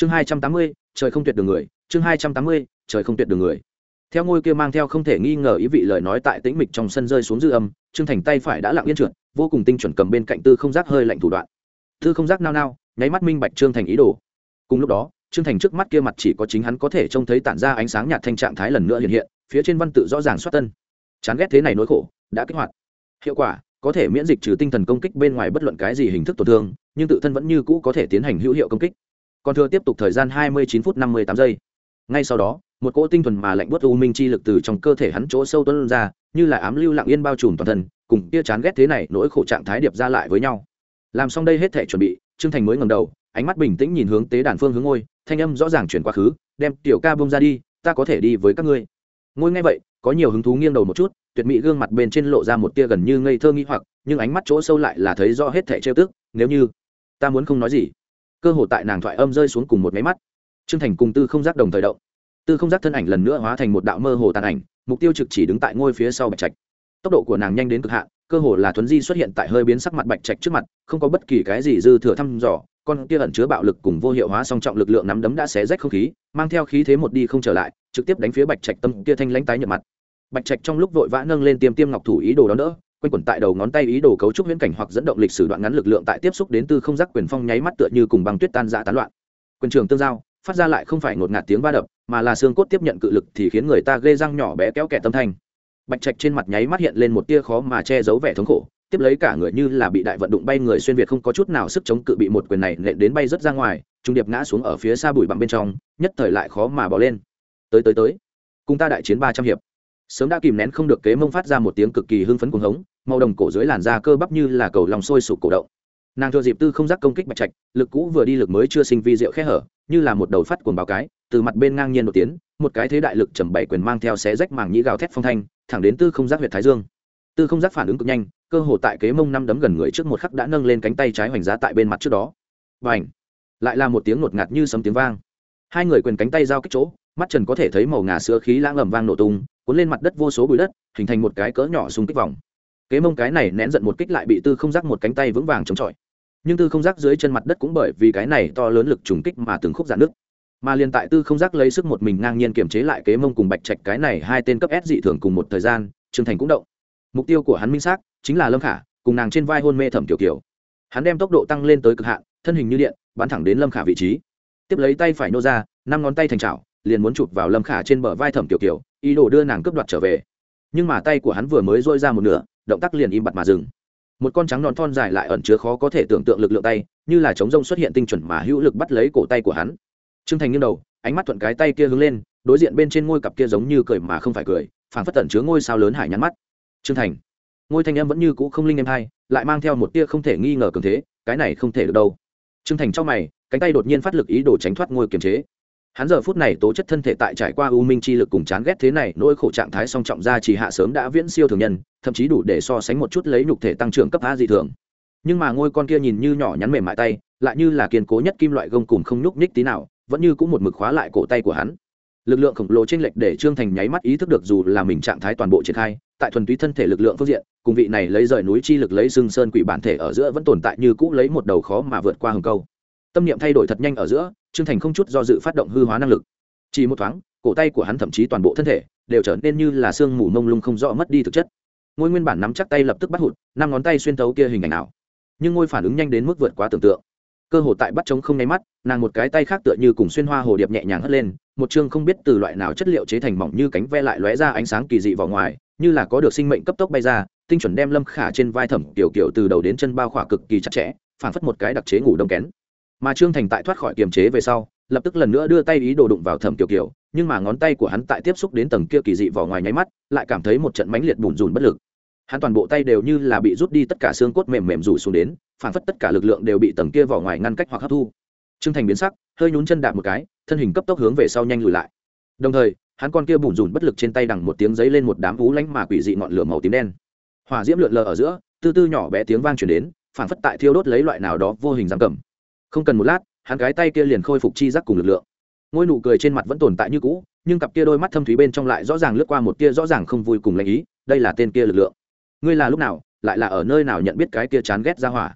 chương hai trăm tám mươi, trời không tuyệt đường người. Chương hai trăm tám mươi, trời không tuyệt đường người. Theo ngôi kia mang theo không thể nghi ngờ ý vị lời nói tại tĩnh mịch trong sân rơi xuống dư âm, trương thành tay phải đã lặng yên trượt, vô cùng tinh chuẩn cầm bên cạnh tư không giác hơi lạnh thủ đoạn. Tư không giác nao nao, nháy mắt minh bạch trương thành ý đồ. Cùng lúc đó, trương thành trước mắt kia mặt chỉ có chính hắn có thể trông thấy tản ra ánh sáng nhạt thanh trạng thái lần nữa hiện hiện, phía trên văn tự rõ ràng xuất tân. Chán ghét thế này nỗi khổ, đã kích hoạt. Hiệu quả, có thể miễn dịch trừ tinh thần công kích bên ngoài bất luận cái gì hình thức tổn thương, nhưng tự thân vẫn như cũ có thể tiến hành hữu hiệu công kích còn thừa tiếp tục thời gian hai mươi chín phút năm mươi tám giây. Ngay sau đó, một cỗ tinh thuần mà lạnh buốt u minh chi lực từ trong cơ thể hắn chỗ sâu tuân ra, như là ám lưu lặng yên bao trùm toàn thân, cùng kia chán ghét thế này nỗi khổ trạng thái điệp ra lại với nhau. Làm xong đây hết thể chuẩn bị, trương thành mới ngầm đầu, ánh mắt bình tĩnh nhìn hướng tế đàn phương hướng ngôi, thanh âm rõ ràng chuyển quá khứ, đem tiểu ca bông ra đi, ta có thể đi với các ngươi. Ngôi nghe vậy, có nhiều hứng thú nghiêng đầu một chút, tuyệt mỹ gương mặt bên trên lộ ra một tia gần như ngây thơ nghĩ hoặc, nhưng ánh mắt chỗ sâu lại là thấy rõ hết thẻ trêu tức, nếu như ta muốn không nói gì cơ hội tại nàng thoại âm rơi xuống cùng một máy mắt. Trương thành cùng tư không giác đồng thời động. Tư không giác thân ảnh lần nữa hóa thành một đạo mơ hồ tàn ảnh, mục tiêu trực chỉ đứng tại ngôi phía sau bạch trạch. Tốc độ của nàng nhanh đến cực hạn, cơ hồ là thuấn di xuất hiện tại hơi biến sắc mặt bạch trạch trước mặt, không có bất kỳ cái gì dư thừa thăm dò, con kia ẩn chứa bạo lực cùng vô hiệu hóa song trọng lực lượng nắm đấm đã xé rách không khí, mang theo khí thế một đi không trở lại, trực tiếp đánh phía bạch trạch tâm kia thanh lãnh tái nhợt mặt. Bạch trạch trong lúc vội vã nâng lên tiêm tiêm ngọc thủ ý đồ đó đỡ quanh quẩn tại đầu ngón tay ý đồ cấu trúc viễn cảnh hoặc dẫn động lịch sử đoạn ngắn lực lượng tại tiếp xúc đến tư không giác quyền phong nháy mắt tựa như cùng băng tuyết tan ra tán loạn. Quyền trường tương giao, phát ra lại không phải ngột ngạt tiếng va đập, mà là xương cốt tiếp nhận cự lực thì khiến người ta ghê răng nhỏ bé kéo kẹt tâm thanh. Bạch trạch trên mặt nháy mắt hiện lên một tia khó mà che giấu vẻ thống khổ, tiếp lấy cả người như là bị đại vận đụng bay người xuyên việt không có chút nào sức chống cự bị một quyền này nện đến bay rất ra ngoài, trung điệp ngã xuống ở phía xa bụi bặm bên trong, nhất thời lại khó mà bỏ lên. Tới tới tới. Cùng ta đại chiến ba trăm hiệp sớm đã kìm nén không được kế mông phát ra một tiếng cực kỳ hưng phấn cuồng hống, màu đồng cổ dưới làn da cơ bắp như là cầu lòng sôi sụp cổ động. Nàng thừa dịp tư không giác công kích bạch trạch, lực cũ vừa đi lực mới chưa sinh vi diệu khẽ hở, như là một đầu phát cuồng báo cái, từ mặt bên ngang nhiên một tiến, một cái thế đại lực trầm bảy quyền mang theo xé rách màng nhĩ gào thét phong thanh, thẳng đến tư không giác huyệt thái dương. Tư không giác phản ứng cực nhanh, cơ hồ tại kế mông năm đấm gần người trước một khắc đã nâng lên cánh tay trái hoành giá tại bên mặt trước đó. Và ảnh lại là một tiếng ngột ngạt như sấm tiếng vang. Hai người quyền cánh tay giao kích chỗ mắt trần có thể thấy màu ngà sữa khí lãng ầm vang nổ tung, cuốn lên mặt đất vô số bụi đất, hình thành một cái cỡ nhỏ xung kích vòng. Kế mông cái này nén giận một kích lại bị tư không giác một cánh tay vững vàng chống chọi. Nhưng tư không giác dưới chân mặt đất cũng bởi vì cái này to lớn lực trùng kích mà từng khúc giãn nước mà liền tại tư không giác lấy sức một mình ngang nhiên kiềm chế lại kế mông cùng bạch trạch cái này hai tên cấp s dị thường cùng một thời gian, trương thành cũng động. Mục tiêu của hắn minh xác chính là lâm khả, cùng nàng trên vai hôn mê thẩm kiểu kiểu hắn đem tốc độ tăng lên tới cực hạn, thân hình như điện, bắn thẳng đến lâm khả vị trí. Tiếp lấy tay phải nô ra, năm ngón tay thành trào liền muốn chụp vào lâm khả trên bờ vai thẩm kiểu kiểu ý đồ đưa nàng cướp đoạt trở về. Nhưng mà tay của hắn vừa mới dôi ra một nửa, động tác liền im bặt mà dừng. Một con trắng non thon dài lại ẩn chứa khó có thể tưởng tượng lực lượng tay, như là chống rông xuất hiện tinh chuẩn mà hữu lực bắt lấy cổ tay của hắn. Trương thành nghiêng đầu, ánh mắt thuận cái tay kia hướng lên, đối diện bên trên ngôi cặp kia giống như cười mà không phải cười, phảng phất tẩn chứa ngôi sao lớn hải nhắn mắt. Trương thành, ngôi thanh em vẫn như cũ không linh em hai, lại mang theo một tia không thể nghi ngờ cường thế, cái này không thể được đâu. Trương thành trong mày, cánh tay đột nhiên phát lực ý đồ tránh thoát ngôi kiềm chế hắn giờ phút này tố chất thân thể tại trải qua u minh chi lực cùng chán ghét thế này, nỗi khổ trạng thái song trọng ra chỉ hạ sớm đã viễn siêu thường nhân, thậm chí đủ để so sánh một chút lấy nhục thể tăng trưởng cấp a dị thường. Nhưng mà ngôi con kia nhìn như nhỏ nhắn mềm mại tay, lại như là kiên cố nhất kim loại gông cùng không nhúc nhích tí nào, vẫn như cũng một mực khóa lại cổ tay của hắn. Lực lượng khổng lồ trên lệch để trương thành nháy mắt ý thức được dù là mình trạng thái toàn bộ triển khai, tại thuần túy thân thể lực lượng phương diện, cùng vị này lấy rời núi chi lực lấy xương sơn quỷ bản thể ở giữa vẫn tồn tại như cũ lấy một đầu khó mà vượt qua hầm câu tâm niệm thay đổi thật nhanh ở giữa, trương thành không chút do dự phát động hư hóa năng lực. Chỉ một thoáng, cổ tay của hắn thậm chí toàn bộ thân thể đều trở nên như là sương mù mông lung không rõ mất đi thực chất. Ngôi nguyên bản nắm chắc tay lập tức bắt hụt, năm ngón tay xuyên thấu kia hình ảnh nào nhưng ngôi phản ứng nhanh đến mức vượt quá tưởng tượng. Cơ hồ tại bắt trống không nháy mắt, nàng một cái tay khác tựa như cùng xuyên hoa hồ điệp nhẹ nhàng hất lên, một chương không biết từ loại nào chất liệu chế thành mỏng như cánh ve lại lóe ra ánh sáng kỳ dị vào ngoài, như là có được sinh mệnh cấp tốc bay ra, tinh chuẩn đem lâm khả trên vai thẩm kiểu kiểu từ đầu đến chân bao khỏa cực kỳ chặt chẽ phản phất một cái đặc chế ngủ đông kén mà trương thành tại thoát khỏi kiềm chế về sau, lập tức lần nữa đưa tay ý đồ đụng vào thẩm kiều kiều, nhưng mà ngón tay của hắn tại tiếp xúc đến tầng kia kỳ dị vỏ ngoài nháy mắt, lại cảm thấy một trận mãnh liệt bùn rùn bất lực. Hắn toàn bộ tay đều như là bị rút đi tất cả xương cốt mềm mềm rủ xuống đến, phản phất tất cả lực lượng đều bị tầng kia vỏ ngoài ngăn cách hoặc hấp thu. Trương thành biến sắc, hơi nhún chân đạp một cái, thân hình cấp tốc hướng về sau nhanh lùi lại. Đồng thời, hắn con kia bùn rùn bất lực trên tay đằng một tiếng giấy lên một đám vú lánh mà quỷ dị ngọn lửa màu tím đen. Hỏa diễm lượn lờ ở giữa tư tư nhỏ bé tiếng vang chuyển đến, phản phất tại thiêu đốt lấy loại nào đó vô hình giam cầm không cần một lát, hắn gái tay kia liền khôi phục chi giác cùng lực lượng. Ngôi nụ cười trên mặt vẫn tồn tại như cũ, nhưng cặp kia đôi mắt thâm thúy bên trong lại rõ ràng lướt qua một tia rõ ràng không vui cùng lãnh ý, đây là tên kia lực lượng. Ngươi là lúc nào, lại là ở nơi nào nhận biết cái kia chán ghét ra hỏa?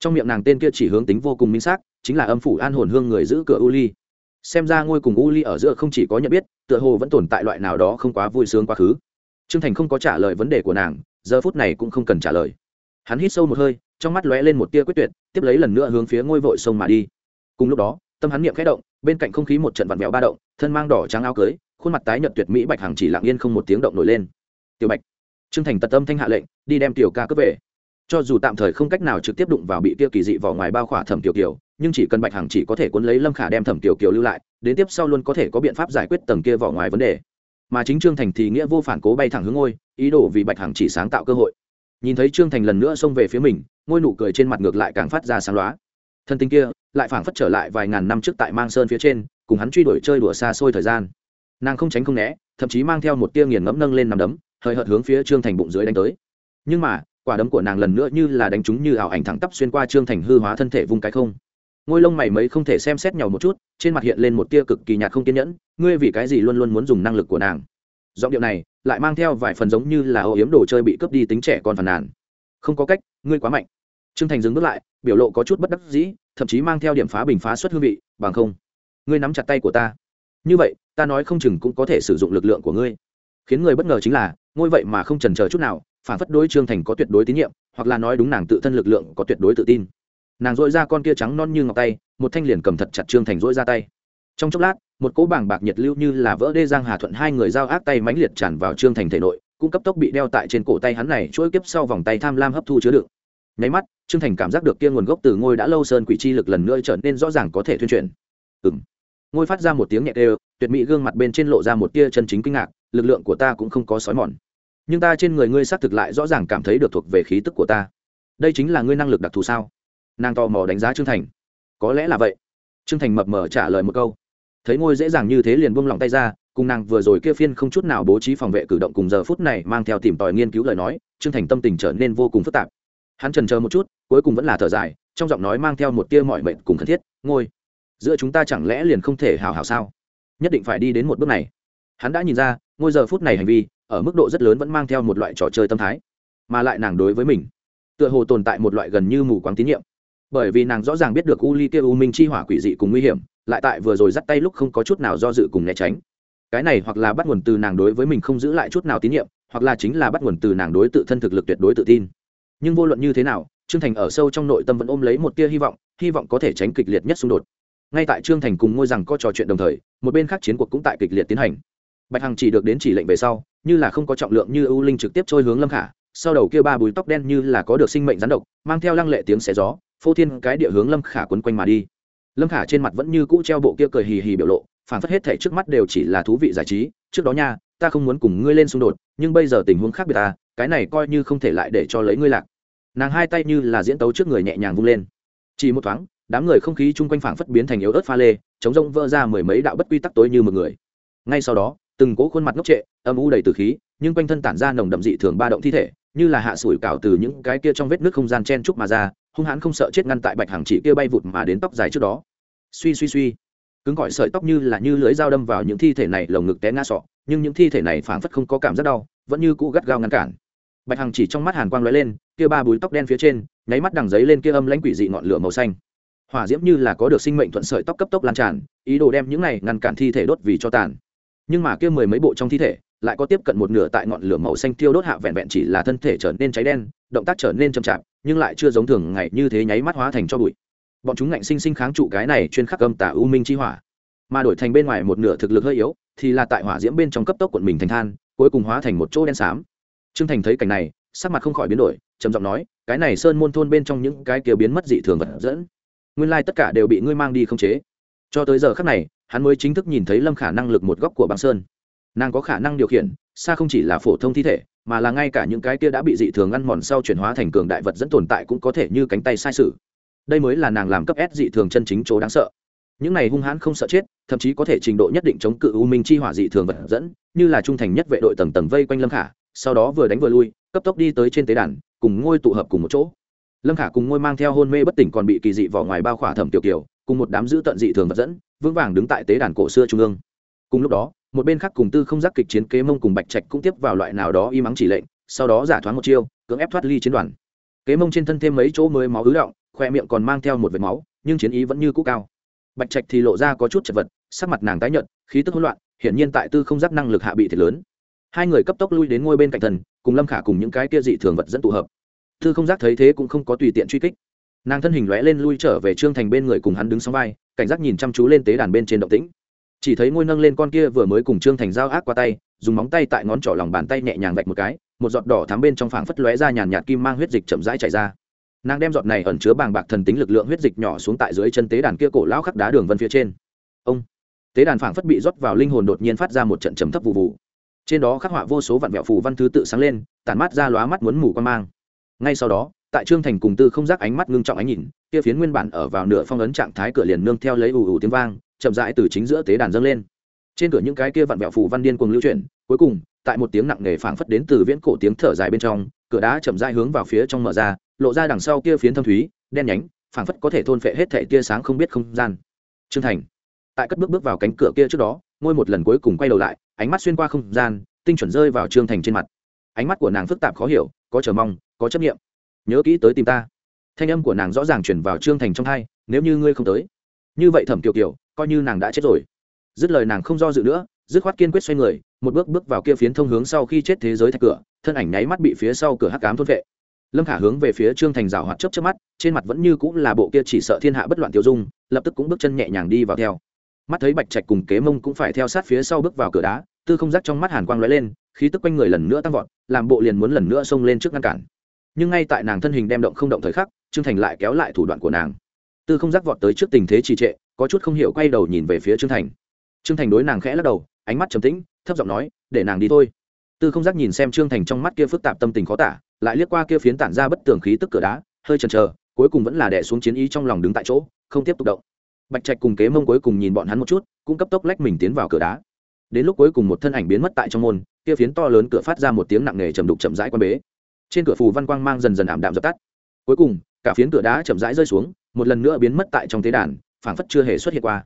Trong miệng nàng tên kia chỉ hướng tính vô cùng minh xác, chính là âm phủ an hồn hương người giữ cửa u ly. Xem ra ngôi cùng u ly ở giữa không chỉ có nhận biết, tựa hồ vẫn tồn tại loại nào đó không quá vui sướng quá khứ. Trương thành không có trả lời vấn đề của nàng, giờ phút này cũng không cần trả lời. Hắn hít sâu một hơi trong mắt lóe lên một tia quyết tuyệt, tiếp lấy lần nữa hướng phía ngôi vội sông mà đi. Cùng lúc đó, tâm hắn niệm khẽ động, bên cạnh không khí một trận vặn vẹo ba động, thân mang đỏ trắng áo cưới, khuôn mặt tái nhợt tuyệt mỹ bạch hằng chỉ lặng yên không một tiếng động nổi lên. Tiểu bạch. Trương thành tật tâm thanh hạ lệnh, đi đem tiểu ca cướp về. Cho dù tạm thời không cách nào trực tiếp đụng vào bị kia kỳ dị vỏ ngoài bao khỏa thẩm tiểu kiều, nhưng chỉ cần bạch hằng chỉ có thể cuốn lấy lâm khả đem thẩm tiểu kiều lưu lại, đến tiếp sau luôn có thể có biện pháp giải quyết tầng kia vỏ ngoài vấn đề. Mà chính trương thành thì nghĩa vô phản cố bay thẳng hướng ngôi, ý đồ vì bạch hằng chỉ sáng tạo cơ hội. Nhìn thấy trương thành lần nữa xông về phía mình ngôi nụ cười trên mặt ngược lại càng phát ra sáng loá thân tình kia lại phảng phất trở lại vài ngàn năm trước tại mang sơn phía trên, cùng hắn truy đuổi chơi đùa xa xôi thời gian. Nàng không tránh không né, thậm chí mang theo một tia nghiền ngẫm nâng lên nằm đấm, hơi hợt hướng phía trương thành bụng dưới đánh tới. Nhưng mà, quả đấm của nàng lần nữa như là đánh trúng như ảo ảnh thẳng tắp xuyên qua trương thành hư hóa thân thể vùng cái không. Ngôi lông mày mấy không thể xem xét nhau một chút, trên mặt hiện lên một tia cực kỳ nhạt không kiên nhẫn, ngươi vì cái gì luôn luôn muốn dùng năng lực của nàng? Giọng điệu này lại mang theo vài phần giống như là ô yếm đồ chơi bị cướp đi tính trẻ con phàn nàn không có cách, ngươi quá mạnh. Trương thành dừng bước lại, biểu lộ có chút bất đắc dĩ, thậm chí mang theo điểm phá bình phá xuất hương vị, bằng không, ngươi nắm chặt tay của ta. Như vậy, ta nói không chừng cũng có thể sử dụng lực lượng của ngươi. Khiến người bất ngờ chính là, ngôi vậy mà không trần chờ chút nào, phản phất đối trương thành có tuyệt đối tín nhiệm, hoặc là nói đúng nàng tự thân lực lượng có tuyệt đối tự tin. Nàng dội ra con kia trắng non như ngọc tay, một thanh liền cầm thật chặt trương thành dội ra tay. Trong chốc lát, một cỗ bảng bạc nhiệt lưu như là vỡ đê giang hà thuận hai người giao ác tay mãnh liệt tràn vào trương thành thể nội cũng cấp tốc bị đeo tại trên cổ tay hắn này, chuỗi kiếp sau vòng tay tham lam hấp thu chứa đựng. Nháy mắt, trương thành cảm giác được kia nguồn gốc từ ngôi đã lâu sơn quỷ chi lực lần nữa trở nên rõ ràng có thể thuyên truyền ừng ngôi phát ra một tiếng nhẹ đều, tuyệt mỹ gương mặt bên trên lộ ra một tia chân chính kinh ngạc, lực lượng của ta cũng không có sói mòn. Nhưng ta trên người ngươi xác thực lại rõ ràng cảm thấy được thuộc về khí tức của ta. Đây chính là ngươi năng lực đặc thù sao? Nàng tò mò đánh giá trương thành. Có lẽ là vậy. Trương thành mập mờ trả lời một câu. Thấy ngôi dễ dàng như thế liền buông lỏng tay ra cùng nàng vừa rồi kia phiên không chút nào bố trí phòng vệ cử động cùng giờ phút này mang theo tìm tòi nghiên cứu lời nói, trương thành tâm tình trở nên vô cùng phức tạp. Hắn trần chờ một chút, cuối cùng vẫn là thở dài, trong giọng nói mang theo một tia mọi mệnh cùng khẩn thiết, ngôi, giữa chúng ta chẳng lẽ liền không thể hào hào sao? Nhất định phải đi đến một bước này. Hắn đã nhìn ra, ngôi giờ phút này hành vi, ở mức độ rất lớn vẫn mang theo một loại trò chơi tâm thái, mà lại nàng đối với mình, tựa hồ tồn tại một loại gần như mù quáng tín nhiệm. Bởi vì nàng rõ ràng biết được u ly kia u minh chi hỏa quỷ dị cùng nguy hiểm, lại tại vừa rồi dắt tay lúc không có chút nào do dự cùng né tránh cái này hoặc là bắt nguồn từ nàng đối với mình không giữ lại chút nào tín nhiệm, hoặc là chính là bắt nguồn từ nàng đối tự thân thực lực tuyệt đối tự tin. Nhưng vô luận như thế nào, trương thành ở sâu trong nội tâm vẫn ôm lấy một tia hy vọng hy vọng có thể tránh kịch liệt nhất xung đột. Ngay tại trương thành cùng ngôi rằng có trò chuyện đồng thời, một bên khác chiến cuộc cũng tại kịch liệt tiến hành. Bạch hằng chỉ được đến chỉ lệnh về sau, như là không có trọng lượng như ưu linh trực tiếp trôi hướng lâm khả, sau đầu kia ba bùi tóc đen như là có được sinh mệnh rắn độc, mang theo lăng lệ tiếng xé gió, phô thiên cái địa hướng lâm khả quấn quanh mà đi. Lâm khả trên mặt vẫn như cũ treo bộ kia cười hì hì biểu lộ phản phất hết thể trước mắt đều chỉ là thú vị giải trí, trước đó nha, ta không muốn cùng ngươi lên xung đột, nhưng bây giờ tình huống khác biệt ta, cái này coi như không thể lại để cho lấy ngươi lạc. Nàng hai tay như là diễn tấu trước người nhẹ nhàng vung lên. Chỉ một thoáng, đám người không khí chung quanh phảng phất biến thành yếu ớt pha lê, chống rông vỡ ra mười mấy đạo bất quy tắc tối như một người. Ngay sau đó, từng cỗ khuôn mặt ngốc trệ, âm u đầy từ khí, nhưng quanh thân tản ra nồng đậm dị thường ba động thi thể, như là hạ sủi cào từ những cái kia trong vết nước không gian chen trúc mà ra, hung hãn không sợ chết ngăn tại bạch hàng chỉ kia bay vụt mà đến tóc dài trước đó. Suy suy suy cứng gọi sợi tóc như là như lưới dao đâm vào những thi thể này lồng ngực té ngã sọ, nhưng những thi thể này phảng phất không có cảm giác đau, vẫn như cũ gắt gao ngăn cản. Bạch hằng chỉ trong mắt hàn quang lóe lên, kia ba búi tóc đen phía trên, nháy mắt đằng giấy lên kia âm lãnh quỷ dị ngọn lửa màu xanh. Hỏa diễm như là có được sinh mệnh thuận sợi tóc cấp tốc lan tràn, ý đồ đem những này ngăn cản thi thể đốt vì cho tàn. Nhưng mà kia mười mấy bộ trong thi thể, lại có tiếp cận một nửa tại ngọn lửa màu xanh tiêu đốt hạ vẹn vẹn chỉ là thân thể trở nên cháy đen, động tác trở nên chậm chạp, nhưng lại chưa giống thường ngày như thế nháy mắt hóa thành cho bụi bọn chúng ngạnh sinh sinh kháng trụ cái này chuyên khắc âm tả u minh chi hỏa. Mà đổi thành bên ngoài một nửa thực lực hơi yếu, thì là tại hỏa diễm bên trong cấp tốc quận mình thành than, cuối cùng hóa thành một chỗ đen xám. Trương thành thấy cảnh này, sắc mặt không khỏi biến đổi, trầm giọng nói, cái này sơn môn thôn bên trong những cái kia biến mất dị thường vật dẫn, nguyên lai tất cả đều bị ngươi mang đi không chế. Cho tới giờ khắc này, hắn mới chính thức nhìn thấy lâm khả năng lực một góc của băng sơn. Nàng có khả năng điều khiển, xa không chỉ là phổ thông thi thể, mà là ngay cả những cái kia đã bị dị thường ăn mòn sau chuyển hóa thành cường đại vật dẫn tồn tại cũng có thể như cánh tay sai sự đây mới là nàng làm cấp s dị thường chân chính chỗ đáng sợ. Những này hung hãn không sợ chết, thậm chí có thể trình độ nhất định chống cự u minh chi hỏa dị thường vật dẫn, như là trung thành nhất vệ đội tầng tầng vây quanh lâm khả, sau đó vừa đánh vừa lui, cấp tốc đi tới trên tế đàn, cùng ngôi tụ hợp cùng một chỗ. Lâm khả cùng ngôi mang theo hôn mê bất tỉnh còn bị kỳ dị vỏ ngoài bao khỏa thẩm tiểu kiều, cùng một đám giữ tận dị thường vật dẫn, vững vàng đứng tại tế đàn cổ xưa trung ương. Cùng lúc đó, một bên khác cùng tư không giác kịch chiến kế mông cùng bạch trạch cũng tiếp vào loại nào đó y mắng chỉ lệnh, sau đó giả thoáng một chiêu, cưỡng ép thoát ly chiến đoàn. Kế mông trên thân thêm mấy chỗ mới máu ứ động khoe miệng còn mang theo một vệt máu, nhưng chiến ý vẫn như cũ cao. Bạch trạch thì lộ ra có chút chật vật, sắc mặt nàng tái nhợt, khí tức hỗn loạn, hiển nhiên tại tư không giác năng lực hạ bị thiệt lớn. Hai người cấp tốc lui đến ngôi bên cạnh thần, cùng lâm khả cùng những cái kia dị thường vật dẫn tụ hợp. Tư không giác thấy thế cũng không có tùy tiện truy kích. Nàng thân hình lóe lên lui trở về trương thành bên người cùng hắn đứng sau vai, cảnh giác nhìn chăm chú lên tế đàn bên trên động tĩnh. Chỉ thấy ngôi nâng lên con kia vừa mới cùng trương thành giao ác qua tay, dùng móng tay tại ngón trỏ lòng bàn tay nhẹ nhàng vạch một cái, một giọt đỏ thắm bên trong phảng phất lóe ra nhàn nhạt kim mang huyết dịch chậm rãi chảy ra nàng đem giọt này ẩn chứa bàng bạc thần tính lực lượng huyết dịch nhỏ xuống tại dưới chân tế đàn kia cổ lão khắc đá đường vân phía trên. Ông, tế đàn phảng phất bị rót vào linh hồn đột nhiên phát ra một trận trầm thấp vụ vụ. Trên đó khắc họa vô số vạn vẹo phù văn thứ tự sáng lên, tản mát ra lóa mắt muốn mù quan mang. Ngay sau đó, tại trương thành cùng tư không giác ánh mắt ngưng trọng ánh nhìn, kia phiến nguyên bản ở vào nửa phong ấn trạng thái cửa liền nương theo lấy ù ù tiếng vang, chậm rãi từ chính giữa tế đàn dâng lên. Trên cửa những cái kia vặn vẹo phù văn điên cuồng lưu chuyển, cuối cùng, tại một tiếng nặng nề phảng phất đến từ viễn cổ tiếng thở dài bên trong, cửa đá chậm rãi hướng vào phía trong mở ra lộ ra đằng sau kia phiến thâm thúy, đen nhánh, phảng phất có thể thôn phệ hết thảy tia sáng không biết không gian. Trương thành, tại cất bước bước vào cánh cửa kia trước đó, ngôi một lần cuối cùng quay đầu lại, ánh mắt xuyên qua không gian, tinh chuẩn rơi vào trương thành trên mặt. Ánh mắt của nàng phức tạp khó hiểu, có chờ mong, có chấp nghiệm nhớ kỹ tới tìm ta. Thanh âm của nàng rõ ràng chuyển vào trương thành trong hai, nếu như ngươi không tới. Như vậy thẩm kiều kiều coi như nàng đã chết rồi. Dứt lời nàng không do dự nữa, dứt khoát kiên quyết xoay người, một bước bước vào kia phiến thông hướng sau khi chết thế giới thạch cửa, thân ảnh nháy mắt bị phía sau cửa hắc cám thôn vệ lâm khả hướng về phía trương thành rào hoạt chấp chấp mắt, trên mặt vẫn như cũng là bộ kia chỉ sợ thiên hạ bất loạn tiêu dung, lập tức cũng bước chân nhẹ nhàng đi vào theo. Mắt thấy bạch trạch cùng kế mông cũng phải theo sát phía sau bước vào cửa đá, tư không rắc trong mắt hàn quang lóe lên, khí tức quanh người lần nữa tăng vọt, làm bộ liền muốn lần nữa xông lên trước ngăn cản. Nhưng ngay tại nàng thân hình đem động không động thời khắc, trương thành lại kéo lại thủ đoạn của nàng. Tư không giác vọt tới trước tình thế trì trệ, có chút không hiểu quay đầu nhìn về phía trương thành. Trương thành đối nàng khẽ lắc đầu, ánh mắt trầm tĩnh, thấp giọng nói, để nàng đi thôi. Tư không giác nhìn xem trương thành trong mắt kia phức tạp tâm tình khó tả lại liếc qua kia phiến tản ra bất tường khí tức cửa đá, hơi chần chờ, cuối cùng vẫn là đẻ xuống chiến ý trong lòng đứng tại chỗ, không tiếp tục động. Bạch trạch cùng kế mông cuối cùng nhìn bọn hắn một chút, cũng cấp tốc lách mình tiến vào cửa đá. Đến lúc cuối cùng một thân ảnh biến mất tại trong môn, kia phiến to lớn cửa phát ra một tiếng nặng nề chầm đục chậm rãi quan bế. Trên cửa phù văn quang mang dần dần ảm đạm dập tắt. Cuối cùng, cả phiến cửa đá chậm rãi rơi xuống, một lần nữa biến mất tại trong tế đàn, phảng phất chưa hề xuất hiện qua.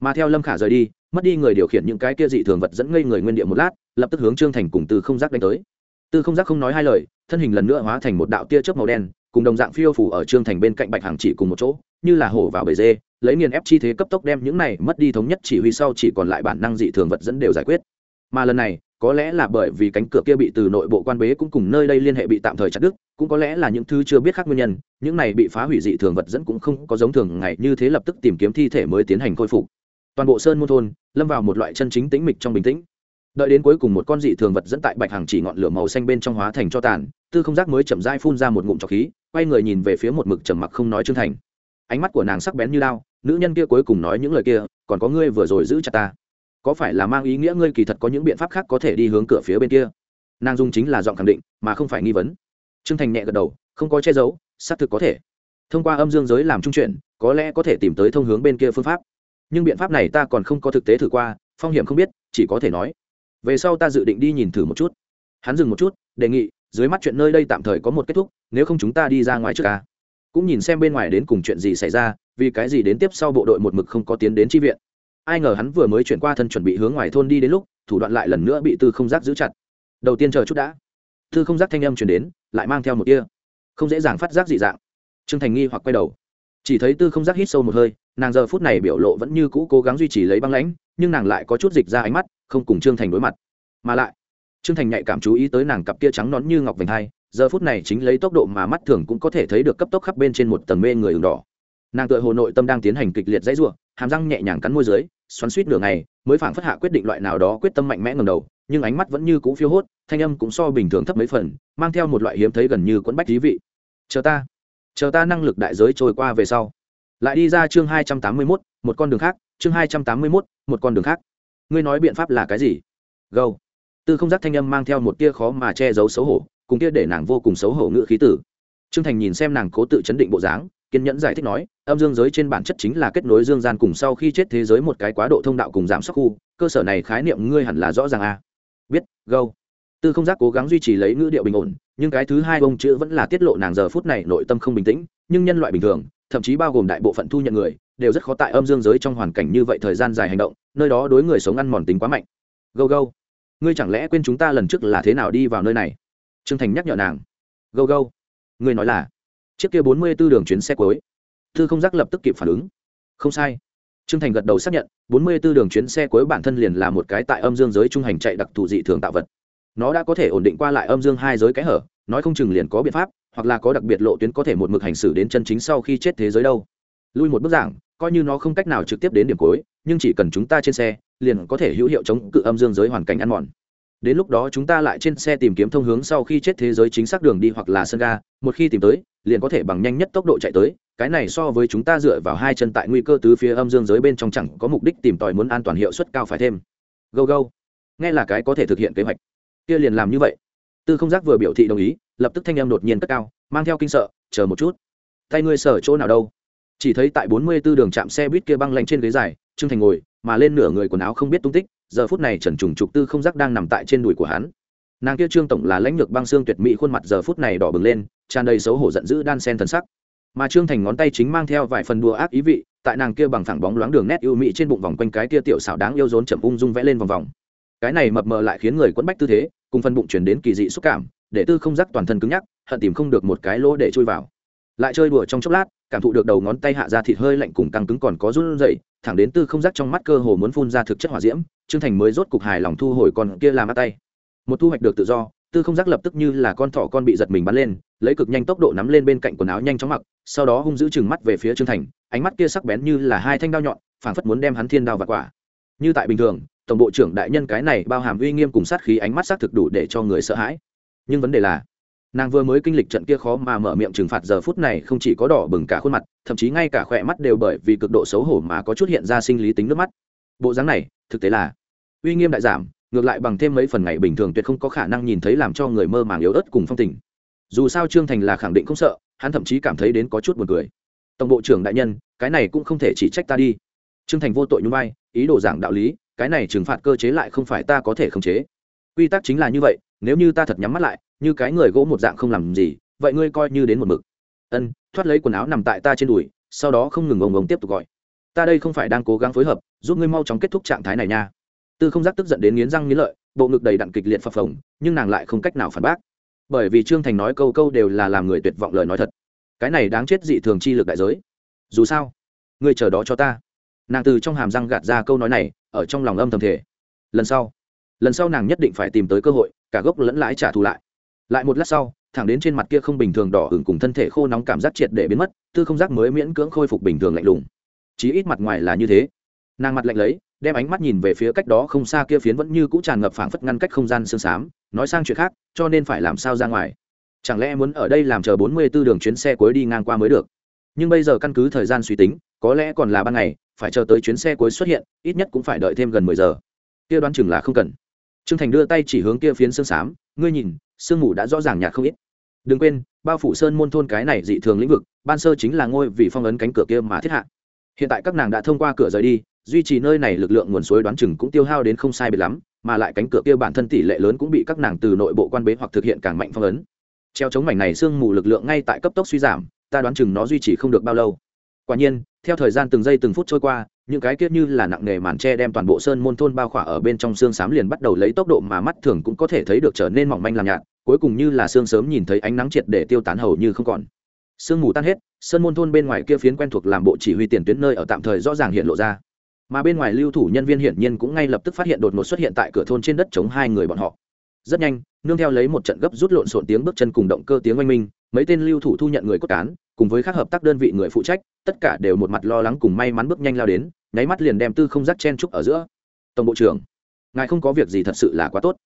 Mà theo lâm khả rời đi, mất đi người điều khiển những cái kia dị thường vật dẫn ngây người nguyên địa một lát, lập tức hướng trương thành cùng từ không giác đánh tới. Từ không giác không nói hai lời thân hình lần nữa hóa thành một đạo tia chớp màu đen, cùng đồng dạng phiêu phủ ở trương thành bên cạnh bạch hàng chỉ cùng một chỗ, như là hổ vào bể dê, lấy nghiền ép chi thế cấp tốc đem những này mất đi thống nhất chỉ huy sau chỉ còn lại bản năng dị thường vật dẫn đều giải quyết. Mà lần này, có lẽ là bởi vì cánh cửa kia bị từ nội bộ quan bế cũng cùng nơi đây liên hệ bị tạm thời chặt đứt, cũng có lẽ là những thứ chưa biết khác nguyên nhân, những này bị phá hủy dị thường vật dẫn cũng không có giống thường ngày như thế lập tức tìm kiếm thi thể mới tiến hành khôi phục. Toàn bộ sơn môn thôn lâm vào một loại chân chính tĩnh mịch trong bình tĩnh đợi đến cuối cùng một con dị thường vật dẫn tại bạch hàng chỉ ngọn lửa màu xanh bên trong hóa thành cho tàn, tư không giác mới chậm dai phun ra một ngụm trọc khí, quay người nhìn về phía một mực trầm mặc không nói trương thành. Ánh mắt của nàng sắc bén như lao nữ nhân kia cuối cùng nói những lời kia, còn có ngươi vừa rồi giữ chặt ta. Có phải là mang ý nghĩa ngươi kỳ thật có những biện pháp khác có thể đi hướng cửa phía bên kia? Nàng dung chính là giọng khẳng định, mà không phải nghi vấn. Trương thành nhẹ gật đầu, không có che giấu, xác thực có thể. Thông qua âm dương giới làm trung chuyển, có lẽ có thể tìm tới thông hướng bên kia phương pháp. Nhưng biện pháp này ta còn không có thực tế thử qua, phong hiểm không biết, chỉ có thể nói về sau ta dự định đi nhìn thử một chút. Hắn dừng một chút, đề nghị, dưới mắt chuyện nơi đây tạm thời có một kết thúc, nếu không chúng ta đi ra ngoài trước ca cũng nhìn xem bên ngoài đến cùng chuyện gì xảy ra, vì cái gì đến tiếp sau bộ đội một mực không có tiến đến tri viện. Ai ngờ hắn vừa mới chuyển qua thân chuẩn bị hướng ngoài thôn đi đến lúc, thủ đoạn lại lần nữa bị tư không giác giữ chặt. Đầu tiên chờ chút đã. Tư không giác thanh âm chuyển đến, lại mang theo một kia không dễ dàng phát giác dị dạng. Trương thành nghi hoặc quay đầu. Chỉ thấy tư không giác hít sâu một hơi, nàng giờ phút này biểu lộ vẫn như cũ cố gắng duy trì lấy băng lãnh, nhưng nàng lại có chút dịch ra ánh mắt không cùng trương thành đối mặt. Mà lại, trương thành nhạy cảm chú ý tới nàng cặp kia trắng nón như ngọc vành hai, giờ phút này chính lấy tốc độ mà mắt thường cũng có thể thấy được cấp tốc khắp bên trên một tầng mê người ửng đỏ. Nàng tựa hồ nội tâm đang tiến hành kịch liệt dãy r u ộ hàm răng nhẹ nhàng cắn môi dưới, xoắn suýt nửa ngày, mới phảng phất hạ quyết định loại nào đó quyết tâm mạnh mẽ ngầm đầu, nhưng ánh mắt vẫn như cũ phiêu hốt, thanh âm cũng so bình thường thấp mấy phần, mang theo một loại hiếm thấy gần như quẫn bách thí vị. Chờ ta chờ ta năng lực đại giới trôi qua về sau. Lại đi ra chương hai trăm tám mươi mốt, một con đường khác, chương hai trăm tám mươi mốt, một con đường khác ngươi nói biện pháp là cái gì? Gâu tư không giác thanh âm mang theo một tia khó mà che giấu xấu hổ, cùng tia để nàng vô cùng xấu hổ ngự khí tử. Trương thành nhìn xem nàng cố tự chấn định bộ dáng, kiên nhẫn giải thích nói, âm dương giới trên bản chất chính là kết nối dương gian cùng sau khi chết thế giới một cái quá độ thông đạo cùng giảm sắc khu, cơ sở này khái niệm ngươi hẳn là rõ ràng a à. biết gâu tư không giác cố gắng duy trì lấy ngữ điệu bình ổn, nhưng cái thứ hai ông chữ vẫn là tiết lộ nàng giờ phút này nội tâm không bình tĩnh, nhưng nhân loại bình thường, thậm chí bao gồm đại bộ phận thu nhận người đều rất khó tại âm dương giới trong hoàn cảnh như vậy thời gian dài hành động, nơi đó đối người sống ăn mòn tính quá mạnh. Gâu gâu, ngươi chẳng lẽ quên chúng ta lần trước là thế nào đi vào nơi này? Trương thành nhắc nhở nàng. Gâu gâu, ngươi nói là, chiếc kia bốn mươi b ố đường chuyến xe cuối. Thư không giác lập tức kịp phản ứng. Không sai. Trương thành gật đầu xác nhận, bốn mươi 44 đường chuyến xe cuối bản thân liền là một cái tại âm dương giới trung hành chạy đặc thù dị thường tạo vật. Nó đã có thể ổn định qua lại âm dương hai giới cái hở, nói không chừng liền có biện pháp, hoặc là có đặc biệt lộ tuyến có thể một mực hành xử đến chân chính sau khi chết thế giới đâu lui một bước giảng, coi như nó không cách nào trực tiếp đến điểm cuối, nhưng chỉ cần chúng ta trên xe, liền có thể hữu hiệu chống cự âm dương giới hoàn cảnh ăn mòn. Đến lúc đó chúng ta lại trên xe tìm kiếm thông hướng sau khi chết thế giới chính xác đường đi hoặc là sân ga, một khi tìm tới, liền có thể bằng nhanh nhất tốc độ chạy tới, cái này so với chúng ta dựa vào hai chân tại nguy cơ tứ phía âm dương giới bên trong chẳng có mục đích tìm tòi muốn an toàn hiệu suất cao phải thêm. Go go. Nghe là cái có thể thực hiện kế hoạch. Kia liền làm như vậy. Tư không giác vừa biểu thị đồng ý, lập tức thanh em đột nhiên cất cao, mang theo kinh sợ, chờ một chút. Tay ngươi sở chỗ nào đâu? Chỉ thấy tại bốn mươi 44 đường chạm xe buýt kia băng lạnh trên ghế dài, trương thành ngồi, mà lên nửa người quần áo không biết tung tích, giờ phút này trần trùng trục tư không giác đang nằm tại trên đùi của hắn. Nàng kia trương tổng là lãnh lược băng xương tuyệt mỹ khuôn mặt giờ phút này đỏ bừng lên, tràn đầy xấu hổ giận dữ đan sen thần sắc. Mà trương thành ngón tay chính mang theo vài phần đùa ác ý vị, tại nàng kia bằng thẳng bóng loáng đường nét ưu mỹ trên bụng vòng quanh cái kia tiểu xảo đáng yêu rốn chậm ung dung vẽ lên vòng vòng. Cái này mập mờ lại khiến người quẫn bách tư thế, cùng phần bụng chuyển đến kỳ dị xúc cảm, để tư không giác toàn thân cứng nhắc, hận tìm không được một cái lỗ để chui vào lại chơi đùa trong chốc lát, cảm thụ được đầu ngón tay hạ ra thịt hơi lạnh cùng căng cứng còn có run rẩy, thẳng đến tư không giác trong mắt cơ hồ muốn phun ra thực chất hỏa diễm, trương thành mới rốt cục hài lòng thu hồi con kia làm át tay. Một thu hoạch được tự do, tư không giác lập tức như là con thỏ con bị giật mình bắn lên, lấy cực nhanh tốc độ nắm lên bên cạnh quần áo nhanh chóng mặc, sau đó hung giữ chừng mắt về phía trương thành, ánh mắt kia sắc bén như là hai thanh đao nhọn, phảng phất muốn đem hắn thiên đao và quả. Như tại bình thường, tổng bộ trưởng đại nhân cái này bao hàm uy nghiêm cùng sát khí ánh mắt xác thực đủ để cho người sợ hãi. Nhưng vấn đề là nàng vừa mới kinh lịch trận kia khó mà mở miệng trừng phạt giờ phút này không chỉ có đỏ bừng cả khuôn mặt, thậm chí ngay cả khỏe mắt đều bởi vì cực độ xấu hổ mà có chút hiện ra sinh lý tính nước mắt. Bộ dáng này, thực tế là uy nghiêm đại giảm, ngược lại bằng thêm mấy phần ngày bình thường tuyệt không có khả năng nhìn thấy làm cho người mơ màng yếu ớt cùng phong tình. Dù sao trương thành là khẳng định không sợ, hắn thậm chí cảm thấy đến có chút buồn cười. Tổng bộ trưởng đại nhân, cái này cũng không thể chỉ trách ta đi. Trương thành vô tội như vai, ý đồ giảng đạo lý, cái này trừng phạt cơ chế lại không phải ta có thể khống chế. Quy tắc chính là như vậy, nếu như ta thật nhắm mắt lại như cái người gỗ một dạng không làm gì, vậy ngươi coi như đến một mực. Ân, thoát lấy quần áo nằm tại ta trên đùi, sau đó không ngừng ông ông tiếp tục gọi. Ta đây không phải đang cố gắng phối hợp, giúp ngươi mau chóng kết thúc trạng thái này nha. Tư không giác tức giận đến nghiến răng nghiến lợi, bộ ngực đầy đặn kịch liệt phập phồng, nhưng nàng lại không cách nào phản bác. Bởi vì trương thành nói câu câu đều là làm người tuyệt vọng lời nói thật. Cái này đáng chết dị thường chi lực đại giới. Dù sao, ngươi chờ đó cho ta. Nàng từ trong hàm răng gạt ra câu nói này, ở trong lòng âm thầm thể lần sau lần sau nàng nhất định phải tìm tới cơ hội, cả gốc lẫn lãi trả thù lại lại một lát sau, thẳng đến trên mặt kia không bình thường đỏ hửng cùng thân thể khô nóng cảm giác triệt để biến mất, tư không giác mới miễn cưỡng khôi phục bình thường lạnh lùng. Chí ít mặt ngoài là như thế. Nàng mặt lạnh lấy, đem ánh mắt nhìn về phía cách đó không xa kia phiến vẫn như cũ tràn ngập phảng phất ngăn cách không gian sương xám nói sang chuyện khác, cho nên phải làm sao ra ngoài? Chẳng lẽ muốn ở đây làm chờ bốn mươi 44 đường chuyến xe cuối đi ngang qua mới được? Nhưng bây giờ căn cứ thời gian suy tính, có lẽ còn là ban ngày, phải chờ tới chuyến xe cuối xuất hiện, ít nhất cũng phải đợi thêm gần mười giờ. Kia đoán chừng là không cần. Trương thành đưa tay chỉ hướng kia phiến sương xám ngươi nhìn, sương mù đã rõ ràng nhạt không ít. Đừng quên, bao phủ sơn môn thôn cái này dị thường lĩnh vực, ban sơ chính là ngôi vì phong ấn cánh cửa kia mà thiết hạ. Hiện tại các nàng đã thông qua cửa rời đi, duy trì nơi này lực lượng nguồn suối đoán chừng cũng tiêu hao đến không sai biệt lắm, mà lại cánh cửa kia bản thân tỷ lệ lớn cũng bị các nàng từ nội bộ quan bế hoặc thực hiện càng mạnh phong ấn. Treo chống mảnh này sương mù lực lượng ngay tại cấp tốc suy giảm, ta đoán chừng nó duy trì không được bao lâu. Quả nhiên, theo thời gian từng giây từng phút trôi qua những cái kia như là nặng nghề màn tre đem toàn bộ sơn môn thôn bao khỏa ở bên trong xương xám liền bắt đầu lấy tốc độ mà mắt thường cũng có thể thấy được trở nên mỏng manh làm nhạt, cuối cùng như là xương sớm nhìn thấy ánh nắng triệt để tiêu tán hầu như không còn. Sương mù tan hết, sơn môn thôn bên ngoài kia phiến quen thuộc làm bộ chỉ huy tiền tuyến nơi ở tạm thời rõ ràng hiện lộ ra. Mà bên ngoài lưu thủ nhân viên hiển nhiên cũng ngay lập tức phát hiện đột ngột xuất hiện tại cửa thôn trên đất chống hai người bọn họ. Rất nhanh, nương theo lấy một trận gấp rút lộn xộn tiếng bước chân cùng động cơ tiếng oanh minh, mấy tên lưu thủ thu nhận người cốt cán, cùng với các hợp tác đơn vị người phụ trách, tất cả đều một mặt lo lắng cùng may mắn bước nhanh lao đến nháy mắt liền đem tư không giác chen trúc ở giữa. Tổng bộ trưởng, ngài không có việc gì thật sự là quá tốt.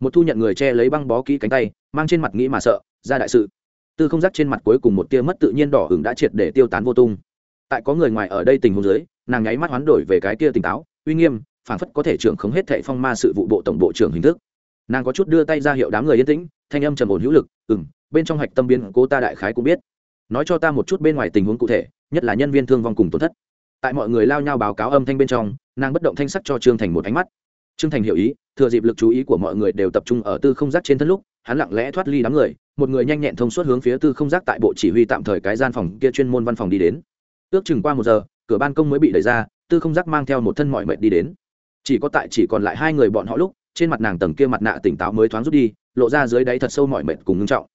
Một thu nhận người che lấy băng bó kỹ cánh tay, mang trên mặt nghĩ mà sợ, ra đại sự. Tư không giác trên mặt cuối cùng một tia mất tự nhiên đỏ hứng đã triệt để tiêu tán vô tung. Tại có người ngoài ở đây tình huống dưới, nàng nháy mắt hoán đổi về cái kia tỉnh táo, uy nghiêm, phảng phất có thể trưởng không hết thệ phong ma sự vụ bộ tổng bộ trưởng hình thức. Nàng có chút đưa tay ra hiệu đám người yên tĩnh, thanh âm trầm ổn hữu lực ừ m bên trong hạch tâm biến cô ta đại khái cũng biết. Nói cho ta một chút bên ngoài tình huống cụ thể, nhất là nhân viên thương vong cùng tổn thất tại mọi người lao nhau báo cáo âm thanh bên trong, nàng bất động thanh sắc cho trương thành một ánh mắt. Trương thành hiểu ý, thừa dịp lực chú ý của mọi người đều tập trung ở tư không giác trên thân lúc, hắn lặng lẽ thoát ly đám người, một người nhanh nhẹn thông suốt hướng phía tư không giác tại bộ chỉ huy tạm thời cái gian phòng kia chuyên môn văn phòng đi đến. Ước chừng qua một giờ, cửa ban công mới bị đẩy ra, tư không giác mang theo một thân mọi mệnh đi đến. Chỉ có tại chỉ còn lại hai người bọn họ lúc, trên mặt nàng tầng kia mặt nạ tỉnh táo mới thoáng rút đi, lộ ra dưới đáy thật sâu mọi mệnh cùng ngưng trọng.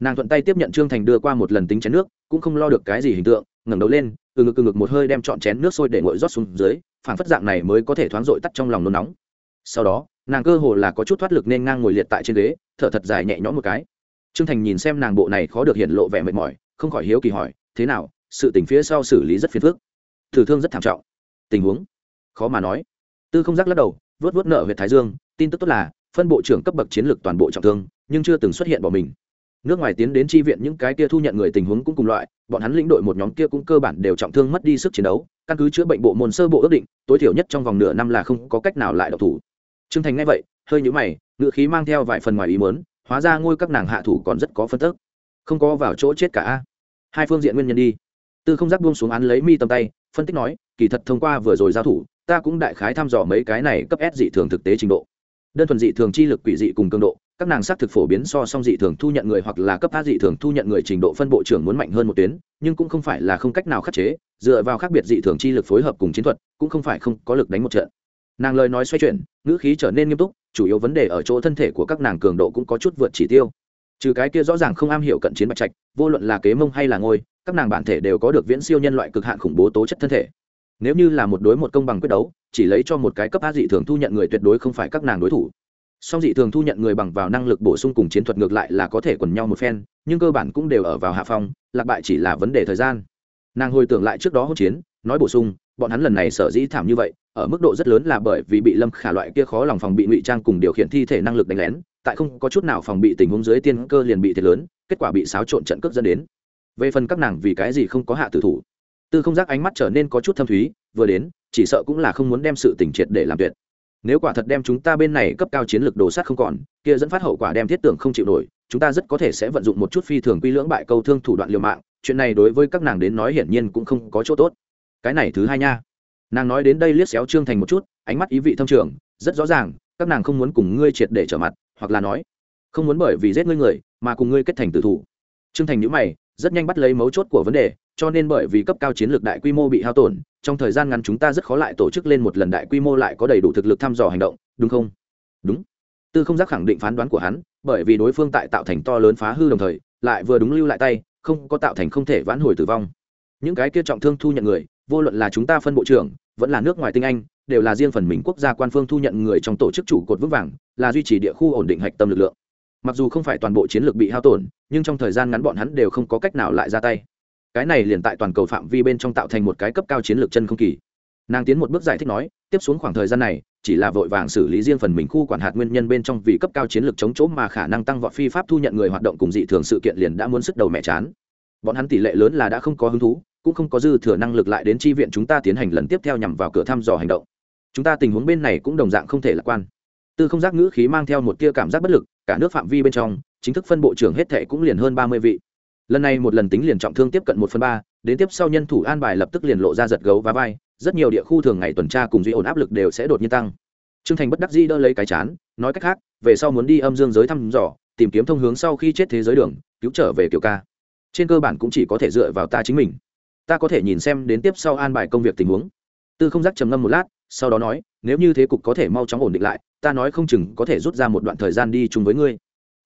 Nàng thuận tay tiếp nhận trương thành đưa qua một lần tính chén nước, cũng không lo được cái gì hình tượng ngẩng đầu lên, từ ngực từ ngực một hơi đem trọn chén nước sôi để nguội rót xuống dưới phản phất dạng này mới có thể thoáng dội tắt trong lòng nôn nóng. Sau đó, nàng cơ hồ là có chút thoát lực nên ngang ngồi liệt tại trên ghế, thở thật dài nhẹ nhõm một cái. Trương thành nhìn xem nàng bộ này khó được hiện lộ vẻ mệt mỏi, không khỏi hiếu kỳ hỏi, thế nào? Sự tình phía sau xử lý rất phiền phức. Thử thương rất thảm trọng. Tình huống? Khó mà nói. Tư không giác lắc đầu vớt vớt nợ huyện thái dương, tin tức tốt là, phân bộ trưởng cấp bậc chiến lược toàn bộ trọng thương, nhưng chưa từng xuất hiện bỏ mình nước ngoài tiến đến tri viện những cái kia thu nhận người tình huống cũng cùng loại, bọn hắn lĩnh đội một nhóm kia cũng cơ bản đều trọng thương mất đi sức chiến đấu, căn cứ chữa bệnh bộ môn sơ bộ ước định, tối thiểu nhất trong vòng nửa năm là không có cách nào lại độc thủ. Trương thành nghe vậy, hơi nhũ mày ngựa khí mang theo vài phần ngoài ý mớn hóa ra ngôi các nàng hạ thủ còn rất có phân tức. Không có vào chỗ chết cả hai phương diện nguyên nhân đi. Tư không giác buông xuống án lấy mi tầm tay, phân tích nói, kỳ thật thông qua vừa rồi giao thủ, ta cũng đại khái thăm dò mấy cái này cấp s dị thường thực tế trình độ. Đơn thuần dị thường chi lực quỷ dị cùng cường độ các nàng xác thực phổ biến so song dị thường thu nhận người hoặc là cấp a dị thường thu nhận người trình độ phân bộ trưởng muốn mạnh hơn một tuyến, nhưng cũng không phải là không cách nào khắc chế, dựa vào khác biệt dị thường chi lực phối hợp cùng chiến thuật, cũng không phải không có lực đánh một trận. Nàng lời nói xoay chuyển, ngữ khí trở nên nghiêm túc, chủ yếu vấn đề ở chỗ thân thể của các nàng cường độ cũng có chút vượt chỉ tiêu. Trừ cái kia rõ ràng không am hiểu cận chiến bạch trạch, vô luận là kế mông hay là ngôi, các nàng bản thể đều có được viễn siêu nhân loại cực hạn khủng bố tố chất thân thể. Nếu như là một đối một công bằng quyết đấu, chỉ lấy cho một cái cấp a dị thường thu nhận người tuyệt đối không phải các nàng đối thủ song dị thường thu nhận người bằng vào năng lực bổ sung cùng chiến thuật ngược lại là có thể quần nhau một phen, nhưng cơ bản cũng đều ở vào hạ phong, lạc bại chỉ là vấn đề thời gian. Nàng hồi tưởng lại trước đó hỗn chiến, nói bổ sung, bọn hắn lần này sở dĩ thảm như vậy, ở mức độ rất lớn là bởi vì bị lâm khả loại kia khó lòng phòng bị ngụy trang cùng điều khiển thi thể năng lực đánh lén, tại không có chút nào phòng bị tình huống dưới tiên cơ liền bị thiệt lớn, kết quả bị xáo trộn trận cướp dẫn đến. Về phần các nàng vì cái gì không có hạ tử thủ, tư không giác ánh mắt trở nên có chút thâm thúy, vừa đến, chỉ sợ cũng là không muốn đem sự tình triệt để làm tuyệt nếu quả thật đem chúng ta bên này cấp cao chiến lược đồ sát không còn, kia dẫn phát hậu quả đem thiết tưởng không chịu nổi, chúng ta rất có thể sẽ vận dụng một chút phi thường quy lưỡng bại câu thương thủ đoạn liều mạng, chuyện này đối với các nàng đến nói hiển nhiên cũng không có chỗ tốt. Cái này thứ hai nha. Nàng nói đến đây liếc xéo trương thành một chút, ánh mắt ý vị thâm trường, rất rõ ràng, các nàng không muốn cùng ngươi triệt để trở mặt, hoặc là nói, không muốn bởi vì giết ngươi người, mà cùng ngươi kết thành tử thủ. Trương thành nhữ mày, rất nhanh bắt lấy mấu chốt của vấn đề cho nên bởi vì cấp cao chiến lược đại quy mô bị hao tổn, trong thời gian ngắn chúng ta rất khó lại tổ chức lên một lần đại quy mô lại có đầy đủ thực lực thăm dò hành động, đúng không? Đúng. Tư không giác khẳng định phán đoán của hắn, bởi vì đối phương tại tạo thành to lớn phá hư đồng thời, lại vừa đúng lưu lại tay, không có tạo thành không thể vãn hồi tử vong. Những cái kia trọng thương thu nhận người, vô luận là chúng ta phân bộ trưởng, vẫn là nước ngoài tinh anh, đều là riêng phần mình quốc gia quan phương thu nhận người trong tổ chức chủ cột vững vàng, là duy trì địa khu ổn định hạch tâm lực lượng. Mặc dù không phải toàn bộ chiến lược bị hao tổn, nhưng trong thời gian ngắn bọn hắn đều không có cách nào lại ra tay cái này liền tại toàn cầu phạm vi bên trong tạo thành một cái cấp cao chiến lược chân không kỳ. Nàng tiến một bước giải thích nói, tiếp xuống khoảng thời gian này, chỉ là vội vàng xử lý riêng phần mình khu quản hạt nguyên nhân bên trong vì cấp cao chiến lược chống chỗ mà khả năng tăng vọt phi pháp thu nhận người hoạt động cùng dị thường sự kiện liền đã muốn sức đầu mẹ chán. Bọn hắn tỷ lệ lớn là đã không có hứng thú, cũng không có dư thừa năng lực lại đến chi viện chúng ta tiến hành lần tiếp theo nhằm vào cửa thăm dò hành động. Chúng ta tình huống bên này cũng đồng dạng không thể lạc quan. Tư không giác ngữ khí mang theo một tia cảm giác bất lực, cả nước phạm vi bên trong, chính thức phân bộ trưởng hết thệ cũng liền hơn ba mươi vị lần này một lần tính liền trọng thương tiếp cận một phần ba, đến tiếp sau nhân thủ an bài lập tức liền lộ ra giật gấu và vai, rất nhiều địa khu thường ngày tuần tra cùng duy ổn áp lực đều sẽ đột nhiên tăng. Trương thành bất đắc dĩ đỡ lấy cái chán, nói cách khác, về sau muốn đi âm dương giới thăm dò, tìm kiếm thông hướng sau khi chết thế giới đường, cứu trở về kiểu ca. Trên cơ bản cũng chỉ có thể dựa vào ta chính mình. Ta có thể nhìn xem đến tiếp sau an bài công việc tình huống. Tư không giác trầm ngâm một lát, sau đó nói, nếu như thế cục có thể mau chóng ổn định lại, ta nói không chừng có thể rút ra một đoạn thời gian đi chung với ngươi.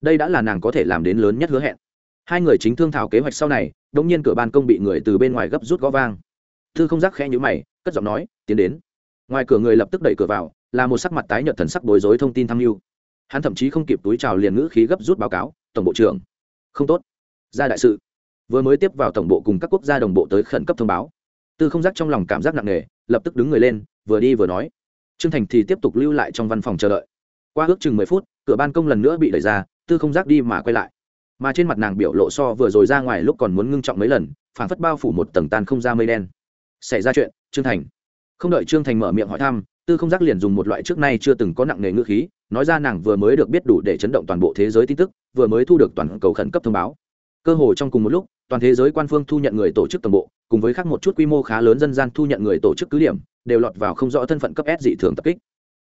Đây đã là nàng có thể làm đến lớn nhất hứa hẹn hai người chính thương thảo kế hoạch sau này đống nhiên cửa ban công bị người từ bên ngoài gấp rút gõ vang. Thư không giác khẽ nhữ mày, cất giọng nói, tiến đến. Ngoài cửa người lập tức đẩy cửa vào, là một sắc mặt tái nhợt thần sắc bối rối thông tin tham mưu. Hắn thậm chí không kịp túi trào liền ngữ khí gấp rút báo cáo, tổng bộ trưởng. Không tốt. Ra đại sự. Vừa mới tiếp vào tổng bộ cùng các quốc gia đồng bộ tới khẩn cấp thông báo. Tư không giác trong lòng cảm giác nặng nề, lập tức đứng người lên, vừa đi vừa nói. Trương thành thì tiếp tục lưu lại trong văn phòng chờ đợi. Qua ước chừng mười phút, cửa ban công lần nữa bị đẩy ra, tư không giác đi mà quay lại mà trên mặt nàng biểu lộ so vừa rồi ra ngoài lúc còn muốn ngưng trọng mấy lần phản phất bao phủ một tầng tan không ra mây đen. Xảy ra chuyện, trương thành. Không đợi trương thành mở miệng hỏi thăm, tư không giác liền dùng một loại trước nay chưa từng có nặng nề ngữ khí, nói ra nàng vừa mới được biết đủ để chấn động toàn bộ thế giới tin tức, vừa mới thu được toàn cầu khẩn cấp thông báo. Cơ hồ trong cùng một lúc, toàn thế giới quan phương thu nhận người tổ chức toàn bộ, cùng với khác một chút quy mô khá lớn dân gian thu nhận người tổ chức cứ điểm, đều lọt vào không rõ thân phận cấp s dị thường tập kích.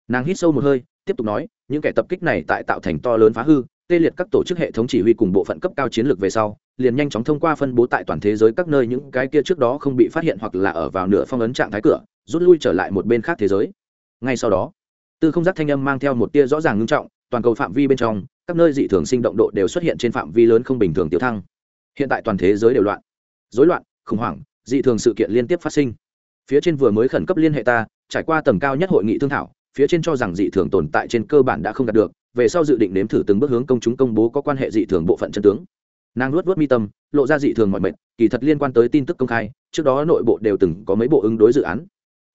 Nàng hít sâu một hơi, tiếp tục nói, những kẻ tập kích này tại tạo thành to lớn phá hư tê liệt các tổ chức hệ thống chỉ huy cùng bộ phận cấp cao chiến lược về sau, liền nhanh chóng thông qua phân bố tại toàn thế giới các nơi những cái kia trước đó không bị phát hiện hoặc là ở vào nửa phong ấn trạng thái cửa, rút lui trở lại một bên khác thế giới. Ngay sau đó, tư không giác thanh âm mang theo một tia rõ ràng ngưng trọng, toàn cầu phạm vi bên trong, các nơi dị thường sinh động độ đều xuất hiện trên phạm vi lớn không bình thường tiêu thăng. Hiện tại toàn thế giới đều loạn. Dối loạn, khủng hoảng, dị thường sự kiện liên tiếp phát sinh. Phía trên vừa mới khẩn cấp liên hệ ta, trải qua tầm cao nhất hội nghị thương thảo, phía trên cho rằng dị thường tồn tại trên cơ bản đã không đạt được về sau dự định nếm thử từng bước hướng công chúng công bố có quan hệ dị thường bộ phận chân tướng. Nàng luốt vớt mi tâm, lộ ra dị thường mọi mệnh kỳ thật liên quan tới tin tức công khai, trước đó nội bộ đều từng có mấy bộ ứng đối dự án.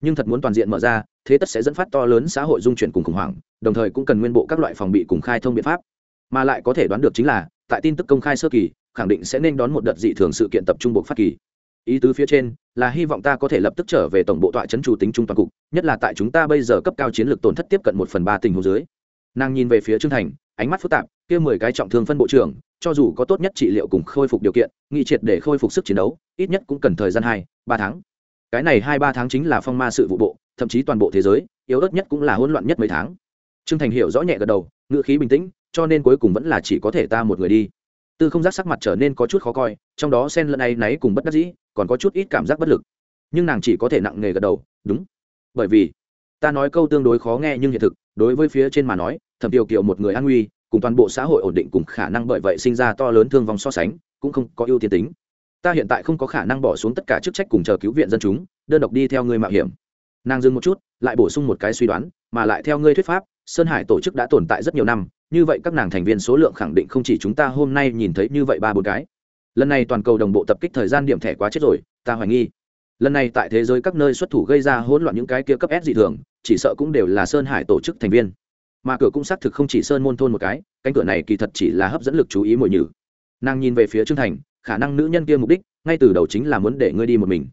Nhưng thật muốn toàn diện mở ra, thế tất sẽ dẫn phát to lớn xã hội dung chuyển cùng khủng hoảng, đồng thời cũng cần nguyên bộ các loại phòng bị cùng khai thông biện pháp. Mà lại có thể đoán được chính là, tại tin tức công khai sơ kỳ, khẳng định sẽ nên đón một đợt dị thường sự kiện tập trung buộc phát kỳ. Ý tứ phía trên, là hy vọng ta có thể lập tức trở về tổng bộ tọa chấn chủ tính trung toàn cục, nhất là tại chúng ta bây giờ cấp cao chiến lược tổn thất tiếp cận một phần ba tình hồ dưới nàng nhìn về phía trương thành, ánh mắt phức tạp, kia mười cái trọng thương phân bộ trưởng, cho dù có tốt nhất trị liệu cùng khôi phục điều kiện, nghị triệt để khôi phục sức chiến đấu, ít nhất cũng cần thời gian hai, ba tháng. Cái này hai, ba tháng chính là phong ma sự vụ bộ, thậm chí toàn bộ thế giới, yếu ớt nhất cũng là hỗn loạn nhất mấy tháng. Trương thành hiểu rõ nhẹ gật đầu, ngữ khí bình tĩnh, cho nên cuối cùng vẫn là chỉ có thể ta một người đi. Tư không giác sắc mặt trở nên có chút khó coi, trong đó sen lẫn này náy cùng bất đắc dĩ, còn có chút ít cảm giác bất lực. Nhưng nàng chỉ có thể nặng nề gật đầu, đúng. Bởi vì, ta nói câu tương đối khó nghe nhưng hiện thực, đối với phía trên mà nói thẩm tiêu kiều một người an nguy, cùng toàn bộ xã hội ổn định cùng khả năng bởi vậy sinh ra to lớn thương vong so sánh, cũng không có ưu tiên tính. Ta hiện tại không có khả năng bỏ xuống tất cả chức trách cùng chờ cứu viện dân chúng, đơn độc đi theo ngươi mạo hiểm. Nàng dừng một chút, lại bổ sung một cái suy đoán, mà lại theo ngươi thuyết pháp, sơn hải tổ chức đã tồn tại rất nhiều năm, như vậy các nàng thành viên số lượng khẳng định không chỉ chúng ta hôm nay nhìn thấy như vậy ba bốn cái. Lần này toàn cầu đồng bộ tập kích thời gian điểm thẻ quá chết rồi, ta hoài nghi. Lần này tại thế giới các nơi xuất thủ gây ra hỗn loạn những cái kia cấp s dị thường, chỉ sợ cũng đều là sơn hải tổ chức thành viên mà cửa cũng xác thực không chỉ sơn môn thôn một cái, cánh cửa này kỳ thật chỉ là hấp dẫn lực chú ý mồi nhử. Nàng nhìn về phía trương thành, khả năng nữ nhân kia mục đích, ngay từ đầu chính là muốn để ngươi đi một mình.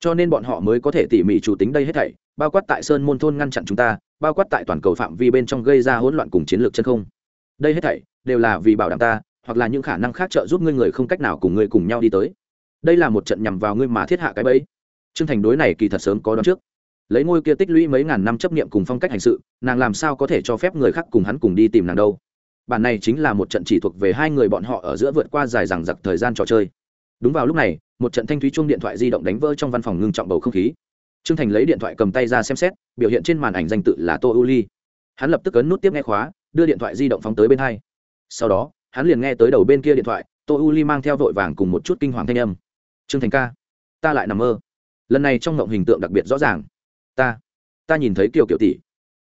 Cho nên bọn họ mới có thể tỉ mỉ chủ tính đây hết thảy, bao quát tại sơn môn thôn ngăn chặn chúng ta, bao quát tại toàn cầu phạm vi bên trong gây ra hỗn loạn cùng chiến lược chân không. Đây hết thảy đều là vì bảo đảm ta, hoặc là những khả năng khác trợ giúp ngươi người không cách nào cùng ngươi cùng nhau đi tới. Đây là một trận nhằm vào ngươi mà thiết hạ cái bẫy. Trương thành đối này kỳ thật sớm có đoán trước lấy ngôi kia tích lũy mấy ngàn năm chấp niệm cùng phong cách hành sự, nàng làm sao có thể cho phép người khác cùng hắn cùng đi tìm nàng đâu? Bản này chính là một trận chỉ thuộc về hai người bọn họ ở giữa vượt qua dài dằng dặc thời gian trò chơi. Đúng vào lúc này, một trận thanh thúy chuông điện thoại di động đánh vỡ trong văn phòng ngưng trọng bầu không khí. Trương thành lấy điện thoại cầm tay ra xem xét, biểu hiện trên màn ảnh danh tự là tô u ly. Hắn lập tức ấn nút tiếp nghe khóa, đưa điện thoại di động phóng tới bên hai. Sau đó, hắn liền nghe tới đầu bên kia điện thoại, tô u ly mang theo vội vàng cùng một chút kinh hoàng thanh âm. Trương thành ca, ta lại nằm mơ. Lần này trong ngộng hình tượng đặc biệt rõ ràng ta ta nhìn thấy kiều kiều tỷ.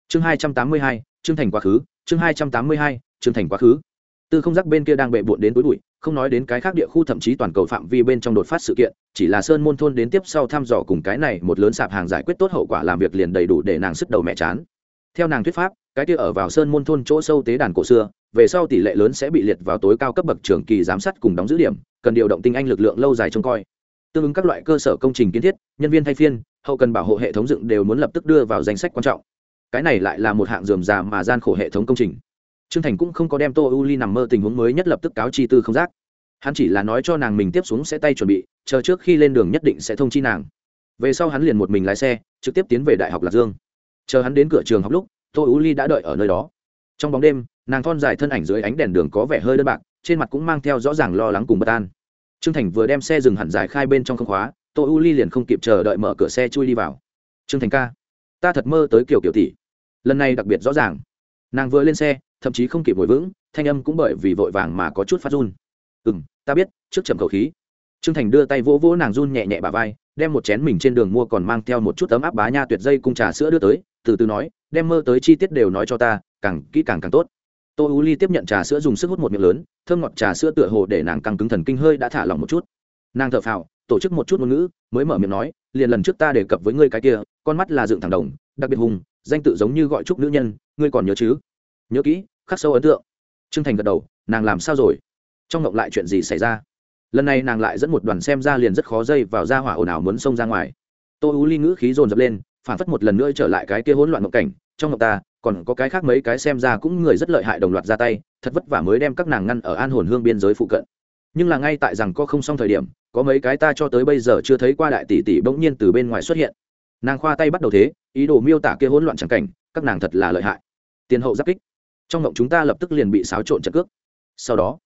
Chương hai trăm tám mươi hai chương thành quá khứ. Chương hai trăm tám mươi hai chương thành quá khứ. Tư không giác bên kia đang bệ bộn đến tối bụi, không nói đến cái khác địa khu, thậm chí toàn cầu phạm vi bên trong đột phát sự kiện, chỉ là sơn môn thôn đến tiếp sau thăm dò cùng cái này một lớn sạp hàng giải quyết tốt hậu quả làm việc liền đầy đủ để nàng sức đầu mẹ chán. Theo nàng thuyết pháp, cái kia ở vào sơn môn thôn chỗ sâu tế đàn cổ xưa, về sau tỷ lệ lớn sẽ bị liệt vào tối cao cấp bậc trường kỳ giám sát cùng đóng giữ điểm, cần điều động tinh anh lực lượng lâu dài trông coi tương ứng các loại cơ sở công trình kiến thiết, nhân viên thay phiên, hậu cần bảo hộ hệ thống dựng đều muốn lập tức đưa vào danh sách quan trọng. Cái này lại là một hạng dườm già mà gian khổ hệ thống công trình. Trương thành cũng không có đem tô u ly nằm mơ tình huống mới nhất lập tức cáo chi tư không giác. Hắn chỉ là nói cho nàng mình tiếp xuống sẽ tay chuẩn bị, chờ trước khi lên đường nhất định sẽ thông chi nàng. Về sau hắn liền một mình lái xe, trực tiếp tiến về đại học lạc dương. Chờ hắn đến cửa trường học lúc, tô u ly đã đợi ở nơi đó. Trong bóng đêm, nàng thon dài thân ảnh dưới ánh đèn đường có vẻ hơi đơn bạc, trên mặt cũng mang theo rõ ràng lo lắng cùng bất an trương thành vừa đem xe dừng hẳn giải khai bên trong không khóa, tô u ly liền không kịp chờ đợi mở cửa xe chui đi vào. Trương thành ca, ta thật mơ tới kiểu kiểu tỷ. Lần này đặc biệt rõ ràng. Nàng vừa lên xe, thậm chí không kịp ngồi vững, thanh âm cũng bởi vì vội vàng mà có chút phát run. Ừ m ta biết, trước chậm khẩu khí. Trương thành đưa tay vỗ vỗ nàng run nhẹ nhẹ bà vai, đem một chén mình trên đường mua còn mang theo một chút tấm áp bá nha tuyệt dây cung trà sữa đưa tới, từ từ nói, đem mơ tới chi tiết đều nói cho ta, càng kỹ càng càng tốt tô u ly tiếp nhận trà sữa dùng sức hút một miệng lớn, thơm ngọt trà sữa tựa hồ để nàng căng cứng thần kinh hơi đã thả lỏng một chút. Nàng thở phào, tổ chức một chút ngôn ngữ, mới mở miệng nói, liền lần trước ta đề cập với ngươi cái kia, con mắt là dựng thẳng đồng, đặc biệt hùng, danh tự giống như gọi trúc nữ nhân, ngươi còn nhớ chứ? Nhớ kỹ, khắc sâu ấn tượng. T r ư ơ n g thành gật đầu, nàng làm sao rồi? Trong ngộng lại chuyện gì xảy ra? Lần này nàng lại dẫn một đoàn xem ra liền rất khó dây vào ra hỏa ồn ào muốn xông ra ngoài. Tô u ly ngữ khí dồn dập lên, phản phất một lần nữa trở lại cái kia hỗn loạn ngộng cảnh, trong ngộng ta còn có cái khác mấy cái xem ra cũng người rất lợi hại đồng loạt ra tay, thật vất vả mới đem các nàng ngăn ở an hồn hương biên giới phụ cận. Nhưng là ngay tại rằng có không xong thời điểm, có mấy cái ta cho tới bây giờ chưa thấy qua đại tỷ tỷ bỗng nhiên từ bên ngoài xuất hiện. Nàng khoa tay bắt đầu thế, ý đồ miêu tả kia hỗn loạn chẳng cảnh, các nàng thật là lợi hại. Tiền hậu giáp kích. Trong động chúng ta lập tức liền bị xáo trộn trận cước. Sau đó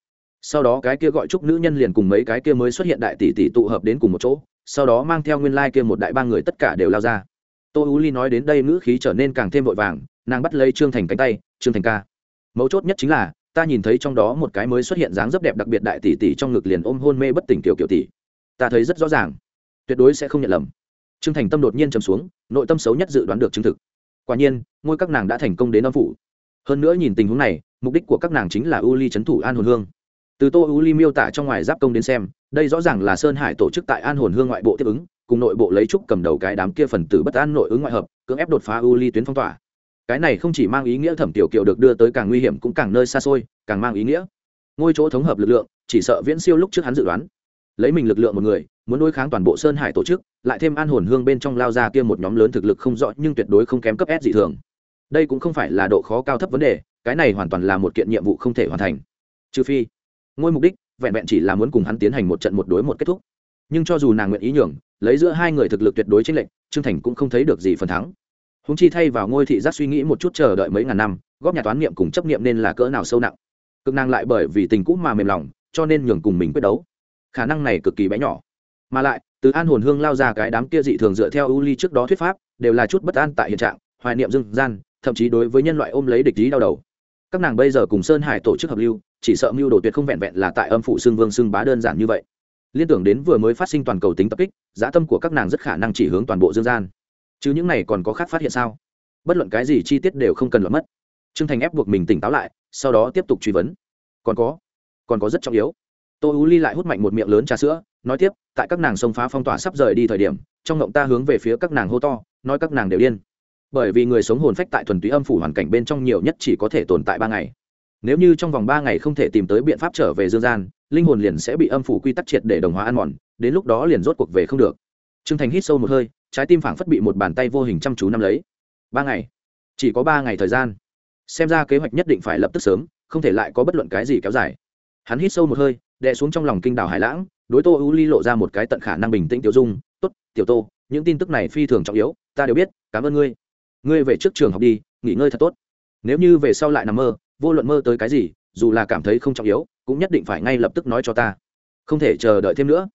sau đó cái kia gọi trúc nữ nhân liền cùng mấy cái kia mới xuất hiện đại tỷ tỷ tụ hợp đến cùng một chỗ, sau đó mang theo nguyên lai kia một đại ba người tất cả đều lao ra. Tô u ly nói đến đây ngữ khí trở nên càng thêm vội vàng nàng bắt lấy trương thành cánh tay, trương thành ca, mấu chốt nhất chính là, ta nhìn thấy trong đó một cái mới xuất hiện dáng rất đẹp đặc biệt đại tỷ tỷ trong ngực liền ôm hôn mê bất tỉnh kiểu kiểu tỷ. Ta thấy rất rõ ràng, tuyệt đối sẽ không nhận lầm. Trương thành tâm đột nhiên trầm xuống, nội tâm xấu nhất dự đoán được chứng thực. Quả nhiên, ngôi các nàng đã thành công đến âm phủ. Hơn nữa nhìn tình huống này, mục đích của các nàng chính là u ly trấn thủ an hồn hương. Từ tô u ly miêu tả trong ngoài giáp công đến xem, đây rõ ràng là sơn hải tổ chức tại an hồn hương ngoại bộ tiếp ứng, cùng nội bộ lấy trúc cầm đầu cái đám kia phần tử bất an nội ứng ngoại hợp, cưỡng ép đột phá u ly tuyến phong tỏa cái này không chỉ mang ý nghĩa thẩm tiểu kiều được đưa tới càng nguy hiểm cũng càng nơi xa xôi, càng mang ý nghĩa. Ngôi chỗ thống hợp lực lượng, chỉ sợ viễn siêu lúc trước hắn dự đoán. Lấy mình lực lượng một người, muốn đối kháng toàn bộ sơn hải tổ chức, lại thêm an hồn hương bên trong lao ra kia một nhóm lớn thực lực không rõ nhưng tuyệt đối không kém cấp s dị thường. Đây cũng không phải là độ khó cao thấp vấn đề, cái này hoàn toàn là một kiện nhiệm vụ không thể hoàn thành. Trừ phi, ngôi mục đích vẹn vẹn chỉ là muốn cùng hắn tiến hành một trận một đối một kết thúc. Nhưng cho dù nàng nguyện ý nhường, lấy giữa hai người thực lực tuyệt đối chênh lệnh trương thành cũng không thấy được gì phần thắng húng chi thay vào ngôi thị giác suy nghĩ một chút chờ đợi mấy ngàn năm, góp nhà toán niệm cùng chấp niệm nên là cỡ nào sâu nặng. Cực nàng lại bởi vì tình cũ mà mềm lòng, cho nên nhường cùng mình quyết đấu. Khả năng này cực kỳ bé nhỏ. Mà lại, từ an hồn hương lao ra cái đám kia dị thường dựa theo ưu ly trước đó thuyết pháp, đều là chút bất an tại hiện trạng, hoài niệm dưng gian, thậm chí đối với nhân loại ôm lấy địch ý đau đầu. Các nàng bây giờ cùng sơn hải tổ chức hợp lưu, chỉ sợ mưu đồ tuyệt không vẹn vẹn là tại âm phụ xương vương xương bá đơn giản như vậy. Liên tưởng đến vừa mới phát sinh toàn cầu tính tập kích, giá tâm của các nàng rất khả năng chỉ hướng toàn bộ dương gian chứ những này còn có khác phát hiện sao? Bất luận cái gì chi tiết đều không cần lọt mất. T r ư ơ n g thành ép buộc mình tỉnh táo lại, sau đó tiếp tục truy vấn. Còn có còn có rất trọng yếu. Tô ú ly lại hút mạnh một miệng lớn trà sữa, nói tiếp, tại các nàng sông phá phong tỏa sắp rời đi thời điểm, trong ngộng ta hướng về phía các nàng hô to, nói các nàng đều điên. Bởi vì người sống hồn phách tại thuần túy âm phủ hoàn cảnh bên trong nhiều nhất chỉ có thể tồn tại ba ngày. Nếu như trong vòng ba ngày không thể tìm tới biện pháp trở về dương gian, linh hồn liền sẽ bị âm phủ quy tắc triệt để đồng hóa ăn mòn, đến lúc đó liền rốt cuộc về không được. T r ư ơ n g thành hít sâu một hơi trái tim phảng phất bị một bàn tay vô hình chăm chú nắm lấy. Ba ngày. Chỉ có ba ngày thời gian. Xem ra kế hoạch nhất định phải lập tức sớm, không thể lại có bất luận cái gì kéo dài. Hắn hít sâu một hơi, đè xuống trong lòng kinh đảo hải lãng, đối tô ưu ly lộ ra một cái tận khả năng bình tĩnh tiểu dung, tốt, tiểu tô, những tin tức này phi thường trọng yếu, ta đều biết, cảm ơn ngươi. Ngươi về trước trường học đi, nghỉ ngơi thật tốt. Nếu như về sau lại nằm mơ, vô luận mơ tới cái gì, dù là cảm thấy không trọng yếu, cũng nhất định phải ngay lập tức nói cho ta. Không thể chờ đợi thêm nữa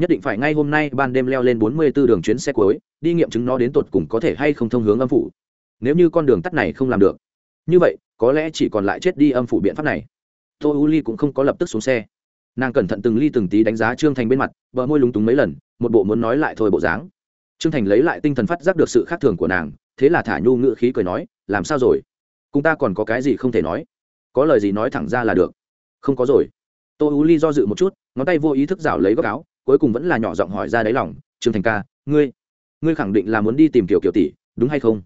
nhất định phải ngay hôm nay ban đêm leo lên bốn mươi 44 đường chuyến xe cuối, đi nghiệm chứng nó đến tột cùng có thể hay không thông hướng âm phủ. Nếu như con đường tắt này không làm được. Như vậy, có lẽ chỉ còn lại chết đi âm phủ biện pháp này. Tô u ly cũng không có lập tức xuống xe. Nàng cẩn thận từng ly từng tí đánh giá trương thành bên mặt, bờ môi lúng túng mấy lần, một bộ muốn nói lại thôi bộ dáng. Trương thành lấy lại tinh thần phát giác được sự khác thường của nàng, thế là thả nhu ngữ khí cười nói, làm sao rồi? Cùng ta còn có cái gì không thể nói? Có lời gì nói thẳng ra là được. Không có rồi. Tô U ly do dự một chút, ngón tay vô ý thức rảo lấy góc áo cuối cùng vẫn là nhỏ giọng hỏi ra đáy lòng, trương thành ca, ngươi ngươi khẳng định là muốn đi tìm kiểu kiểu tỷ, đúng hay không?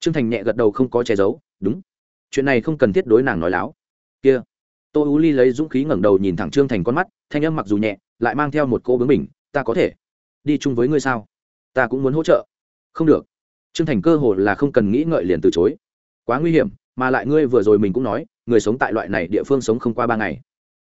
Trương thành nhẹ gật đầu không có che giấu, đúng. Chuyện này không cần thiết đối nàng nói láo. Kia. Tô u ly lấy dũng khí ngẩng đầu nhìn thẳng trương thành con mắt, thanh âm mặc dù nhẹ, lại mang theo một cô bướng mình ta có thể đi chung với ngươi sao? Ta cũng muốn hỗ trợ. Không được. Trương thành cơ hồ là không cần nghĩ ngợi liền từ chối. Quá nguy hiểm, mà lại ngươi vừa rồi mình cũng nói, người sống tại loại này địa phương sống không qua ba ngày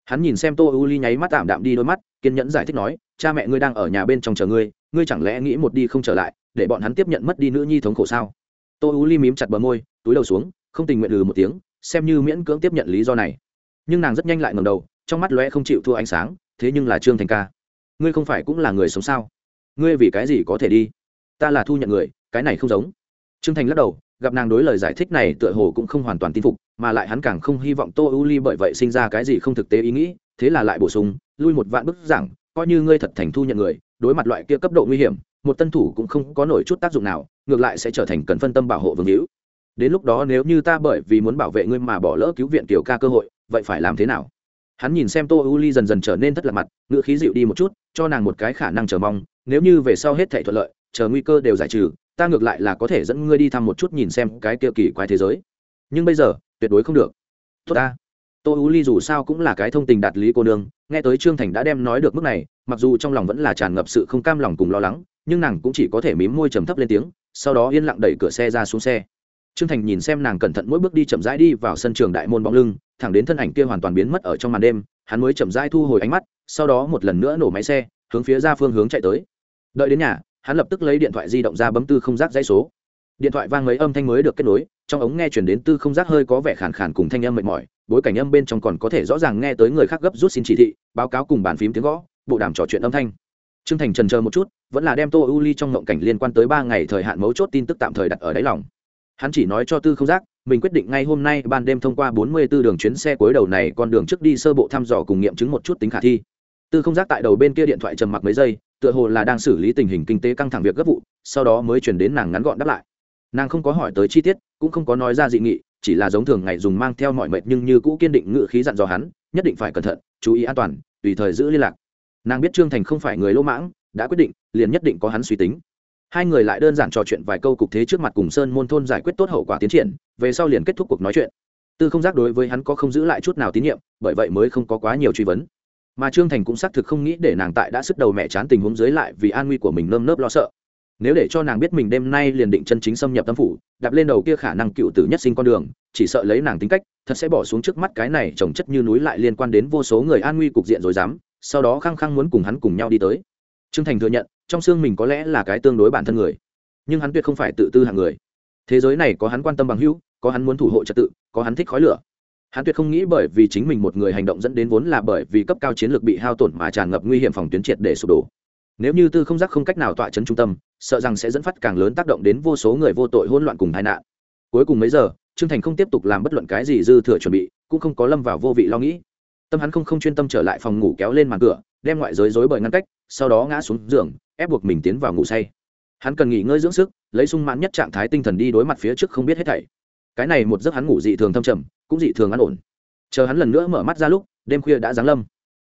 hắn nhìn xem tô u ly nháy mắt tạm đạm đi đôi mắt, kiên nhẫn giải thích nói, cha mẹ ngươi đang ở nhà bên trong chờ ngươi ngươi chẳng lẽ nghĩ một đi không trở lại, để bọn hắn tiếp nhận mất đi nữ nhi thống khổ sao? Tô u ly mím chặt bờ môi, túi đầu xuống, không tình nguyện lừ một tiếng, xem như miễn cưỡng tiếp nhận lý do này. Nhưng nàng rất nhanh lại ngầm đầu, trong mắt lóe không chịu thua ánh sáng, thế nhưng là trương thành ca, ngươi không phải cũng là người sống sao? Ngươi vì cái gì có thể đi? Ta là thu nhận người, cái này không giống. Trương thành lắc đầu, gặp nàng đối lời giải thích này tựa hồ cũng không hoàn toàn tin phục mà lại hắn càng không hy vọng tô u ly bởi vậy sinh ra cái gì không thực tế ý nghĩ, thế là lại bổ sung, lui một vạn bức giảng, coi như ngươi thật thành thu nhận người, đối mặt loại kia cấp độ nguy hiểm, một tân thủ cũng không có nổi chút tác dụng nào, ngược lại sẽ trở thành cần phân tâm bảo hộ vương hữu. Đến lúc đó nếu như ta bởi vì muốn bảo vệ ngươi mà bỏ lỡ cứu viện tiểu ca cơ hội, vậy phải làm thế nào? Hắn nhìn xem tô u ly dần dần trở nên thất lạc mặt ngựa khí dịu đi một chút, cho nàng một cái khả năng chờ mong, nếu như về sau hết thể thuận lợi, chờ nguy cơ đều giải trừ, ta ngược lại là có thể dẫn ngươi đi thăm một chút nhìn xem cái kia kỳ quái thế giới. Nhưng bây giờ tuyệt đối không được. Tốt ta. Tô u ly dù sao cũng là cái thông tình đạt lý cô nương, nghe tới trương thành đã đem nói được mức này, mặc dù trong lòng vẫn là tràn ngập sự không cam lòng cùng lo lắng, nhưng nàng cũng chỉ có thể mím môi trầm thấp lên tiếng, sau đó yên lặng đẩy cửa xe ra xuống xe. Trương thành nhìn xem nàng cẩn thận mỗi bước đi chậm rãi đi vào sân trường đại môn bóng lưng, thẳng đến thân ảnh kia hoàn toàn biến mất ở trong màn đêm, hắn mới chậm rãi thu hồi ánh mắt, sau đó một lần nữa nổ máy xe, hướng phía ra phương hướng chạy tới. Đợi đến nhà, hắn lập tức lấy điện thoại di động ra bấm tư không giác dãy số điện thoại vang mấy âm thanh mới được kết nối, trong ống nghe chuyển đến tư không giác hơi có vẻ khàn khàn cùng thanh âm mệt mỏi, bối cảnh âm bên trong còn có thể rõ ràng nghe tới người khác gấp rút xin chỉ thị, báo cáo cùng bàn phím tiếng gõ, bộ đàm trò chuyện âm thanh. Trương thành trần chờ một chút, vẫn là đem tô u ly trong ngộng cảnh liên quan tới ba ngày thời hạn mấu chốt tin tức tạm thời đặt ở đáy lòng. Hắn chỉ nói cho tư không giác, mình quyết định ngay hôm nay ban đêm thông qua bốn mươi 44 đường chuyến xe cuối đầu này con đường trước đi sơ bộ thăm dò cùng nghiệm chứng một chút tính khả thi. Tư không giác tại đầu bên kia điện thoại trầm mặc mấy giây, tựa hồ là đang xử lý tình hình kinh tế căng thẳng việc gấp vụ, sau đó mới chuyển đến nàng ngắn gọn đáp lại nàng không có hỏi tới chi tiết, cũng không có nói ra dị nghị, chỉ là giống thường ngày dùng mang theo mọi mệt nhưng như cũ kiên định ngự khí dặn dò hắn, nhất định phải cẩn thận, chú ý an toàn, tùy thời giữ liên lạc. Nàng biết trương thành không phải người lỗ mãng, đã quyết định, liền nhất định có hắn suy tính. Hai người lại đơn giản trò chuyện vài câu cục thế trước mặt cùng sơn môn thôn giải quyết tốt hậu quả tiến triển, về sau liền kết thúc cuộc nói chuyện. Tư không giác đối với hắn có không giữ lại chút nào tín nhiệm, bởi vậy mới không có quá nhiều truy vấn. Mà trương thành cũng xác thực không nghĩ để nàng tại đã sức đầu mẹ chán tình huống dưới lại vì an nguy của mình nơm nớp lo sợ nếu để cho nàng biết mình đêm nay liền định chân chính xâm nhập tâm phủ, đạp lên đầu kia khả năng cựu tử nhất sinh con đường, chỉ sợ lấy nàng tính cách, thật sẽ bỏ xuống trước mắt cái này trồng chất như núi lại liên quan đến vô số người an nguy cục diện rồi dám, sau đó khăng khăng muốn cùng hắn cùng nhau đi tới. Trương thành thừa nhận, trong xương mình có lẽ là cái tương đối bản thân người, nhưng hắn tuyệt không phải tự tư hạng người. Thế giới này có hắn quan tâm bằng hữu, có hắn muốn thủ hộ trật tự, có hắn thích khói lửa. Hắn tuyệt không nghĩ bởi vì chính mình một người hành động dẫn đến vốn là bởi vì cấp cao chiến lược bị hao tổn mà tràn ngập nguy hiểm phòng tuyến triệt để sụp đổ nếu như tư không giác không cách nào tọa chấn trung tâm, sợ rằng sẽ dẫn phát càng lớn tác động đến vô số người vô tội hỗn loạn cùng tai nạn. Cuối cùng mấy giờ, trương thành không tiếp tục làm bất luận cái gì dư thừa chuẩn bị, cũng không có lâm vào vô vị lo nghĩ. Tâm hắn không không chuyên tâm trở lại phòng ngủ kéo lên màn cửa, đem ngoại giới rối bời ngăn cách, sau đó ngã xuống giường, ép buộc mình tiến vào ngủ say. Hắn cần nghỉ ngơi dưỡng sức, lấy sung mãn nhất trạng thái tinh thần đi đối mặt phía trước không biết hết thảy. Cái này một giấc hắn ngủ dị thường thâm trầm, cũng dị thường an ổn. Chờ hắn lần nữa mở mắt ra lúc, đêm khuya đã giáng lâm.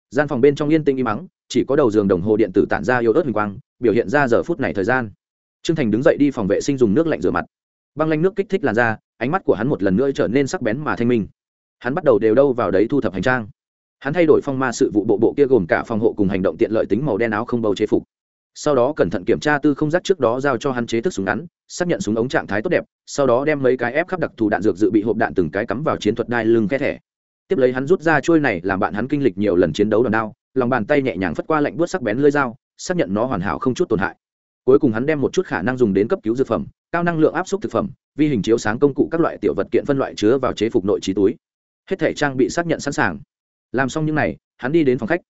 Gian phòng bên trong yên tĩnh im mắng chỉ có đầu giường đồng hồ điện tử tản ra yếu ớt hình quang, biểu hiện ra giờ phút này thời gian. Trương thành đứng dậy đi phòng vệ sinh dùng nước lạnh rửa mặt. Băng lanh nước kích thích làn da, ánh mắt của hắn một lần nữa trở nên sắc bén mà thanh minh. Hắn bắt đầu đều đâu vào đấy thu thập hành trang. Hắn thay đổi phong ma sự vụ bộ bộ kia gồm cả phòng hộ cùng hành động tiện lợi tính màu đen áo không bầu chế phục. Sau đó cẩn thận kiểm tra tư không giác trước đó giao cho hắn chế thức súng ngắn, xác nhận súng ống trạng thái tốt đẹp, sau đó đem mấy cái ép khắp đặc thù đạn dược dự bị hộp đạn từng cái cắm vào chiến thuật đai lưng khe thẻ. Tiếp lấy hắn rút ra trôi này làm bạn hắn kinh lịch nhiều lần chiến đấu đòn đao lòng bàn tay nhẹ nhàng phất qua lạnh buốt sắc bén lưỡi dao, xác nhận nó hoàn hảo không chút tổn hại. Cuối cùng hắn đem một chút khả năng dùng đến cấp cứu dược phẩm, cao năng lượng áp suất thực phẩm, vi hình chiếu sáng công cụ các loại tiểu vật kiện phân loại chứa vào chế phục nội trí túi. Hết thể trang bị xác nhận sẵn sàng. Làm xong những n à y hắn đi đến phòng khách.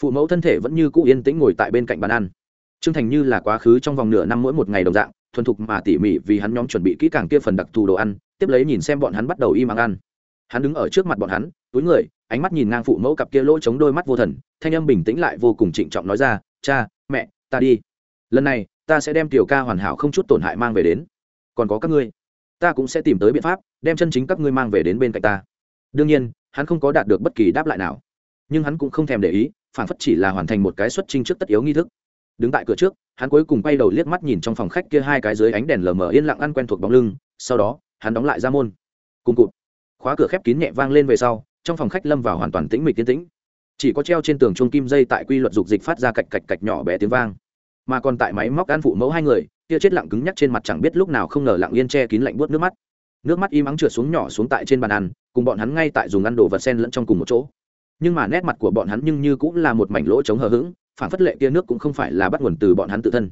Phụ mẫu thân thể vẫn như cũ yên tĩnh ngồi tại bên cạnh bàn ăn. T r ư ơ n g thành như là quá khứ trong vòng nửa năm mỗi một ngày đồng dạng, thuần thục mà tỉ mỉ vì hắn nhóm chuẩn bị kỹ càng kia phần đặc thù đồ ăn, tiếp lấy nhìn xem bọn hắn bắt đầu im ắng ăn. Hắn đứng ở trước mặt bọn hắn túi người, ánh mắt nhìn ngang phụ mẫu cặp kia lỗ chống đôi mắt vô thần, thanh âm bình tĩnh lại vô cùng trịnh trọng nói ra, cha, mẹ, ta đi. Lần này, ta sẽ đem tiểu ca hoàn hảo không chút tổn hại mang về đến. Còn có các ngươi. Ta cũng sẽ tìm tới biện pháp, đem chân chính các ngươi mang về đến bên cạnh ta. Đương nhiên, hắn không có đạt được bất kỳ đáp lại nào. Nhưng hắn cũng không thèm để ý phản phất chỉ là hoàn thành một cái xuất trình trước tất yếu nghi thức. Đứng tại cửa trước, hắn cuối cùng quay đầu liếc mắt nhìn trong phòng khách kia hai cái dưới ánh đèn lờ mờ yên lặng ăn quen thuộc bóng lưng, sau đó, hắn đóng lại ra môn. Cùng cụt. Khóa cửa khép kín nhẹ vang lên về sau trong phòng khách lâm vào hoàn toàn tĩnh mịch tiến tĩnh. Chỉ có treo trên tường chuông kim dây tại quy luật dục dịch phát ra cạch cạch cạch nhỏ bé tiếng vang. Mà còn tại máy móc ăn phụ mẫu hai người, kia chết lặng cứng nhắc trên mặt chẳng biết lúc nào không ngờ lặng yên che kín lạnh buốt nước mắt. Nước mắt im ắng trượt xuống nhỏ xuống tại trên bàn ăn, cùng bọn hắn ngay tại dùng ăn đồ vật sen lẫn trong cùng một chỗ. Nhưng mà nét mặt của bọn hắn nhưng như cũng là một mảnh lỗ trống hờ hững, phản phất lệ kia nước cũng không phải là bắt nguồn từ bọn hắn tự thân.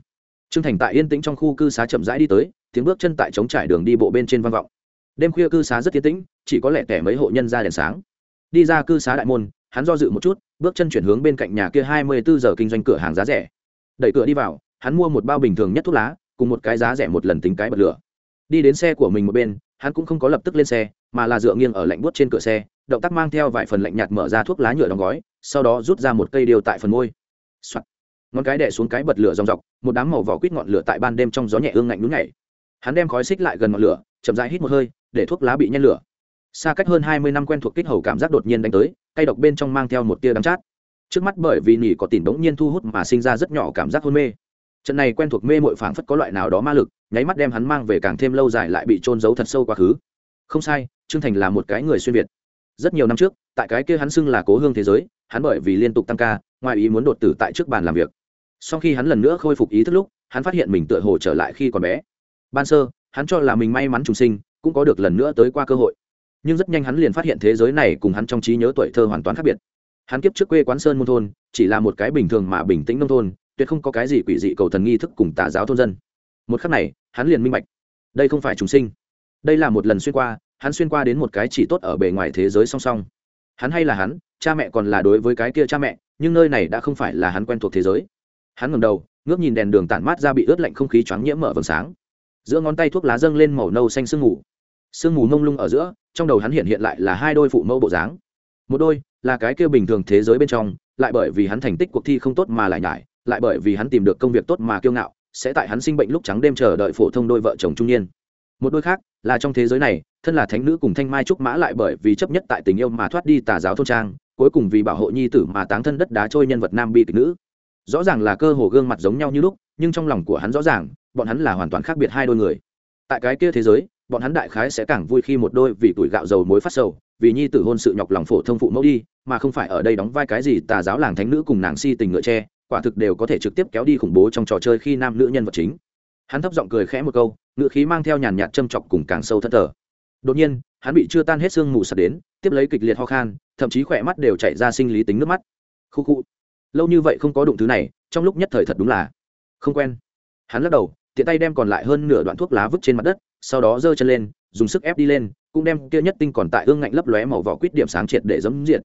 Trương thành tại yên tĩnh trong khu cư xá chậm rãi đi tới, tiếng bước chân tại trống trải đường đi bộ bên trên vang vọng. Đêm khuya cư xá rất yên tĩnh, chỉ có lẻ tẻ mấy hộ nhân ra đèn sáng đi ra cư xá đại môn, hắn do dự một chút, bước chân chuyển hướng bên cạnh nhà kia hai mươi bốn giờ kinh doanh cửa hàng giá rẻ. Đẩy cửa đi vào, hắn mua một bao bình thường nhất thuốc lá, cùng một cái giá rẻ một lần tính cái bật lửa. Đi đến xe của mình một bên, hắn cũng không có lập tức lên xe, mà là dựa nghiêng ở lạnh buốt trên cửa xe, động tác mang theo vài phần lạnh nhạt mở ra thuốc lá nhựa đóng gói, sau đó rút ra một cây điều tại phần môi、Soạn. ngón cái đẻ xuống cái bật lửa ròng rọc một đám màu vỏ quýt ngọn lửa tại ban đêm trong gió nhẹ ương ngạnh núi nhảy. Hắn đem khói xích lại gần ngọn lửa, chậm rãi hít một hơi, để thuốc lá bị nhen lửa xa cách hơn hai mươi năm quen thuộc kích hầu cảm giác đột nhiên đánh tới cây độc bên trong mang theo một tia đắng chát. Trước mắt bởi vì nỉ có tìm bỗng nhiên thu hút mà sinh ra rất nhỏ cảm giác hôn mê. Trận này quen thuộc mê mội phảng phất có loại nào đó ma lực, nháy mắt đem hắn mang về càng thêm lâu dài lại bị trôn giấu thật sâu quá khứ. Không sai, trương thành là một cái người xuyên việt. Rất nhiều năm trước, tại cái kia hắn xưng là cố hương thế giới, hắn bởi vì liên tục tăng ca, ngoài ý muốn đột tử tại trước bàn làm việc. Sau khi hắn lần nữa khôi phục ý thức lúc, hắn phát hiện mình tựa hồ trở lại khi còn bé. Ban sơ, hắn cho là mình may mắn trùng sinh, cũng có được lần nữa tới qua cơ hội nhưng rất nhanh hắn liền phát hiện thế giới này cùng hắn trong trí nhớ tuổi thơ hoàn toàn khác biệt. Hắn kiếp trước quê quán sơn môn thôn, chỉ là một cái bình thường mà bình tĩnh nông thôn, tuyệt không có cái gì quỷ dị cầu thần nghi thức cùng tà giáo thôn dân. Một khắc này, hắn liền minh bạch, đây không phải trùng sinh. Đây là một lần xuyên qua, hắn xuyên qua đến một cái chỉ tốt ở bề ngoài thế giới song song. Hắn hay là hắn, cha mẹ còn là đối với cái kia cha mẹ, nhưng nơi này đã không phải là hắn quen thuộc thế giới. Hắn ngầm đầu, ngước nhìn đèn đường tản mát ra bị ướt lạnh không khí choáng nhiễm mở vầng sáng. Giữa ngón tay thuốc lá dâng lên màu nâu xanh sương mù sương mù mông lung ở giữa, trong đầu hắn hiện hiện lại là hai đôi phụ mẫu bộ dáng. Một đôi là cái kia bình thường thế giới bên trong, lại bởi vì hắn thành tích cuộc thi không tốt mà lại nhải, lại bởi vì hắn tìm được công việc tốt mà kiêu ngạo, sẽ tại hắn sinh bệnh lúc trắng đêm chờ đợi phổ thông đôi vợ chồng trung niên. Một đôi khác là trong thế giới này, thân là thánh nữ cùng thanh mai trúc mã lại bởi vì chấp nhất tại tình yêu mà thoát đi tà giáo thôn trang, cuối cùng vì bảo hộ nhi tử mà táng thân đất đá trôi nhân vật nam bi kịch nữ. Rõ ràng là cơ hồ gương mặt giống nhau như lúc, nhưng trong lòng của hắn rõ ràng, bọn hắn là hoàn toàn khác biệt hai đôi người. Tại cái kia thế giới bọn hắn đại khái sẽ càng vui khi một đôi vì tuổi gạo dầu mối phát sầu, vì nhi tử hôn sự nhọc lòng phổ thông phụ mẫu đi, mà không phải ở đây đóng vai cái gì tà giáo làng thánh nữ cùng nàng si tình ngựa tre, quả thực đều có thể trực tiếp kéo đi khủng bố trong trò chơi khi nam nữ nhân vật chính. Hắn thấp giọng cười khẽ một câu, ngựa khí mang theo nhàn nhạt châm chọc cùng càng sâu thân thờ. Đột nhiên, hắn bị chưa tan hết sương mù sạt đến, tiếp lấy kịch liệt ho khan, thậm chí khỏe mắt đều chạy ra sinh lý tính nước mắt. Khu khu. Lâu như vậy không có đụng thứ này, trong lúc nhất thời thật đúng là không quen. Hắn lắc đầu tiện tay đem còn lại hơn nửa đoạn thuốc lá vứt trên mặt đất sau đó giơ chân lên dùng sức ép đi lên cũng đem kia nhất tinh còn tại ương ngạnh lấp lóe màu vỏ quýt điểm sáng triệt để dấm diện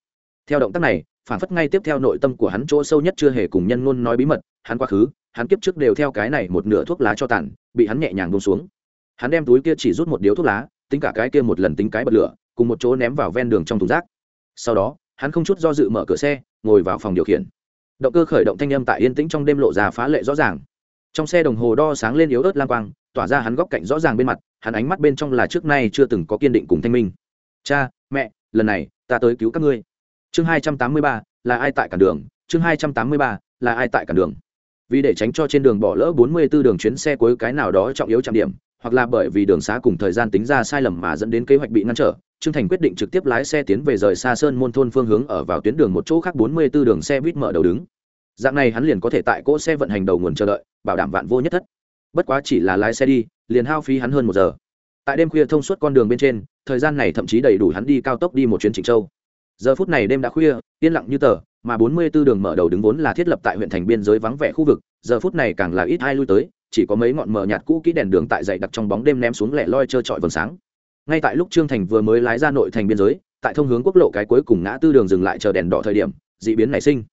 theo động tác này phản phất ngay tiếp theo nội tâm của hắn chỗ sâu nhất chưa hề cùng nhân ngôn nói bí mật hắn quá khứ hắn kiếp trước đều theo cái này một nửa thuốc lá cho tản, bị hắn nhẹ nhàng bông xuống. Hắn đem túi kia chỉ rút một điếu thuốc lá tính cả cái kia một lần tính cái bật lửa cùng một chỗ ném vào ven đường trong thùng rác. Sau đó hắn không chút do dự mở cửa xe ngồi vào phòng điều khiển. Động cơ khởi động thanh âm tại yên tĩnh trong đêm lộ ra phá lệ rõ ràng trong xe đồng hồ đo sáng lên yếu ớt lang quang, tỏa ra hắn góc cạnh rõ ràng bên mặt, hắn ánh mắt bên trong là trước nay chưa từng có kiên định cùng thanh minh. Cha, mẹ, lần này ta tới cứu các ngươi. Chương hai trăm tám mươi ba, là ai tại cản đường? Chương hai trăm tám mươi ba, là ai tại cản đường? Vì để tránh cho trên đường bỏ lỡ bốn mươi 44 đường chuyến xe cuối cái nào đó trọng yếu trọng điểm, hoặc là bởi vì đường xá cùng thời gian tính ra sai lầm mà dẫn đến kế hoạch bị ngăn trở, trương thành quyết định trực tiếp lái xe tiến về rời xa sơn môn thôn phương hướng ở vào tuyến đường một chỗ khác bốn mươi 44 đường xe buýt mở đầu đứng dạng này hắn liền có thể tại cỗ xe vận hành đầu nguồn chờ đợi, bảo đảm vạn vô nhất thất. Bất quá chỉ là lái xe đi, liền hao phí hắn hơn một giờ. Tại đêm khuya thông suốt con đường bên trên, thời gian này thậm chí đầy đủ hắn đi cao tốc đi một chuyến trịnh châu. Giờ phút này đêm đã khuya, yên lặng như tờ, mà bốn mươi 44 đường mở đầu đứng vốn là thiết lập tại huyện thành biên giới vắng vẻ khu vực, giờ phút này càng là ít ai lui tới, chỉ có mấy ngọn mờ nhạt cũ kỹ đèn đường tại dậy đặc trong bóng đêm ném xuống lẻ loi trơ trọi vầng sáng. Ngay tại lúc trương thành vừa mới lái ra nội thành biên giới, tại thông hướng quốc lộ cái cuối cùng ngã tư đường dừng lại chờ đèn đỏ thời điểm, dị biến nảy sinh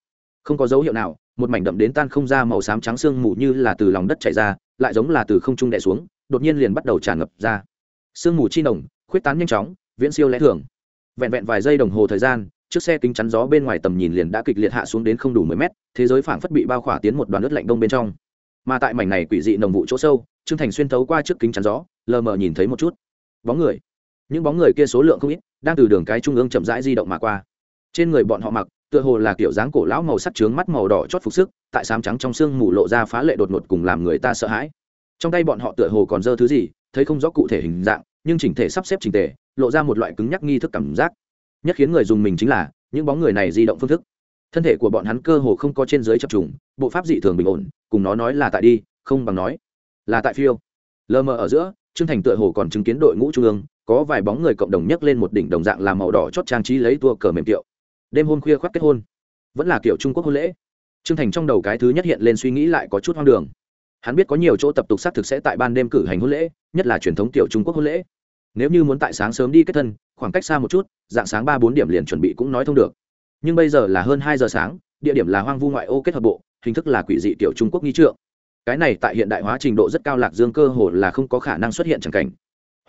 không có dấu hiệu nào, một mảnh đậm đến tan không ra màu xám trắng sương mù như là từ lòng đất chảy ra, lại giống là từ không trung đè xuống, đột nhiên liền bắt đầu tràn ngập ra. Sương mù chi nồng, khuyết tán nhanh chóng, viễn siêu lẽ thường. Vẹn vẹn vài giây đồng hồ thời gian chiếc xe kính chắn gió bên ngoài tầm nhìn liền đã kịch liệt hạ xuống đến không đủ mười mét, thế giới phảng phất bị bao khỏa tiến một đoàn nước lạnh đông bên trong. Mà tại mảnh này quỷ dị nồng vụ chỗ sâu, trương thành xuyên thấu qua trước kính chắn gió, lờ mờ nhìn thấy một chút. Bóng người. Những bóng người kia số lượng không ít, đang từ đường cái trung ương chậm rãi di động mà qua. Trên người bọn họ mặc tựa hồ là kiểu dáng cổ lão màu sắc trướng mắt màu đỏ chót phục sức, tại sám trắng trong xương mù lộ ra phá lệ đột ngột cùng làm người ta sợ hãi. Trong tay bọn họ tựa hồ còn dơ thứ gì, thấy không rõ cụ thể hình dạng, nhưng chỉnh thể sắp xếp trình tề, lộ ra một loại cứng nhắc nghi thức cảm giác. Nhất khiến người dùng mình chính là, những bóng người này di động phương thức. Thân thể của bọn hắn cơ hồ không có trên dưới chập trùng, bộ pháp dị thường bình ổn, cùng nó nói là tại đi, không bằng nói là tại phiêu. Lờ mờ ở giữa, trương thành tựa hồ còn chứng kiến đội ngũ trung ương, có vài bóng người cộng đồng nhấc lên một đỉnh đồng dạng làm màu đỏ chót trang trí lấy tua cờ mềm tiệu đêm hôm khuya khoác kết hôn. Vẫn là kiểu trung quốc hôn lễ. Trương thành trong đầu cái thứ nhất hiện lên suy nghĩ lại có chút hoang đường. Hắn biết có nhiều chỗ tập tục xác thực sẽ tại ban đêm cử hành hôn lễ, nhất là truyền thống tiểu trung quốc hôn lễ. Nếu như muốn tại sáng sớm đi kết thân, khoảng cách xa một chút, dạng sáng ba bốn điểm liền chuẩn bị cũng nói thông được. Nhưng bây giờ là hơn hai giờ sáng, địa điểm là hoang vu ngoại ô kết hợp bộ, hình thức là quỷ dị tiểu trung quốc nghi trượng. Cái này tại hiện đại hóa trình độ rất cao lạc dương cơ hồ là không có khả năng xuất hiện chẳng cảnh.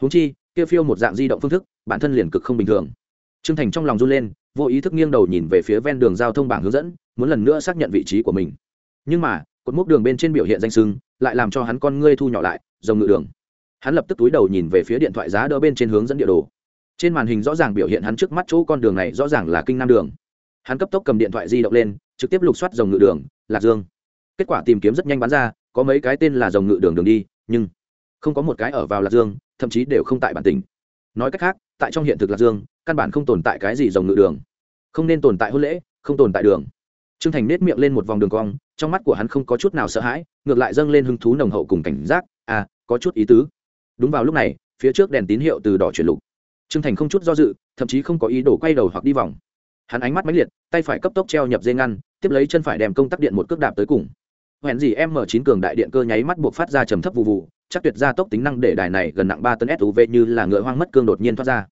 Húng chi, kia phiêu một dạng di động phương thức, bản thân liền cực không bình thường. Trương thành trong lòng run lên, vô ý thức nghiêng đầu nhìn về phía ven đường giao thông bảng hướng dẫn, muốn lần nữa xác nhận vị trí của mình. Nhưng mà, cột mốc đường bên trên biểu hiện danh sưng, lại làm cho hắn con ngươi thu nhỏ lại, rồng ngự đường. Hắn lập tức túi đầu nhìn về phía điện thoại giá đỡ bên trên hướng dẫn địa đồ. Trên màn hình rõ ràng biểu hiện hắn trước mắt chỗ con đường này rõ ràng là kinh nam đường. Hắn cấp tốc cầm điện thoại di động lên, trực tiếp lục soát rồng ngự đường, lạc dương. Kết quả tìm kiếm rất nhanh bắn ra, có mấy cái tên là rồng ngự đường đường đi, nhưng không có một cái ở vào lạc dương, thậm chí đều không tại bản tỉnh. Nói cách khác tại trong hiện thực lạc dương, căn bản không tồn tại cái gì dòng ngự đường. Không nên tồn tại hôn lễ, không tồn tại đường. T r ư ơ n g thành nết miệng lên một vòng đường cong, trong mắt của hắn không có chút nào sợ hãi, ngược lại dâng lên hứng thú nồng hậu cùng cảnh giác à có chút ý tứ. Đúng vào lúc này, phía trước đèn tín hiệu từ đỏ chuyển lục. T r ư ơ n g thành không chút do dự, thậm chí không có ý đồ quay đầu hoặc đi vòng. Hắn ánh mắt máy liệt, tay phải cấp tốc treo nhập dây ngăn, tiếp lấy chân phải đem công tắc điện một cước đạp tới cùng. Hẹn gì m chín cường đại điện cơ nháy mắt buộc phát ra trầm thấp vụ vụ chắc tuyệt gia tốc tính năng để đài này gần nặng ba tấn suv như là ngựa hoang mất cương đột nhiên thoát ra.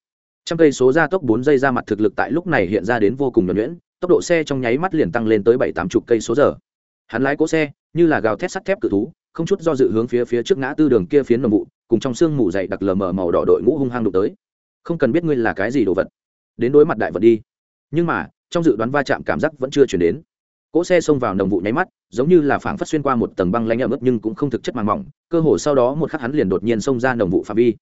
Trong cây số gia tốc bốn giây ra mặt thực lực tại lúc này hiện ra đến vô cùng nhuẩn nhuyễn, tốc độ xe trong nháy mắt liền tăng lên tới bảy tám chục cây số giờ. Hắn lái cố xe, như là gào thét sắt thép cự thú, không chút do dự hướng phía phía trước ngã tư đường kia phiến nồng vụ, cùng trong sương mù dày đặc lờ mờ màu đỏ đội ngũ hung hăng đụng tới. Không cần biết ngươi là cái gì đồ vật. Đến đối mặt đại vật đi. Nhưng mà, trong dự đoán va chạm cảm giác vẫn chưa truyền đến cỗ xe xông vào nồng vụ nháy mắt, giống như là phảng phất xuyên qua một tầng băng lanh ẩm ướt nhưng cũng không thực chất màng mỏng, cơ hồ sau đó một khắc hắn liền đột nhiên xông ra nồng vụ phạm vi.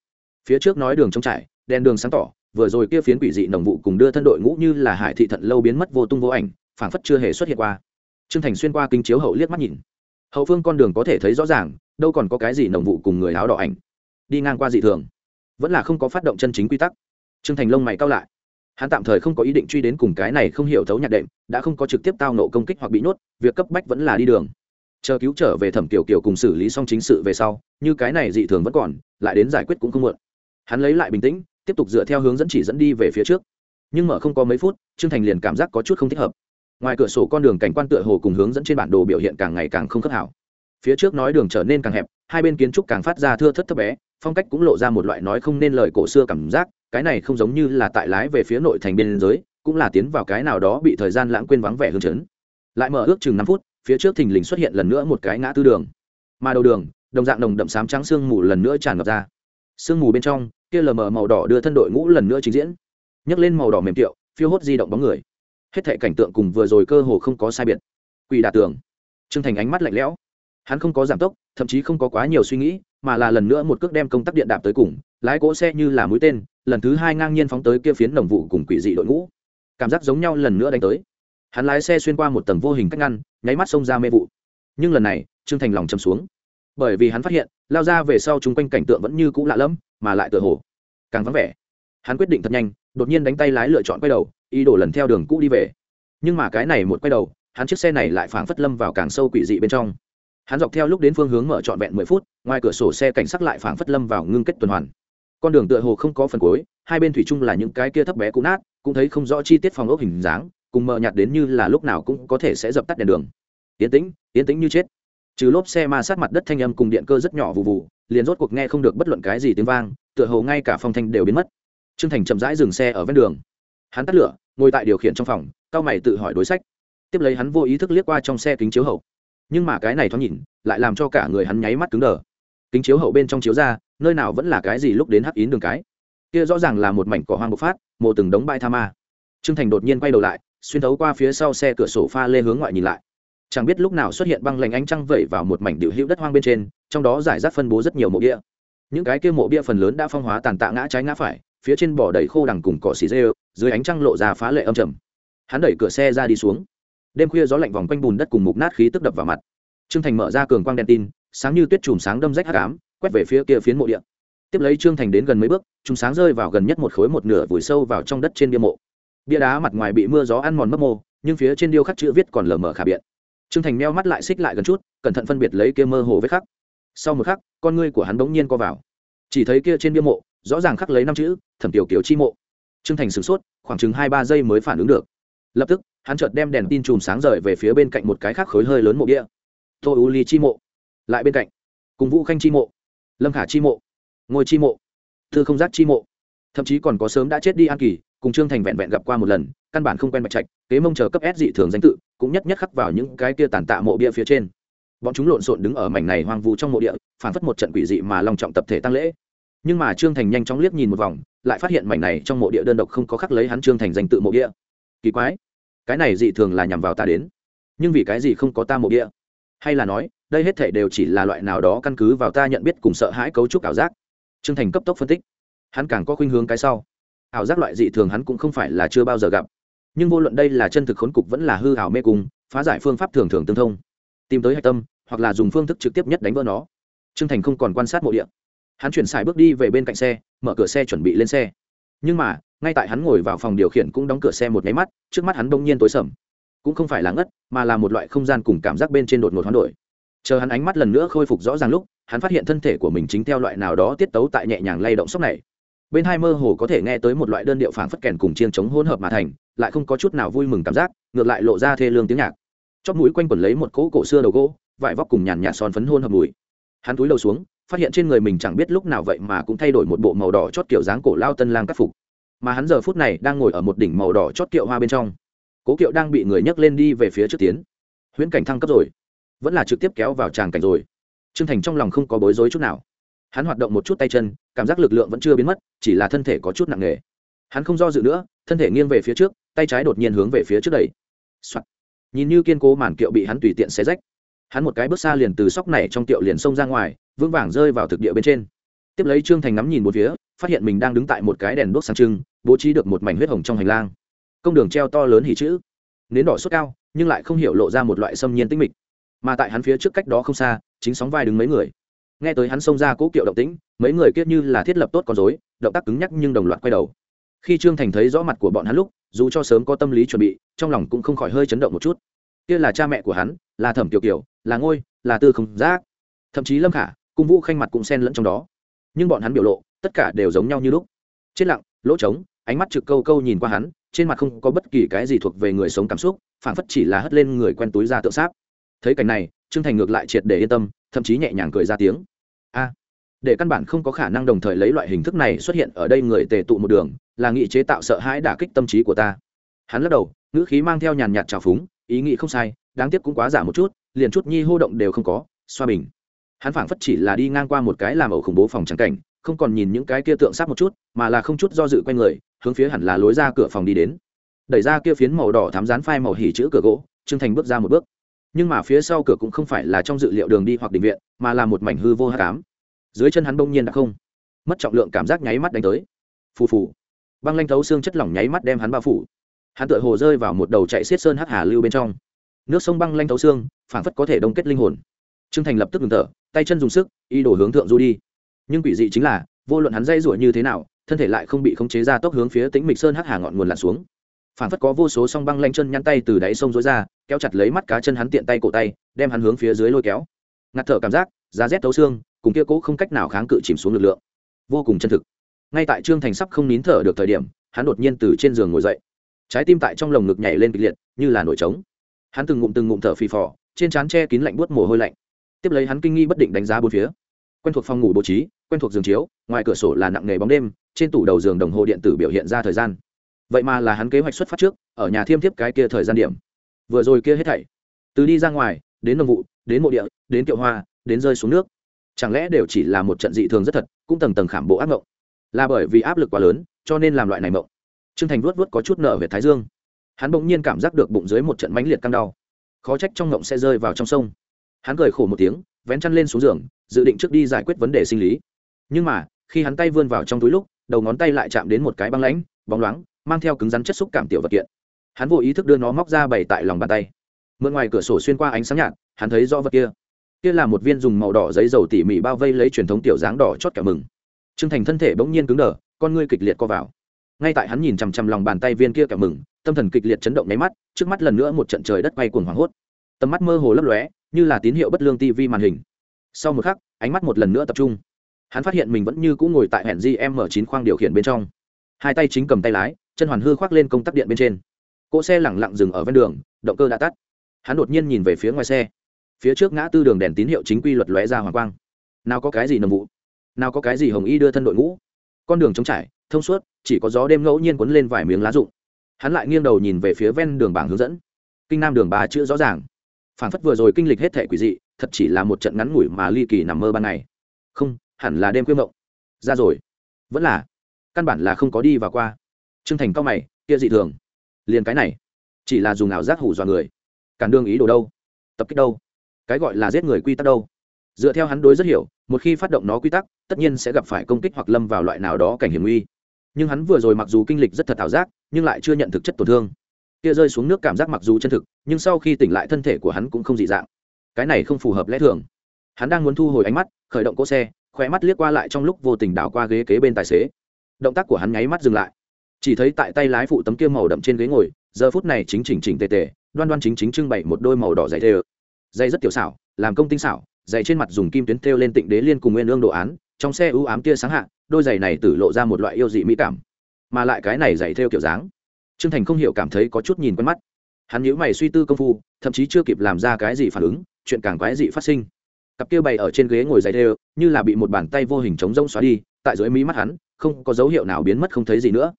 Phía trước nói đường trống trải, đèn đường sáng tỏ, vừa rồi kia phiến quỷ dị nồng vụ cùng đưa thân đội ngũ như là hải thị thận lâu biến mất vô tung vô ảnh, phảng phất chưa hề xuất hiện qua. Trương thành xuyên qua kinh chiếu hậu liếc mắt nhìn. Hậu phương con đường có thể thấy rõ ràng, đâu còn có cái gì nồng vụ cùng người áo đỏ ảnh. Đi ngang qua dị thường, vẫn là không có phát động chân chính quy tắc. Trương thành lông mày cao lại hắn tạm thời không có ý định truy đến cùng cái này không hiểu thấu nhạc đệm, đã không có trực tiếp tao nộ công kích hoặc bị nhốt, việc cấp bách vẫn là đi đường. Chờ cứu trở về thẩm kiểu kiểu cùng xử lý xong chính sự về sau, như cái này dị thường vẫn còn, lại đến giải quyết cũng không muộn. Hắn lấy lại bình tĩnh, tiếp tục dựa theo hướng dẫn chỉ dẫn đi về phía trước. Nhưng mở không có mấy phút, trương thành liền cảm giác có chút không thích hợp. Ngoài cửa sổ con đường cảnh quan tựa hồ cùng hướng dẫn trên bản đồ biểu hiện càng ngày càng không khớp hảo. Phía trước nói đường trở nên càng hẹp, hai bên kiến trúc càng phát ra thưa thất thấp bé, phong cách cũng lộ ra một loại nói không nên lời cổ xưa cảm giác cái này không giống như là tại lái về phía nội thành biên giới, cũng là tiến vào cái nào đó bị thời gian lãng quên vắng vẻ hương chấn. Lại mở ước chừng năm phút, phía trước thình lình xuất hiện lần nữa một cái ngã tư đường. Mà đầu đường, đồng dạng đồng đậm sám trắng sương mù lần nữa tràn ngập ra. Sương mù bên trong, kia lờ mờ màu đỏ đưa thân đội ngũ lần nữa trình diễn. Nhấc lên màu đỏ mềm tiệu, phiêu hốt di động bóng người. Hết thệ cảnh tượng cùng vừa rồi cơ hồ không có sai biệt. Quỷ đà tường. Trương thành ánh mắt lạnh lẽo. Hắn không có giảm tốc, thậm chí không có quá nhiều suy nghĩ, mà là lần nữa một cước đem công tắc điện đạp tới cùng, lái cỗ xe như là mũi tên lần thứ hai ngang nhiên phóng tới kia phiến đồng vụ cùng quỷ dị đội ngũ. Cảm giác giống nhau lần nữa đánh tới. Hắn lái xe xuyên qua một tầng vô hình cách ngăn, nháy mắt xông ra mê vụ. Nhưng lần này, trương thành lòng chầm xuống. Bởi vì hắn phát hiện, lao ra về sau chung quanh cảnh tượng vẫn như cũ lạ lẫm, mà lại tựa hồ càng vắng vẻ. Hắn quyết định thật nhanh, đột nhiên đánh tay lái lựa chọn quay đầu, ý đồ lần theo đường cũ đi về. Nhưng mà cái này một quay đầu, hắn chiếc xe này lại phảng phất lâm vào càng sâu quỷ dị bên trong. Hắn dọc theo lúc đến phương hướng mở trọn vẹn mười phút, ngoài cửa sổ xe cảnh sắc lại phảng phất lâm vào ngưng kết tuần hoàn con đường tựa hồ không có phần cuối, hai bên thủy chung là những cái kia thấp bé cũ nát, cũng thấy không rõ chi tiết phòng ốc hình dáng, cùng mờ nhạt đến như là lúc nào cũng có thể sẽ dập tắt đèn đường. Yến tĩnh yến tĩnh như chết. Trừ lốp xe ma sát mặt đất thanh âm cùng điện cơ rất nhỏ vụ vụ liền rốt cuộc nghe không được bất luận cái gì tiếng vang, tựa hồ ngay cả phong thanh đều biến mất. Trương thành chậm rãi dừng xe ở ven đường. Hắn tắt lửa, ngồi tại điều khiển trong phòng, cao mày tự hỏi đối sách. Tiếp lấy hắn vô ý thức liếc qua trong xe kính chiếu hậu. Nhưng mà cái này thoáng nhìn, lại làm cho cả người hắn nháy mắt cứng đờ. Kính chiếu hậu bên trong chiếu ra nơi nào vẫn là cái gì lúc đến hắc yến đường cái. Kia rõ ràng là một mảnh cỏ hoang bộc phát, mộ từng đống bãi tha ma. Trương thành đột nhiên quay đầu lại, xuyên thấu qua phía sau xe cửa sổ pha lê hướng ngoại nhìn lại. Chẳng biết lúc nào xuất hiện băng lạnh ánh trăng vẩy vào một mảnh điệu hữu đất hoang bên trên, trong đó giải rác phân bố rất nhiều mộ bia. Những cái kia mộ bia phần lớn đã phong hóa tàn tạ ngã trái ngã phải, phía trên bỏ đầy khô đằng cùng cỏ xì dê dưới ánh trăng lộ ra phá lệ âm trầm. Hắn đẩy cửa xe ra đi xuống. Đêm khuya gió lạnh vòng quanh bùn đất cùng mục nát khí tức đập vào mặt. Trương thành mở ra cường quang đèn tin, sáng như tuyết chùm sáng đâm rách hắc ám quét về phía kia phiến mộ địa. Tiếp lấy trương thành đến gần mấy bước chùm sáng rơi vào gần nhất một khối một nửa vùi sâu vào trong đất trên bia mộ. Bia đá mặt ngoài bị mưa gió ăn mòn mất mô, nhưng phía trên điêu khắc chữ viết còn lờ mờ khả biện. Trương thành meo mắt lại xích lại gần chút, cẩn thận phân biệt lấy kia mơ hồ vết khắc. Sau một khắc, con ngươi của hắn bỗng nhiên co vào. Chỉ thấy kia trên bia mộ, rõ ràng khắc lấy năm chữ, thẩm tiểu kiều chi mộ. Trương thành sửng sốt, khoảng chừng hai ba giây mới phản ứng được. Lập tức, hắn chợt đem đèn tin chùm sáng rời về phía bên cạnh một cái khác khối hơi lớn mộ bia tô u ly chi mộ. Lại bên cạnh. Cùng vũ khanh chi mộ lâm khả chi mộ. Ngôi chi mộ. Thư không giác chi mộ. Thậm chí còn có sớm đã chết đi an kỳ, cùng trương thành vẹn vẹn gặp qua một lần, căn bản không quen bạch trạch, kế mông chờ cấp s dị thường danh tự, cũng nhất nhất khắc vào những cái kia tàn tạ mộ bia phía trên. Bọn chúng lộn xộn đứng ở mảnh này hoang vu trong mộ địa phản phất một trận quỷ dị mà long trọng tập thể tăng lễ. Nhưng mà trương thành nhanh chóng liếc nhìn một vòng, lại phát hiện mảnh này trong mộ địa đơn độc không có khắc lấy hắn trương thành danh tự mộ địa. Kỳ quái, cái này dị thường là nhằm vào ta đến. Nhưng vì cái gì không có ta mộ địa? Hay là nói đây hết thể đều chỉ là loại nào đó căn cứ vào ta nhận biết cùng sợ hãi cấu trúc ảo giác. Trương thành cấp tốc phân tích. Hắn càng có khuynh hướng cái sau. Ảo giác loại dị thường hắn cũng không phải là chưa bao giờ gặp. Nhưng vô luận đây là chân thực khốn cục vẫn là hư ảo mê cung, phá giải phương pháp thường thường tương thông. Tìm tới hạch tâm, hoặc là dùng phương thức trực tiếp nhất đánh vỡ nó. Trương thành không còn quan sát mộ địa. Hắn chuyển xài bước đi về bên cạnh xe, mở cửa xe chuẩn bị lên xe. Nhưng mà, ngay tại hắn ngồi vào phòng điều khiển cũng đóng cửa xe một nháy mắt, trước mắt hắn bỗng nhiên tối sầm. Cũng không phải là ngất, mà là một loại không gian cùng cảm giác bên trên đột ngột hoán đổi chờ hắn ánh mắt lần nữa khôi phục rõ ràng lúc, hắn phát hiện thân thể của mình chính theo loại nào đó tiết tấu tại nhẹ nhàng lay động sốc này. Bên hai mơ hồ có thể nghe tới một loại đơn điệu phản phất kèn cùng chiên chống hỗn hợp mà thành, lại không có chút nào vui mừng cảm giác, ngược lại lộ ra thê lương tiếng nhạc. Chóp mũi quanh quẩn lấy một cỗ cổ xưa đầu gỗ, vải vóc cùng nhàn nhạt son phấn hôn hợp mùi. Hắn túi đầu xuống, phát hiện trên người mình chẳng biết lúc nào vậy mà cũng thay đổi một bộ màu đỏ chót kiểu dáng cổ lao tân lang cắt phục. Mà hắn giờ phút này đang ngồi ở một đỉnh màu đỏ chót kiệu hoa bên trong. Cố kiệu đang bị người nhấc lên đi về phía trước tiến. Huyễn cảnh thăng cấp rồi vẫn là trực tiếp kéo vào tràng cảnh rồi. Trương thành trong lòng không có bối rối chút nào. Hắn hoạt động một chút tay chân, cảm giác lực lượng vẫn chưa biến mất, chỉ là thân thể có chút nặng nề. Hắn không do dự nữa, thân thể nghiêng về phía trước, tay trái đột nhiên hướng về phía trước đầy、Soạn. nhìn như kiên cố màn kiệu bị hắn tùy tiện xé rách. Hắn một cái bước xa liền từ sóc này trong tiệu liền xông ra ngoài, vững vàng rơi vào thực địa bên trên. Tiếp lấy trương thành ngắm nhìn một phía, phát hiện mình đang đứng tại một cái đèn đốt sáng trưng, bố trí được một mảnh huyết hồng trong hành lang. Công đường treo to lớn hỉ chữ. Nến đỏ sốt cao, nhưng lại không hiểu lộ ra một loại xâm nhiên tinh mịch mà tại hắn phía trước cách đó không xa, chính sóng vai đứng mấy người. Nghe tới hắn xông ra cố kiệu động tĩnh, mấy người kiết như là thiết lập tốt con dối động tác cứng nhắc nhưng đồng loạt quay đầu. Khi trương thành thấy rõ mặt của bọn hắn lúc, dù cho sớm có tâm lý chuẩn bị, trong lòng cũng không khỏi hơi chấn động một chút. Kia là cha mẹ của hắn, là thẩm tiểu kiều, là ngôi, là tư không giác. Thậm chí lâm khả, cung vũ khanh mặt cũng xen lẫn trong đó. Nhưng bọn hắn biểu lộ, tất cả đều giống nhau như lúc. Chết lặng, lỗ trống, ánh mắt trực câu câu nhìn qua hắn, trên mặt không có bất kỳ cái gì thuộc về người sống cảm xúc phản phất chỉ là hất lên người quen túi ra tự sát thấy cảnh này, trương thành ngược lại triệt để yên tâm, thậm chí nhẹ nhàng cười ra tiếng. A, để căn bản không có khả năng đồng thời lấy loại hình thức này xuất hiện ở đây người tề tụ một đường, là nghị chế tạo sợ hãi đả kích tâm trí của ta. Hắn lắc đầu, ngữ khí mang theo nhàn nhạt trào phúng, ý nghĩ không sai, đáng tiếc cũng quá giả một chút, liền chút nhi hô động đều không có, xoa bình. Hắn phảng phất chỉ là đi ngang qua một cái làm ẩu khủng bố phòng trắng cảnh, không còn nhìn những cái kia tượng sát một chút, mà là không chút do dự quanh người, hướng phía hẳn là lối ra cửa phòng đi đến. Đẩy ra kia phiến màu đỏ thám rán phai màu hỉ chữ cửa gỗ, trương thành bước ra một bước nhưng mà phía sau cửa cũng không phải là trong dự liệu đường đi hoặc định viện, mà là một mảnh hư vô hát cám dưới chân hắn bỗng nhiên đã không. Mất trọng lượng cảm giác nháy mắt đánh tới. Phù phù. Băng lanh thấu xương chất lỏng nháy mắt đem hắn bao phủ. Hắn tựa hồ rơi vào một đầu chạy xiết sơn hắc hà lưu bên trong. Nước sông băng lanh thấu xương, phảng phất có thể đông kết linh hồn. Trương thành lập tức ngừng thở, tay chân dùng sức y đổ hướng thượng du đi. Nhưng quỷ dị chính là, vô luận hắn dây rủa như thế nào, thân thể lại không bị khống chế ra tốc hướng phía tĩnh mịch sơn hắc hà ngọn nguồn lặn xuống. Phản phất có vô số song băng lanh chân nhăn tay từ đáy sông rối ra, kéo chặt lấy mắt cá chân hắn tiện tay cổ tay, đem hắn hướng phía dưới lôi kéo. Ngạt thở cảm giác giá rét thấu xương, cùng kia cố không cách nào kháng cự chìm xuống lực lượng. Vô cùng chân thực. Ngay tại trương thành sắp không nín thở được thời điểm, hắn đột nhiên từ trên giường ngồi dậy. Trái tim tại trong lồng ngực nhảy lên kịch liệt, như là nổi trống. Hắn từng ngụm từng ngụm thở phì phò, trên trán che kín lạnh buốt mồ hôi lạnh. Tiếp lấy hắn kinh nghi bất định đánh giá bốn phía. Quen thuộc phòng ngủ bố trí, quen thuộc giường chiếu, ngoài cửa sổ là nặng nghề bóng đêm, trên tủ đầu giường đồng hồ điện tử biểu hiện ra thời gian vậy mà là hắn kế hoạch xuất phát trước, ở nhà thiêm thiếp cái kia thời gian điểm. Vừa rồi kia hết thảy, từ đi ra ngoài, đến nông vụ, đến mộ địa, đến kiệu hoa, đến rơi xuống nước. Chẳng lẽ đều chỉ là một trận dị thường rất thật, cũng tầng tầng khảm bộ ác mộng? Là bởi vì áp lực quá lớn, cho nên làm loại này mộng. T r ư ơ n g thành vuốt vuốt có chút nợ về thái dương. Hắn bỗng nhiên cảm giác được bụng dưới một trận mãnh liệt căng đau. Khó trách trong mộng sẽ rơi vào trong sông. Hắn cười khổ một tiếng, vén chăn lên xuống giường, dự định trước đi giải quyết vấn đề sinh lý. Nhưng mà, khi hắn tay vươn vào trong túi lúc, đầu ngón tay lại chạm đến một cái băng lãnh, bóng loáng mang theo cứng rắn chất xúc cảm tiểu vật kiện. Hắn vô ý thức đưa nó móc ra bày tại lòng bàn tay. Mượn ngoài cửa sổ xuyên qua ánh sáng nhạt, hắn thấy rõ vật kia. Kia là một viên dùng màu đỏ giấy dầu tỉ mỉ bao vây lấy truyền thống tiểu dáng đỏ chót kẹo mừng. T r ư ơ n g thành thân thể bỗng nhiên cứng đờ, con ngươi kịch liệt co vào. Ngay tại hắn nhìn chằm chằm lòng bàn tay viên kia kẹo mừng, tâm thần kịch liệt chấn động nháy mắt, trước mắt lần nữa một trận trời đất bay cuồng hoảng hốt. Tầm mắt mơ hồ lấp lóe, như là tín hiệu bất lương tv màn hình. Sau một khắc, ánh mắt một lần nữa tập trung. Hắn phát hiện mình vẫn như cũng ngồi tại hẹn gm chín khoang điều khiển bên trong. Hai tay chính cầm tay lái chân hoàn hư khoác lên công tắc điện bên trên. Cỗ xe lẳng lặng dừng ở ven đường, động cơ đã tắt. Hắn đột nhiên nhìn về phía ngoài xe. Phía trước ngã tư đường đèn tín hiệu chính quy luật lóe ra hoàng quang. Nào có cái gì nồng vụ? Nào có cái gì hồng y đưa thân đội ngũ? Con đường trống trải, thông suốt, chỉ có gió đêm ngẫu nhiên quấn lên vài miếng lá rụng. Hắn lại nghiêng đầu nhìn về phía ven đường bảng hướng dẫn. Kinh nam đường bà chữ rõ ràng. Phản phất vừa rồi kinh lịch hết thể quỷ dị, thật chỉ là một trận ngắn ngủi mà ly kỳ nằm mơ ban ngày. Không, hẳn là đêm quyên mộng. Ra rồi. Vẫn là. Căn bản là không có đi và qua t r ư ơ n g thành cao mày, kia dị thường. Liền cái này, chỉ là dùng ảo giác hủ dọa người. Cản đường ý đồ đâu? Tập kích đâu? Cái gọi là giết người quy tắc đâu? Dựa theo hắn đối rất hiểu, một khi phát động nó quy tắc, tất nhiên sẽ gặp phải công kích hoặc lâm vào loại nào đó cảnh hiểm nguy. Nhưng hắn vừa rồi mặc dù kinh lịch rất thật ảo giác, nhưng lại chưa nhận thực chất tổn thương. Kia rơi xuống nước cảm giác mặc dù chân thực, nhưng sau khi tỉnh lại thân thể của hắn cũng không dị dạng. Cái này không phù hợp lẽ thường. Hắn đang muốn thu hồi ánh mắt, khởi động cỗ xe khỏe mắt liếc qua lại trong lúc vô tình đảo qua ghế kế bên tài xế. Động tác của hắn nháy mắt dừng lại chỉ thấy tại tay lái phụ tấm kia màu đậm trên ghế ngồi, giờ phút này chính chỉnh chỉnh tề tề, đoan đoan chính chính trưng bày một đôi màu đỏ dày tê ơ dây rất tiểu xảo, làm công tinh xảo, dày trên mặt dùng kim tuyến thêu lên tịnh đế liên cùng nguyên ương đồ án, trong xe ưu ám tia sáng hạ, đôi giày này tử lộ ra một loại yêu dị mỹ cảm. Mà lại cái này giày thêu kiểu dáng, trương thành không hiểu cảm thấy có chút nhìn quen mắt. Hắn nhíu mày suy tư công phu, thậm chí chưa kịp làm ra cái gì phản ứng, chuyện càng quái dị phát sinh. Cặp kia bày ở trên ghế ngồi giày đều, như là bị một bàn tay vô hình chống rông xóa đi, tại dưới mí mắt hắn, không có dấu hiệu nào biến mất không thấy gì nữa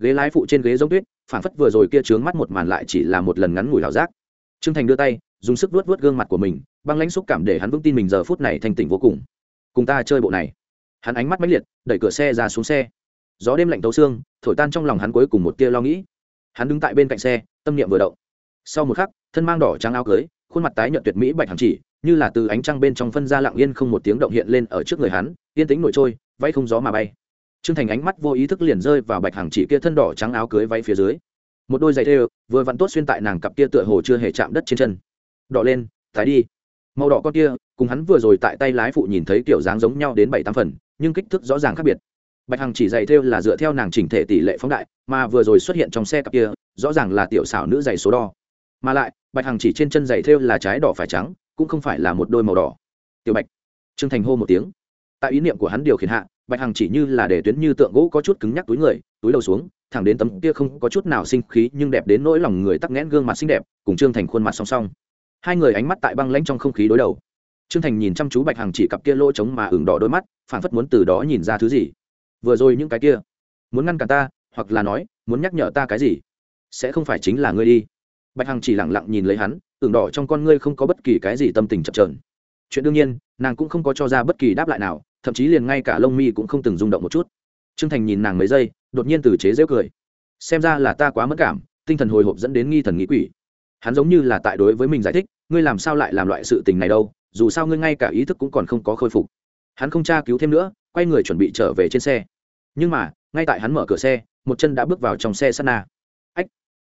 ghế lái phụ trên ghế giống tuyết phản phất vừa rồi kia trướng mắt một màn lại chỉ là một lần ngắn ngủi ảo giác. Trương thành đưa tay, dùng sức vuốt vuốt gương mặt của mình, băng lãnh xúc cảm để hắn vững tin mình giờ phút này thanh tỉnh vô cùng. Cùng ta chơi bộ này. Hắn ánh mắt mãnh liệt, đẩy cửa xe ra xuống xe. Gió đêm lạnh tấu xương, thổi tan trong lòng hắn cuối cùng một tia lo nghĩ. Hắn đứng tại bên cạnh xe, tâm niệm vừa động. Sau một khắc, thân mang đỏ trắng áo cưới, khuôn mặt tái nhợt tuyệt mỹ bạch hằng chỉ, như là từ ánh trăng bên trong phân ra lặng yên không một tiếng động hiện lên ở trước người hắn, yên tĩnh nổi trôi vay không gió mà bay trương thành ánh mắt vô ý thức liền rơi vào bạch hằng chỉ kia thân đỏ trắng áo cưới váy phía dưới. Một đôi giày thêu, vừa vặn tốt xuyên tại nàng cặp kia tựa hồ chưa hề chạm đất trên chân. Đỏ lên, tái đi. Màu đỏ con kia, cùng hắn vừa rồi tại tay lái phụ nhìn thấy kiểu dáng giống nhau đến bảy tám phần, nhưng kích thước rõ ràng khác biệt. Bạch hằng chỉ giày thêu là dựa theo nàng chỉnh thể tỷ lệ phóng đại, mà vừa rồi xuất hiện trong xe cặp kia, rõ ràng là tiểu xảo nữ giày số đo. Mà lại, bạch hằng chỉ trên chân giày thêu là trái đỏ phải trắng, cũng không phải là một đôi màu đỏ. Tiểu bạch. Trương thành hô một tiếng. Tại ý niệm của hắn điều khiển hạ bạch hằng chỉ như là để tuyến như tượng gỗ có chút cứng nhắc túi người, túi đầu xuống, thẳng đến tấm kia không có chút nào sinh khí nhưng đẹp đến nỗi lòng người tắc nghẽn gương mặt xinh đẹp, cùng trương thành khuôn mặt song song. Hai người ánh mắt tại băng lãnh trong không khí đối đầu. Trương thành nhìn chăm chú bạch hằng chỉ cặp kia lỗ trống mà ửng đỏ đôi mắt phản phất muốn từ đó nhìn ra thứ gì. Vừa rồi những cái kia, muốn ngăn cản ta, hoặc là nói, muốn nhắc nhở ta cái gì, sẽ không phải chính là ngươi đi. Bạch hằng chỉ lẳng lặng nhìn lấy hắn, ửng đỏ trong con ngươi không có bất kỳ cái gì tâm tình chập trờn chuyện đương nhiên, nàng cũng không có cho ra bất kỳ đáp lại nào thậm chí liền ngay cả lông mi cũng không từng rung động một chút. Trương thành nhìn nàng mấy giây, đột nhiên từ chế rễu cười. Xem ra là ta quá mất cảm, tinh thần hồi hộp dẫn đến nghi thần nghĩ quỷ. Hắn giống như là tại đối với mình giải thích, ngươi làm sao lại làm loại sự tình này đâu, dù sao ngươi ngay cả ý thức cũng còn không có khôi phục. Hắn không tra cứu thêm nữa, quay người chuẩn bị trở về trên xe. Nhưng mà, ngay tại hắn mở cửa xe, một chân đã bước vào trong xe sắt na. Ách!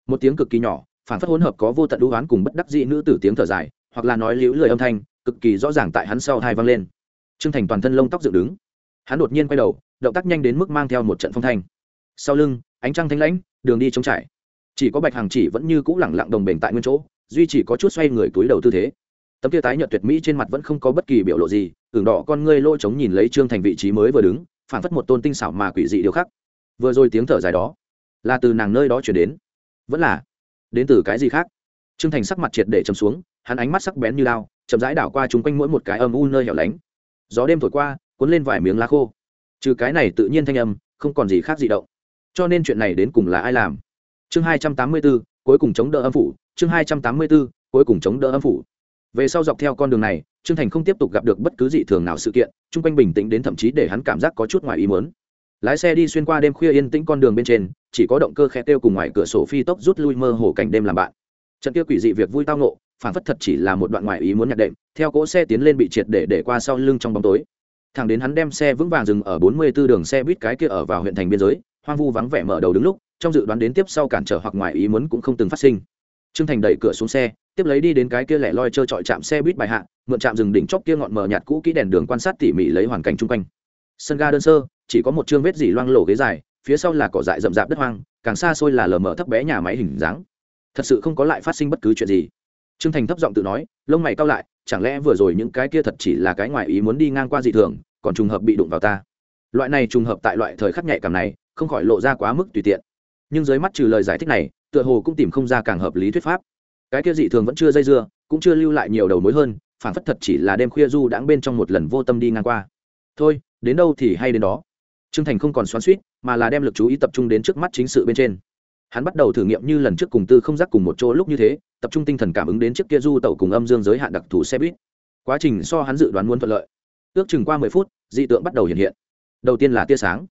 Một tiếng cực kỳ nhỏ phản phất hỗn hợp có vô tận đũ oán cùng bất đắc dĩ nữ tử tiếng thở dài, hoặc là nói liễu lời âm thanh, cực kỳ rõ ràng tại hắn sau thai vang lên trương thành toàn thân lông tóc dựng đứng. Hắn đột nhiên quay đầu, động tác nhanh đến mức mang theo một trận phong thanh. Sau lưng, ánh trăng thanh lãnh, đường đi trống trải. Chỉ có bạch hàng chỉ vẫn như cũ lẳng lặng đồng bền tại nguyên chỗ, duy chỉ có chút xoay người túi đầu tư thế. Tấm kia tái nhợt tuyệt mỹ trên mặt vẫn không có bất kỳ biểu lộ gì tưởng đỏ con ngươi lỗ trống nhìn lấy trương thành vị trí mới vừa đứng phản phất một tôn tinh xảo mà quỷ dị điều khắc. Vừa rồi tiếng thở dài đó, là từ nàng nơi đó chuyển đến. Vẫn là, đến từ cái gì khác? Trương thành sắc mặt triệt để chấm xuống, hắn ánh mắt sắc bén như lao, chậm rãi đảo qua chung quanh mỗi một cái âm u nơi hẻo lánh gió đêm thổi qua, cuốn lên vài miếng lá khô. Trừ cái này tự nhiên thanh âm, không còn gì khác gì động. Cho nên chuyện này đến cùng là ai làm? Chương hai trăm tám mươi bốn cuối cùng chống đỡ âm phủ. Chương hai trăm tám mươi bốn cuối cùng chống đỡ âm phủ. Về sau dọc theo con đường này, trương thành không tiếp tục gặp được bất cứ dị thường nào sự kiện, chung quanh bình tĩnh đến thậm chí để hắn cảm giác có chút ngoài ý mớn lái xe đi xuyên qua đêm khuya yên tĩnh con đường bên trên, chỉ có động cơ khe kêu cùng ngoài cửa sổ phi tốc rút lui mơ hồ cảnh đêm làm bạn. Trận kia quỷ dị việc vui tao nộ phản phất thật chỉ là một đoạn ngoài ý muốn nhạc đệm, theo cỗ xe tiến lên bị triệt để để qua sau lưng trong bóng tối. Thằng đến hắn đem xe vững vàng dừng ở bốn mươi 44 đường xe buýt cái kia ở vào huyện thành biên giới, hoang vu vắng vẻ mở đầu đứng lúc, trong dự đoán đến tiếp sau cản trở hoặc ngoài ý muốn cũng không từng phát sinh. Trương thành đẩy cửa xuống xe, tiếp lấy đi đến cái kia lẻ loi trơ trọi chạm xe buýt bài hạ, mượn chạm rừng đỉnh chóp kia ngọn mờ nhạt cũ kỹ đèn đường quan sát tỉ mỉ lấy hoàn cảnh chung quanh. Sân ga đơn sơ, chỉ có một chương vết dỉ loang lổ ghế dài, phía sau là cỏ dại rậm rạp đất hoang, càng xa xôi là lờ mờ thấp bé nhà máy hình dáng. Thật sự không có lại phát sinh bất cứ chuyện gì trương thành thấp giọng tự nói, lông mày cao lại, chẳng lẽ vừa rồi những cái kia thật chỉ là cái ngoài ý muốn đi ngang qua dị thường, còn trùng hợp bị đụng vào ta? Loại này trùng hợp tại loại thời khắc nhạy cảm này, không khỏi lộ ra quá mức tùy tiện. Nhưng dưới mắt trừ lời giải thích này, tựa hồ cũng tìm không ra càng hợp lý thuyết pháp. Cái kia dị thường vẫn chưa dây dưa, cũng chưa lưu lại nhiều đầu mối hơn, phản phất thật chỉ là đêm khuya du đãng bên trong một lần vô tâm đi ngang qua. Thôi, đến đâu thì hay đến đó. Trương thành không còn xoắn suýt mà là đem lực chú ý tập trung đến trước mắt chính sự bên trên. Hắn bắt đầu thử nghiệm như lần trước cùng tư không giác cùng một chỗ lúc như thế tập trung tinh thần cảm ứng đến trước kia du tàu cùng âm dương giới hạn đặc thù xe buýt. Quá trình so hắn dự đoán muốn thuận lợi. Ước chừng qua mười phút, dị tượng bắt đầu hiện hiện. Đầu tiên là tia sáng.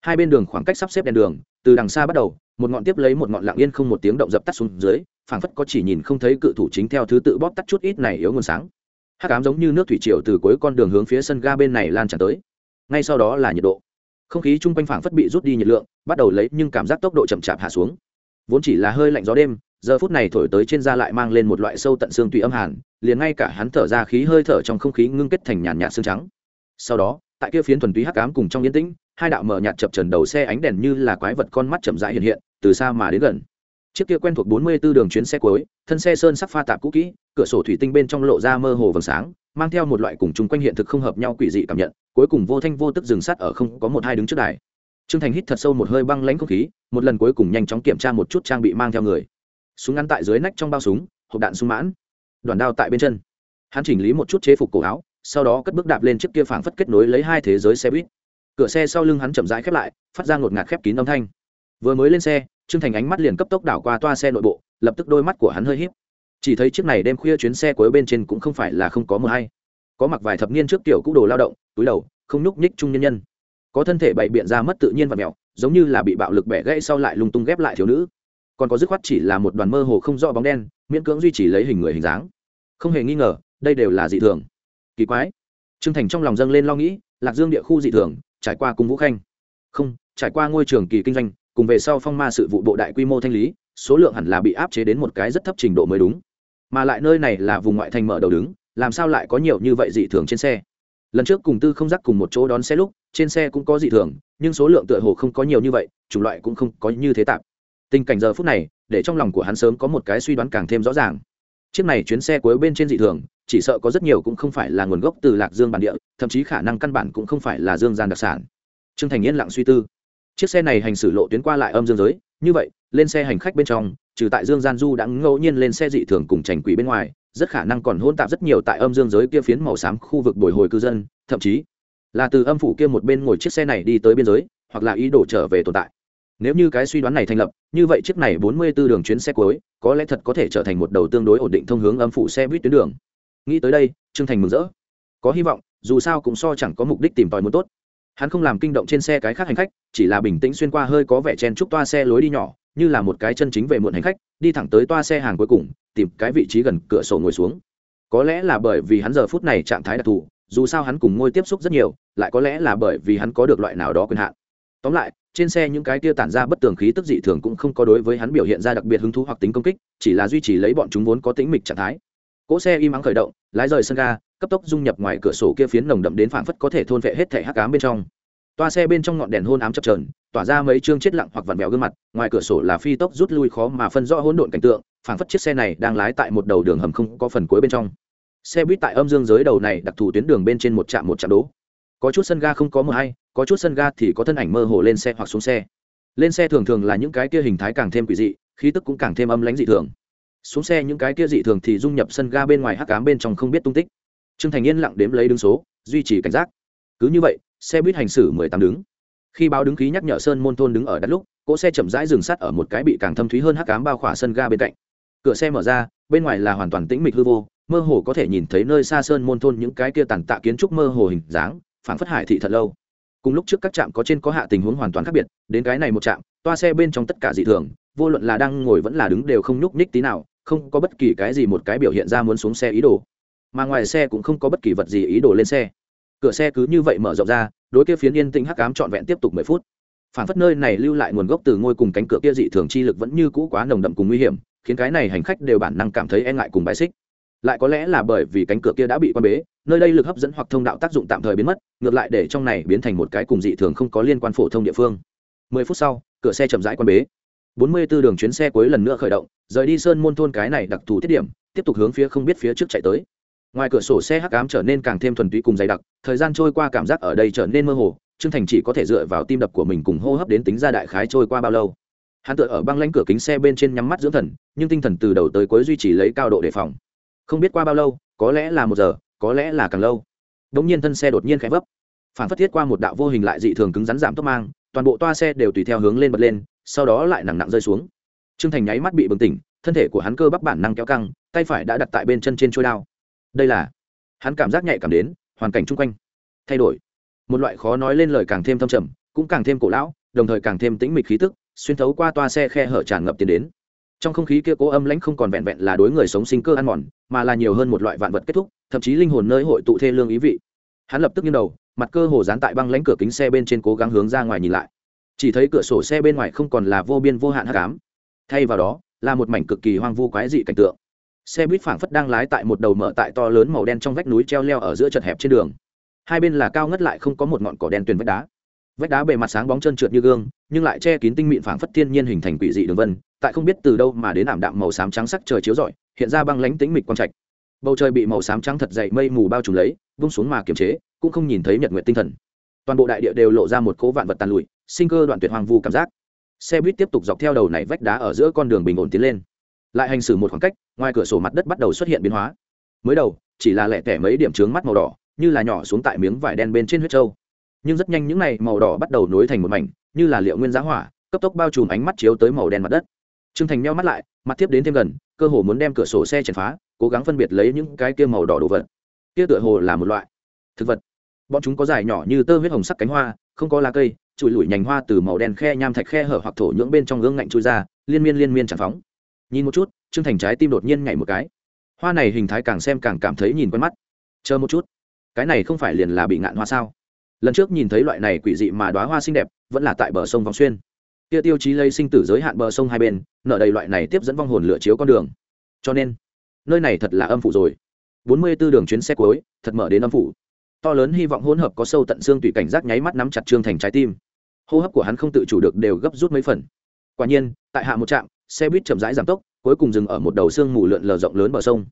Hai bên đường khoảng cách sắp xếp đèn đường, từ đằng xa bắt đầu, một ngọn tiếp lấy một ngọn lặng yên không một tiếng động dập tắt xuống dưới, phảng phất có chỉ nhìn không thấy cự thủ chính theo thứ tự bóp tắt chút ít này yếu nguồn sáng. Hắc ám giống như nước thủy triều từ cuối con đường hướng phía sân ga bên này lan tràn tới. Ngay sau đó là nhiệt độ. Không khí chung quanh phảng phất bị rút đi nhiệt lượng, bắt đầu lấy nhưng cảm giác tốc độ chậm chạp hạ xuống. Vốn chỉ là hơi lạnh gió đêm giờ phút này thổi tới trên da lại mang lên một loại sâu tận xương tùy âm hàn, liền ngay cả hắn thở ra khí hơi thở trong không khí ngưng kết thành nhàn nhạt xương trắng. Sau đó, tại kia phiến thuần túy hắc ám cùng trong yên tĩnh, hai đạo mở nhạt chập trần đầu xe ánh đèn như là quái vật con mắt chậm rãi hiện hiện, từ xa mà đến gần. Chiếc kia quen thuộc 44 đường chuyến xe cuối, thân xe sơn sắc pha tạp cũ kỹ, cửa sổ thủy tinh bên trong lộ ra mơ hồ vầng sáng, mang theo một loại cùng chung quanh hiện thực không hợp nhau quỷ dị cảm nhận, cuối cùng vô thanh vô tức dừng sát ở không có một hai đứng trước đài. Trương thành hít thật sâu một hơi băng lãnh không khí, một lần cuối cùng nhanh chóng kiểm tra một chút trang bị mang theo người súng ngắn tại dưới nách trong bao súng, hộp đạn súng mãn, đoàn đao tại bên chân. Hắn chỉnh lý một chút chế phục cổ áo, sau đó cất bước đạp lên chiếc kia phảng phất kết nối lấy hai thế giới xe buýt. Cửa xe sau lưng hắn chậm rãi khép lại, phát ra ngột ngạt khép kín âm thanh. Vừa mới lên xe, trương thành ánh mắt liền cấp tốc đảo qua toa xe nội bộ, lập tức đôi mắt của hắn hơi híp. Chỉ thấy chiếc này đêm khuya chuyến xe cuối bên trên cũng không phải là không có mờ hay. Có mặc vài thập niên trước tiểu cũ đồ lao động, túi đầu, không nhúc nhích trung nhân nhân. Có thân thể bày biện ra mất tự nhiên và mèo giống như là bị bạo lực bẻ gãy sau lại lung tung ghép lại thiếu nữ còn có dứt khoát chỉ là một đoàn mơ hồ không rõ bóng đen, miễn cưỡng duy trì lấy hình người hình dáng. Không hề nghi ngờ, đây đều là dị thường. Kỳ quái. Trương thành trong lòng dâng lên lo nghĩ, lạc dương địa khu dị thường, trải qua cung vũ khanh. Không, trải qua ngôi trường kỳ kinh doanh, cùng về sau phong ma sự vụ bộ đại quy mô thanh lý, số lượng hẳn là bị áp chế đến một cái rất thấp trình độ mới đúng. Mà lại nơi này là vùng ngoại thành mở đầu đứng, làm sao lại có nhiều như vậy dị thường trên xe? Lần trước cùng tư không dắt cùng một chỗ đón xe lúc, trên xe cũng có dị thường, nhưng số lượng tựa hồ không có nhiều như vậy, chủng loại cũng không có như thế tạp tình cảnh giờ phút này, để trong lòng của hắn sớm có một cái suy đoán càng thêm rõ ràng. Chiếc này chuyến xe cuối bên trên dị thường, chỉ sợ có rất nhiều cũng không phải là nguồn gốc từ lạc dương bản địa, thậm chí khả năng căn bản cũng không phải là dương gian đặc sản. Trương thành yên lặng suy tư. Chiếc xe này hành xử lộ tuyến qua lại âm dương giới, như vậy, lên xe hành khách bên trong, trừ tại dương gian du đã ngẫu nhiên lên xe dị thường cùng trành quỷ bên ngoài, rất khả năng còn hôn tạp rất nhiều tại âm dương giới kia phiến màu xám khu vực bồi hồi cư dân, thậm chí là từ âm phủ kia một bên ngồi chiếc xe này đi tới biên giới, hoặc là ý đồ trở về tồn tại nếu như cái suy đoán này thành lập, như vậy chiếc này bốn mươi 44 đường chuyến xe cuối, có lẽ thật có thể trở thành một đầu tương đối ổn định thông hướng âm phụ xe buýt tuyến đường. Nghĩ tới đây, trương thành mừng rỡ. Có hy vọng, dù sao cũng so chẳng có mục đích tìm tòi muốn tốt. Hắn không làm kinh động trên xe cái khác hành khách, chỉ là bình tĩnh xuyên qua hơi có vẻ chen chúc toa xe lối đi nhỏ, như là một cái chân chính về muộn hành khách, đi thẳng tới toa xe hàng cuối cùng, tìm cái vị trí gần cửa sổ ngồi xuống. Có lẽ là bởi vì hắn giờ phút này trạng thái đặc thù, dù sao hắn cùng ngôi tiếp xúc rất nhiều, lại có lẽ là bởi vì hắn có được loại nào đó quyền hạn. Tóm lại trên xe những cái kia tản ra bất tường khí tức dị thường cũng không có đối với hắn biểu hiện ra đặc biệt hứng thú hoặc tính công kích, chỉ là duy trì lấy bọn chúng vốn có tính mịch trạng thái. Cỗ xe im ắng khởi động, lái rời sân ga, cấp tốc dung nhập ngoài cửa sổ kia phiến nồng đậm đến phảng phất có thể thôn vệ hết thể hắc ám bên trong. Toa xe bên trong ngọn đèn hôn ám chập trờn tỏa ra mấy chương chết lặng hoặc vặn vẹo gương mặt, ngoài cửa sổ là phi tốc rút lui khó mà phân rõ hỗn độn cảnh tượng, phảng phất chiếc xe này đang lái tại một đầu đường hầm không có phần cuối bên trong. Xe buýt tại âm dương giới đầu này đặc thù tuyến đường bên trên một trạm một trạm đố có chút sân ga không có mờ hay, có chút sân ga thì có thân ảnh mơ hồ lên xe hoặc xuống xe. Lên xe thường thường là những cái kia hình thái càng thêm quỷ dị, khí tức cũng càng thêm âm lãnh dị thường. Xuống xe những cái kia dị thường thì dung nhập sân ga bên ngoài hắc cám bên trong không biết tung tích. Trương thành yên lặng đếm lấy đứng số, duy trì cảnh giác. Cứ như vậy, xe buýt hành xử mười tám đứng. Khi báo đứng khí nhắc nhở sơn môn thôn đứng ở đất lúc, cỗ xe chậm rãi dừng sắt ở một cái bị càng thâm thúy hơn hắc cám bao khỏa sân ga bên cạnh. Cửa xe mở ra, bên ngoài là hoàn toàn tĩnh mịch hư vô, mơ hồ có thể nhìn thấy nơi xa sơn môn thôn những cái kia tàn tạ kiến trúc mơ hồ hình dáng phản phất hải thị thật lâu. Cùng lúc trước các trạm có trên có hạ tình huống hoàn toàn khác biệt, đến cái này một trạm, toa xe bên trong tất cả dị thường, vô luận là đang ngồi vẫn là đứng đều không nhúc nhích tí nào, không có bất kỳ cái gì một cái biểu hiện ra muốn xuống xe ý đồ. Mà ngoài xe cũng không có bất kỳ vật gì ý đồ lên xe. Cửa xe cứ như vậy mở rộng ra, đối kia phiến yên tĩnh hắc ám trọn vẹn tiếp tục mười phút. Phản phất nơi này lưu lại nguồn gốc từ ngôi cùng cánh cửa kia dị thường chi lực vẫn như cũ quá nồng đậm cùng nguy hiểm, khiến cái này hành khách đều bản năng cảm thấy e ngại cùng bài xích. Lại có lẽ là bởi vì cánh cửa kia đã bị quan bế nơi đây lực hấp dẫn hoặc thông đạo tác dụng tạm thời biến mất, ngược lại để trong này biến thành một cái cùng dị thường không có liên quan phổ thông địa phương. Mười phút sau, cửa xe chậm rãi quan bế. Bốn mươi 44 đường chuyến xe cuối lần nữa khởi động, rời đi sơn môn thôn cái này đặc thù thiết điểm, tiếp tục hướng phía không biết phía trước chạy tới. Ngoài cửa sổ xe hắc ám trở nên càng thêm thuần túy cùng dày đặc, thời gian trôi qua cảm giác ở đây trở nên mơ hồ, trương thành chỉ có thể dựa vào tim đập của mình cùng hô hấp đến tính ra đại khái trôi qua bao lâu. Hắn tựa ở băng lãnh cửa kính xe bên trên nhắm mắt dưỡng thần, nhưng tinh thần từ đầu tới cuối duy trì lấy cao độ đề phòng. Không biết qua bao lâu, có lẽ là một giờ có lẽ là càng lâu. Đống nhiên thân xe đột nhiên khẽ vấp. Phản phất thiết qua một đạo vô hình lại dị thường cứng rắn giảm tốc mang, toàn bộ toa xe đều tùy theo hướng lên bật lên, sau đó lại nặng nặng rơi xuống. Trương thành nháy mắt bị bừng tỉnh, thân thể của hắn cơ bắp bản năng kéo căng, tay phải đã đặt tại bên chân trên trôi đao. Đây là, hắn cảm giác nhạy cảm đến, hoàn cảnh chung quanh thay đổi. Một loại khó nói lên lời càng thêm thâm trầm, cũng càng thêm cổ lão, đồng thời càng thêm tĩnh mịch khí tức, xuyên thấu qua toa xe khe hở tràn ngập tiến đến trong không khí kia cố âm lãnh không còn vẹn vẹn là đối người sống sinh cơ ăn mòn, mà là nhiều hơn một loại vạn vật kết thúc, thậm chí linh hồn nơi hội tụ thê lương ý vị. Hắn lập tức nghiêng đầu, mặt cơ hồ dán tại băng lãnh cửa kính xe bên trên cố gắng hướng ra ngoài nhìn lại. Chỉ thấy cửa sổ xe bên ngoài không còn là vô biên vô hạn hắc ám. Thay vào đó, là một mảnh cực kỳ hoang vu quái dị cảnh tượng. Xe buýt phảng phất đang lái tại một đầu mở tại to lớn màu đen trong vách núi treo leo ở giữa chật hẹp trên đường. Hai bên là cao ngất lại không có một ngọn cỏ đen tuyền vách đá. Vách đá bề mặt sáng bóng trơn trượt như gương, nhưng lại che kín tinh mịn phảng phất thiên nhiên hình thành quỷ dị đường vân tại không biết từ đâu mà đến ảm đạm màu xám trắng sắc trời chiếu rọi, hiện ra băng lánh tĩnh mịch quang trạch. Bầu trời bị màu xám trắng thật dày mây mù bao trùm lấy, vung xuống mà kiềm chế, cũng không nhìn thấy nhật nguyện tinh thần. Toàn bộ đại địa đều lộ ra một cố vạn vật tàn lụi, sinh cơ đoạn tuyệt hoàng vu cảm giác. Xe buýt tiếp tục dọc theo đầu này vách đá ở giữa con đường bình ổn tiến lên. Lại hành xử một khoảng cách, ngoài cửa sổ mặt đất bắt đầu xuất hiện biến hóa. Mới đầu, chỉ là lẻ tẻ mấy điểm trướng mắt màu đỏ, như là nhỏ xuống tại miếng vải đen bên trên huyết trâu. Nhưng rất nhanh những này màu đỏ bắt đầu nối thành một mảnh, như là liệu nguyên giá hỏa, cấp tốc bao trùm ánh mắt chiếu tới màu đen mặt đất. Trương Thành meo mắt lại, mặt tiếp đến thêm gần, cơ hồ muốn đem cửa sổ xe chèn phá, cố gắng phân biệt lấy những cái kia màu đỏ đồ vật. Kia tựa hồ là một loại thực vật. Bọn chúng có dài nhỏ như tơ huyết hồng sắc cánh hoa, không có lá cây, chùi lủi nhành hoa từ màu đen khe nham thạch khe hở hoặc thổ nhưỡng bên trong gương ngạnh chui ra, liên miên liên miên tràn phóng. Nhìn một chút, trương thành trái tim đột nhiên nhảy một cái hoa này hình thái càng xem càng cảm thấy nhìn quen mắt chờ một chút cái này không phải liền là bị ngạn hoa sao lần trước nhìn thấy loại này quỷ dị mà đoá hoa xinh đẹp vẫn là tại bờ sông vòng xuyên kia tiêu chí lây sinh tử giới hạn bờ sông hai bên nợ đầy loại này tiếp dẫn vong hồn lửa chiếu con đường. Cho nên, nơi này thật là âm phủ rồi. Bốn mươi 44 đường chuyến xe cuối, thật mở đến âm phủ. To lớn hy vọng hỗn hợp có sâu tận xương tùy cảnh giác nháy mắt nắm chặt trương thành trái tim. Hô hấp của hắn không tự chủ được đều gấp rút mấy phần. Quả nhiên, tại hạ một trạm, xe buýt chậm rãi giảm tốc, cuối cùng dừng ở một đầu sương mù lượn lờ rộng lớn bờ sông.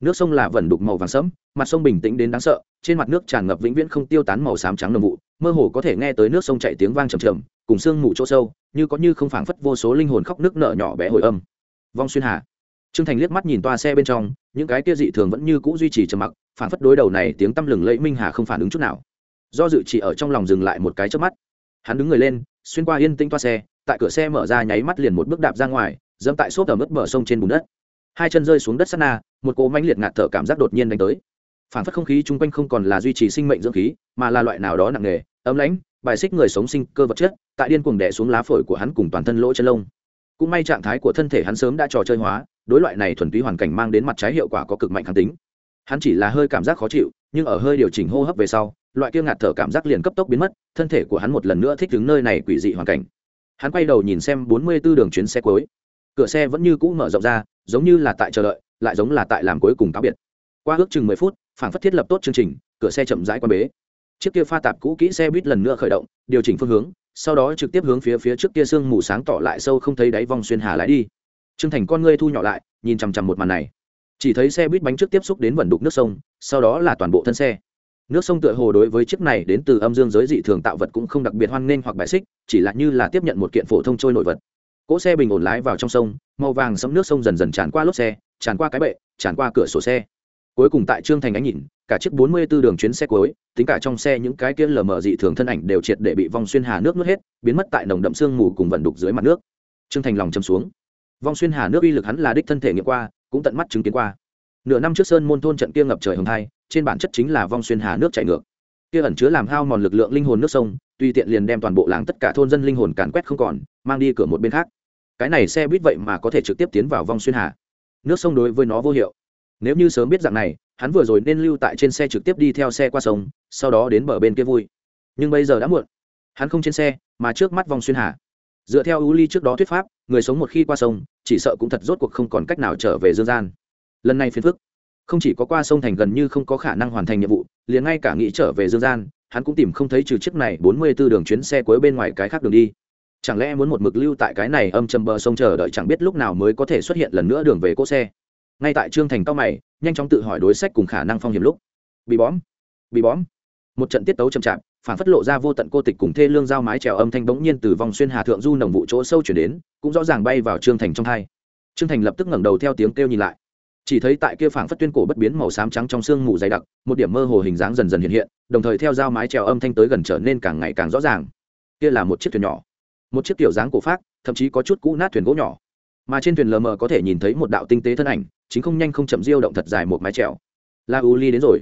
Nước sông là vẩn đục màu vàng sẫm, mặt sông bình tĩnh đến đáng sợ, trên mặt nước tràn ngập vĩnh viễn không tiêu tán màu xám trắng nồng vụ mơ hồ có thể nghe tới nước sông chảy tiếng vang trầm trầm, cùng sương mù chỗ sâu, như có như không phảng phất vô số linh hồn khóc nước nở nhỏ bé hồi âm. Vong xuyên hà. Trương thành liếc mắt nhìn toa xe bên trong, những cái kia dị thường vẫn như cũ duy trì trầm mặc, phảng phất đối đầu này tiếng tăm lừng lẫy minh hà không phản ứng chút nào. Do dự chỉ ở trong lòng dừng lại một cái trước mắt. Hắn đứng người lên, xuyên qua yên tĩnh toa xe, tại cửa xe mở ra nháy mắt liền một bước đạp ra ngoài, dẫm tại xốp ở mức bờ sông trên bùn đất. Hai chân rơi xuống đất sắt na, một cỗ mãnh liệt ngạt thở cảm giác đột nhiên đánh tới phản phất không khí chung quanh không còn là duy trì sinh mệnh dưỡng khí, mà là loại nào đó nặng nề, ấm lãnh, bài xích người sống sinh cơ vật chất, tại điên cuồng đẻ xuống lá phổi của hắn cùng toàn thân lỗ chân lông. Cũng may trạng thái của thân thể hắn sớm đã trò chơi hóa, đối loại này thuần túy hoàn cảnh mang đến mặt trái hiệu quả có cực mạnh kháng tính. Hắn chỉ là hơi cảm giác khó chịu, nhưng ở hơi điều chỉnh hô hấp về sau, loại kia ngạt thở cảm giác liền cấp tốc biến mất, thân thể của hắn một lần nữa thích ứng nơi này quỷ dị hoàn cảnh. Hắn quay đầu nhìn xem bốn mươi 44 đường chuyến xe cuối. Cửa xe vẫn như cũ mở rộng ra, giống như là tại chờ đợi, lại giống là tại làm cuối cùng cáo biệt. Qua ước chừng mười phút phản phất thiết lập tốt chương trình, cửa xe chậm rãi qua bế. Chiếc kia pha tạp cũ kỹ xe buýt lần nữa khởi động, điều chỉnh phương hướng, sau đó trực tiếp hướng phía phía trước kia sương mù sáng tỏ lại sâu không thấy đáy vòng xuyên hà lái đi. Trương thành con ngươi thu nhỏ lại, nhìn chằm chằm một màn này. Chỉ thấy xe buýt bánh trước tiếp xúc đến vẩn đục nước sông, sau đó là toàn bộ thân xe. Nước sông tựa hồ đối với chiếc này đến từ âm dương giới dị thường tạo vật cũng không đặc biệt hoan nghênh hoặc bài xích, chỉ là như là tiếp nhận một kiện phổ thông trôi nổi vật. Cỗ xe bình ổn lái vào trong sông, màu vàng sẫm nước sông dần dần tràn qua lốp xe, tràn qua cái bệ, tràn qua cửa sổ xe cuối cùng tại trương thành ánh nhìn, cả chiếc bốn mươi 44 đường chuyến xe cuối, tính cả trong xe những cái kia lờ mờ dị thường thân ảnh đều triệt để bị vong xuyên hà nước nuốt hết, biến mất tại nồng đậm sương mù cùng vận đục dưới mặt nước. Trương thành lòng châm xuống. Vong xuyên hà nước uy lực hắn là đích thân thể nghiệm qua, cũng tận mắt chứng kiến qua. Nửa năm trước sơn môn thôn trận kia ngập trời hồng thai, trên bản chất chính là vong xuyên hà nước chảy ngược. Kia ẩn chứa làm hao mòn lực lượng linh hồn nước sông tuy tiện liền đem toàn bộ làng tất cả thôn dân linh hồn càn quét không còn, mang đi cửa một bên khác. Cái này xe buýt vậy mà có thể trực tiếp tiến vào vong xuyên hà. Nước sông đối với nó vô hiệu nếu như sớm biết dạng này, hắn vừa rồi nên lưu tại trên xe trực tiếp đi theo xe qua sông, sau đó đến bờ bên kia vui. Nhưng bây giờ đã muộn. Hắn không trên xe, mà trước mắt vong xuyên hà. Dựa theo ưu ly trước đó thuyết pháp, người sống một khi qua sông, chỉ sợ cũng thật rốt cuộc không còn cách nào trở về dương gian. Lần này phiền phức. Không chỉ có qua sông thành gần như không có khả năng hoàn thành nhiệm vụ, liền ngay cả nghĩ trở về dương gian, hắn cũng tìm không thấy trừ chiếc này bốn mươi 44 đường chuyến xe cuối bên ngoài cái khác đường đi. Chẳng lẽ muốn một mực lưu tại cái này âm trầm bờ sông chờ đợi chẳng biết lúc nào mới có thể xuất hiện lần nữa đường về cỗ xe? Ngay tại trương thành cao mày, nhanh chóng tự hỏi đối sách cùng khả năng phong hiểm lúc. Bị bóm bị bóm. Một trận tiết tấu chậm chạp phản phất lộ ra vô tận cô tịch cùng thê lương giao mái trèo âm thanh bỗng nhiên từ vòng xuyên hà thượng du nồng vụ chỗ sâu chuyển đến, cũng rõ ràng bay vào trương thành trong thai trương thành lập tức ngẩng đầu theo tiếng kêu nhìn lại. Chỉ thấy tại kia phảng phất tuyên cổ bất biến màu xám trắng trong sương mù dày đặc, một điểm mơ hồ hình dáng dần dần hiện hiện, đồng thời theo dao mái trèo âm thanh tới gần trở nên càng ngày càng rõ ràng. Kia là một chiếc thuyền nhỏ. Một chiếc kiểu dáng cổ phát thậm chí có chút cũ nát thuyền gỗ nhỏ. Mà trên thuyền lờ mờ có thể nhìn thấy một đạo tinh tế thân ảnh chính không nhanh không chậm diêu động thật dài một mái trèo. La u ly đến rồi.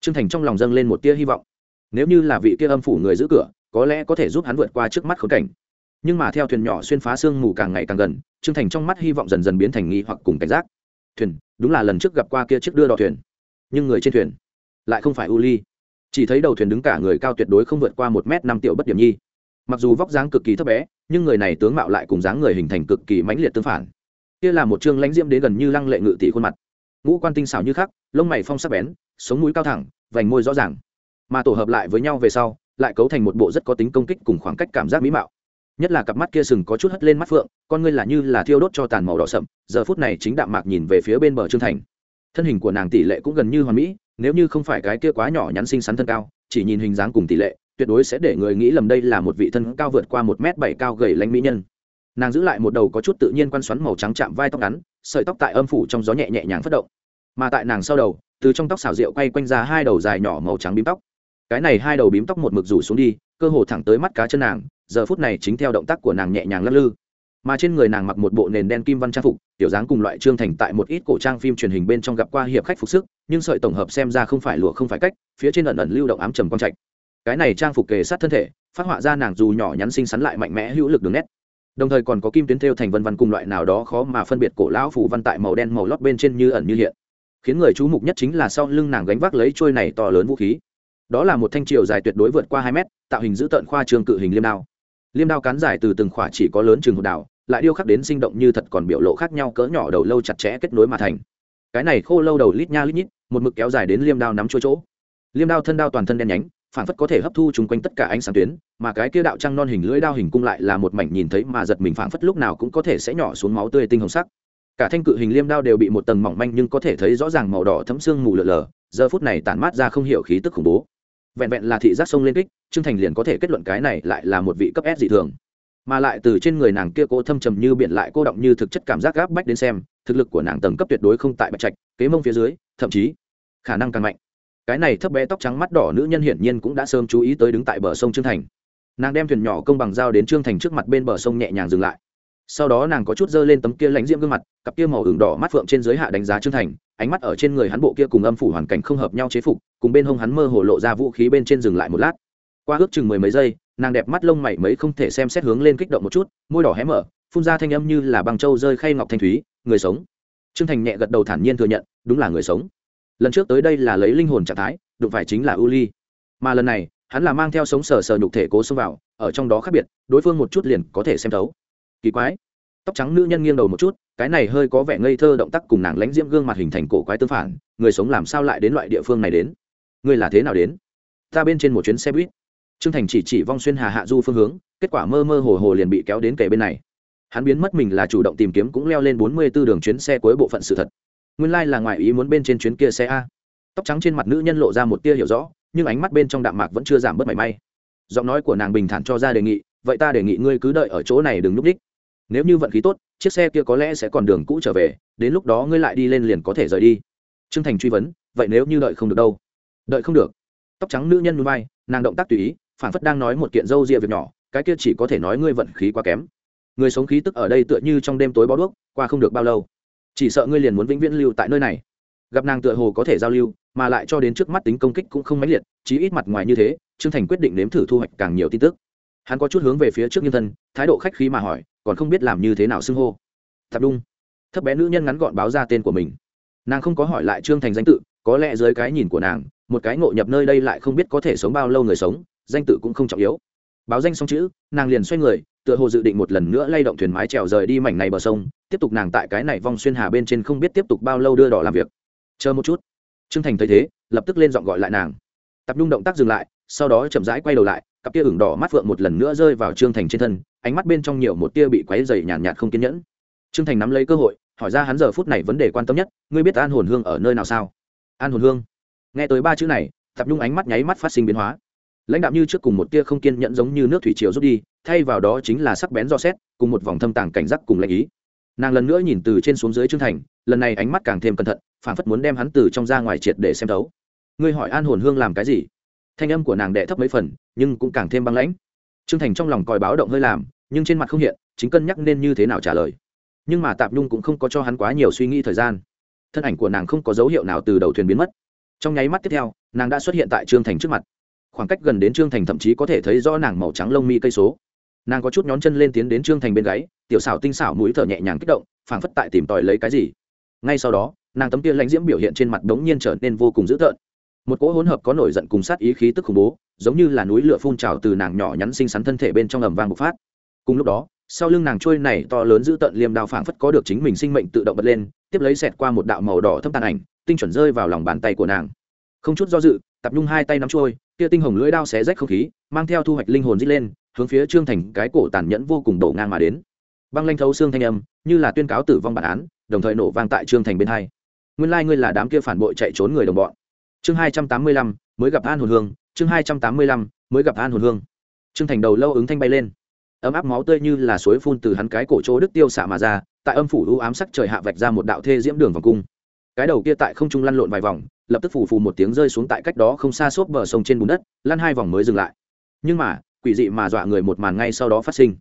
Trương thành trong lòng dâng lên một tia hy vọng. Nếu như là vị kia âm phủ người giữ cửa, có lẽ có thể giúp hắn vượt qua trước mắt khốn cảnh. Nhưng mà theo thuyền nhỏ xuyên phá sương mù càng ngày càng gần, trương thành trong mắt hy vọng dần dần biến thành nghi hoặc cùng cảnh giác. Thuyền, đúng là lần trước gặp qua kia chiếc đưa đò thuyền. Nhưng người trên thuyền lại không phải u ly. Chỉ thấy đầu thuyền đứng cả người cao tuyệt đối không vượt qua một m năm tiểu bất điểm nhi. Mặc dù vóc dáng cực kỳ thấp bé, nhưng người này tướng mạo lại cùng dáng người hình thành cực kỳ mãnh liệt tương phản kia là một chương lãnh diễm đến gần như lăng lệ ngự tỷ khuôn mặt. Ngũ quan tinh xảo như khắc, lông mày phong sắc bén, sống mũi cao thẳng, vành môi rõ ràng. Mà tổ hợp lại với nhau về sau, lại cấu thành một bộ rất có tính công kích cùng khoảng cách cảm giác mỹ mạo. Nhất là cặp mắt kia sừng có chút hất lên mắt phượng, con ngươi là như là thiêu đốt cho tàn màu đỏ sậm, giờ phút này chính đạm mạc nhìn về phía bên bờ trương thành. Thân hình của nàng tỷ lệ cũng gần như hoàn mỹ, nếu như không phải cái kia quá nhỏ nhắn xinh xắn thân cao, chỉ nhìn hình dáng cùng tỷ lệ, tuyệt đối sẽ để người nghĩ lầm đây là một vị thân cao vượt qua một m bảy cao gầy lãnh mỹ nhân nàng giữ lại một đầu có chút tự nhiên quan xoắn màu trắng chạm vai tóc ngắn, sợi tóc tại âm phủ trong gió nhẹ nhẹ nhàng phất động. Mà tại nàng sau đầu, từ trong tóc xào rượu quay quanh ra hai đầu dài nhỏ màu trắng bím tóc. Cái này hai đầu bím tóc một mực rủ xuống đi, cơ hồ thẳng tới mắt cá chân nàng, giờ phút này chính theo động tác của nàng nhẹ nhàng lắc lư. Mà trên người nàng mặc một bộ nền đen kim văn trang phục, tiểu dáng cùng loại trương thành tại một ít cổ trang phim truyền hình bên trong gặp qua hiệp khách phục sức, nhưng sợi tổng hợp xem ra không phải lụa không phải cách, phía trên ẩn ẩn lưu động ám trầm quang trạch. Cái này trang phục kề sát thân thể, phát họa ra nàng dù nhỏ nhắn xinh xắn lại mạnh mẽ hữu lực đường nét đồng thời còn có kim tuyến thêu thành vân văn cùng loại nào đó khó mà phân biệt cổ lão phủ văn tại màu đen màu lót bên trên như ẩn như hiện. Khiến người chú mục nhất chính là sau lưng nàng gánh vác lấy trôi này to lớn vũ khí. Đó là một thanh triều dài tuyệt đối vượt qua hai mét, tạo hình giữ tợn khoa trường cự hình liêm đao. Liêm đao cán dài từ từng khỏa chỉ có lớn trường hột đảo, lại điêu khắc đến sinh động như thật còn biểu lộ khác nhau cỡ nhỏ đầu lâu chặt chẽ kết nối mà thành. Cái này khô lâu đầu lít nha lít nhít, một mực kéo dài đến liêm đao nắm chỗ chỗ. Liêm đao thân đao toàn thân đen nhánh phản phất có thể hấp thu chung quanh tất cả ánh sáng tuyến, mà cái kia đạo trăng non hình lưỡi đao hình cung lại là một mảnh nhìn thấy mà giật mình phản phất lúc nào cũng có thể sẽ nhỏ xuống máu tươi tinh hồng sắc. Cả thanh cự hình liêm đao đều bị một tầng mỏng manh nhưng có thể thấy rõ ràng màu đỏ thấm xương mù lờ lờ giờ phút này tản mát ra không hiểu khí tức khủng bố. Vẹn vẹn là thị giác sông lên kích, trương thành liền có thể kết luận cái này lại là một vị cấp s dị thường. Mà lại từ trên người nàng kia cố thâm trầm như biển lại cô động như thực chất cảm giác gáp bách đến xem, thực lực của nàng tầng cấp tuyệt đối không tại bạch trạch, kế mông phía dưới, thậm chí, khả năng càng mạnh cái này thấp bé tóc trắng mắt đỏ nữ nhân hiển nhiên cũng đã sớm chú ý tới đứng tại bờ sông trương thành. Nàng đem thuyền nhỏ công bằng dao đến trương thành trước mặt bên bờ sông nhẹ nhàng dừng lại. Sau đó nàng có chút dơ lên tấm kia lãnh diễm gương mặt, cặp kia màu ửng đỏ mắt phượng trên giới hạ đánh giá trương thành, ánh mắt ở trên người hắn bộ kia cùng âm phủ hoàn cảnh không hợp nhau chế phục, cùng bên hông hắn mơ hồ lộ ra vũ khí bên trên dừng lại một lát. Qua ước chừng mười mấy giây, nàng đẹp mắt lông mày mấy không thể xem xét hướng lên kích động một chút, môi đỏ hé mở, phun ra thanh âm như là băng trâu rơi khay ngọc thanh thúy, người sống. Trương thành nhẹ gật đầu thản nhiên thừa nhận, đúng là người sống lần trước tới đây là lấy linh hồn trạng thái, đụng phải chính là u ly. Mà lần này, hắn là mang theo sống sờ sờ nhục thể cố xông vào, ở trong đó khác biệt, đối phương một chút liền có thể xem thấu. Kỳ quái. Tóc trắng nữ nhân nghiêng đầu một chút, cái này hơi có vẻ ngây thơ động tác cùng nàng lánh diễm gương mặt hình thành cổ quái tương phản, người sống làm sao lại đến loại địa phương này đến? Người là thế nào đến? Ta bên trên một chuyến xe buýt. Trương thành chỉ chỉ vong xuyên hà hạ du phương hướng, kết quả mơ mơ hồ hồ liền bị kéo đến kề bên này. Hắn biến mất mình là chủ động tìm kiếm cũng leo lên bốn mươi 44 đường chuyến xe cuối bộ phận sự thật nguyên lai là ngoại ý muốn bên trên chuyến kia xe a. Tóc trắng trên mặt nữ nhân lộ ra một tia hiểu rõ, nhưng ánh mắt bên trong đạm mạc vẫn chưa giảm bớt mảy may. Giọng nói của nàng bình thản cho ra đề nghị, vậy ta đề nghị ngươi cứ đợi ở chỗ này đừng núp đích. Nếu như vận khí tốt, chiếc xe kia có lẽ sẽ còn đường cũ trở về, đến lúc đó ngươi lại đi lên liền có thể rời đi. T r ư ơ n g thành truy vấn, vậy nếu như đợi không được đâu? Đợi không được. Tóc trắng nữ nhân núi bay nàng động tác tùy ý, phản phất đang nói một kiện dâu rịa việc nhỏ, cái kia chỉ có thể nói ngươi vận khí quá kém. Người sống khí tức ở đây tựa như trong đêm tối bó đuốc, qua không được bao lâu chỉ sợ ngươi liền muốn vĩnh viễn lưu tại nơi này. Gặp nàng tựa hồ có thể giao lưu, mà lại cho đến trước mắt tính công kích cũng không mãnh liệt, chí ít mặt ngoài như thế, trương thành quyết định nếm thử thu hoạch càng nhiều tin tức. Hắn có chút hướng về phía trước nhân thân, thái độ khách khí mà hỏi, còn không biết làm như thế nào xưng hô. Thập đung. Thấp bé nữ nhân ngắn gọn báo ra tên của mình. Nàng không có hỏi lại trương thành danh tự, có lẽ dưới cái nhìn của nàng, một cái ngộ nhập nơi đây lại không biết có thể sống bao lâu người sống, danh tự cũng không trọng yếu. Báo danh xong chữ, nàng liền xoay người tựa hồ dự định một lần nữa lay động thuyền mái trèo rời đi mảnh này bờ sông tiếp tục nàng tại cái này vong xuyên hà bên trên không biết tiếp tục bao lâu đưa đỏ làm việc. Chờ một chút. Trương thành thấy thế lập tức lên dọn gọi lại nàng. Tập nhung động tác dừng lại sau đó chậm rãi quay đầu lại cặp tia ửng đỏ mắt phượng một lần nữa rơi vào trương thành trên thân ánh mắt bên trong nhiều một tia bị quáy dày nhàn nhạt, nhạt không kiên nhẫn. Trương thành nắm lấy cơ hội hỏi ra hắn giờ phút này vấn đề quan tâm nhất ngươi biết an hồn hương ở nơi nào sao? An hồn hương? Nghe tới ba chữ này tập nhung ánh mắt nháy mắt phát sinh biến hóa. Lãnh đạo như trước cùng một tia không kiên nhẫn giống như nước thủy triều rút đi thay vào đó chính là sắc bén do xét, cùng một vòng thâm tàng cảnh giác cùng lãnh ý. Nàng lần nữa nhìn từ trên xuống dưới trương thành, lần này ánh mắt càng thêm cẩn thận phản phất muốn đem hắn từ trong ra ngoài triệt để xem thấu. Ngươi hỏi an hồn hương làm cái gì? Thanh âm của nàng đệ thấp mấy phần, nhưng cũng càng thêm băng lãnh. Trương thành trong lòng còi báo động hơi làm, nhưng trên mặt không hiện, chính cân nhắc nên như thế nào trả lời. Nhưng mà tạp nhung cũng không có cho hắn quá nhiều suy nghĩ thời gian. Thân ảnh của nàng không có dấu hiệu nào từ đầu thuyền biến mất. Trong nháy mắt tiếp theo, nàng đã xuất hiện tại trương thành trước mặt. Khoảng cách gần đến trương thành thậm chí có thể thấy rõ nàng màu trắng lông mi cây số nàng có chút nhón chân lên tiến đến trương thành bên gáy, tiểu xảo tinh xảo mũi thở nhẹ nhàng kích động, phảng phất tại tìm tòi lấy cái gì. Ngay sau đó, nàng tấm tiên lãnh diễm biểu hiện trên mặt đống nhiên trở nên vô cùng dữ tợn. Một cỗ hỗn hợp có nổi giận cùng sát ý khí tức khủng bố, giống như là núi lửa phun trào từ nàng nhỏ nhắn xinh xắn thân thể bên trong ầm vang bộc phát. Cùng lúc đó, sau lưng nàng trôi này to lớn giữ tận liềm đao phảng phất có được chính mình sinh mệnh tự động bật lên, tiếp lấy xẹt qua một đạo màu đỏ thâm tàn ảnh, tinh chuẩn rơi vào lòng bàn tay của nàng. Không chút do dự, tập nhung hai tay nắm trôi, kia tinh hồng lưỡi đao xé rách không khí, mang theo thu hoạch linh hồn dít lên hướng phía trương thành cái cổ tàn nhẫn vô cùng đổ ngang mà đến. Băng lanh thấu xương thanh âm, như là tuyên cáo tử vong bản án, đồng thời nổ vang tại trương thành bên hai. Nguyên lai ngươi là đám kia phản bội chạy trốn người đồng bọn. Chương hai trăm tám mươi lăm, mới gặp an hồn hương, chương hai trăm tám mươi lăm, mới gặp an hồn hương. Trương thành đầu lâu ứng thanh bay lên. Ấm áp máu tươi như là suối phun từ hắn cái cổ chỗ đức tiêu xả mà ra, tại âm phủ u ám sắc trời hạ vạch ra một đạo thê diễm đường vòng cung. Cái đầu kia tại không trung lăn lộn vài vòng, lập tức phủ phù một tiếng rơi xuống tại cách đó không xa xốp bờ sông trên bùn đất, lăn hai vòng mới dừng lại. Nhưng mà quỷ dị mà dọa người một màn ngay sau đó phát sinh.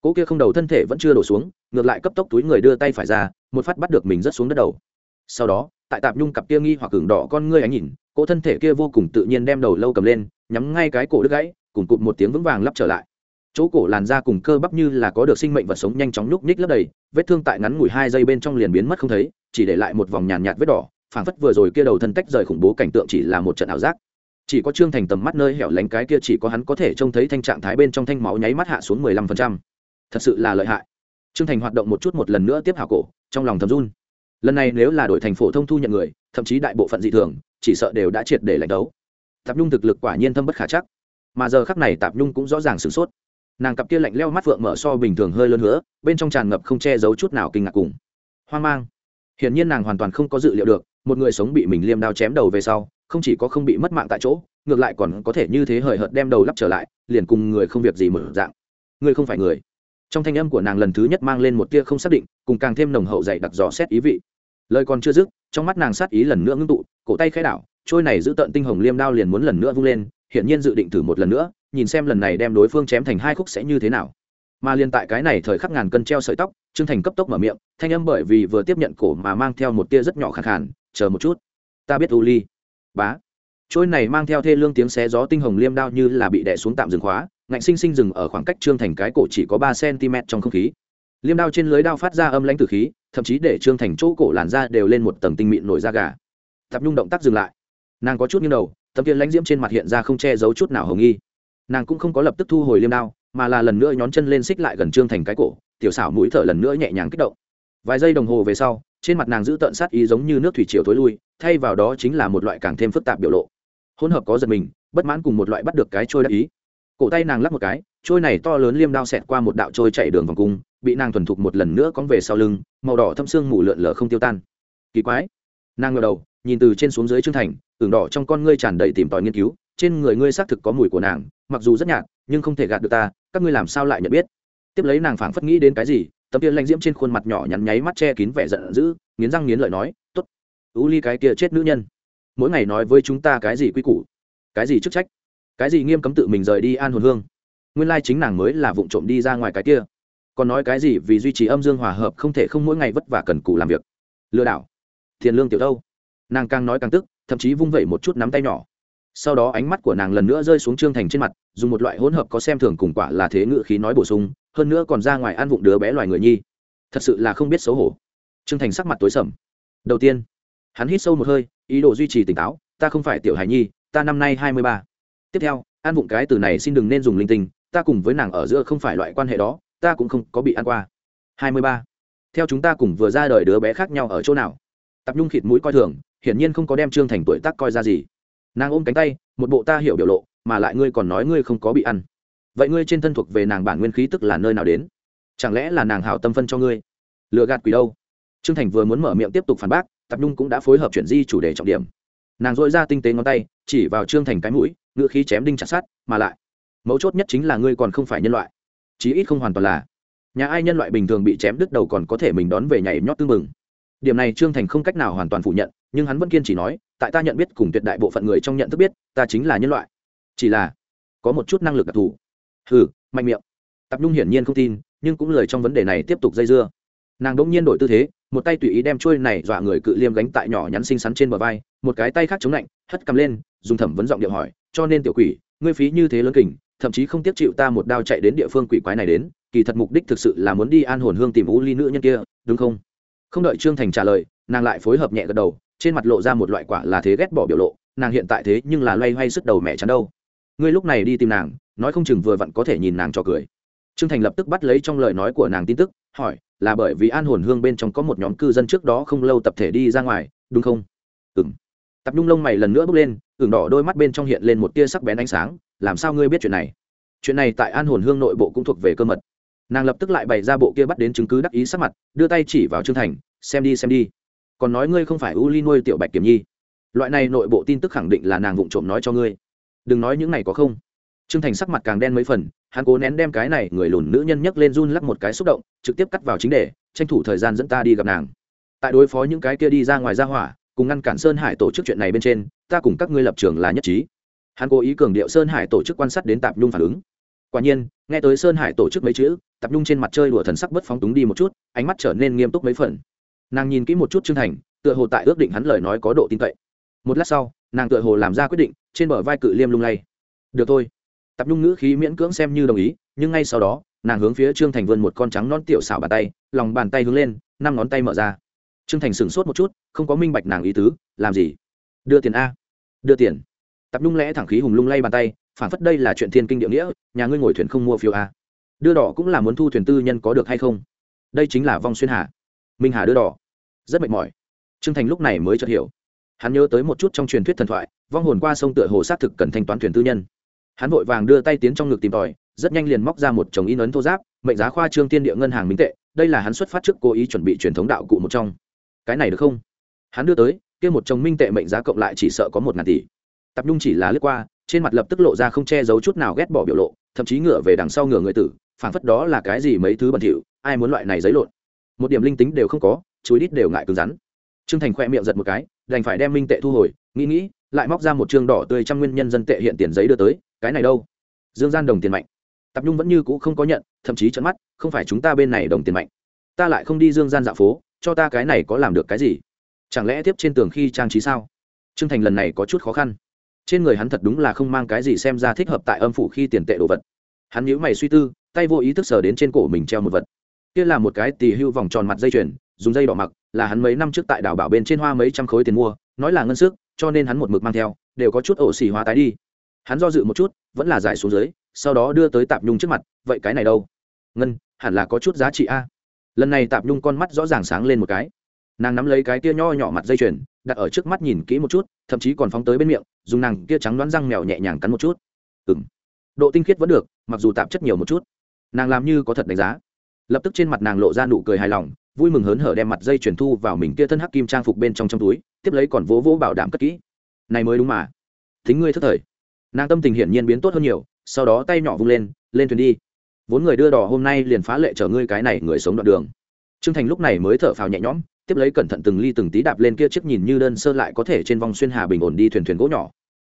Cỗ kia không đầu thân thể vẫn chưa đổ xuống ngược lại cấp tốc túi người đưa tay phải ra một phát bắt được mình rất xuống đất đầu. Sau đó tại tạp nhung cặp kia nghi hoặc cường đỏ con ngươi ánh nhìn cỗ thân thể kia vô cùng tự nhiên đem đầu lâu cầm lên nhắm ngay cái cổ đứt gãy cùng cụt một tiếng vững vàng lắp trở lại. Chỗ cổ làn da cùng cơ bắp như là có được sinh mệnh vật sống nhanh chóng nhúc nhích lấp đầy vết thương tại ngắn ngủi hai giây bên trong liền biến mất không thấy chỉ để lại một vòng nhàn nhạt, nhạt vết đỏ phảng phất vừa rồi kia đầu thân tách rời khủng bố cảnh tượng chỉ là một trận ảo giác chỉ có trương thành tầm mắt nơi hẻo lánh cái kia chỉ có hắn có thể trông thấy thanh trạng thái bên trong thanh máu nháy mắt hạ xuống mười lăm phần trăm. Thật sự là lợi hại. Trương thành hoạt động một chút một lần nữa tiếp hảo cổ, trong lòng thầm run. Lần này nếu là đội thành phổ thông thu nhận người, thậm chí đại bộ phận dị thường, chỉ sợ đều đã triệt để lãnh đấu. Tạp nhung thực lực quả nhiên thâm bất khả chắc. Mà giờ khắc này tạp nhung cũng rõ ràng sửng sốt. Nàng cặp kia lạnh leo mắt phượng mở so bình thường hơi lớn nữa bên trong tràn ngập không che giấu chút nào kinh ngạc cùng hoang mang. Hiển nhiên nàng hoàn toàn không có dự liệu được, một người sống bị mình liêm đao chém đầu về sau không chỉ có không bị mất mạng tại chỗ, ngược lại còn có thể như thế hời hợt đem đầu lắp trở lại, liền cùng người không việc gì mở dạng. Người không phải người. Trong thanh âm của nàng lần thứ nhất mang lên một tia không xác định, cùng càng thêm nồng hậu dày đặc dò xét ý vị. Lời còn chưa dứt, trong mắt nàng sát ý lần nữa ngưng tụ, cổ tay khai đảo, trôi này giữ tận tinh hồng liêm đao liền muốn lần nữa vung lên, hiển nhiên dự định thử một lần nữa, nhìn xem lần này đem đối phương chém thành hai khúc sẽ như thế nào. Mà liền tại cái này thời khắc ngàn cân treo sợi tóc, trương thành cấp tốc mở miệng, thanh âm bởi vì vừa tiếp nhận cổ mà mang theo một tia rất nhỏ khẳng khàn, chờ một chút, ta biết u ly bá. Trôi này mang theo thê lương tiếng xé gió tinh hồng liêm đao như là bị đè xuống tạm dừng khóa, ngạnh sinh sinh dừng ở khoảng cách trương thành cái cổ chỉ có ba cm trong không khí. Liêm đao trên lưới đao phát ra âm lãnh từ khí, thậm chí để trương thành chỗ cổ làn da đều lên một tầng tinh mịn nổi da gà. Tập nhung động tác dừng lại. Nàng có chút như đầu, tấm kia lãnh diễm trên mặt hiện ra không che giấu chút nào hồng nghi. Nàng cũng không có lập tức thu hồi liêm đao, mà là lần nữa nhón chân lên xích lại gần trương thành cái cổ, tiểu xảo mũi thở lần nữa nhẹ nhàng kích động. Vài giây đồng hồ về sau trên mặt nàng giữ tợn sát ý giống như nước thủy triều thối lui, thay vào đó chính là một loại càng thêm phức tạp biểu lộ. Hỗn hợp có giật mình, bất mãn cùng một loại bắt được cái trôi đắc ý. Cổ tay nàng lắp một cái, trôi này to lớn liêm đao xẹt qua một đạo trôi chạy đường vòng cung, bị nàng thuần thục một lần nữa cóng về sau lưng, màu đỏ thâm xương mù lượn lờ không tiêu tan. Kỳ quái. Nàng ngờ đầu, nhìn từ trên xuống dưới trương thành tưởng đỏ trong con ngươi tràn đầy tìm tòi nghiên cứu, trên người ngươi xác thực có mùi của nàng, mặc dù rất nhạt, nhưng không thể gạt được ta, các ngươi làm sao lại nhận biết? Tiếp lấy nàng phảng phất nghĩ đến cái gì tấm kia lanh diễm trên khuôn mặt nhỏ nhắn nháy mắt che kín vẻ giận dữ, nghiến răng nghiến lợi nói t ố t ú ly cái kia chết nữ nhân. Mỗi ngày nói với chúng ta cái gì quy củ? Cái gì chức trách? Cái gì nghiêm cấm tự mình rời đi an hồn hương? Nguyên lai chính nàng mới là vụ trộm đi ra ngoài cái kia. Còn nói cái gì vì duy trì âm dương hòa hợp không thể không mỗi ngày vất vả cần cù làm việc? Lừa đảo. Thiền lương tiểu đâu? Nàng càng nói càng tức, thậm chí vung vẩy một chút nắm tay nhỏ. Sau đó ánh mắt của nàng lần nữa rơi xuống trương thành trên mặt, dùng một loại hỗn hợp có xem thường cùng quả là thế ngự khí nói bổ sung hơn nữa còn ra ngoài ăn vụng đứa bé loài người nhi. Thật sự là không biết xấu hổ. Trương thành sắc mặt tối sầm. Đầu tiên, hắn hít sâu một hơi, ý đồ duy trì tỉnh táo, ta không phải tiểu hài nhi, ta năm nay hai mươi ba. Tiếp theo, ăn vụng cái từ này xin đừng nên dùng linh tinh, ta cùng với nàng ở giữa không phải loại quan hệ đó, ta cũng không có bị ăn qua. hai mươi ba. Theo chúng ta cùng vừa ra đời đứa bé khác nhau ở chỗ nào? Tập nhung khịt mũi coi thường, hiển nhiên không có đem trương thành tuổi tác coi ra gì. Nàng ôm cánh tay, một bộ ta hiểu biểu lộ, mà lại ngươi còn nói ngươi không có bị ăn vậy ngươi trên thân thuộc về nàng bản nguyên khí tức là nơi nào đến? Chẳng lẽ là nàng hảo tâm phân cho ngươi? Lừa gạt quỷ đâu? Trương thành vừa muốn mở miệng tiếp tục phản bác, tập nhung cũng đã phối hợp chuyển di chủ đề trọng điểm. Nàng dội ra tinh tế ngón tay, chỉ vào trương thành cái mũi ngựa khí chém đinh chặt sát mà lại, mấu chốt nhất chính là ngươi còn không phải nhân loại. Chí ít không hoàn toàn là. Nhà ai nhân loại bình thường bị chém đứt đầu còn có thể mình đón về nhảy nhót tư mừng. Điểm này trương thành không cách nào hoàn toàn phủ nhận, nhưng hắn vẫn kiên trì nói, tại ta nhận biết cùng tuyệt đại bộ phận người trong nhận thức biết, ta chính là nhân loại. Chỉ là, có một chút năng lực đặc thù hừ, mạnh miệng. Tập nhung hiển nhiên không tin, nhưng cũng lời trong vấn đề này tiếp tục dây dưa. Nàng đ ỗ n g nhiên đổi tư thế, một tay tùy ý đem trôi này dọa người cự liêm gánh tại nhỏ nhắn xinh xắn trên bờ vai, một cái tay khác chống lạnh, hất cầm lên, dùng thẩm vấn giọng điệu hỏi, cho nên tiểu quỷ, ngươi phí như thế lớn kình, thậm chí không tiếp chịu ta một đao chạy đến địa phương quỷ quái này đến, kỳ thật mục đích thực sự là muốn đi an hồn hương tìm u ly nữ nhân kia, đúng không? Không đợi trương thành trả lời, nàng lại phối hợp nhẹ gật đầu, trên mặt lộ ra một loại quả là thế ghét bỏ biểu lộ, nàng hiện tại thế nhưng là loay hoay sức đầu mẹ chắn đâu. Ngươi lúc này đi tìm nàng nói không chừng vừa vặn có thể nhìn nàng cho cười. Trương thành lập tức bắt lấy trong lời nói của nàng tin tức, hỏi, là bởi vì an hồn hương bên trong có một nhóm cư dân trước đó không lâu tập thể đi ra ngoài, đúng không? Ừ tập nhung lông mày lần nữa bước lên, ửng đỏ đôi mắt bên trong hiện lên một tia sắc bén ánh sáng, làm sao ngươi biết chuyện này? Chuyện này tại an hồn hương nội bộ cũng thuộc về cơ mật. Nàng lập tức lại bày ra bộ kia bắt đến chứng cứ đắc ý sắc mặt, đưa tay chỉ vào trương thành, xem đi xem đi. Còn nói ngươi không phải u ly nuôi tiểu bạch kiểm nhi. Loại này nội bộ tin tức khẳng định là nàng vụng trộm nói cho ngươi. Đừng nói những này có không trương thành sắc mặt càng đen mấy phần, hắn cố nén đem cái này người lùn nữ nhân nhấc lên run lắc một cái xúc động, trực tiếp cắt vào chính đề, tranh thủ thời gian dẫn ta đi gặp nàng. Tại đối phó những cái kia đi ra ngoài ra hỏa, cùng ngăn cản sơn hải tổ chức chuyện này bên trên, ta cùng các ngươi lập trường là nhất trí. Hắn cố ý cường điệu sơn hải tổ chức quan sát đến tạp nhung phản ứng. Quả nhiên, nghe tới sơn hải tổ chức mấy chữ, tạp nhung trên mặt chơi đùa thần sắc bất phóng túng đi một chút, ánh mắt trở nên nghiêm túc mấy phần. Nàng nhìn kỹ một chút Trương thành, tựa hồ tại ước định hắn lời nói có độ tin cậy. Một lát sau, nàng tựa hồ làm ra quyết định, trên bờ vai cự liêm lung lay. Được thôi tập nhung ngữ khí miễn cưỡng xem như đồng ý, nhưng ngay sau đó, nàng hướng phía trương thành vươn một con trắng non tiểu xảo bàn tay, lòng bàn tay hướng lên, năm ngón tay mở ra. Trương thành sửng sốt một chút, không có minh bạch nàng ý tứ, làm gì? Đưa tiền a. Đưa tiền. Tập nhung lẽ thẳng khí hùng lung lay bàn tay, phản phất đây là chuyện thiên kinh địa nghĩa, nhà ngươi ngồi thuyền không mua phiếu a. Đưa đỏ cũng là muốn thu thuyền tư nhân có được hay không? Đây chính là vong xuyên hà. Minh hà đưa đỏ. Rất mệt mỏi. Trương thành lúc này mới chợt hiểu. Hắn nhớ tới một chút trong truyền thuyết thần thoại, vong hồn qua sông tựa hồ xác thực cần thanh toán thuyền tư nhân hắn vội vàng đưa tay tiến trong ngực tìm tòi, rất nhanh liền móc ra một chồng in ấn thô giáp, mệnh giá khoa trương tiên địa ngân hàng minh tệ, đây là hắn xuất phát trước cố ý chuẩn bị truyền thống đạo cụ một trong. Cái này được không? Hắn đưa tới, kia một chồng minh tệ mệnh giá cộng lại chỉ sợ có một ngàn tỷ. Tập nhung chỉ là lướt qua, trên mặt lập tức lộ ra không che giấu chút nào ghét bỏ biểu lộ, thậm chí ngựa về đằng sau ngựa người tử, phảng phất đó là cái gì mấy thứ bẩn thỉu, ai muốn loại này giấy lộn. Một điểm linh tính đều không có, chuối đít đều ngại cứng rắn. Trương thành khoe miệng giật một cái, đành phải đem minh tệ thu hồi, nghĩ nghĩ, lại móc ra một chương đỏ tươi trăm nguyên nhân dân tệ hiện tiền giấy đưa tới cái này đâu? Dương gian đồng tiền mạnh. Tập nhung vẫn như cũ không có nhận, thậm chí trận mắt, không phải chúng ta bên này đồng tiền mạnh. Ta lại không đi dương gian dạo phố, cho ta cái này có làm được cái gì? Chẳng lẽ tiếp trên tường khi trang trí sao? Trương thành lần này có chút khó khăn. Trên người hắn thật đúng là không mang cái gì xem ra thích hợp tại âm phủ khi tiền tệ đồ vật. Hắn nhíu mày suy tư, tay vô ý thức sờ đến trên cổ mình treo một vật. Kia là một cái tì hưu vòng tròn mặt dây chuyền, dùng dây đỏ mặc, là hắn mấy năm trước tại đảo bảo bên trên hoa mấy trăm khối tiền mua, nói là ngân sức, cho nên hắn một mực mang theo, đều có chút ổ xỉ hóa tái đi hắn do dự một chút, vẫn là giải xuống dưới, sau đó đưa tới tạp nhung trước mặt, vậy cái này đâu? Ngân, hẳn là có chút giá trị a. Lần này tạp nhung con mắt rõ ràng sáng lên một cái. Nàng nắm lấy cái kia nho nhỏ mặt dây chuyền, đặt ở trước mắt nhìn kỹ một chút, thậm chí còn phóng tới bên miệng, dùng nàng kia trắng đoán răng mèo nhẹ nhàng cắn một chút. Ừng độ tinh khiết vẫn được, mặc dù tạp chất nhiều một chút. Nàng làm như có thật đánh giá. Lập tức trên mặt nàng lộ ra nụ cười hài lòng, vui mừng hớn hở đem mặt dây chuyển thu vào mình kia thân hắc kim trang phục bên trong trong túi, tiếp lấy còn vỗ vỗ bảo đảm cất kỹ. Này mới đúng mà. Thính ngươi thất thời nàng tâm tình hiển nhiên biến tốt hơn nhiều, sau đó tay nhỏ vung lên lên thuyền đi. Vốn người đưa đò hôm nay liền phá lệ chở ngươi cái này người sống đoạn đường. Trương thành lúc này mới thở phào nhẹ nhõm, tiếp lấy cẩn thận từng ly từng tí đạp lên kia chiếc nhìn như đơn sơ lại có thể trên vòng xuyên hà bình ổn đi thuyền thuyền gỗ nhỏ.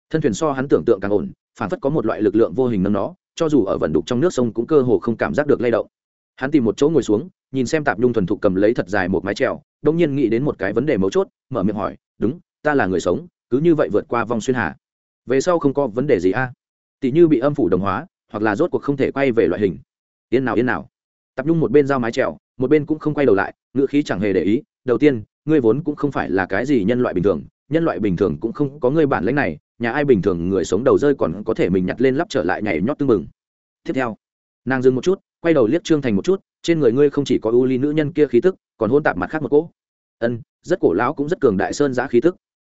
Thân thuyền so hắn tưởng tượng càng ổn, phản phất có một loại lực lượng vô hình nâng nó, cho dù ở vận đục trong nước sông cũng cơ hồ không cảm giác được lay động. Hắn tìm một chỗ ngồi xuống, nhìn xem tạp nhung thuần thục cầm lấy thật dài một mái trèo đông nhiên nghĩ đến một cái vấn đề mấu chốt, mở miệng hỏi, đúng, ta là người sống, cứ như vậy vượt qua vòng xuyên hà về sau không có vấn đề gì a. Tỷ như bị âm phủ đồng hóa, hoặc là rốt cuộc không thể quay về loại hình. Yên nào yên nào. Tập nhung một bên giao mái trèo một bên cũng không quay đầu lại, ngữ khí chẳng hề để ý. Đầu tiên, ngươi vốn cũng không phải là cái gì nhân loại bình thường, nhân loại bình thường cũng không có ngươi bản lãnh này, nhà ai bình thường người sống đầu rơi còn có thể mình nhặt lên lắp trở lại nhảy nhót tưng mừng tiếp theo, nàng dừng một chút, quay đầu liếc trương thành một chút, trên người ngươi không chỉ có ưu ly nữ nhân kia khí tức, còn hôn tạp mặt khác một cỗ. Ân, rất cổ lão cũng rất cường đại sơn giã khí tức.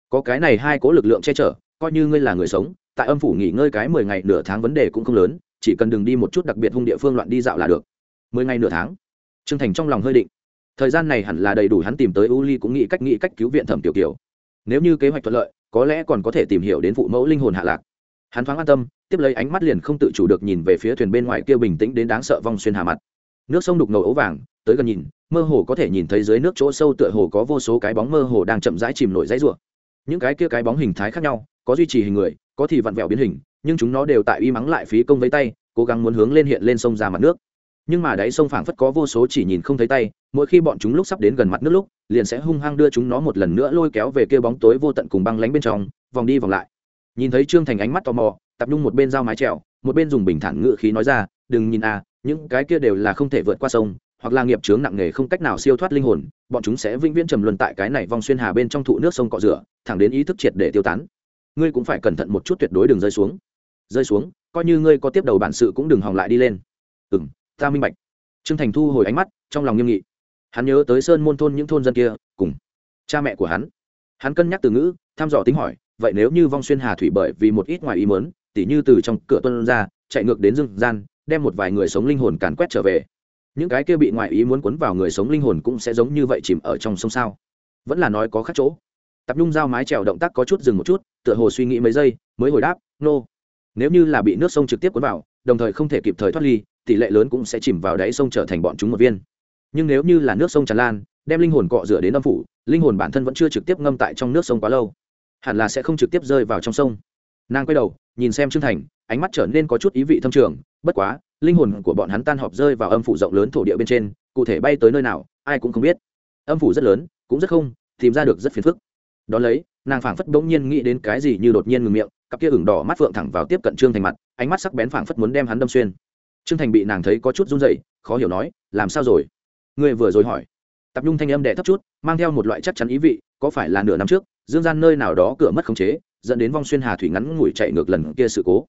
Có cái này hai cố lực lượng che chở coi như ngươi là người sống, tại âm phủ nghỉ ngơi cái mười ngày nửa tháng vấn đề cũng không lớn, chỉ cần đừng đi một chút đặc biệt hung địa phương loạn đi dạo là được. Mười ngày nửa tháng? Trương thành trong lòng hơi định. Thời gian này hẳn là đầy đủ hắn tìm tới u ly cũng nghĩ cách nghĩ cách cứu viện thẩm tiểu kiều. Nếu như kế hoạch thuận lợi, có lẽ còn có thể tìm hiểu đến phụ mẫu linh hồn hạ lạc. Hắn thoáng an tâm, tiếp lấy ánh mắt liền không tự chủ được nhìn về phía thuyền bên ngoài kia bình tĩnh đến đáng sợ vong xuyên hà mặt. Nước sông đục ngầu ấu vàng, tới gần nhìn, mơ hồ có thể nhìn thấy dưới nước chỗ sâu tựa hồ có vô số cái bóng mơ hồ đang chậm rãi chìm nổi dãy rùa những cái kia cái bóng hình thái khác nhau có duy trì hình người, có thì vặn vẹo biến hình, nhưng chúng nó đều tại y mắng lại phí công với tay, cố gắng muốn hướng lên hiện lên sông ra mặt nước. Nhưng mà đáy sông phảng phất có vô số chỉ nhìn không thấy tay, mỗi khi bọn chúng lúc sắp đến gần mặt nước lúc, liền sẽ hung hăng đưa chúng nó một lần nữa lôi kéo về kia bóng tối vô tận cùng băng lánh bên trong, vòng đi vòng lại. Nhìn thấy trương thành ánh mắt tò mò, tập nhung một bên dao mái trèo một bên dùng bình thản ngự khí nói ra, đừng nhìn à những cái kia đều là không thể vượt qua sông, hoặc là nghiệp chướng nặng nề không cách nào siêu thoát linh hồn, bọn chúng sẽ vĩnh viễn trầm luân tại cái này vòng xuyên hà bên trong thụ nước sông cọ rửa, thẳng đến ý thức triệt để tiêu tán ngươi cũng phải cẩn thận một chút tuyệt đối đừng rơi xuống. Rơi xuống, coi như ngươi có tiếp đầu bản sự cũng đừng hòng lại đi lên. Ừ m ta minh bạch. Trương thành thu hồi ánh mắt, trong lòng nghiêm nghị. Hắn nhớ tới sơn môn thôn những thôn dân kia, cùng cha mẹ của hắn. Hắn cân nhắc từ ngữ, thăm dò tính hỏi, vậy nếu như vong xuyên hà thủy bởi vì một ít ngoài ý mớn tỉ như từ trong cửa tuân ra, chạy ngược đến dương gian, đem một vài người sống linh hồn càn quét trở về. Những cái kia bị ngoại ý muốn cuốn vào người sống linh hồn cũng sẽ giống như vậy chìm ở trong sông sao? Vẫn là nói có khác chỗ tập nhung dao mái trèo động tác có chút dừng một chút, tựa hồ suy nghĩ mấy giây, mới hồi đáp, nô、no. nếu như là bị nước sông trực tiếp cuốn vào, đồng thời không thể kịp thời thoát ly, tỷ lệ lớn cũng sẽ chìm vào đáy sông trở thành bọn chúng một viên. Nhưng nếu như là nước sông tràn lan, đem linh hồn cọ rửa đến âm phủ, linh hồn bản thân vẫn chưa trực tiếp ngâm tại trong nước sông quá lâu, hẳn là sẽ không trực tiếp rơi vào trong sông. Nàng quay đầu, nhìn xem trương thành, ánh mắt trở nên có chút ý vị thâm trường, bất quá, linh hồn của bọn hắn tan họp rơi vào âm phủ rộng lớn thổ địa bên trên, cụ thể bay tới nơi nào, ai cũng không biết. Âm phủ rất lớn, cũng rất không, tìm ra được rất phiền phức đ ó lấy, nàng phảng phất bỗng nhiên nghĩ đến cái gì như đột nhiên ngừng miệng, cặp kia ửng đỏ mắt phượng thẳng vào tiếp cận trương thành mặt, ánh mắt sắc bén phảng phất muốn đem hắn đâm xuyên. Trương thành bị nàng thấy có chút run rẩy, khó hiểu nói, làm sao rồi? Ngươi vừa rồi hỏi. Tập nhung thanh âm đẻ thấp chút, mang theo một loại chắc chắn ý vị, có phải là nửa năm trước, dương gian nơi nào đó cửa mất khống chế, dẫn đến vong xuyên hà thủy ngắn ngủi chạy ngược lần kia sự cố?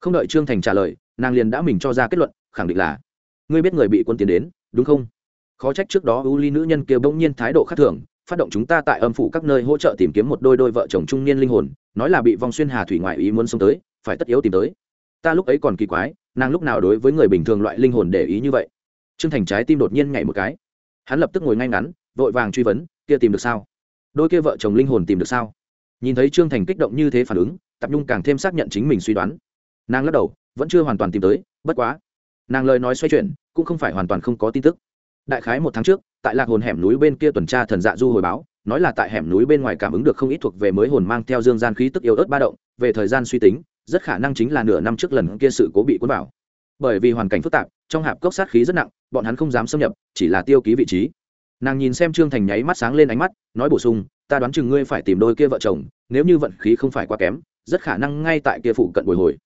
Không đợi trương thành trả lời, nàng liền đã mình cho ra kết luận, khẳng định là, ngươi biết người bị quân tiến đến, đúng không? Khó trách trước đó u ly nữ nhân kia bỗng nhiên thái độ khác thường phát động chúng ta tại âm phủ các nơi hỗ trợ tìm kiếm một đôi đôi vợ chồng trung niên linh hồn, nói là bị vong xuyên hà thủy ngoại ý muốn xông tới, phải tất yếu tìm tới. Ta lúc ấy còn kỳ quái, nàng lúc nào đối với người bình thường loại linh hồn để ý như vậy? Trương thành trái tim đột nhiên nhảy một cái. Hắn lập tức ngồi ngay ngắn, vội vàng truy vấn, kia tìm được sao? Đôi kia vợ chồng linh hồn tìm được sao? Nhìn thấy trương thành kích động như thế phản ứng tập nhung càng thêm xác nhận chính mình suy đoán. Nàng lắc đầu, vẫn chưa hoàn toàn tìm tới, bất quá. Nàng lời nói xoay chuyển, cũng không phải hoàn toàn không có tin tức đại khái một tháng trước, tại lạc hồn hẻm núi bên kia tuần tra thần dạ du hồi báo, nói là tại hẻm núi bên ngoài cảm ứng được không ít thuộc về mới hồn mang theo dương gian khí tức yếu ớt ba động, về thời gian suy tính, rất khả năng chính là nửa năm trước lần kia sự cố bị cuốn vào. Bởi vì hoàn cảnh phức tạp, trong hạp cốc sát khí rất nặng, bọn hắn không dám xâm nhập, chỉ là tiêu ký vị trí. Nàng nhìn xem trương thành nháy mắt sáng lên ánh mắt, nói bổ sung, ta đoán chừng ngươi phải tìm đôi kia vợ chồng, nếu như vận khí không phải quá kém, rất khả năng ngay tại kia phụ cận bồi hồi.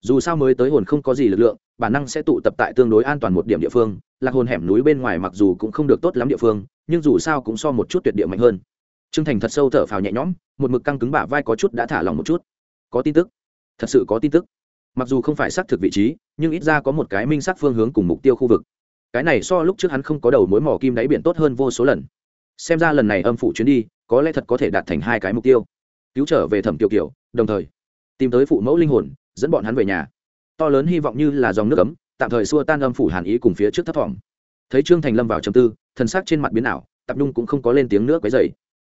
Dù sao mới tới hồn không có gì lực lượng bản năng sẽ tụ tập tại tương đối an toàn một điểm địa phương, lạc hồn hẻm núi bên ngoài mặc dù cũng không được tốt lắm địa phương, nhưng dù sao cũng so một chút tuyệt địa mạnh hơn. Trương thành thật sâu thở phào nhẹ nhõm, một mực căng cứng bả vai có chút đã thả lòng một chút. Có tin tức. Thật sự có tin tức. Mặc dù không phải xác thực vị trí, nhưng ít ra có một cái minh xác phương hướng cùng mục tiêu khu vực. Cái này so lúc trước hắn không có đầu mối mỏ kim đáy biển tốt hơn vô số lần. Xem ra lần này âm phủ chuyến đi, có lẽ thật có thể đạt thành hai cái mục tiêu. Cứu trở về thẩm kiều kiều, đồng thời tìm tới phụ mẫu linh hồn, dẫn bọn hắn về nhà to lớn hy vọng như là dòng nước ấm, tạm thời xua tan âm phủ hàn ý cùng phía trước thấp thỏm. Thấy trương thành lâm vào trầm tư, thần sắc trên mặt biến ảo, tập nhung cũng không có lên tiếng nước quấy dày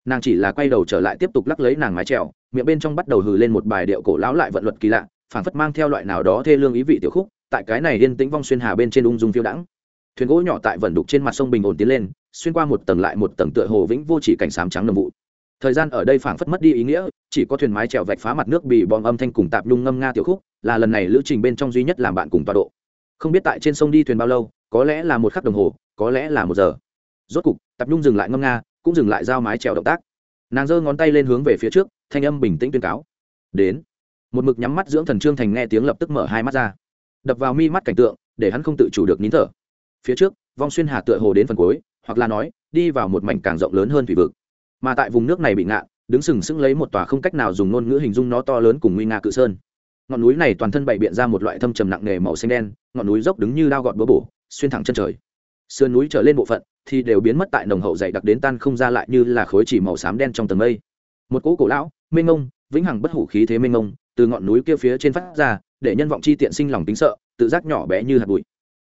nàng chỉ là quay đầu trở lại tiếp tục lắc lấy nàng mái trèo miệng bên trong bắt đầu hừ lên một bài điệu cổ lão lại vận luật kỳ lạ phản phất mang theo loại nào đó thê lương ý vị tiểu khúc, tại cái này yên tĩnh vong xuyên hà bên trên ung dung phiêu đãng. Thuyền gỗ nhỏ tại vẩn đục trên mặt sông bình ổn tiến lên, xuyên qua một tầng lại một tầng tựa hồ vĩnh vô chỉ cảnh sám trắng nồng vụ. Thời gian ở đây phảng phất mất đi ý nghĩa, chỉ có thuyền mái trèo vạch phá mặt nước bị bom âm thanh cùng tạp nhung ngâm nga tiểu khúc là lần này lữ trình bên trong duy nhất làm bạn cùng tọa độ. Không biết tại trên sông đi thuyền bao lâu, có lẽ là một khắc đồng hồ, có lẽ là một giờ. Rốt cục, tập nhung dừng lại ngâm nga, cũng dừng lại giao mái trèo động tác. Nàng giơ ngón tay lên hướng về phía trước, thanh âm bình tĩnh tuyên cáo. Đến. Một mực nhắm mắt dưỡng thần trương thành nghe tiếng lập tức mở hai mắt ra. Đập vào mi mắt cảnh tượng, để hắn không tự chủ được nín thở. Phía trước, vong xuyên hà tựa hồ đến phần cuối, hoặc là nói, đi vào một mảnh càng rộng lớn hơn thủy vực. Mà tại vùng nước này bị ngạn, đứng sừng sững lấy một tòa không cách nào dùng ngôn ngữ hình dung nó to lớn cùng nguy nga cự sơn ngọn núi này toàn thân bày biện ra một loại thâm trầm nặng nề màu xanh đen, ngọn núi dốc đứng như đao gọt búa bổ, xuyên thẳng chân trời. Sườn núi trở lên bộ phận thì đều biến mất tại nồng hậu dày đặc đến tan không ra lại như là khối chỉ màu xám đen trong tầng mây. Một cỗ cổ lão, mênh ngông vĩnh hằng bất hủ khí thế mênh ngông từ ngọn núi kia phía trên phát ra, để nhân vọng chi tiện sinh lòng tính sợ, tự giác nhỏ bé như hạt bụi.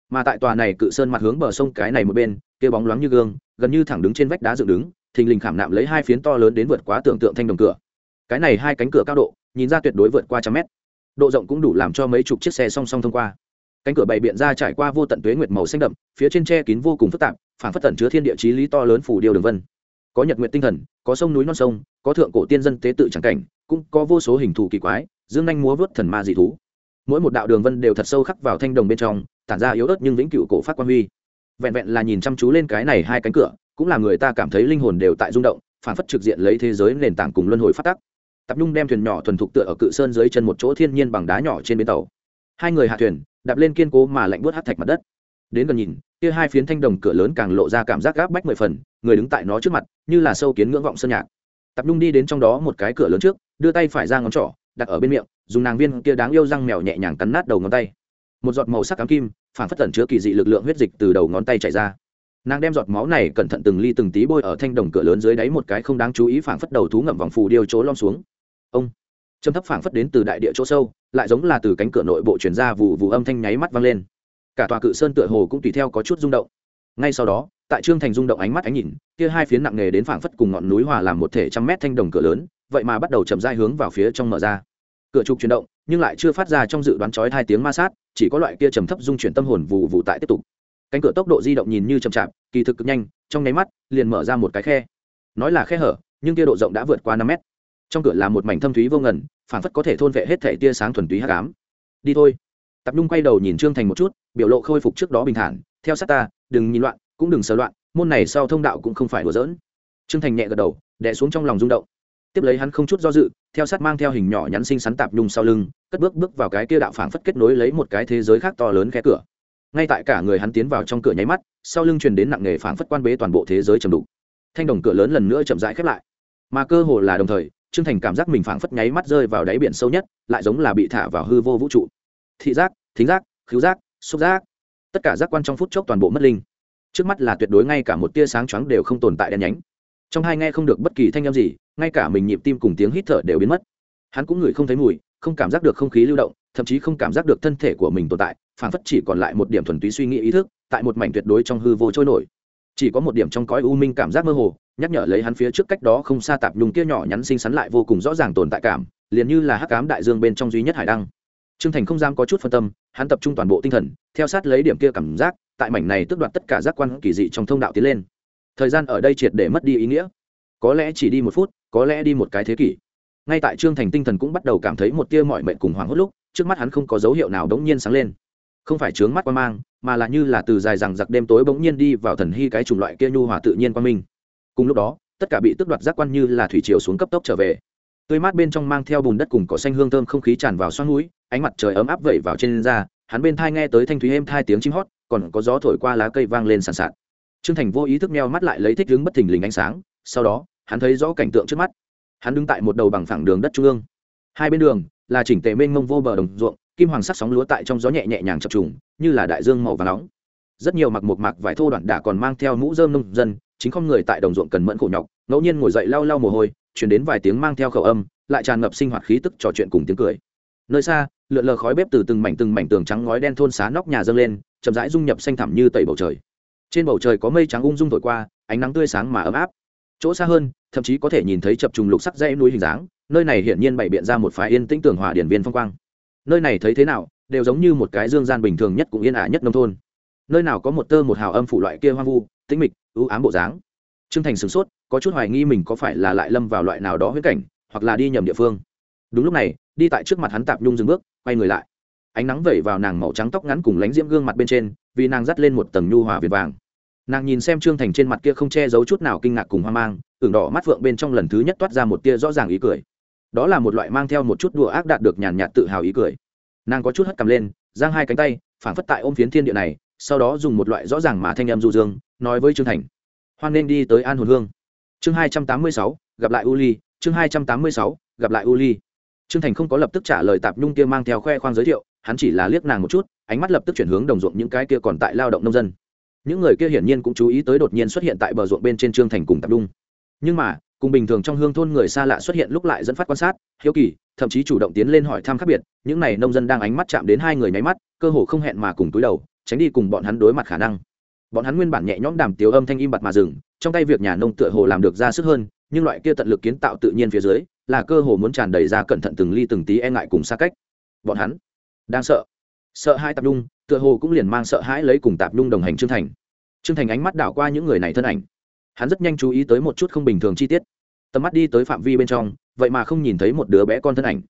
Mà tại tòa này cự sơn mặt hướng bờ sông cái này một bên, kia bóng loáng như gương, gần như thẳng đứng trên vách đá dựng đứng, thình lình khảm nạm lấy hai phiến to lớn đến vượt quá tưởng tượng thanh đồng cửa. Cái này hai cánh cửa cao độ, nhìn ra tuyệt đối vượt qua trăm mét độ rộng cũng đủ làm cho mấy chục chiếc xe song song thông qua. Cánh cửa bày biện ra trải qua vô tận tuế nguyệt màu xanh đậm, phía trên tre kín vô cùng phức tạp, phản phất tẩn chứa thiên địa chí lý to lớn phủ điêu đường vân. Có nhật nguyện tinh thần, có sông núi non sông, có thượng cổ tiên dân tế tự tràng cảnh, cũng có vô số hình thù kỳ quái, dương nhanh múa vớt thần ma dị thú. Mỗi một đạo đường vân đều thật sâu khắc vào thanh đồng bên trong, tản ra yếu ớt nhưng vĩnh cửu cổ phát quan huy. Vẹn vẹn là nhìn chăm chú lên cái này hai cánh cửa, cũng là người ta cảm thấy linh hồn đều tại rung động, phản phất trực diện lấy thế giới nền tảng cùng luân hồi phát tắc tập nhung đem thuyền nhỏ thuần thục tựa ở cự sơn dưới chân một chỗ thiên nhiên bằng đá nhỏ trên bến tàu. Hai người hạ thuyền, đạp lên kiên cố mà lạnh buốt hát thạch mặt đất. Đến gần nhìn, kia hai phiến thanh đồng cửa lớn càng lộ ra cảm giác gáp bách mười phần, người đứng tại nó trước mặt, như là sâu kiến ngưỡng vọng sơn nhạc. Tập nhung đi đến trong đó một cái cửa lớn trước, đưa tay phải ra ngón trỏ, đặt ở bên miệng, dùng nàng viên kia đáng yêu răng mèo nhẹ nhàng cắn nát đầu ngón tay. Một giọt màu sắc cám kim, phản phất tẩn chứa kỳ dị lực lượng huyết dịch từ đầu ngón tay chảy ra. Nàng đem giọt máu này cẩn thận từng ly từng tí bôi ở thanh đồng cửa lớn dưới đáy một cái không đáng chú ý phản phất đầu thú ngậm vòng phù điêu chỗ lom xuống ông. Trầm thấp phảng phất đến từ đại địa chỗ sâu, lại giống là từ cánh cửa nội bộ chuyển ra vụ vụ âm thanh nháy mắt vang lên. Cả tòa cự sơn tựa hồ cũng tùy theo có chút rung động. Ngay sau đó, tại trương thành rung động ánh mắt ánh nhìn, kia hai phiến nặng nề đến phảng phất cùng ngọn núi hòa làm một thể trăm mét thanh đồng cửa lớn, vậy mà bắt đầu chậm dai hướng vào phía trong mở ra. Cửa trục chuyển động, nhưng lại chưa phát ra trong dự đoán chói hai tiếng ma sát, chỉ có loại kia trầm thấp dung chuyển tâm hồn vụ vụ tại tiếp tục. Cánh cửa tốc độ di động nhìn như chậm chạp, kỳ thực cực nhanh, trong nháy mắt, liền mở ra một cái khe. Nói là khe hở, nhưng kia độ rộng đã vượt qua năm mét trong cửa là một mảnh thâm thúy vô ngần phản phất có thể thôn vệ hết thể tia sáng thuần túy hắc ám. Đi thôi. Tập nhung quay đầu nhìn trương thành một chút, biểu lộ khôi phục trước đó bình thản, theo sát ta, đừng nhìn loạn, cũng đừng sờ loạn, môn này sau thông đạo cũng không phải đùa giỡn. Trương thành nhẹ gật đầu đẻ xuống trong lòng rung động. Tiếp lấy hắn không chút do dự, theo sát mang theo hình nhỏ nhắn xinh xắn tạp nhung sau lưng, cất bước bước vào cái kia đạo phảng phất kết nối lấy một cái thế giới khác to lớn khe cửa. Ngay tại cả người hắn tiến vào trong cửa nháy mắt, sau lưng truyền đến nặng nghề phảng phất quan bế toàn bộ thế giới trầm đục. Thanh đồng cửa lớn lần nữa chậm rãi khép lại. Mà cơ hồ là đồng thời trương thành cảm giác mình phảng phất nháy mắt rơi vào đáy biển sâu nhất, lại giống là bị thả vào hư vô vũ trụ. Thị giác, thính giác, khứu giác, xúc giác. Tất cả giác quan trong phút chốc toàn bộ mất linh. Trước mắt là tuyệt đối ngay cả một tia sáng choáng đều không tồn tại đen nhánh. Trong hai nghe không được bất kỳ thanh âm gì, ngay cả mình nhịp tim cùng tiếng hít thở đều biến mất. Hắn cũng ngửi không thấy mùi, không cảm giác được không khí lưu động, thậm chí không cảm giác được thân thể của mình tồn tại phản phất chỉ còn lại một điểm thuần túy suy nghĩ ý thức, tại một mảnh tuyệt đối trong hư vô trôi nổi. Chỉ có một điểm trong cõi u minh cảm giác mơ hồ nhắc nhở lấy hắn phía trước cách đó không xa tạp nhung kia nhỏ nhắn xinh xắn lại vô cùng rõ ràng tồn tại cảm liền như là hắc cám đại dương bên trong duy nhất hải đăng Trương Thành không dám có chút phân tâm, hắn tập trung toàn bộ tinh thần, theo sát lấy điểm kia cảm giác, tại mảnh này tước đoạt tất cả giác quan kỳ dị trong thông đạo tiến lên. Thời gian ở đây triệt để mất đi ý nghĩa. Có lẽ chỉ đi một phút, có lẽ đi một cái thế kỷ. Ngay tại Trương Thành tinh thần cũng bắt đầu cảm thấy một tia mọi mệnh cùng hoảng hốt lúc, trước mắt hắn không có dấu hiệu nào đống nhiên sáng lên. Không phải trướng mắt qua mang, mà là như là từ dài rằng giặc đêm tối bỗng nhiên đi vào thần hy cái chủng loại kia nhu hòa tự nhiên qua mình. Cùng lúc đó, tất cả bị tước đoạt giác quan như là thủy triều xuống cấp tốc trở về. Tươi mát bên trong mang theo bùn đất cùng cỏ xanh hương thơm không khí tràn vào xoắn núi ánh mặt trời ấm áp vẩy vào trên da hắn bên thai nghe tới thanh thúy êm thai tiếng chim hót còn có gió thổi qua lá cây vang lên sàn sạt. Trương thành vô ý thức meo mắt lại lấy thích đứng bất thình lình ánh sáng sau đó hắn thấy rõ cảnh tượng trước mắt. Hắn đứng tại một đầu bằng phẳng đường đất trung ương. Hai bên đường là chỉnh tề mênh mông vô bờ đồng ruộng kim hoàng sắc sóng lúa tại trong gió nhẹ nhẹ nhàng chập trùng như là đại dương màu và nóng. Rất nhiều mặc một mặc vải thô đoạn đả còn mang theo mũ rơm nông dân chính không người tại đồng ruộng cần mẫn khổ nhọc, ngẫu nhiên ngồi dậy lau lau mồ hôi, chuyển đến vài tiếng mang theo khẩu âm, lại tràn ngập sinh hoạt khí tức trò chuyện cùng tiếng cười. Nơi xa, lượn lờ khói bếp từ từng mảnh từng mảnh tường trắng ngói đen thôn xá nóc nhà dâng lên, chậm rãi dung nhập xanh thẳm như tẩy bầu trời. Trên bầu trời có mây trắng ung dung thổi qua, ánh nắng tươi sáng mà ấm áp. Chỗ xa hơn, thậm chí có thể nhìn thấy chập trùng lục sắc dãy núi hình dáng, nơi này hiển nhiên bày biện ra một phái yên tĩnh tường hòa điển viên phong quang. Nơi này thấy thế nào, đều giống như một cái dương gian bình thường nhất cũng yên ả nhất nông thôn. Nơi nào có một tơ một hào âm phủ loại kia hoang vu tĩnh mịch, ưu ám bộ dáng. Trương thành sửng sốt, có chút hoài nghi mình có phải là lại lâm vào loại nào đó huyết cảnh, hoặc là đi nhầm địa phương. Đúng lúc này, đi tại trước mặt hắn tạp nhung dừng bước, quay người lại. Ánh nắng vẩy vào nàng màu trắng tóc ngắn cùng lánh diễm gương mặt bên trên, vì nàng dắt lên một tầng nhu hòa việt vàng. Nàng nhìn xem trương thành trên mặt kia không che giấu chút nào kinh ngạc cùng hoang mang, ửng đỏ mắt vượng bên trong lần thứ nhất toát ra một tia rõ ràng ý cười. Đó là một loại mang theo một chút đùa ác đạt được nhàn nhạt tự hào ý cười. Nàng có chút hất cầm lên, giang hai cánh tay phản phất tại ôm phiến thiên địa này sau đó dùng một loại rõ ràng mà thanh em du dương, nói với trương thành, hoan nên đi tới an hồn hương. Chương hai trăm tám mươi sáu, gặp lại u ly, chương hai trăm tám mươi sáu, gặp lại u ly. Trương thành không có lập tức trả lời tạp nhung kia mang theo khoe khoang giới thiệu, hắn chỉ là liếc nàng một chút, ánh mắt lập tức chuyển hướng đồng ruộng những cái kia còn tại lao động nông dân. Những người kia hiển nhiên cũng chú ý tới đột nhiên xuất hiện tại bờ ruộng bên trên trương thành cùng tạp nhung. Nhưng mà, cùng bình thường trong hương thôn người xa lạ xuất hiện lúc lại dẫn phát quan sát, hiếu kỳ, thậm chí chủ động tiến lên hỏi thăm khác biệt, những n à y nông dân đang ánh mắt chạm đến hai người nháy mắt, cơ hồ không hẹn mà cùng túi đầu tránh đi cùng bọn hắn đối mặt khả năng. Bọn hắn nguyên bản nhẹ nhõm đàm tiếu âm thanh im bặt mà dừng, trong tay việc nhà nông tựa hồ làm được ra sức hơn, nhưng loại kia tận lực kiến tạo tự nhiên phía dưới, là cơ hồ muốn tràn đầy ra cẩn thận từng ly từng tí e ngại cùng xa cách. Bọn hắn đang sợ. Sợ hai tạp nhung, tựa hồ cũng liền mang sợ hãi lấy cùng tạp nhung đồng hành trương thành. Trương thành ánh mắt đảo qua những người này thân ảnh. Hắn rất nhanh chú ý tới một chút không bình thường chi tiết. Tầm mắt đi tới phạm vi bên trong, vậy mà không nhìn thấy một đứa bé con thân ảnh.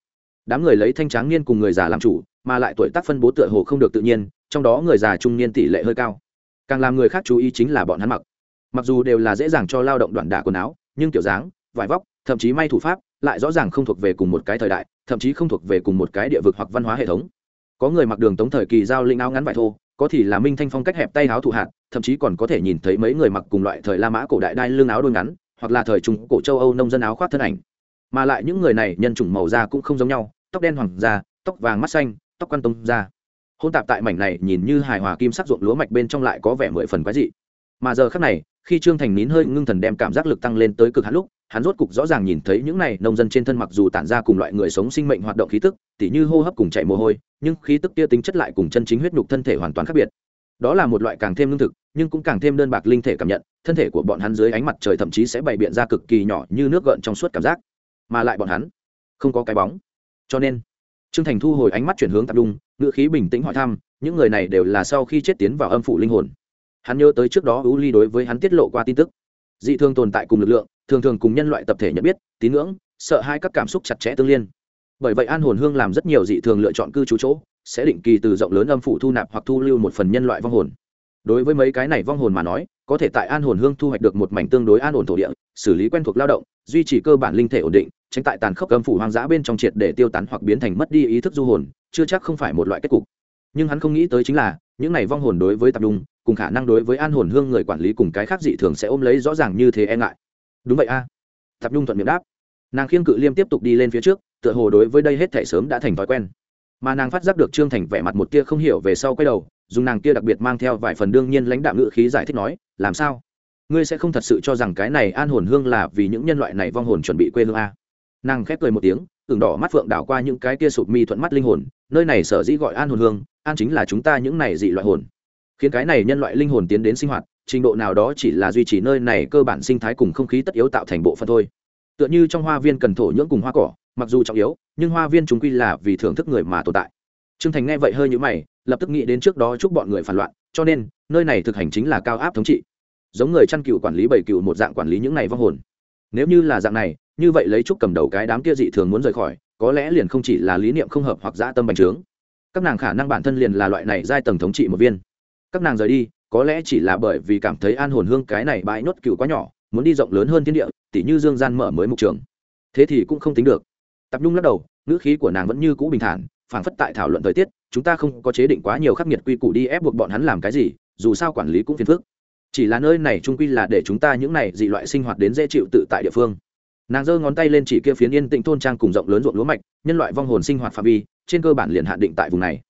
Đám người lấy thanh tráng niên cùng người già làm chủ mà lại tuổi tác phân bố tựa hồ không được tự nhiên, trong đó người già trung niên tỷ lệ hơi cao. Càng làm người khác chú ý chính là bọn hắn mặc. Mặc dù đều là dễ dàng cho lao động đoạn đả quần áo, nhưng kiểu dáng, vải vóc, thậm chí may thủ pháp, lại rõ ràng không thuộc về cùng một cái thời đại, thậm chí không thuộc về cùng một cái địa vực hoặc văn hóa hệ thống. Có người mặc đường tống thời kỳ giao linh áo ngắn vải thô, có thì là minh thanh phong cách hẹp tay áo thủ hạt, thậm chí còn có thể nhìn thấy mấy người mặc cùng loại thời la mã cổ đại đai lưng áo đôi ngắn, hoặc là thời trung cổ châu âu nông dân áo khoác thân ảnh. Mà lại những người này nhân chủng màu da cũng không giống nhau, tóc đen hoàng da, tóc vàng mắt xanh tóc quan tông ra. Hôn tạp tại mảnh này nhìn như hài hòa kim sắc ruộng lúa mạch bên trong lại có vẻ mười phần quái dị. Mà giờ khác này, khi trương thành nín hơi ngưng thần đem cảm giác lực tăng lên tới cực hạn lúc, hắn rốt cục rõ ràng nhìn thấy những này nông dân trên thân mặc dù tản ra cùng loại người sống sinh mệnh hoạt động khí tức, tỉ như hô hấp cùng chạy mồ hôi, nhưng khí tức kia tính chất lại cùng chân chính huyết nhục thân thể hoàn toàn khác biệt. Đó là một loại càng thêm lương thực, nhưng cũng càng thêm đơn bạc linh thể cảm nhận, thân thể của bọn hắn dưới ánh mặt trời thậm chí sẽ bày biện ra cực kỳ nhỏ như nước gợn trong suốt cảm giác. Mà lại bọn hắn không có cái bóng. Cho nên trương thành thu hồi ánh mắt chuyển hướng tập đung ngữ khí bình tĩnh hỏi thăm, những người này đều là sau khi chết tiến vào âm phủ linh hồn. Hắn nhớ tới trước đó u ly đối với hắn tiết lộ qua tin tức. Dị thường tồn tại cùng lực lượng, thường thường cùng nhân loại tập thể nhận biết, tín ngưỡng, sợ hai các cảm xúc chặt chẽ tương liên. Bởi vậy an hồn hương làm rất nhiều dị thường lựa chọn cư trú chỗ, sẽ định kỳ từ rộng lớn âm phủ thu nạp hoặc thu lưu một phần nhân loại vong hồn. Đối với mấy cái này vong hồn mà nói, có thể tại an hồn hương thu hoạch được một mảnh tương đối an ổn thổ địa, xử lý quen thuộc lao động, duy trì cơ bản linh thể ổn định tránh tại tàn khốc âm phủ hoang dã bên trong triệt để tiêu tán hoặc biến thành mất đi ý thức du hồn, chưa chắc không phải một loại kết cục. Nhưng hắn không nghĩ tới chính là, những này vong hồn đối với tập đung cùng khả năng đối với an hồn hương người quản lý cùng cái khác dị thường sẽ ôm lấy rõ ràng như thế e ngại. Đúng vậy a. À. tập nhung thuận miệng đáp. Nàng khiêng cự liêm tiếp tục đi lên phía trước, tựa hồ đối với đây hết thể sớm đã thành thói quen. Mà nàng phát giác được trương thành vẻ mặt một tia không hiểu về sau quay đầu, dùng nàng kia đặc biệt mang theo vài phần đương nhiên lãnh đạo ngữ khí giải thích nói, làm sao? Ngươi sẽ không thật sự cho rằng cái này an hồn hương là vì những nhân loại này vong hồn chuẩn bị quê hương a? Nàng khép cười một tiếng tưởng đỏ mắt phượng đảo qua những cái kia sụp mi thuận mắt linh hồn, nơi này sở dĩ gọi an hồn hương, an chính là chúng ta những này dị loại hồn. Khiến cái này nhân loại linh hồn tiến đến sinh hoạt, trình độ nào đó chỉ là duy trì nơi này cơ bản sinh thái cùng không khí tất yếu tạo thành bộ phận thôi. Tựa như trong hoa viên cần thổ nhưỡng cùng hoa cỏ, mặc dù trọng yếu, nhưng hoa viên chúng quy là vì thưởng thức người mà tồn tại. Trương thành nghe vậy hơi nhữ mày, lập tức nghĩ đến trước đó chúc bọn người phản loạn, cho nên, nơi này thực hành chính là cao áp thống trị. Giống người chăn cừu quản lý bảy cừu một dạng quản lý những này vong hồn. Nếu như là dạng này như vậy lấy trúc cầm đầu cái đám kia dị thường muốn rời khỏi, có lẽ liền không chỉ là lý niệm không hợp hoặc dã tâm bành trướng. Các nàng khả năng bản thân liền là loại này giai tầng thống trị một viên. Các nàng rời đi, có lẽ chỉ là bởi vì cảm thấy an hồn hương cái này bãi nốt cựu quá nhỏ, muốn đi rộng lớn hơn thiên địa, tỉ như dương gian mở mới mục trường. Thế thì cũng không tính được. Tập nhung lắc đầu, ngữ khí của nàng vẫn như cũ bình thản, phảng phất tại thảo luận thời tiết, chúng ta không có chế định quá nhiều khắc nghiệt quy củ đi ép buộc bọn hắn làm cái gì, dù sao quản lý cũng phiền phức. Chỉ là nơi này trung quy là để chúng ta những này dị loại sinh hoạt đến dễ chịu tự tại địa phương nàng giơ ngón tay lên chỉ kia phiến yên tĩnh thôn trang cùng rộng lớn ruộng lúa mạch, nhân loại vong hồn sinh hoạt phạm vi, trên cơ bản liền hạn định tại vùng này.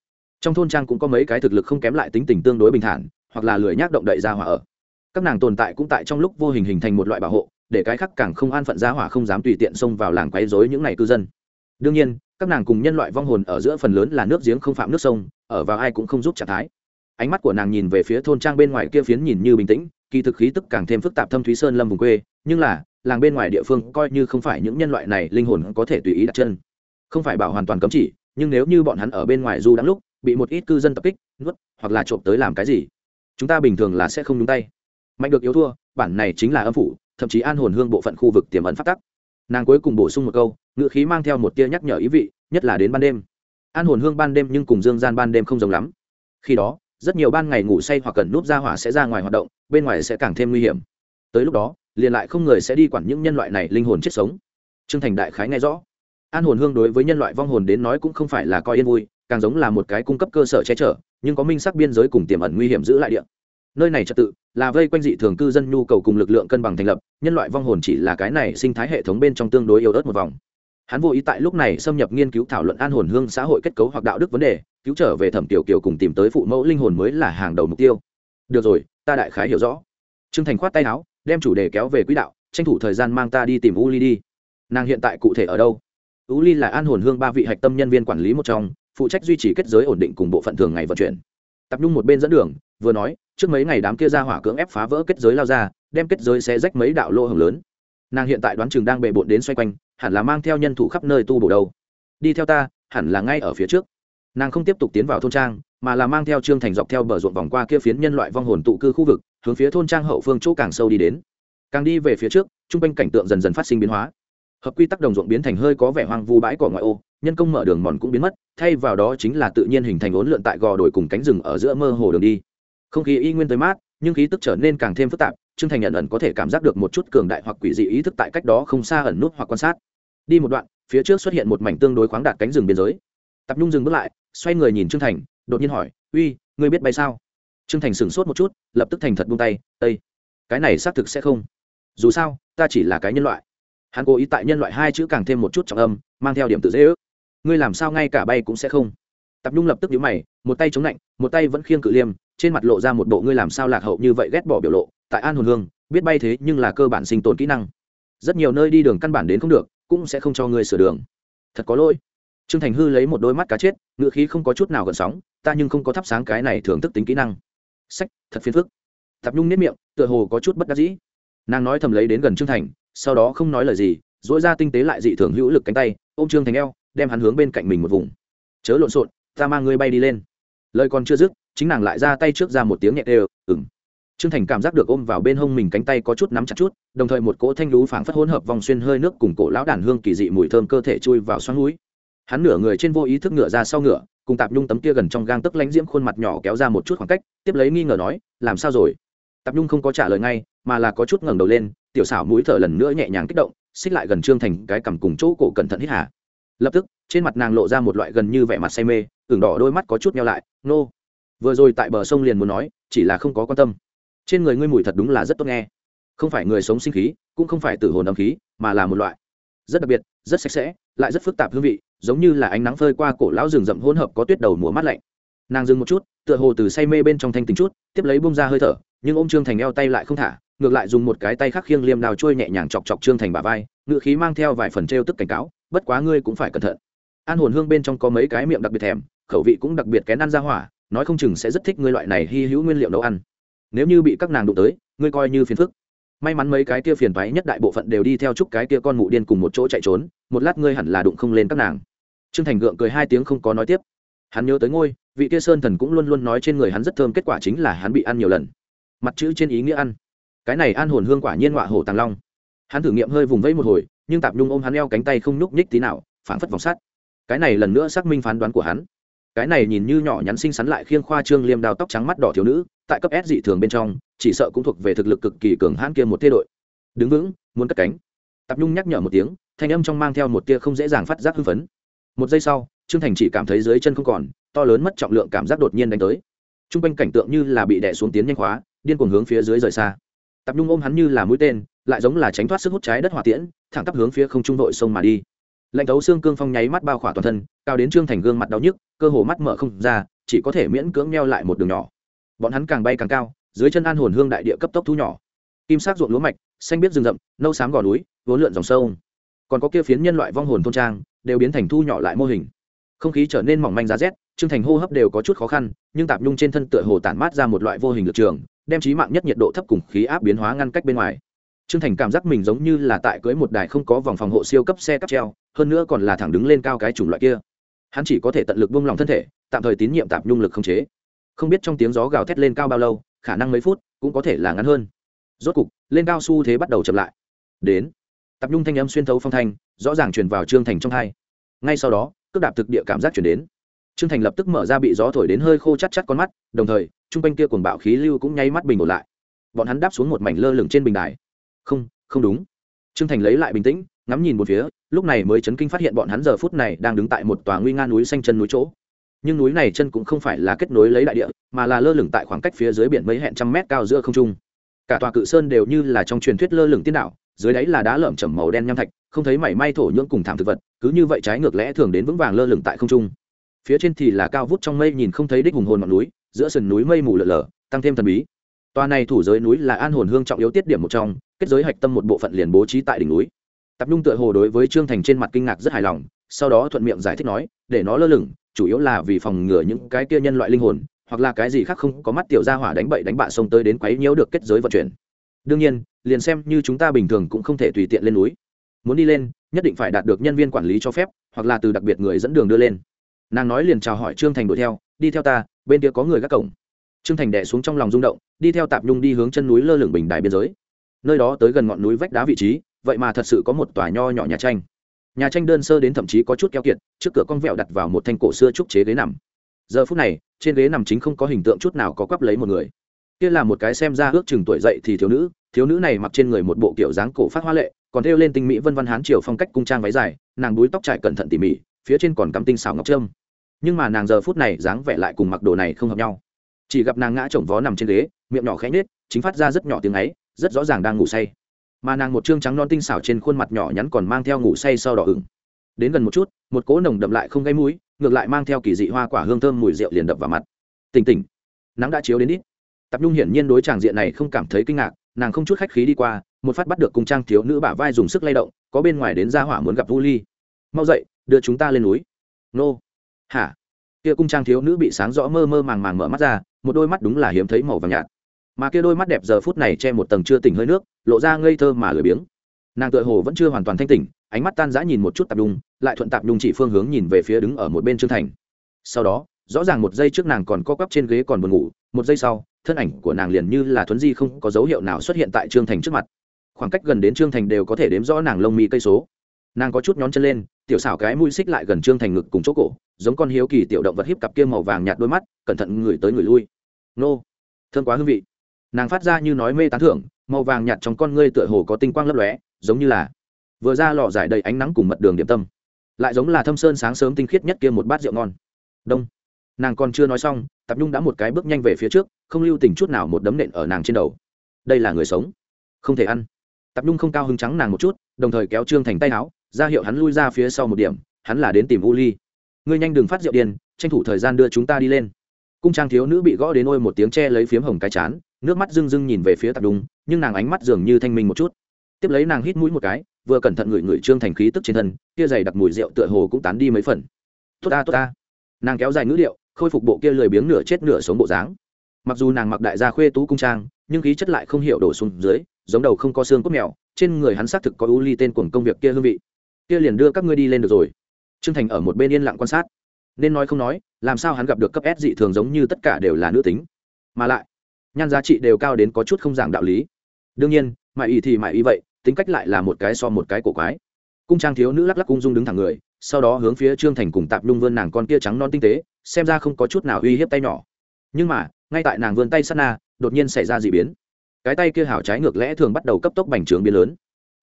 Trong thôn trang cũng có mấy cái thực lực không kém lại tính tình tương đối bình thản, hoặc là lười nhác động đậy ra hỏa ở. Các nàng tồn tại cũng tại trong lúc vô hình hình thành một loại bảo hộ, để cái khác càng không an phận ra hỏa không dám tùy tiện xông vào làng quấy rối những ngày cư dân. Đương nhiên, các nàng cùng nhân loại vong hồn ở giữa phần lớn là nước giếng không phạm nước sông, ở vào ai cũng không giúp trạng thái. Ánh mắt của nàng nhìn về phía thôn trang bên ngoài kia phiến nhìn như bình tĩnh, kỳ thực khí tức càng thêm phức tạp thâm thúy sơn lâm vùng quê, nhưng là làng bên ngoài địa phương coi như không phải những nhân loại này linh hồn có thể tùy ý đặt chân. Không phải bảo hoàn toàn cấm chỉ, nhưng nếu như bọn hắn ở bên ngoài du đắng lúc, bị một ít cư dân tập kích, nuốt, hoặc là trộm tới làm cái gì, chúng ta bình thường là sẽ không nhúng tay. Mạnh được yếu thua, bản này chính là âm phủ, thậm chí an hồn hương bộ phận khu vực tiềm ẩn phát tắc. Nàng cuối cùng bổ sung một câu ngự khí mang theo một tia nhắc nhở ý vị, nhất là đến ban đêm. An hồn hương ban đêm nhưng cùng dương gian ban đêm không giống lắm. Khi đó, rất nhiều ban ngày ngủ say hoặc cần núp ra hỏa sẽ ra ngoài hoạt động, bên ngoài sẽ càng thêm nguy hiểm. Tới lúc đó liền lại không người sẽ đi quản những nhân loại này linh hồn chết sống. Trương thành đại khái nghe rõ. An hồn hương đối với nhân loại vong hồn đến nói cũng không phải là coi yên vui, càng giống là một cái cung cấp cơ sở che chở, nhưng có minh sắc biên giới cùng tiềm ẩn nguy hiểm giữ lại địa. Nơi này trật tự là vây quanh dị thường cư dân nhu cầu cùng lực lượng cân bằng thành lập, nhân loại vong hồn chỉ là cái này sinh thái hệ thống bên trong tương đối yếu ớt một vòng. Hắn vô ý tại lúc này xâm nhập nghiên cứu thảo luận an hồn hương xã hội kết cấu hoặc đạo đức vấn đề, cứu trở về thẩm tiểu kiều cùng tìm tới phụ mẫu linh hồn mới là hàng đầu mục tiêu. Được rồi, ta đại khái hiểu rõ. Trương thành khoát tay áo đem chủ đề kéo về quỹ đạo, tranh thủ thời gian mang ta đi tìm u ly đi. Nàng hiện tại cụ thể ở đâu? U ly là an hồn hương ba vị hạch tâm nhân viên quản lý một trong, phụ trách duy trì kết giới ổn định cùng bộ phận thường ngày vận chuyển. Tập nhung một bên dẫn đường, vừa nói, trước mấy ngày đám kia ra hỏa cưỡng ép phá vỡ kết giới lao ra, đem kết giới xé rách mấy đạo lỗ hồng lớn. Nàng hiện tại đoán chừng đang bệ bộn đến xoay quanh, hẳn là mang theo nhân thủ khắp nơi tu bổ đâu. Đi theo ta, hẳn là ngay ở phía trước. Nàng không tiếp tục tiến vào thôn trang mà là mang theo trương thành dọc theo bờ ruộng vòng qua kia phiến nhân loại vong hồn tụ cư khu vực, hướng phía thôn trang hậu phương chỗ càng sâu đi đến. Càng đi về phía trước t r u n g quanh cảnh tượng dần dần phát sinh biến hóa. Hợp quy tắc đồng ruộng biến thành hơi có vẻ hoang vu bãi cỏ ngoại ô, nhân công mở đường mòn cũng biến mất, thay vào đó chính là tự nhiên hình thành ốn lượn tại gò đồi cùng cánh rừng ở giữa mơ hồ đường đi. Không khí y nguyên tới mát, nhưng khí tức trở nên càng thêm phức tạp, trương thành nhận ẩn có thể cảm giác được một chút cường đại hoặc quỷ dị ý thức tại cách đó không xa ẩn nút hoặc quan sát. Đi một đoạn, phía trước xuất hiện một mảnh tương đối khoáng đạt cánh rừng biên giới. Tập nhung dừng bước lại, xoay người nhìn trương thành đột nhiên hỏi, uy, ngươi biết bay sao? Trương thành sửng sốt một chút, lập tức thành thật buông tay tây cái này xác thực sẽ không. Dù sao, ta chỉ là cái nhân loại. Hắn cố ý tại nhân loại hai chữ càng thêm một chút trọng âm, mang theo điểm tự dễ ước. Ngươi làm sao ngay cả bay cũng sẽ không? Tập nhung lập tức nhíu mày, một tay chống lạnh, một tay vẫn khiêng cự liêm, trên mặt lộ ra một bộ ngươi làm sao lạc hậu như vậy? ghét bỏ biểu lộ, tại an hồn hương, biết bay thế nhưng là cơ bản sinh tồn kỹ năng. Rất nhiều nơi đi đường căn bản đến không được, cũng sẽ không cho ngươi sửa đường. Thật có lỗi trương thành hư lấy một đôi mắt cá chết ngựa khí không có chút nào gần sóng, ta nhưng không có thắp sáng cái này thưởng thức tính kỹ năng. Sách, thật phiền phức. Tập nhung nếp miệng, tựa hồ có chút bất đắc dĩ. Nàng nói thầm lấy đến gần trương thành, sau đó không nói lời gì dỗi ra tinh tế lại dị thường hữu lực cánh tay, ôm trương thành eo, đem hắn hướng bên cạnh mình một vùng. Chớ lộn xộn, ta mang ngươi bay đi lên. Lời còn chưa dứt, chính nàng lại ra tay trước ra một tiếng nhẹ đều ừng trương thành cảm giác được ôm vào bên hông mình cánh tay có chút nắm chặt chút, đồng thời một cỗ thanh lú phảng phất hỗn hợp vòng xuyên hơi nước cùng cổ lão đàn hương kỳ dị mùi thơm cơ thể chui vào xoắn mũi hắn nửa người trên vô ý thức ngựa ra sau ngựa, cùng tạp nhung tấm kia gần trong gang tức lánh diễm khuôn mặt nhỏ kéo ra một chút khoảng cách, tiếp lấy nghi ngờ nói, làm sao rồi? Tạp nhung không có trả lời ngay, mà là có chút ngẩng đầu lên, tiểu xảo mũi thở lần nữa nhẹ nhàng kích động, xích lại gần trương thành cái cằm cùng chỗ cổ cẩn thận hít hà. Lập tức, trên mặt nàng lộ ra một loại gần như vẻ mặt say mê, ửng đỏ đôi mắt có chút nhau lại, nô. Vừa rồi tại bờ sông liền muốn nói, chỉ là không có quan tâm. Trên người ngươi mùi thật đúng là rất tốt nghe. Không phải người sống sinh khí, cũng không phải tử hồn âm khí, mà là một loại rất đặc biệt, rất sạch sẽ, lại rất phức tạp hương vị giống như là ánh nắng phơi qua cổ lão rừng rậm hỗn hợp có tuyết đầu mùa mát lạnh. Nàng dừng một chút, tựa hồ từ say mê bên trong thanh tính chút, tiếp lấy bông ra hơi thở, nhưng ô m trương thành eo tay lại không thả, ngược lại dùng một cái tay khác khiêng liêm đào trôi nhẹ nhàng chọc chọc trương thành bà vai ngự khí mang theo vài phần t r e o tức cảnh cáo, bất quá ngươi cũng phải cẩn thận. An hồn hương bên trong có mấy cái miệng đặc biệt thèm, khẩu vị cũng đặc biệt kén ăn ra hỏa, nói không chừng sẽ rất thích ngươi loại này hy hữu nguyên liệu nấu ăn. Nếu như bị các nàng đụng tới, ngươi coi như phiền phức. May mắn mấy cái kia phiền toái nhất đại bộ phận đều đi theo chúc cái kia con mụ điên cùng một chỗ chạy trốn, một lát ngươi hẳn là đụng không lên các nàng trương thành gượng cười hai tiếng không có nói tiếp. Hắn nhớ tới ngôi, vị kia sơn thần cũng luôn luôn nói trên người hắn rất thơm, kết quả chính là hắn bị ăn nhiều lần. Mặt chữ trên ý nghĩa ăn. Cái này an hồn hương quả nhiên họa hổ tàng long. Hắn thử nghiệm hơi vùng vẫy một hồi, nhưng tạp nhung ôm hắn eo cánh tay không nhúc nhích tí nào phản phất vòng sắt. Cái này lần nữa xác minh phán đoán của hắn. Cái này nhìn như nhỏ nhắn xinh xắn lại khiêng khoa trương liêm đào tóc trắng mắt đỏ thiếu nữ, tại cấp s dị thường bên trong, chỉ sợ cũng thuộc về thực lực cực kỳ cường hãn kia một thế đội. Đứng vững, muốn cất cánh. Tạp nhung nhắc nhở một tiếng, thanh âm trong mang theo một tia không dễ dàng phát giác hưng phấn một giây sau, trương thành chỉ cảm thấy dưới chân không còn, to lớn mất trọng lượng cảm giác đột nhiên đánh tới. T r u n g quanh cảnh tượng như là bị đẻ xuống tiến nhanh khóa điên cuồng hướng phía dưới rời xa. Tạp nhung ôm hắn như là mũi tên, lại giống là tránh thoát sức hút trái đất hỏa tiễn, thẳng tắp hướng phía không trung đội sông mà đi. Lạnh thấu xương cương phong nháy mắt bao khỏa toàn thân, cao đến trương thành gương mặt đau nhức, cơ hồ mắt mở không ra, chỉ có thể miễn cưỡng neo lại một đường nhỏ. Bọn hắn càng bay càng cao, dưới chân an hồn hương đại địa cấp tốc thu nhỏ. Kim sắc ruộng lúa mạch, xanh biết rừng rậm, nâu xám gò núi, vốn lượn dòng sâu còn có kia phiến nhân loại vong hồn thôn trang đều biến thành thu nhỏ lại mô hình. Không khí trở nên mỏng manh giá rét, trương thành hô hấp đều có chút khó khăn, nhưng tạp nhung trên thân tựa hồ tản mát ra một loại vô hình lực trường, đem trí mạng nhất nhiệt độ thấp cùng khí áp biến hóa ngăn cách bên ngoài. Trương thành cảm giác mình giống như là tại cưới một đài không có vòng phòng hộ siêu cấp xe cắp treo, hơn nữa còn là thẳng đứng lên cao cái chủng loại kia. Hắn chỉ có thể tận lực buông lòng thân thể, tạm thời tín nhiệm tạp nhung lực không chế. Không biết trong tiếng gió gào thét lên cao bao lâu, khả năng mấy phút cũng có thể là ngắn hơn. Rốt cục, lên cao su thế bắt đầu chậm lại. Đến. Tạp nhung thanh âm xuyên thấu phong thanh rõ ràng truyền vào trương thành trong hai. Ngay sau đó, cước đạp thực địa cảm giác chuyển đến. Trương thành lập tức mở ra bị gió thổi đến hơi khô chắt chắt con mắt, đồng thời t r u n g quanh kia cuồng bạo khí lưu cũng nháy mắt bình ổn lại. Bọn hắn đáp xuống một mảnh lơ lửng trên bình đài. Không không đúng. Trương thành lấy lại bình tĩnh, ngắm nhìn một phía, lúc này mới chấn kinh phát hiện bọn hắn giờ phút này đang đứng tại một tòa nguy nga núi xanh chân núi chỗ. Nhưng núi này chân cũng không phải là kết nối lấy đại địa, mà là lơ lửng tại khoảng cách phía dưới biển mấy hẹn trăm mét cao giữa không trung. Cả tòa cự sơn đều như là trong truyền thuyết lơ lửng tiên đạo dưới đáy là đá lởm chởm màu đen nham thạch, không thấy mảy may thổ nhưỡng cùng thảm thực vật, cứ như vậy trái ngược lẽ thường đến vững vàng lơ lửng tại không trung. Phía trên thì là cao vút trong mây nhìn không thấy đích hùng hồn ngọn núi, giữa sườn núi mây mù lở lở, tăng thêm thần bí. Tòa này thủ giới núi là an hồn hương trọng yếu tiết điểm một trong, kết giới hạch tâm một bộ phận liền bố trí tại đỉnh núi. Tập nhung tựa hồ đối với trương thành trên mặt kinh ngạc rất hài lòng, sau đó thuận miệng giải thích nói, để nó lơ lửng, chủ yếu là vì phòng ngừa những cái kia nhân loại linh hồn, hoặc là cái gì khác không có mắt tiểu gia hỏa đánh bậy đánh bạ xông tới đến quấy nhiễu được kết giới vận chuyển đương nhiên, liền xem như chúng ta bình thường cũng không thể tùy tiện lên núi. Muốn đi lên, nhất định phải đạt được nhân viên quản lý cho phép, hoặc là từ đặc biệt người dẫn đường đưa lên. Nàng nói liền chào hỏi trương thành đuổi theo, đi theo ta, bên kia có người gác cổng. Trương thành đẻ xuống trong lòng rung động, đi theo tạp nhung đi hướng chân núi lơ lửng bình đài biên giới. Nơi đó tới gần ngọn núi vách đá vị trí, vậy mà thật sự có một tòa nho nhỏ nhà tranh. Nhà tranh đơn sơ đến thậm chí có chút keo kiệt, trước cửa con vẹo đặt vào một thanh cổ xưa trúc chế ghế nằm. Giờ phút này, trên ghế nằm chính không có hình tượng chút nào có quắp lấy một người. Kia là một cái xem ra ước chừng tuổi dậy thì thiếu nữ thiếu nữ này mặc trên người một bộ kiểu dáng cổ phát hoa lệ, còn thêu lên tinh mỹ vân văn hán triều phong cách cung trang váy dài, nàng đuối tóc trải cẩn thận tỉ mỉ, phía trên còn cắm tinh xào ngọc trâm. Nhưng mà nàng giờ phút này dáng vẻ lại cùng mặc đồ này không hợp nhau. Chỉ gặp nàng ngã chồng vó nằm trên ghế, miệng nhỏ khẽ nết chính phát ra rất nhỏ tiếng ấy, rất rõ ràng đang ngủ say. Mà nàng một trương trắng non tinh xảo trên khuôn mặt nhỏ nhắn còn mang theo ngủ say sau đỏ ửng. Đến gần một chút, một cỗ nồng đậm lại không gây mũi, ngược lại mang theo kỳ dị hoa quả hương thơm mùi rượu liền đập vào mặt. Tỉnh tỉnh, nắng đã chiếu đến ít tập nhung hiển nhiên đối tràng diện này không cảm thấy kinh ngạc, nàng không chút khách khí đi qua, một phát bắt được cung trang thiếu nữ bả vai dùng sức lay động, có bên ngoài đến ra hỏa muốn gặp vu ly. Mau dậy, đưa chúng ta lên núi. Nô. Hả? Kia cung trang thiếu nữ bị sáng rõ mơ mơ màng màng mở mắt ra, một đôi mắt đúng là hiếm thấy màu vàng nhạt. Mà kia đôi mắt đẹp giờ phút này che một tầng chưa tỉnh hơi nước, lộ ra ngây thơ mà lười biếng. Nàng tựa hồ vẫn chưa hoàn toàn thanh tỉnh, ánh mắt tan rã nhìn một chút tạp đung lại thuận tạp đung chỉ phương hướng nhìn về phía đứng ở một bên trương thành. Sau đó, rõ ràng một giây trước nàng còn co quắp trên ghế còn buồn ngủ một giây sau, thân ảnh của nàng liền như là thuấn di không có dấu hiệu nào xuất hiện tại trương thành trước mặt. Khoảng cách gần đến trương thành đều có thể đếm rõ nàng lông mi cây số. Nàng có chút nhón chân lên, tiểu xảo cái mũi xích lại gần trương thành ngực cùng chỗ cổ, giống con hiếu kỳ tiểu động vật hiếp cặp kia màu vàng nhạt đôi mắt, cẩn thận ngửi tới người lui. Nô thương quá hương vị. Nàng phát ra như nói mê tán thưởng, màu vàng nhạt trong con ngươi tựa hồ có tinh quang lấp lóe, giống như là vừa ra lò giải đầy ánh nắng cùng mật đường điểm tâm. Lại giống là thâm sơn sáng sớm tinh khiết nhất kia một bát rượu ngon. Đông. Nàng còn chưa nói xong tập nhung đã một cái bước nhanh về phía trước, không lưu tình chút nào một đấm nện ở nàng trên đầu. Đây là người sống. Không thể ăn. Tập nhung không cao hứng trắng nàng một chút, đồng thời kéo trương thành tay áo, ra hiệu hắn lui ra phía sau một điểm, hắn là đến tìm u ly ngươi nhanh đừng phát rượu điên, tranh thủ thời gian đưa chúng ta đi lên. Cung trang thiếu nữ bị gõ đến ôi một tiếng che lấy phiếm hồng cái chán, nước mắt rưng rưng nhìn về phía tập đung nhưng nàng ánh mắt dường như thanh minh một chút. Tiếp lấy nàng hít mũi một cái, vừa cẩn thận ngửi ngửi trương thành khí tức trên thân, kia dày đặc mùi rượu tựa hồ cũng tán đi mấy phần. Tốt ta tốt ta. Nàng kéo dài ngữ điệu khôi phục bộ kia lười biếng nửa chết nửa sống bộ dáng. Mặc dù nàng mặc đại gia khuê tú cung trang, nhưng khí chất lại không hiểu đổ xuống dưới, giống đầu không có xương cốt mèo, trên người hắn xác thực có u ly tên cuồng công việc kia hương vị. Kia liền đưa các ngươi đi lên được rồi. Trương thành ở một bên yên lặng quan sát. Nên nói không nói, làm sao hắn gặp được cấp s dị thường giống như tất cả đều là nữ tính. Mà lại, nhan giá trị đều cao đến có chút không giảng đạo lý. Đương nhiên mại y thì mại y vậy, tính cách lại là một cái so một cái cổ quái. Cung trang thiếu nữ lắc lắc cung dung đứng thẳng người sau đó hướng phía trương thành cùng tạp nhung vươn nàng con kia trắng non tinh tế, xem ra không có chút nào uy hiếp tay nhỏ. Nhưng mà, ngay tại nàng vươn tay sát na, đột nhiên xảy ra d ị biến. Cái tay kia hảo trái ngược lẽ thường bắt đầu cấp tốc bành trướng biến lớn.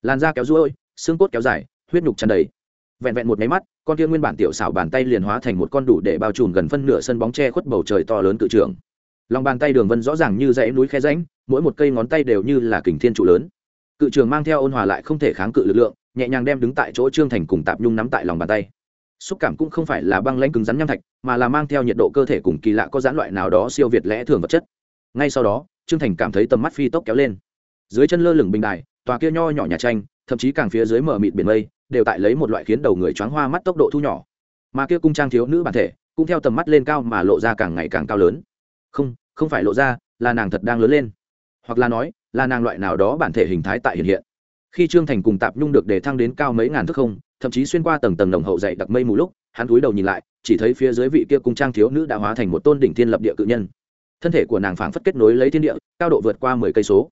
Làn da kéo ruôi xương cốt kéo dài, huyết nhục tràn đầy. Vẹn vẹn một máy mắt, con kia nguyên bản tiểu xảo bàn tay liền hóa thành một con đủ để bao trùm gần phân nửa sân bóng tre khuất bầu trời to lớn cự trường. Lòng bàn tay đường vân rõ ràng như dãy núi khe ránh mỗi một cây ngón tay đều như là kình thiên trụ lớn. Cự trường mang theo ôn hòa lại không thể kháng cự lực lượng nhẹ nhàng đem đứng tại chỗ trương thành cùng tạp nhung nắm tại lòng bàn tay. Xúc cảm cũng không phải là băng lãnh cứng rắn nham thạch, mà là mang theo nhiệt độ cơ thể cùng kỳ lạ có giãn loại nào đó siêu việt lẽ thường vật chất. Ngay sau đó, trương thành cảm thấy tầm mắt phi tốc kéo lên. Dưới chân lơ lửng bình đài, tòa kia nho nhỏ nhà tranh, thậm chí càng phía dưới mở mịt biển mây, đều tại lấy một loại khiến đầu người choáng hoa mắt tốc độ thu nhỏ. Mà kia cung trang thiếu nữ bản thể, cũng theo tầm mắt lên cao mà lộ ra càng ngày càng cao lớn. Không không phải lộ ra, là nàng thật đang lớn lên. Hoặc là nói, là nàng loại nào đó bản thể hình thái tại hiện hiện khi trương thành cùng tạp nhung được đề thăng đến cao mấy ngàn thước không, thậm chí xuyên qua tầng tầng đồng hậu dậy đặc mây mù lúc, hắn cúi đầu nhìn lại, chỉ thấy phía dưới vị kia cung trang thiếu nữ đã hóa thành một tôn đỉnh thiên lập địa cự nhân. Thân thể của nàng phảng phất kết nối lấy thiên địa, cao độ vượt qua mười cây số.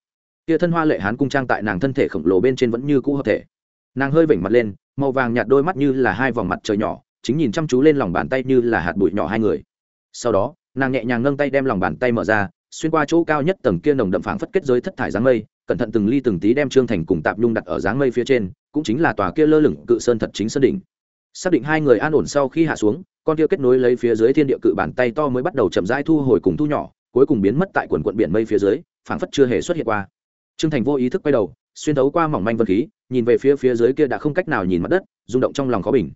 Kia thân hoa lệ hán cung trang tại nàng thân thể khổng lồ bên trên vẫn như cũ hợp thể. Nàng hơi vểnh mặt lên, màu vàng nhạt đôi mắt như là hai vòng mặt trời nhỏ, chính nhìn chăm chú lên lòng bàn tay như là hạt bụi nhỏ hai người. Sau đó, nàng nhẹ nhàng nâng tay đem lòng bàn tay mở ra xuyên qua chỗ cao nhất tầng kia nồng đậm phảng phất kết giới thất thải dáng mây, cẩn thận từng ly từng tí đem trương thành cùng tạp nhung đặt ở dáng mây phía trên, cũng chính là tòa kia lơ lửng cự sơn thật chính sơn đỉnh. Xác định hai người an ổn sau khi hạ xuống, con kia kết nối lấy phía dưới thiên địa cự bàn tay to mới bắt đầu chậm rãi thu hồi cùng thu nhỏ, cuối cùng biến mất tại quần quận biển mây phía dưới, phảng phất chưa hề xuất hiện qua. Trương thành vô ý thức quay đầu, xuyên thấu qua mỏng manh vân khí, nhìn về phía phía dưới kia đã không cách nào nhìn mặt đất, rung động trong lòng khó bình.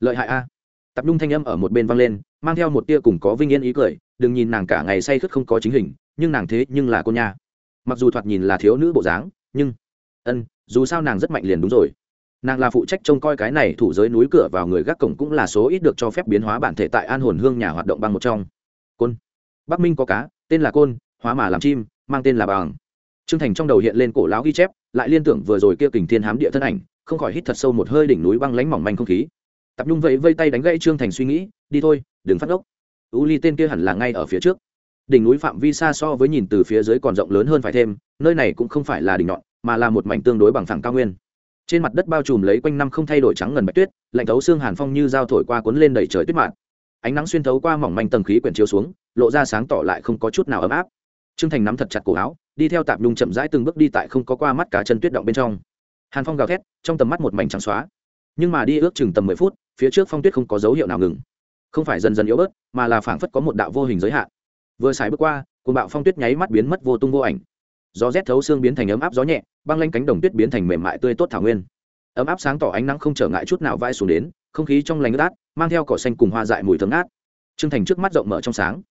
Lợi hại a. Tập nhung thanh âm ở một bên vang lên, mang theo một tia cùng có vinh yên ý cười, đừng nhìn nàng cả ngày say khướt không có chính hình nhưng nàng thế nhưng là cô nha. Mặc dù thoạt nhìn là thiếu nữ bộ dáng, nhưng, ân, dù sao nàng rất mạnh liền đúng rồi. Nàng là phụ trách trông coi cái này thủ giới núi cửa vào người gác cổng cũng là số ít được cho phép biến hóa bản thể tại an hồn hương nhà hoạt động bằng một trong. Côn. Bắc minh có cá, tên là côn, hóa mà làm chim, mang tên là bằng. Trương thành trong đầu hiện lên cổ lão ghi chép, lại liên tưởng vừa rồi kia kình thiên hám địa thân ảnh, không khỏi hít thật sâu một hơi đỉnh núi băng lánh mỏng manh không khí. Tập nhung vẫy vây tay đánh gãy trương thành suy nghĩ, đi thôi, đừng phát ốc. U ly tên kia hẳn là ngay ở phía trước đỉnh núi phạm vi xa so với nhìn từ phía dưới còn rộng lớn hơn phải thêm, nơi này cũng không phải là đỉnh nhọn, mà là một mảnh tương đối bằng phẳng cao nguyên. Trên mặt đất bao trùm lấy quanh năm không thay đổi trắng ngần bạch tuyết, lạnh thấu xương hàn phong như dao thổi qua cuốn lên đầy trời tuyết mạn. Ánh nắng xuyên thấu qua mỏng manh tầng khí quyển chiếu xuống, lộ ra sáng tỏ lại không có chút nào ấm áp. Trương thành nắm thật chặt cổ áo, đi theo tạp nhung chậm rãi từng bước đi tại không có qua mắt cả chân tuyết động bên trong. Hàn phong gào thét, trong tầm mắt một mảnh trắng xóa. Nhưng mà đi ước chừng tầm mười phút, phía trước phong tuyết không có dấu hiệu nào ngừng. Không phải dần dần yếu bớt, mà là phảng phất có một đạo vô hình giới hạn vừa xài bước qua cùng bạo phong tuyết nháy mắt biến mất vô tung vô ảnh. Gió rét thấu xương biến thành ấm áp gió nhẹ, băng lanh cánh đồng tuyết biến thành mềm mại tươi tốt thảo nguyên. Ấm áp sáng tỏ ánh nắng không trở ngại chút nào vai xuống đến, không khí trong lành át, mang theo cỏ xanh cùng hoa dại mùi thơm ngát. Trưng thành trước mắt rộng mở trong sáng.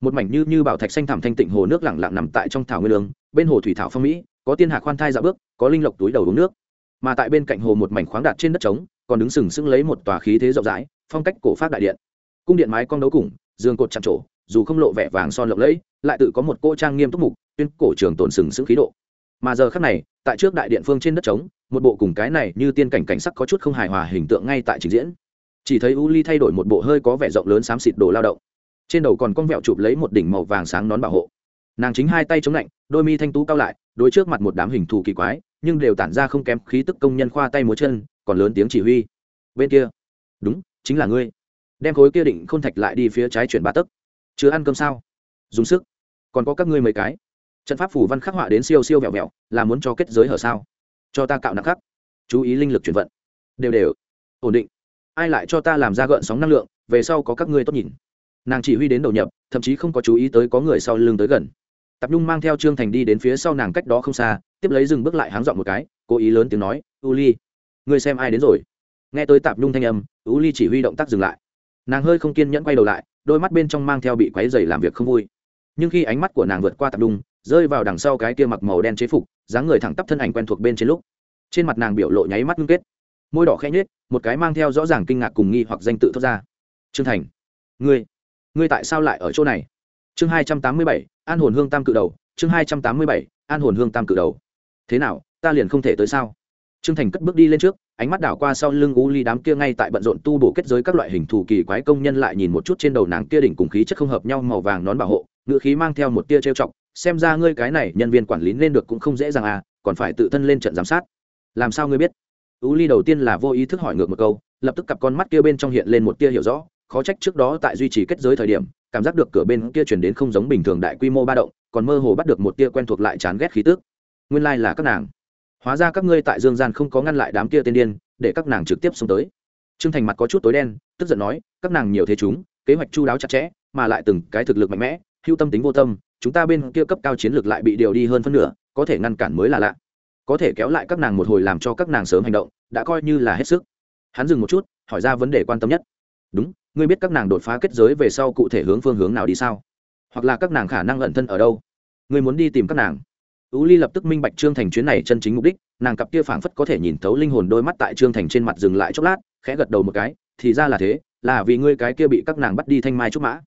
Một mảnh như như bảo thạch xanh thảm thanh tịnh hồ nước lặng lặng nằm tại trong thảo nguyên lương, bên hồ thủy thảo phong mỹ, có tiên hạ khoan thai dạo bước, có linh lộc túi đầu uống nước. Mà tại bên cạnh hồ một mảnh khoáng đạt trên đất trống, còn đứng sừng sững lấy một tòa khí thế rộng rãi, phong cách cổ phát đại điện. Cung điện mái cong đấu củng giường cột chạm trổ dù không lộ vẻ vàng son lộng lẫy, lại tự có một cô trang nghiêm túc mục, tuyên cổ trường tồn sừng sững khí độ. Mà giờ khắc này, tại trước đại điện phương trên đất trống, một bộ cùng cái này như tiên cảnh cảnh sắc có chút không hài hòa hình tượng ngay tại trình diễn. Chỉ thấy u ly thay đổi một bộ hơi có vẻ rộng lớn xám xịt đồ lao động. Trên đầu còn con vẹo chụp lấy một đỉnh màu vàng sáng nón bảo hộ. Nàng chính hai tay chống lạnh, đôi mi thanh tú cao lại, đối trước mặt một đám hình thù kỳ quái, nhưng đều tản ra không kém khí tức công nhân khoa tay múa chân, còn lớn tiếng chỉ huy. Bên kia. Đúng, chính là ngươi. Đem khối kia định k h ô n thạch lại đi phía trái chuyển ba tấc chưa ăn cơm sao? Dùng sức. Còn có các ngươi mấy cái. Trận pháp phủ văn khắc họa đến siêu siêu vẹo vẹo, là muốn cho kết giới hở sao? Cho ta cạo nặng khắc. Chú ý linh lực chuyển vận. Đều đều. Ổn định. Ai lại cho ta làm ra gợn sóng năng lượng, về sau có các ngươi tốt nhìn. Nàng chỉ huy đến đầu nhập, thậm chí không có chú ý tới có người sau lưng tới gần. Tập nhung mang theo trương thành đi đến phía sau nàng cách đó không xa, tiếp lấy dừng bước lại háng dọn một cái, cố ý lớn tiếng nói, u ly, ngươi xem ai đến rồi. Nghe tới tạp nhung thanh âm, u ly chỉ huy động tác dừng lại nàng hơi không kiên nhẫn quay đầu lại đôi mắt bên trong mang theo bị quáy dày làm việc không vui. Nhưng khi ánh mắt của nàng vượt qua tạp đung, rơi vào đằng sau cái kia mặc màu đen chế phục dáng người thẳng tắp thân ảnh quen thuộc bên trên lúc. Trên mặt nàng biểu lộ nháy mắt ngưng kết. Môi đỏ khẽ nhết một cái mang theo rõ ràng kinh ngạc cùng nghi hoặc danh tự thốt ra. Trương thành ngươi ngươi tại sao lại ở chỗ này? Chương hai trăm tám mươi bảy an hồn hương tam cự đầu chương hai trăm tám mươi bảy an hồn hương tam cự đầu. Thế nào ta liền không thể tới sao? Trương thành cất bước đi lên trước ánh mắt đảo qua sau lưng u ly đám kia ngay tại bận rộn tu bổ kết giới các loại hình thù kỳ quái công nhân lại nhìn một chút trên đầu nàng kia đỉnh cùng khí chất không hợp nhau màu vàng nón bảo hộ ngự khí mang theo một tia trêu chọc, xem ra ngươi cái này nhân viên quản lý nên được cũng không dễ dàng à còn phải tự thân lên trận giám sát. Làm sao ngươi biết? U ly đầu tiên là vô ý thức hỏi ngược một câu, lập tức cặp con mắt kia bên trong hiện lên một tia hiểu rõ, khó trách trước đó tại duy trì kết giới thời điểm, cảm giác được cửa bên kia chuyển đến không giống bình thường đại quy mô ba động, còn mơ hồ bắt được một tia quen thuộc lại chán ghét khí tức. nguyên lai、like、là các nàng hóa ra các ngươi tại dương gian không có ngăn lại đám kia tên điên, để các nàng trực tiếp xông tới. T r ư ơ n g thành mặt có chút tối đen, tức giận nói, các nàng nhiều thế chúng, kế hoạch chu đáo chặt chẽ, mà lại từng cái thực lực mạnh mẽ, hưu tâm tính vô tâm, chúng ta bên kia cấp cao chiến lược lại bị điều đi hơn phân nửa, có thể ngăn cản mới là lạ. Có thể kéo lại các nàng một hồi làm cho các nàng sớm hành động, đã coi như là hết sức. Hắn dừng một chút, hỏi ra vấn đề quan tâm nhất. Đúng, ngươi biết các nàng đột phá kết giới về sau cụ thể hướng phương hướng nào đi sao? Hoặc là các nàng khả năng ẩn thân ở đâu? Ngươi muốn đi tìm các nàng ú ly lập tức minh bạch trương thành chuyến này chân chính mục đích nàng cặp kia phảng phất có thể nhìn thấu linh hồn đôi mắt tại trương thành trên mặt dừng lại chốc lát khẽ gật đầu một cái thì ra là thế là vì ngươi cái kia bị các nàng bắt đi thanh mai trúc mã.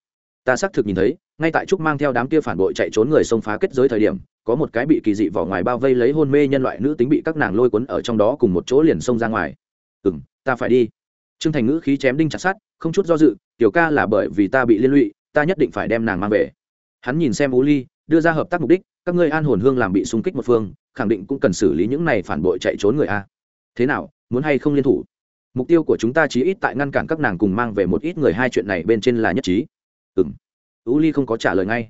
Ta xác thực nhìn thấy ngay tại trúc mang theo đám kia phản bội chạy trốn người xông phá kết giới thời điểm có một cái bị kỳ dị vỏ ngoài bao vây lấy hôn mê nhân loại nữ tính bị các nàng lôi cuốn ở trong đó cùng một chỗ liền xông ra ngoài. "Ừm, ta phải đi. Trương thành ngữ khí chém đinh chặt sắt, không chút do dự tiểu ca là bởi vì ta bị liên lụy ta nhất định phải đem nàng mang về. Hắn nhìn xem ú ly đưa ra hợp tác mục đích, các ngươi an hồn hương làm bị xung kích một phương, khẳng định cũng cần xử lý những này phản bội chạy trốn người a. Thế nào, muốn hay không liên thủ? Mục tiêu của chúng ta chí ít tại ngăn cản các nàng cùng mang về một ít người hai chuyện này bên trên là nhất trí. Ừ m ú ly không có trả lời ngay.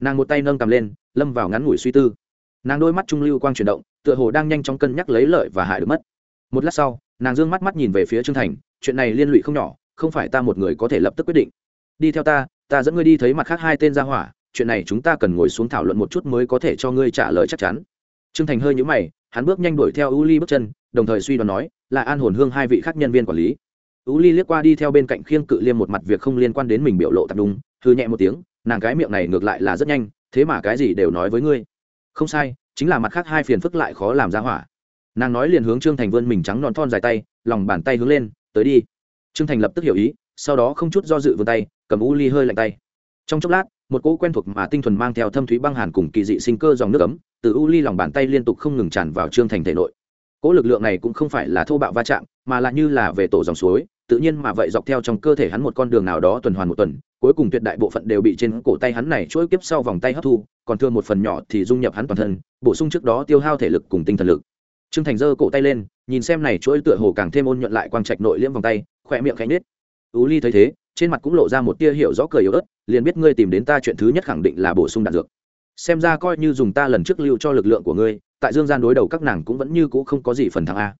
Nàng một tay nâng cầm lên, lâm vào ngắn ngủi suy tư. Nàng đôi mắt trung lưu quang chuyển động, tựa hồ đang nhanh chóng cân nhắc lấy lợi và hại được mất. Một lát sau, nàng d ư ơ n g mắt mắt nhìn về phía trương thành, chuyện này liên lụy không nhỏ, không phải ta một người có thể lập tức quyết định. Đi theo ta ta dẫn ngươi đi thấy mặt khác hai tên ra hỏa chuyện này chúng ta cần ngồi xuống thảo luận một chút mới có thể cho ngươi trả lời chắc chắn. Trương thành hơi nhũ mày, hắn bước nhanh đuổi theo u ly bước chân, đồng thời suy đoán nói, là an hồn hương hai vị khác nhân viên quản lý. U ly liếc qua đi theo bên cạnh khiêng cự liêm một mặt việc không liên quan đến mình biểu lộ tập đúng thư nhẹ một tiếng, nàng cái miệng này ngược lại là rất nhanh, thế mà cái gì đều nói với ngươi. Không sai, chính là mặt khác hai phiền phức lại khó làm ra hỏa. Nàng nói liền hướng trương thành vươn mình trắng non thon dài tay, lòng bàn tay hướng lên, tới đi. Trương thành lập tức hiểu ý, sau đó không chút do dự vươn tay, cầm u ly hơi lạnh tay. Trong chốc lát một cỗ quen thuộc mà tinh thuần mang theo thâm thúy băng hàn cùng kỳ dị sinh cơ dòng nước ấm, từ u ly lòng bàn tay liên tục không ngừng tràn vào trương thành thể nội. Cỗ lực lượng này cũng không phải là thô bạo va chạm, mà là như là về tổ dòng suối, tự nhiên mà vậy dọc theo trong cơ thể hắn một con đường nào đó tuần hoàn một tuần, cuối cùng tuyệt đại bộ phận đều bị trên cổ tay hắn này chuỗi kiếp sau vòng tay hấp thu, còn thương một phần nhỏ thì dung nhập hắn toàn thân, bổ sung trước đó tiêu hao thể lực cùng tinh thần lực. Trương thành giơ cổ tay lên, nhìn xem này chuỗi tựa hồ càng thêm ôn nhuận lại quang trạch nội liễm vòng tay, khỏe miệng khẽ nết ú ly thấy thế trên mặt cũng lộ ra một tia hiểu rõ cười yếu ớt, liền biết ngươi tìm đến ta chuyện thứ nhất khẳng định là bổ sung đạn dược. Xem ra coi như dùng ta lần trước lưu cho lực lượng của ngươi, tại dương gian đối đầu các nàng cũng vẫn như cũ không có gì phần thắng a.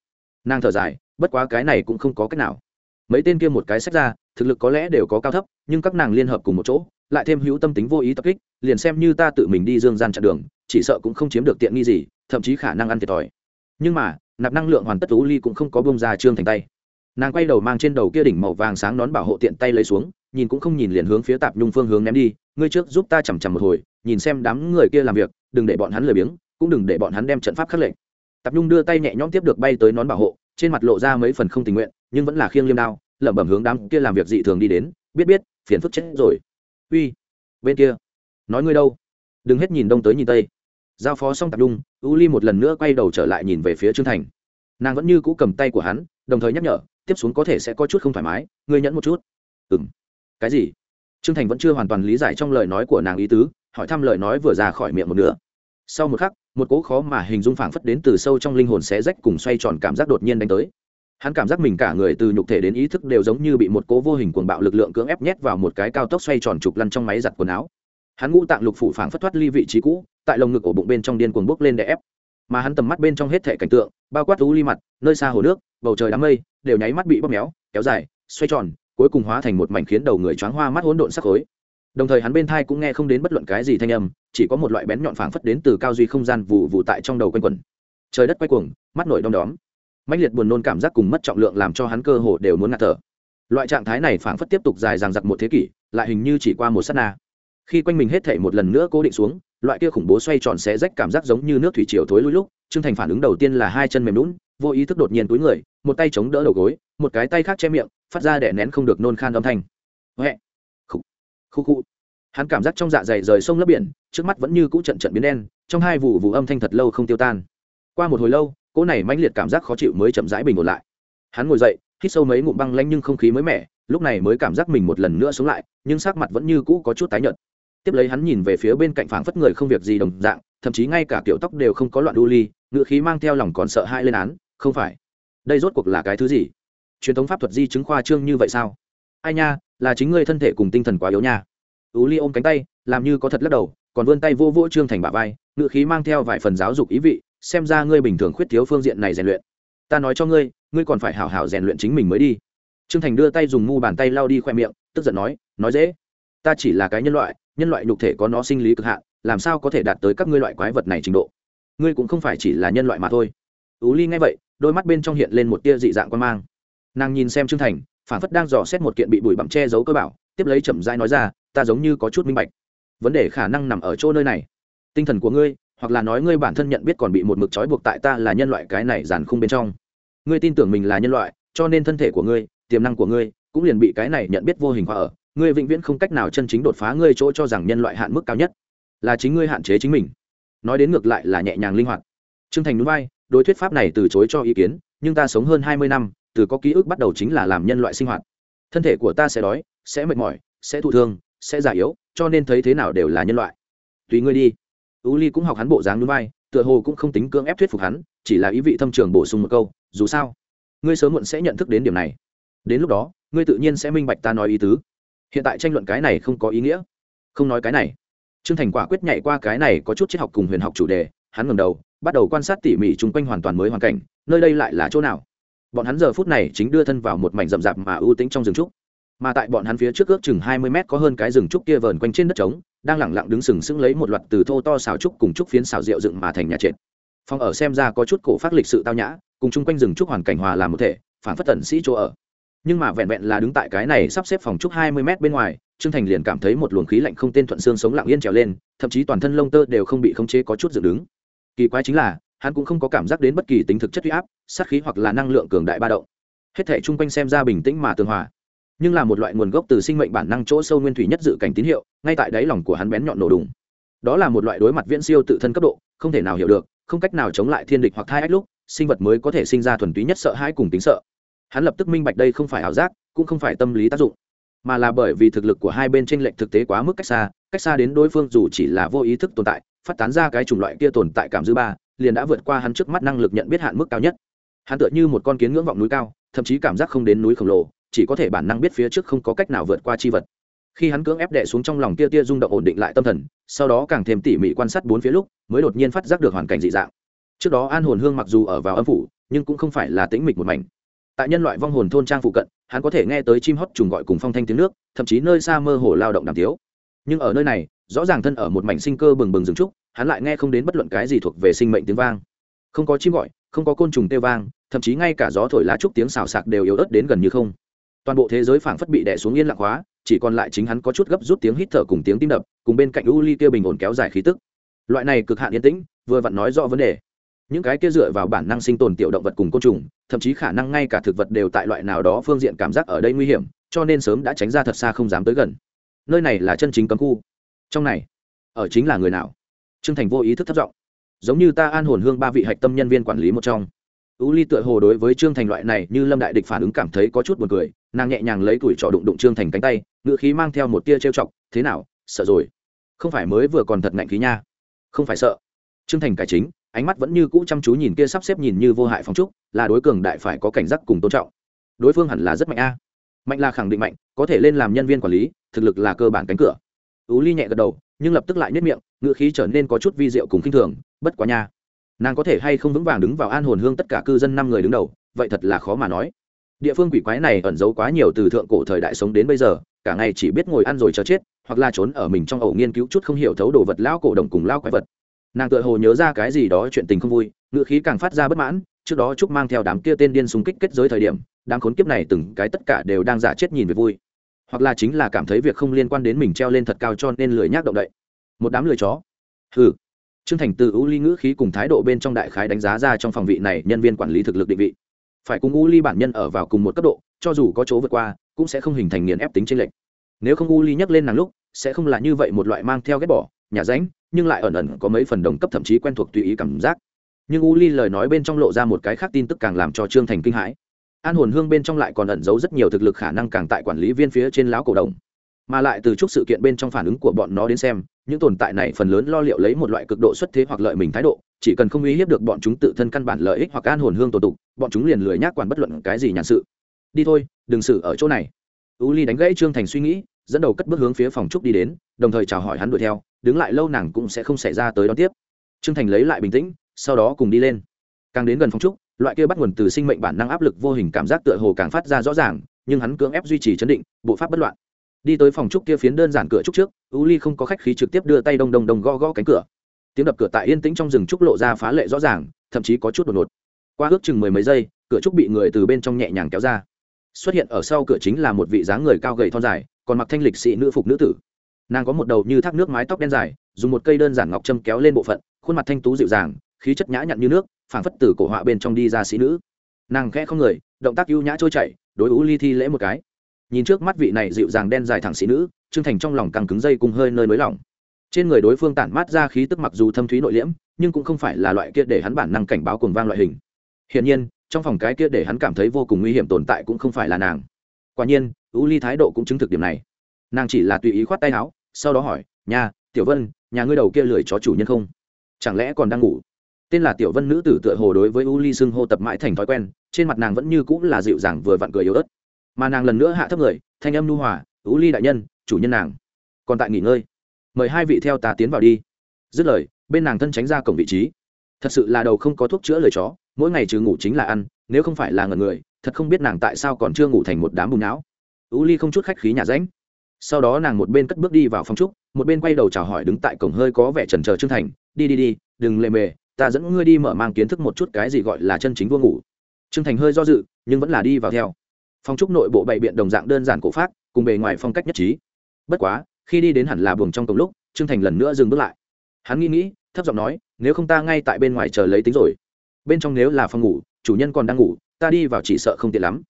Nàng thở dài, bất quá cái này cũng không có cách nào. Mấy tên kia một cái sách ra, thực lực có lẽ đều có cao thấp, nhưng các nàng liên hợp cùng một chỗ, lại thêm hữu tâm tính vô ý tập kích, liền xem như ta tự mình đi dương gian chặn đường, chỉ sợ cũng không chiếm được tiện nghi gì, thậm chí khả năng ăn thiệt thòi. Nhưng mà, nạp năng lượng hoàn tất tú ly cũng không có bông ra trương thành tay nàng quay đầu mang trên đầu kia đỉnh màu vàng sáng nón bảo hộ tiện tay lấy xuống nhìn cũng không nhìn liền hướng phía tạp nhung phương hướng ném đi ngươi trước giúp ta chằm chằm một hồi nhìn xem đám người kia làm việc đừng để bọn hắn lười biếng cũng đừng để bọn hắn đem trận pháp khắc lệnh. Tạp nhung đưa tay nhẹ nhõm tiếp được bay tới nón bảo hộ trên mặt lộ ra mấy phần không tình nguyện nhưng vẫn là khiêng liêm đao lẩm bẩm hướng đám kia làm việc dị thường đi đến biết biết phiền phức chết rồi. Uy bên kia nói ngươi đâu? Đừng hết nhìn đông tới nhìn tây. Giao phó xong Tạp Nhung, u ly một lần nữa quay đầu trở lại nhìn về phía trương thành. Nàng vẫn như cũ cầm tay của hắn đồng thời nhắc nhở tiếp xuống có thể sẽ có chút không thoải mái, ngươi nhẫn một chút. Ừ m cái gì? Trương thành vẫn chưa hoàn toàn lý giải trong lời nói của nàng ý tứ, hỏi thăm lời nói vừa ra khỏi miệng một nửa. Sau một khắc, một cỗ khó mà hình dung phảng phất đến từ sâu trong linh hồn xé rách cùng xoay tròn cảm giác đột nhiên đánh tới. Hắn cảm giác mình cả người từ nhục thể đến ý thức đều giống như bị một cố vô hình cuồng bạo lực lượng cưỡng ép nhét vào một cái cao tốc xoay tròn trục lăn trong máy giặt quần áo. Hắn ngũ tạng lục phủ phảng phất thoát ly vị trí cũ, tại lồng ngực ổ bụng bên trong điên cuồng bốc lên để ép mà hắn tầm mắt bên trong hết thể cảnh tượng, bao quát u ly mặt, nơi xa hồ nước, bầu trời đám mây, đều nháy mắt bị bóp méo, kéo dài, xoay tròn, cuối cùng hóa thành một mảnh khiến đầu người choáng hoa mắt hỗn độn sắc khối. Đồng thời hắn bên thai cũng nghe không đến bất luận cái gì thanh âm, chỉ có một loại bén nhọn phảng phất đến từ cao duy không gian vụ vụ tại trong đầu quanh quẩn. Trời đất quay cuồng, mắt nổi đom đóm. Mạnh liệt buồn nôn cảm giác cùng mất trọng lượng làm cho hắn cơ hồ đều muốn ngạt thở. Loại trạng thái này phảng phất tiếp tục dài dằng dặc một thế kỷ, lại hình như chỉ qua một sát na. Khi quanh mình hết thể một lần nữa cố định xuống loại kia khủng bố xoay tròn xé rách cảm giác giống như nước thủy triều thối lui lúc, trương thành phản ứng đầu tiên là hai chân mềm lún vô ý thức đột nhiên túi người, một tay chống đỡ đầu gối, một cái tay khác che miệng, phát ra để nén không được nôn khan âm thanh. Huệ! Khu khu khu hắn cảm giác trong dạ dày rời sông lấp biển, trước mắt vẫn như cũ trận trận biến đen, trong hai vụ vụ âm thanh thật lâu không tiêu tan. Qua một hồi lâu, cỗ này mãnh liệt cảm giác khó chịu mới chậm rãi bình ổn lại. Hắn ngồi dậy, hít sâu mấy ngụm băng lanh nhưng không khí mới mẻ, lúc này mới cảm giác mình một lần nữa sống lại, nhưng sắc mặt vẫn như cũ có chút tái nhợt tiếp lấy hắn nhìn về phía bên cạnh phảng phất người không việc gì đồng dạng, thậm chí ngay cả kiểu tóc đều không có loạn đu ly ngựa khí mang theo lòng còn sợ hãi lên án, không phải. Đây rốt cuộc là cái thứ gì? Truyền thống pháp thuật di chứng khoa trương như vậy sao? Ai nha, là chính ngươi thân thể cùng tinh thần quá yếu nha. Ú ly ôm cánh tay, làm như có thật lắc đầu, còn vươn tay vô vỗ trương thành bả vai ngựa khí mang theo vài phần giáo dục ý vị, xem ra ngươi bình thường khuyết thiếu phương diện này rèn luyện. Ta nói cho ngươi ngươi còn phải hảo hảo rèn luyện chính mình mới đi. Trương thành đưa tay dùng mu bàn tay lau đi khoe miệng, tức giận nói nói dễ. Ta chỉ là cái nhân loại nhân loại nhục thể có nó sinh lý cực hạn, làm sao có thể đạt tới các ngươi loại quái vật này trình độ? Ngươi cũng không phải chỉ là nhân loại mà thôi. Ú ly nghe vậy, đôi mắt bên trong hiện lên một tia dị dạng quan mang. Nàng nhìn xem trương thành phản phất đang dò xét một kiện bị bụi bặm che giấu cơ bảo, tiếp lấy chậm rãi nói ra, ta giống như có chút minh bạch. Vấn đề khả năng nằm ở chỗ nơi này. Tinh thần của ngươi, hoặc là nói ngươi bản thân nhận biết còn bị một mực trói buộc tại ta là nhân loại cái này giàn khung bên trong. Ngươi tin tưởng mình là nhân loại, cho nên thân thể của ngươi, tiềm năng của ngươi cũng liền bị cái này nhận biết vô hình hóa ở ngươi vĩnh viễn không cách nào chân chính đột phá ngươi chỗ cho rằng nhân loại hạn mức cao nhất, là chính ngươi hạn chế chính mình. Nói đến ngược lại là nhẹ nhàng linh hoạt. Trương thành núi vai, đối thuyết pháp này từ chối cho ý kiến, nhưng ta sống hơn hai mươi năm, từ có ký ức bắt đầu chính là làm nhân loại sinh hoạt. Thân thể của ta sẽ đói, sẽ mệt mỏi, sẽ thụ thương, sẽ già yếu, cho nên thấy thế nào đều là nhân loại. Tùy ngươi đi. U ly cũng học hắn bộ dáng núi vai, tựa hồ cũng không tính cưỡng ép thuyết phục hắn, chỉ là ý vị thâm trường bổ sung một câu, dù sao, ngươi sớm muộn sẽ nhận thức đến điểm này. Đến lúc đó, ngươi tự nhiên sẽ minh bạch ta nói ý tứ hiện tại tranh luận cái này không có ý nghĩa. Không nói cái này. Trương thành quả quyết nhảy qua cái này có chút triết học cùng huyền học chủ đề, hắn ngầm đầu, bắt đầu quan sát tỉ mỉ chung quanh hoàn toàn mới hoàn cảnh, nơi đây lại là chỗ nào? Bọn hắn giờ phút này chính đưa thân vào một mảnh rậm rạp mà ưu tĩnh trong rừng trúc. Mà tại bọn hắn phía trước ước chừng hai mươi mét có hơn cái rừng trúc kia vờn quanh trên đất trống, đang lẳng lặng đứng sừng sững lấy một loạt từ thô to xào trúc cùng trúc phiến xào rượu dựng mà thành nhà trệt. Phòng ở xem ra có chút cổ phát lịch sự tao nhã, cùng chung quanh rừng trúc hoàn cảnh hòa làm một thể phản phất tần sĩ chỗ ở nhưng mà vẹn vẹn là đứng tại cái này sắp xếp phòng trúc hai mươi mét bên ngoài, trương thành liền cảm thấy một luồng khí lạnh không tên thuận xương sống lặng yên trèo lên, thậm chí toàn thân lông tơ đều không bị khống chế có chút dựng đứng. Kỳ quái chính là, hắn cũng không có cảm giác đến bất kỳ tính thực chất huy áp, sát khí hoặc là năng lượng cường đại ba động. Hết thể chung quanh xem ra bình tĩnh mà tường hòa. Nhưng là một loại nguồn gốc từ sinh mệnh bản năng chỗ sâu nguyên thủy nhất dự cảnh tín hiệu, ngay tại đáy lòng của hắn bén nhọn nổ đùng. Đó là một loại đối mặt viễn siêu tự thân cấp độ, không thể nào hiểu được, không cách nào chống lại thiên địch hoặc thai ách lúc, sinh vật mới có thể sinh ra thuần túy nhất sợ hãi cùng tính sợ hắn lập tức minh bạch đây không phải ảo giác, cũng không phải tâm lý tác dụng, mà là bởi vì thực lực của hai bên trên lệnh thực tế quá mức cách xa cách xa đến đối phương dù chỉ là vô ý thức tồn tại, phát tán ra cái chủng loại kia tồn tại cảm dư ba, liền đã vượt qua hắn trước mắt năng lực nhận biết hạn mức cao nhất. Hắn tựa như một con kiến ngưỡng vọng núi cao, thậm chí cảm giác không đến núi khổng lồ, chỉ có thể bản năng biết phía trước không có cách nào vượt qua chi vật. Khi hắn cưỡng ép đệ xuống trong lòng tia tia rung động ổn định lại tâm thần, sau đó càng thêm tỉ mỉ quan sát bốn phía lúc, mới đột nhiên phát giác được hoàn cảnh dị dạng. Trước đó an hồn hương mặc dù ở vào âm phủ, nhưng cũng không phải là tĩnh mịch một mảnh tại nhân loại vong hồn thôn trang phụ cận, hắn có thể nghe tới chim hót trùng gọi cùng phong thanh tiếng nước, thậm chí nơi xa mơ hồ lao động đàm tiếu. Nhưng ở nơi này, rõ ràng thân ở một mảnh sinh cơ bừng bừng rừng trúc, hắn lại nghe không đến bất luận cái gì thuộc về sinh mệnh tiếng vang. Không có chim gọi, không có côn trùng tê vang, thậm chí ngay cả gió thổi lá trúc tiếng xào sạc đều yếu ớt đến gần như không. Toàn bộ thế giới phảng phất bị đè xuống yên lặng hóa, chỉ còn lại chính hắn có chút gấp rút tiếng hít thở cùng tiếng tim đập, cùng bên cạnh u ly kia bình ổn kéo dài khí tức. Loại này cực hạn yên tĩnh, vừa vặn nói rõ vấn đề những cái kia dựa vào bản năng sinh tồn tiểu động vật cùng côn trùng, thậm chí khả năng ngay cả thực vật đều tại loại nào đó phương diện cảm giác ở đây nguy hiểm, cho nên sớm đã tránh ra thật xa không dám tới gần. Nơi này là chân chính cấm khu. Trong này, ở chính là người nào? Trương thành vô ý thức thất vọng giống như ta an hồn hương ba vị hạch tâm nhân viên quản lý một trong. U ly tựa hồ đối với trương thành loại này như lâm đại địch phản ứng cảm thấy có chút buồn cười, nàng nhẹ nhàng lấy tuổi trọ đụng đụng trương thành cánh tay, ngựa khí mang theo một tia trêu chọc, thế nào? Sợ rồi. Không phải mới vừa còn thật ngạnh khí nha. Không phải sợ. Trương thành cải chính ánh mắt vẫn như cũ chăm chú nhìn kia sắp xếp nhìn như vô hại phong trúc, là đối cường đại phải có cảnh giác cùng tôn trọng. Đối phương hẳn là rất mạnh a. Mạnh là khẳng định mạnh, có thể lên làm nhân viên quản lý, thực lực là cơ bản cánh cửa. Ú ly nhẹ gật đầu, nhưng lập tức lại nhất miệng ngựa khí trở nên có chút vi diệu cùng khinh thường, bất quá nha, nàng có thể hay không vững vàng đứng vào an hồn hương tất cả cư dân năm người đứng đầu, vậy thật là khó mà nói. Địa phương quỷ quái này ẩn giấu quá nhiều từ thượng cổ thời đại sống đến bây giờ, cả ngày chỉ biết ngồi ăn rồi chờ chết, hoặc là trốn ở mình trong ổ nghiên cứu chút không hiểu thấu đồ vật lao cổ đồng cùng lao quái vật nàng tựa hồ nhớ ra cái gì đó chuyện tình không vui ngự khí càng phát ra bất mãn, trước đó trúc mang theo đám kia tên điên súng kích kết giới thời điểm, đám khốn kiếp này từng cái tất cả đều đang giả chết nhìn về vui. Hoặc là chính là cảm thấy việc không liên quan đến mình treo lên thật cao cho nên lười nhác động đậy. Một đám lười chó. Hừ. Trương thành từ u ly ngữ khí cùng thái độ bên trong đại khái đánh giá ra trong phòng vị này nhân viên quản lý thực lực định vị. Phải cùng u ly bản nhân ở vào cùng một cấp độ, cho dù có chỗ vượt qua, cũng sẽ không hình thành nghiền ép tính trên lệch. nếu không u ly nhắc lên nàng lúc, sẽ không là như vậy một loại mang theo ghét bỏ nhà ránh nhưng lại ẩn ẩn có mấy phần đồng cấp thậm chí quen thuộc tùy ý cảm giác. Nhưng u ly lời nói bên trong lộ ra một cái khác tin tức càng làm cho trương thành kinh hãi. An hồn hương bên trong lại còn ẩn giấu rất nhiều thực lực khả năng càng tại quản lý viên phía trên lão cổ đồng. Mà lại từ chúc sự kiện bên trong phản ứng của bọn nó đến xem, những tồn tại này phần lớn lo liệu lấy một loại cực độ xuất thế hoặc lợi mình thái độ, chỉ cần không uy hiếp được bọn chúng tự thân căn bản lợi ích hoặc an hồn hương tổ tục, bọn chúng liền lười nhác quản bất luận cái gì nhàn sự. Đi thôi, đừng xử ở chỗ này. U ly đánh gãy trương thành suy nghĩ dẫn đầu cất bước hướng phía phòng trúc đi đến, đồng thời chào hỏi hắn đuổi theo, đứng lại lâu nàng cũng sẽ không xảy ra tới đón tiếp. Trương thành lấy lại bình tĩnh, sau đó cùng đi lên. Càng đến gần phòng trúc, loại kia bắt nguồn từ sinh mệnh bản năng áp lực vô hình cảm giác tựa hồ càng phát ra rõ ràng, nhưng hắn cưỡng ép duy trì chấn định, bộ pháp bất loạn. Đi tới phòng trúc kia phiến đơn giản cửa trúc trước, u ly không có khách khí trực tiếp đưa tay đông đông đông gõ gõ cánh cửa. Tiếng đập cửa tại yên tĩnh trong rừng trúc lộ ra phá lệ rõ ràng, thậm chí có chút đột ngột. Qua ước chừng mười mấy giây, cửa trúc bị người từ bên trong nhẹ nhàng kéo ra. Xuất hiện ở sau cửa chính là một vị dáng người cao gầy thon dài còn mặc thanh lịch sĩ nữ phục nữ tử. Nàng có một đầu như thác nước mái tóc đen dài, dùng một cây đơn giản ngọc châm kéo lên bộ phận, khuôn mặt thanh tú dịu dàng, khí chất nhã nhặn như nước, phảng phất từ cổ họa bên trong đi ra sĩ nữ. Nàng khẽ không người, động tác ưu nhã trôi chảy, đối ú ly thi lễ một cái. Nhìn trước mắt vị này dịu dàng đen dài thẳng sĩ nữ, trương thành trong lòng càng cứng dây cùng hơi nơi nới lỏng. Trên người đối phương tản mát ra khí tức mặc dù thâm thúy nội liễm, nhưng cũng không phải là loại kia để hắn bản năng cảnh báo cuồng vang loại hình. Hiển nhiên, trong phòng cái kia để hắn cảm thấy vô cùng nguy hiểm tồn tại cũng không phải là nàng quả nhiên, u ly thái độ cũng chứng thực điểm này. Nàng chỉ là tùy ý khoát tay áo, sau đó hỏi, nhà, tiểu vân, nhà ngươi đầu kia lười chó chủ nhân không? Chẳng lẽ còn đang ngủ? Tên là tiểu vân nữ tử tựa hồ đối với u ly xưng hô tập mãi thành thói quen, trên mặt nàng vẫn như cũng là dịu dàng vừa vặn cười yếu ớt. Mà nàng lần nữa hạ thấp người, thanh âm nu hòa, u ly đại nhân, chủ nhân nàng, còn tại nghỉ ngơi. Mời hai vị theo ta tiến vào đi. Dứt lời, bên nàng thân tránh ra cổng vị trí. Thật sự là đầu không có thuốc chữa lời chó, mỗi ngày trừ ngủ chính là ăn, nếu không phải là ngần người thật không biết nàng tại sao còn chưa ngủ thành một đám bùn não. U ly không chút khách khí nhà ránh. Sau đó nàng một bên cất bước đi vào phòng trúc, một bên quay đầu chào hỏi đứng tại cổng hơi có vẻ trần trờ trương thành. Đi đi đi, đừng lề mề, ta dẫn ngươi đi mở mang kiến thức một chút cái gì gọi là chân chính vua ngủ. Trương thành hơi do dự, nhưng vẫn là đi vào theo. Phong trúc nội bộ bày biện đồng dạng đơn giản cổ pháp cùng bề ngoài phong cách nhất trí. Bất quá, khi đi đến hẳn là buồng trong cổng lúc, trương thành lần nữa dừng bước lại. Hắn nghĩ nghĩ, thấp giọng nói, nếu không ta ngay tại bên ngoài chờ lấy tính rồi. Bên trong nếu là phòng ngủ, chủ nhân còn đang ngủ ta đi vào chỉ sợ không tiện lắm.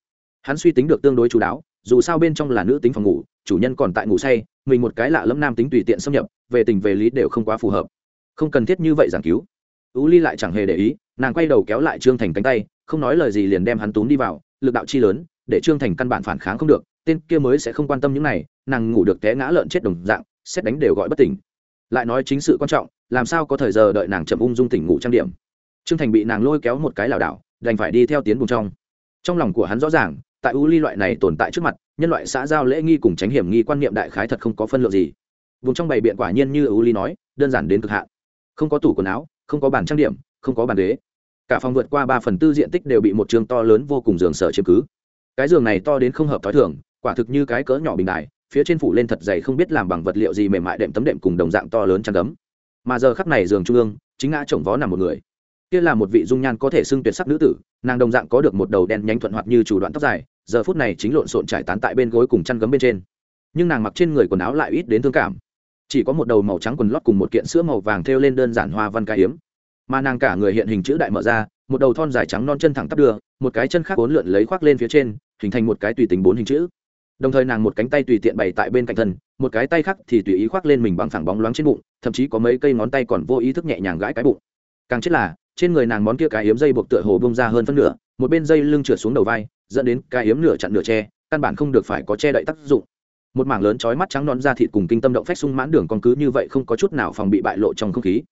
Hắn suy tính được tương đối chú đáo, dù sao bên trong là nữ tính phòng ngủ, chủ nhân còn tại ngủ say, mình một cái lạ lâm nam tính tùy tiện xâm nhập, về tình về lý đều không quá phù hợp. Không cần thiết như vậy giảng cứu. Tú ly lại chẳng hề để ý, nàng quay đầu kéo lại trương thành cánh tay, không nói lời gì liền đem hắn túm đi vào, lực đạo chi lớn, để trương thành căn bản phản kháng không được, tên kia mới sẽ không quan tâm những này, nàng ngủ được té ngã lợn chết đồng dạng, xét đánh đều gọi bất tỉnh. Lại nói chính sự quan trọng, làm sao có thời giờ đợi nàng chậm ung dung tỉnh ngủ trang điểm. Trương thành bị nàng lôi kéo một cái lảo đảo đành phải đi theo tiến vùng trong. Trong lòng của hắn rõ ràng, tại u ly loại này tồn tại trước mặt, nhân loại xã giao lễ nghi cùng tránh hiểm nghi quan niệm đại khái thật không có phân lượng gì. Vùng trong bày biện quả nhiên như u ly nói, đơn giản đến cực hạn. Không có tủ quần áo, không có bàn trang điểm, không có bàn ghế. Cả phòng vượt qua ba phần tư diện tích đều bị một trường to lớn vô cùng giường sở chiếm cứ. Cái giường này to đến không hợp t h ó i thường, quả thực như cái cỡ nhỏ bình đài, phía trên phủ lên thật dày không biết làm bằng vật liệu gì mềm mại đệm tấm đệm cùng đồng dạng to lớn trang gấm. Mà giờ khắp này giường trung ương, chính ngã chồng vó nằm một người kia là một vị dung nhan có thể xưng tuyệt sắc nữ tử, nàng đồng dạng có được một đầu đen nhánh thuận hoạt như chủ đoạn tóc dài, giờ phút này chính lộn xộn trải tán tại bên gối cùng chăn gấm bên trên. Nhưng nàng mặc trên người quần áo lại ít đến thương cảm. Chỉ có một đầu màu trắng quần lót cùng một kiện sữa màu vàng thêu lên đơn giản hoa văn ca hiếm mà nàng cả người hiện hình chữ đại mở ra, một đầu thon dài trắng non chân thẳng tắp đưa, một cái chân khác bốn lượn lấy khoác lên phía trên, hình thành một cái tùy tính bốn hình chữ. Đồng thời nàng một cánh tay tùy tiện bày tại bên cạnh thân, một cái tay khác thì tùy ý khoác lên mình bằng phẳng bóng loáng trên bụng, thậm chí có mấy cây ngón tay còn vô ý thức nhẹ nhàng gãi cái bụng càng chết là, trên người nàng món kia cái hiếm dây buộc tựa hồ bông ra hơn phân nửa, một bên dây lưng trượt xuống đầu vai, dẫn đến cái hiếm nửa chặn nửa che, căn bản không được phải có che đậy tác dụng. Một mảng lớn chói mắt trắng non da thịt cùng kinh tâm động phách sung mãn đường con cứ như vậy không có chút nào phòng bị bại lộ trong không khí.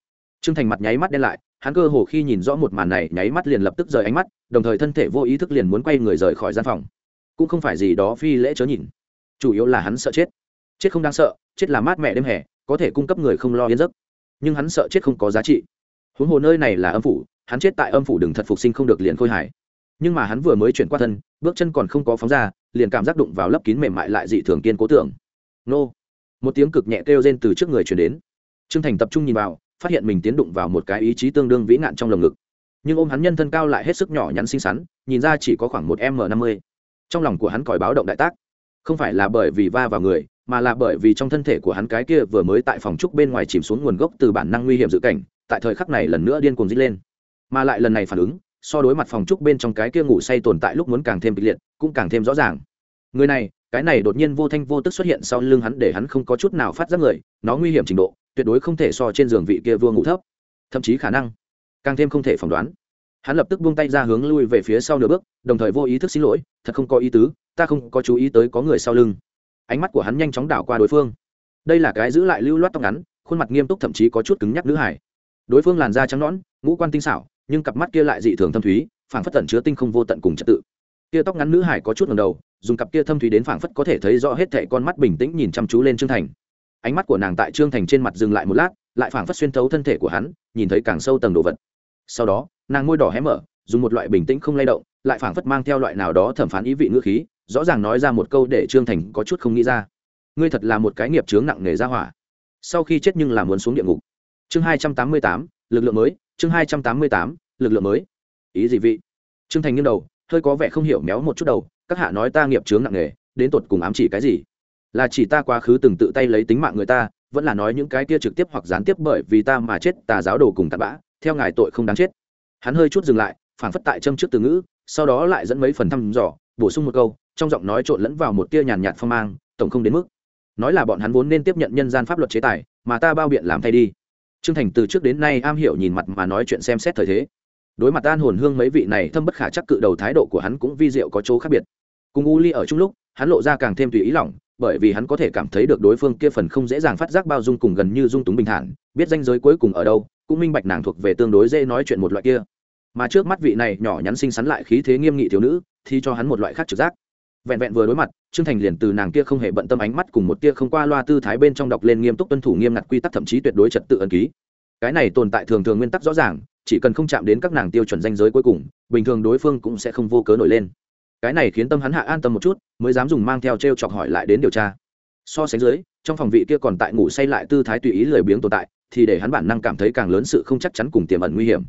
Trương thành mặt nháy mắt đen lại, hắn cơ hồ khi nhìn rõ một màn này, nháy mắt liền lập tức rời ánh mắt, đồng thời thân thể vô ý thức liền muốn quay người rời khỏi gian phòng. Cũng không phải gì đó phi lễ chớ nhìn. Chủ yếu là hắn sợ chết. Chết không đáng sợ, chết là mát mẹ đêm hè, có thể cung cấp người không lo yên giấc. Nhưng hắn sợ chết không có giá trị huống hồ nơi này là âm phủ, hắn chết tại âm phủ đừng thật phục sinh không được liền khôi hải nhưng mà hắn vừa mới chuyển qua thân, bước chân còn không có phóng ra, liền cảm giác đụng vào lấp kín mềm mại lại dị thường kiên cố tưởng nô! Một tiếng cực nhẹ kêu rên từ trước người chuyển đến. Trương thành tập trung nhìn vào, phát hiện mình tiến đụng vào một cái ý chí tương đương vĩ nạn trong lồng ngực. Nhưng ôm hắn nhân thân cao lại hết sức nhỏ nhắn xinh xắn, nhìn ra chỉ có khoảng một m năm mươi. Trong lòng của hắn còi báo động đại tác. Không phải là bởi vì va vào người mà là bởi vì trong thân thể của hắn cái kia vừa mới tại phòng trúc bên ngoài chìm xuống nguồn gốc từ bản năng nguy hiểm dự cảnh, tại thời khắc này lần nữa điên cuồng dít lên. Mà lại lần này phản ứng, so đối mặt phòng trúc bên trong cái kia ngủ say tồn tại lúc muốn càng thêm kịch liệt, cũng càng thêm rõ ràng. Người này, cái này đột nhiên vô thanh vô tức xuất hiện sau lưng hắn để hắn không có chút nào phát giác người, nó nguy hiểm trình độ, tuyệt đối không thể so trên giường vị kia vua ngủ thấp. Thậm chí khả năng, càng thêm không thể phỏng đoán. Hắn lập tức buông tay ra hướng lui về phía sau nửa bước, đồng thời vô ý thức xin lỗi, thật không có ý tứ, ta không có chú ý tới có người sau lưng ánh mắt của hắn nhanh chóng đảo qua đối phương. Đây là cái giữ lại lưu loát tóc ngắn, khuôn mặt nghiêm túc thậm chí có chút cứng nhắc nữ hải đối phương làn da trắng nõn, ngũ quan tinh xảo, nhưng cặp mắt kia lại dị thường thâm thúy, phảng phất tẩn chứa tinh không vô tận cùng trật tự. Kia tóc ngắn nữ hải có chút ngầm đầu, dùng cặp kia thâm thúy đến phảng phất có thể thấy rõ hết thảy con mắt bình tĩnh nhìn chăm chú lên trương thành. Ánh mắt của nàng tại trương thành trên mặt dừng lại một lát, lại phảng phất xuyên thấu thân thể của hắn, nhìn thấy càng sâu tầng đồ vật. Sau đó, nàng môi đỏ hé mở, dùng một loại bình tĩnh không lay động, lại phảng phất mang theo loại nào đó thẩm phán ý vị ngữ khí rõ ràng nói ra một câu để trương thành có chút không nghĩ ra. Ngươi thật là một cái nghiệp chướng nặng nề ra hỏa. Sau khi chết nhưng là muốn xuống địa ngục. Chương hai trăm tám mươi tám, lực lượng mới, chương hai trăm tám mươi tám, lực lượng mới. Ý gì vị? Trương thành nghiêng đầu, hơi có vẻ không hiểu méo một chút đầu, các hạ nói ta nghiệp chướng nặng nề, đến tột cùng ám chỉ cái gì? Là chỉ ta quá khứ từng tự tay lấy tính mạng người ta, vẫn là nói những cái kia trực tiếp hoặc gián tiếp bởi vì ta mà chết, tà giáo đồ cùng tạt bã, theo ngài tội không đáng chết. Hắn hơi chút dừng lại phản phất tại châm trước từ ngữ, sau đó lại dẫn mấy phần thăm dò, bổ sung một câu trong giọng nói trộn lẫn vào một tia nhàn nhạt phong mang, tổng không đến mức. Nói là bọn hắn vốn nên tiếp nhận nhân gian pháp luật chế tài, mà ta bao biện làm thay đi. Trương thành từ trước đến nay am hiểu nhìn mặt mà nói chuyện xem xét thời thế. Đối mặt an hồn hương mấy vị này thâm bất khả chắc cự đầu thái độ của hắn cũng vi diệu có chỗ khác biệt. Cùng u ly ở chung lúc, hắn lộ ra càng thêm tùy ý lỏng, bởi vì hắn có thể cảm thấy được đối phương kia phần không dễ dàng phát giác bao dung cùng gần như dung túng bình thản, biết danh giới cuối cùng ở đâu, cũng minh bạch nàng thuộc về tương đối dễ nói chuyện một loại kia. Mà trước mắt vị này nhỏ nhắn xinh xắn lại khí thế nghiêm nghị thiếu nữ, thì cho hắn một loại khác trực giác vẹn vẹn vừa đối mặt, trương thành liền từ nàng kia không hề bận tâm ánh mắt cùng một tia không qua loa tư thái bên trong đọc lên nghiêm túc tuân thủ nghiêm ngặt quy tắc thậm chí tuyệt đối trật tự ẩn ký. Cái này tồn tại thường thường nguyên tắc rõ ràng, chỉ cần không chạm đến các nàng tiêu chuẩn danh giới cuối cùng, bình thường đối phương cũng sẽ không vô cớ nổi lên. Cái này khiến tâm hắn hạ an tâm một chút, mới dám dùng mang theo t r e o chọc hỏi lại đến điều tra. So sánh dưới, trong phòng vị kia còn tại ngủ say lại tư thái tùy ý lười biếng tồn tại, thì để hắn bản năng cảm thấy càng lớn sự không chắc chắn cùng tiềm ẩn nguy hiểm.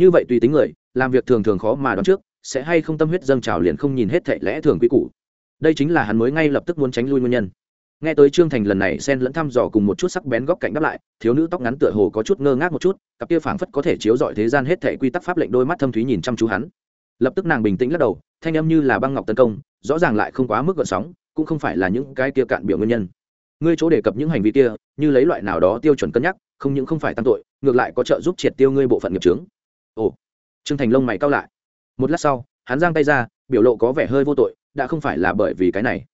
Như vậy tùy tính người, làm việc thường thường khó mà đoán trước sẽ hay không tâm huyết dâng trào liền không nhìn hết thệ lẽ thường quy củ. Đây chính là hắn mới ngay lập tức muốn tránh lui nguyên nhân. Nghe tới trương thành lần này xen lẫn thăm dò cùng một chút sắc bén góc cạnh đáp lại, thiếu nữ tóc ngắn tựa hồ có chút ngơ ngác một chút, cặp kia phảng phất có thể chiếu dọi thế gian hết thệ quy tắc pháp lệnh đôi mắt thâm thúy nhìn chăm chú hắn. Lập tức nàng bình tĩnh lắc đầu, thanh âm như là băng ngọc tấn công, rõ ràng lại không quá mức gợn sóng, cũng không phải là những cái kia cạn biểu nguyên nhân. Ngươi chỗ đề cập những hành vi kia, như lấy loại nào đó tiêu chuẩn cân nhắc, không những không phải tăng tội, ngược lại có trợ giúp triệt tiêu ngươi bộ phận nghiệp trướng ồ. Trương thành lông mày cao lại một lát sau, hắn giang tay ra, biểu lộ có vẻ hơi vô tội, đã không phải là bởi vì cái này.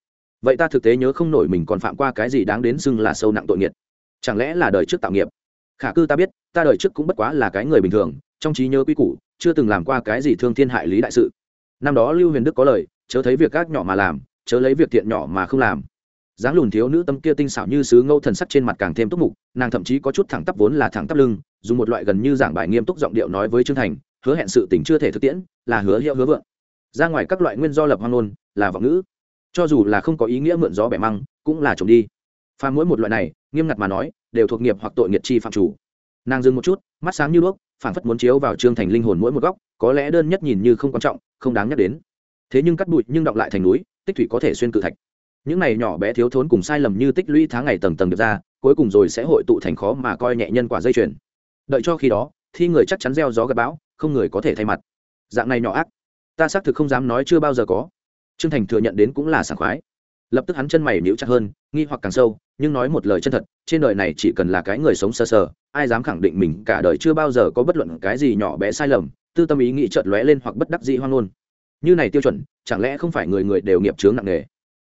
Vậy ta thực tế nhớ không nổi mình còn phạm qua cái gì đáng đến xưng là sâu nặng tội nghiệt. Chẳng lẽ là đời trước tạo nghiệp? Khả cư ta biết, ta đời trước cũng bất quá là cái người bình thường, trong trí nhớ quy củ, chưa từng làm qua cái gì thương thiên hại lý đại sự. Năm đó lưu huyền đức có lời, chớ thấy việc các nhỏ mà làm, chớ lấy việc thiện nhỏ mà không làm. Dáng lùn thiếu nữ tâm kia tinh xảo như sứ ngâu thần sắc trên mặt càng thêm túc mục, nàng thậm chí có chút thẳng tắp vốn là thẳng tắp lưng, dùng một loại gần như giảng bài nghiêm túc giọng điệu nói với trương thành hứa hẹn sự tình chưa thể thực tiễn, là hứa hiệu hứa vượng. Ra ngoài các loại nguyên do lập hoang ngôn là vọng ngữ. Cho dù là không có ý nghĩa mượn gió bẻ măng, cũng là trộm đi. Pha mỗi một loại này, nghiêm ngặt mà nói, đều thuộc nghiệp hoặc tội nghiệt chi phạm chủ. Nàng dừng một chút, mắt sáng như đuốc phản phất muốn chiếu vào trương thành linh hồn mỗi một góc, có lẽ đơn nhất nhìn như không quan trọng, không đáng nhắc đến. Thế nhưng cắt bụi nhưng đọng lại thành núi, tích thủy có thể xuyên cự thạch. Những này nhỏ bé thiếu thốn cùng sai lầm như tích lũy tháng ngày tầng tầng được ra, cuối cùng rồi sẽ hội tụ thành khó mà coi nhẹ nhân quả dây chuyền. Đợi cho khi đó, thi người chắc chắn gieo gió gặp bão không người có thể thay mặt. Dạng này nhỏ ác ta xác thực không dám nói chưa bao giờ có. Trương thành thừa nhận đến cũng là sảng khoái. Lập tức hắn chân mày níu chặt hơn nghi hoặc càng sâu nhưng nói một lời chân thật trên đời này chỉ cần là cái người sống sơ sờ, sờ ai dám khẳng định mình cả đời chưa bao giờ có bất luận cái gì nhỏ bé sai lầm tư tâm ý nghĩ chợt lóe lên hoặc bất đắc dĩ hoang ngôn như này tiêu chuẩn chẳng lẽ không phải người người đều nghiệp chướng nặng nề?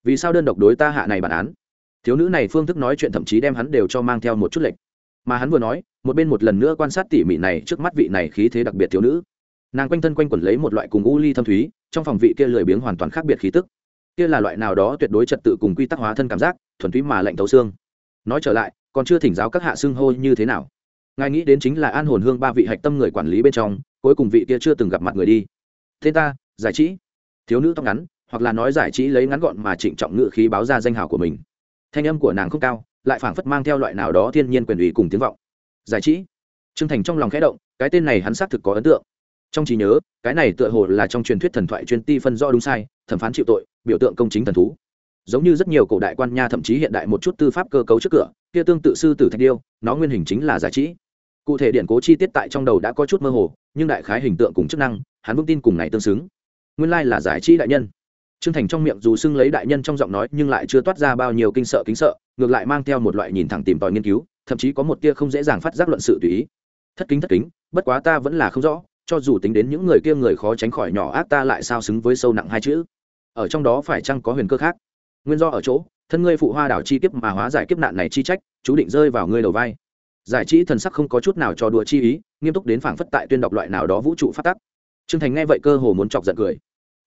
Vì sao đơn độc đối ta hạ này bản án? Thiếu nữ này phương thức nói chuyện thậm chí đem hắn đều cho mang theo một chút lệch mà hắn vừa nói, một bên một lần nữa quan sát tỉ mỉ này trước mắt vị này khí thế đặc biệt thiếu nữ. Nàng quanh thân quanh quẩn lấy một loại cùng u ly thâm thúy, trong phòng vị kia lười biếng hoàn toàn khác biệt khí tức. Kia là loại nào đó tuyệt đối trật tự cùng quy tắc hóa thân cảm giác, thuần túy mà lạnh thấu xương. Nói trở lại, còn chưa thỉnh giáo các hạ xưng hô như thế nào. Ngài nghĩ đến chính là an hồn hương ba vị hạch tâm người quản lý bên trong, cuối cùng vị kia chưa từng gặp mặt người đi. Thế ta, giải trí. Thiếu nữ tóc ngắn, hoặc là nói giải trí lấy ngắn gọn mà trịnh trọng ngự khí báo ra danh hào của mình. Thanh âm của nàng không cao lại phảng phất mang theo loại nào đó thiên nhiên quyền ủy cùng tiếng vọng. Giải trí. Trương thành trong lòng khẽ động, cái tên này hắn xác thực có ấn tượng. Trong trí nhớ, cái này tựa hồ là trong truyền thuyết thần thoại chuyên ti phân do đúng sai, thẩm phán chịu tội, biểu tượng công chính thần thú. Giống như rất nhiều cổ đại quan nha thậm chí hiện đại một chút tư pháp cơ cấu trước cửa, kia tương tự sư tử thạch điêu, nó nguyên hình chính là giải trí. Cụ thể điện cố chi tiết tại trong đầu đã có chút mơ hồ, nhưng đại khái hình tượng cùng chức năng, hắn vững tin cùng này tương xứng. Nguyên lai là giải trí đại nhân. Trương Thành trong miệng dù xưng lấy đại nhân trong giọng nói nhưng lại chưa toát ra bao nhiêu kinh sợ kính sợ, ngược lại mang theo một loại nhìn thẳng tìm tòi nghiên cứu, thậm chí có một tia không dễ dàng phát giác luận sự tùy ý. Thất kính thất kính, bất quá ta vẫn là không rõ, cho dù tính đến những người kia người khó tránh khỏi nhỏ ác ta lại sao xứng với sâu nặng hai chữ. Ở trong đó phải chăng có huyền cơ khác? Nguyên do ở chỗ, thân ngươi phụ hoa đảo chi kiếp mà hóa giải kiếp nạn này chi trách, chú định rơi vào ngươi đầu vai. Giải trí thần sắc không có chút nào cho đùa chi ý, nghiêm túc đến phảng phất tại tuyên đọc loại nào đó vũ trụ phát tắc. Trương Thành nghe vậy cơ hồ muốn chọc giận cười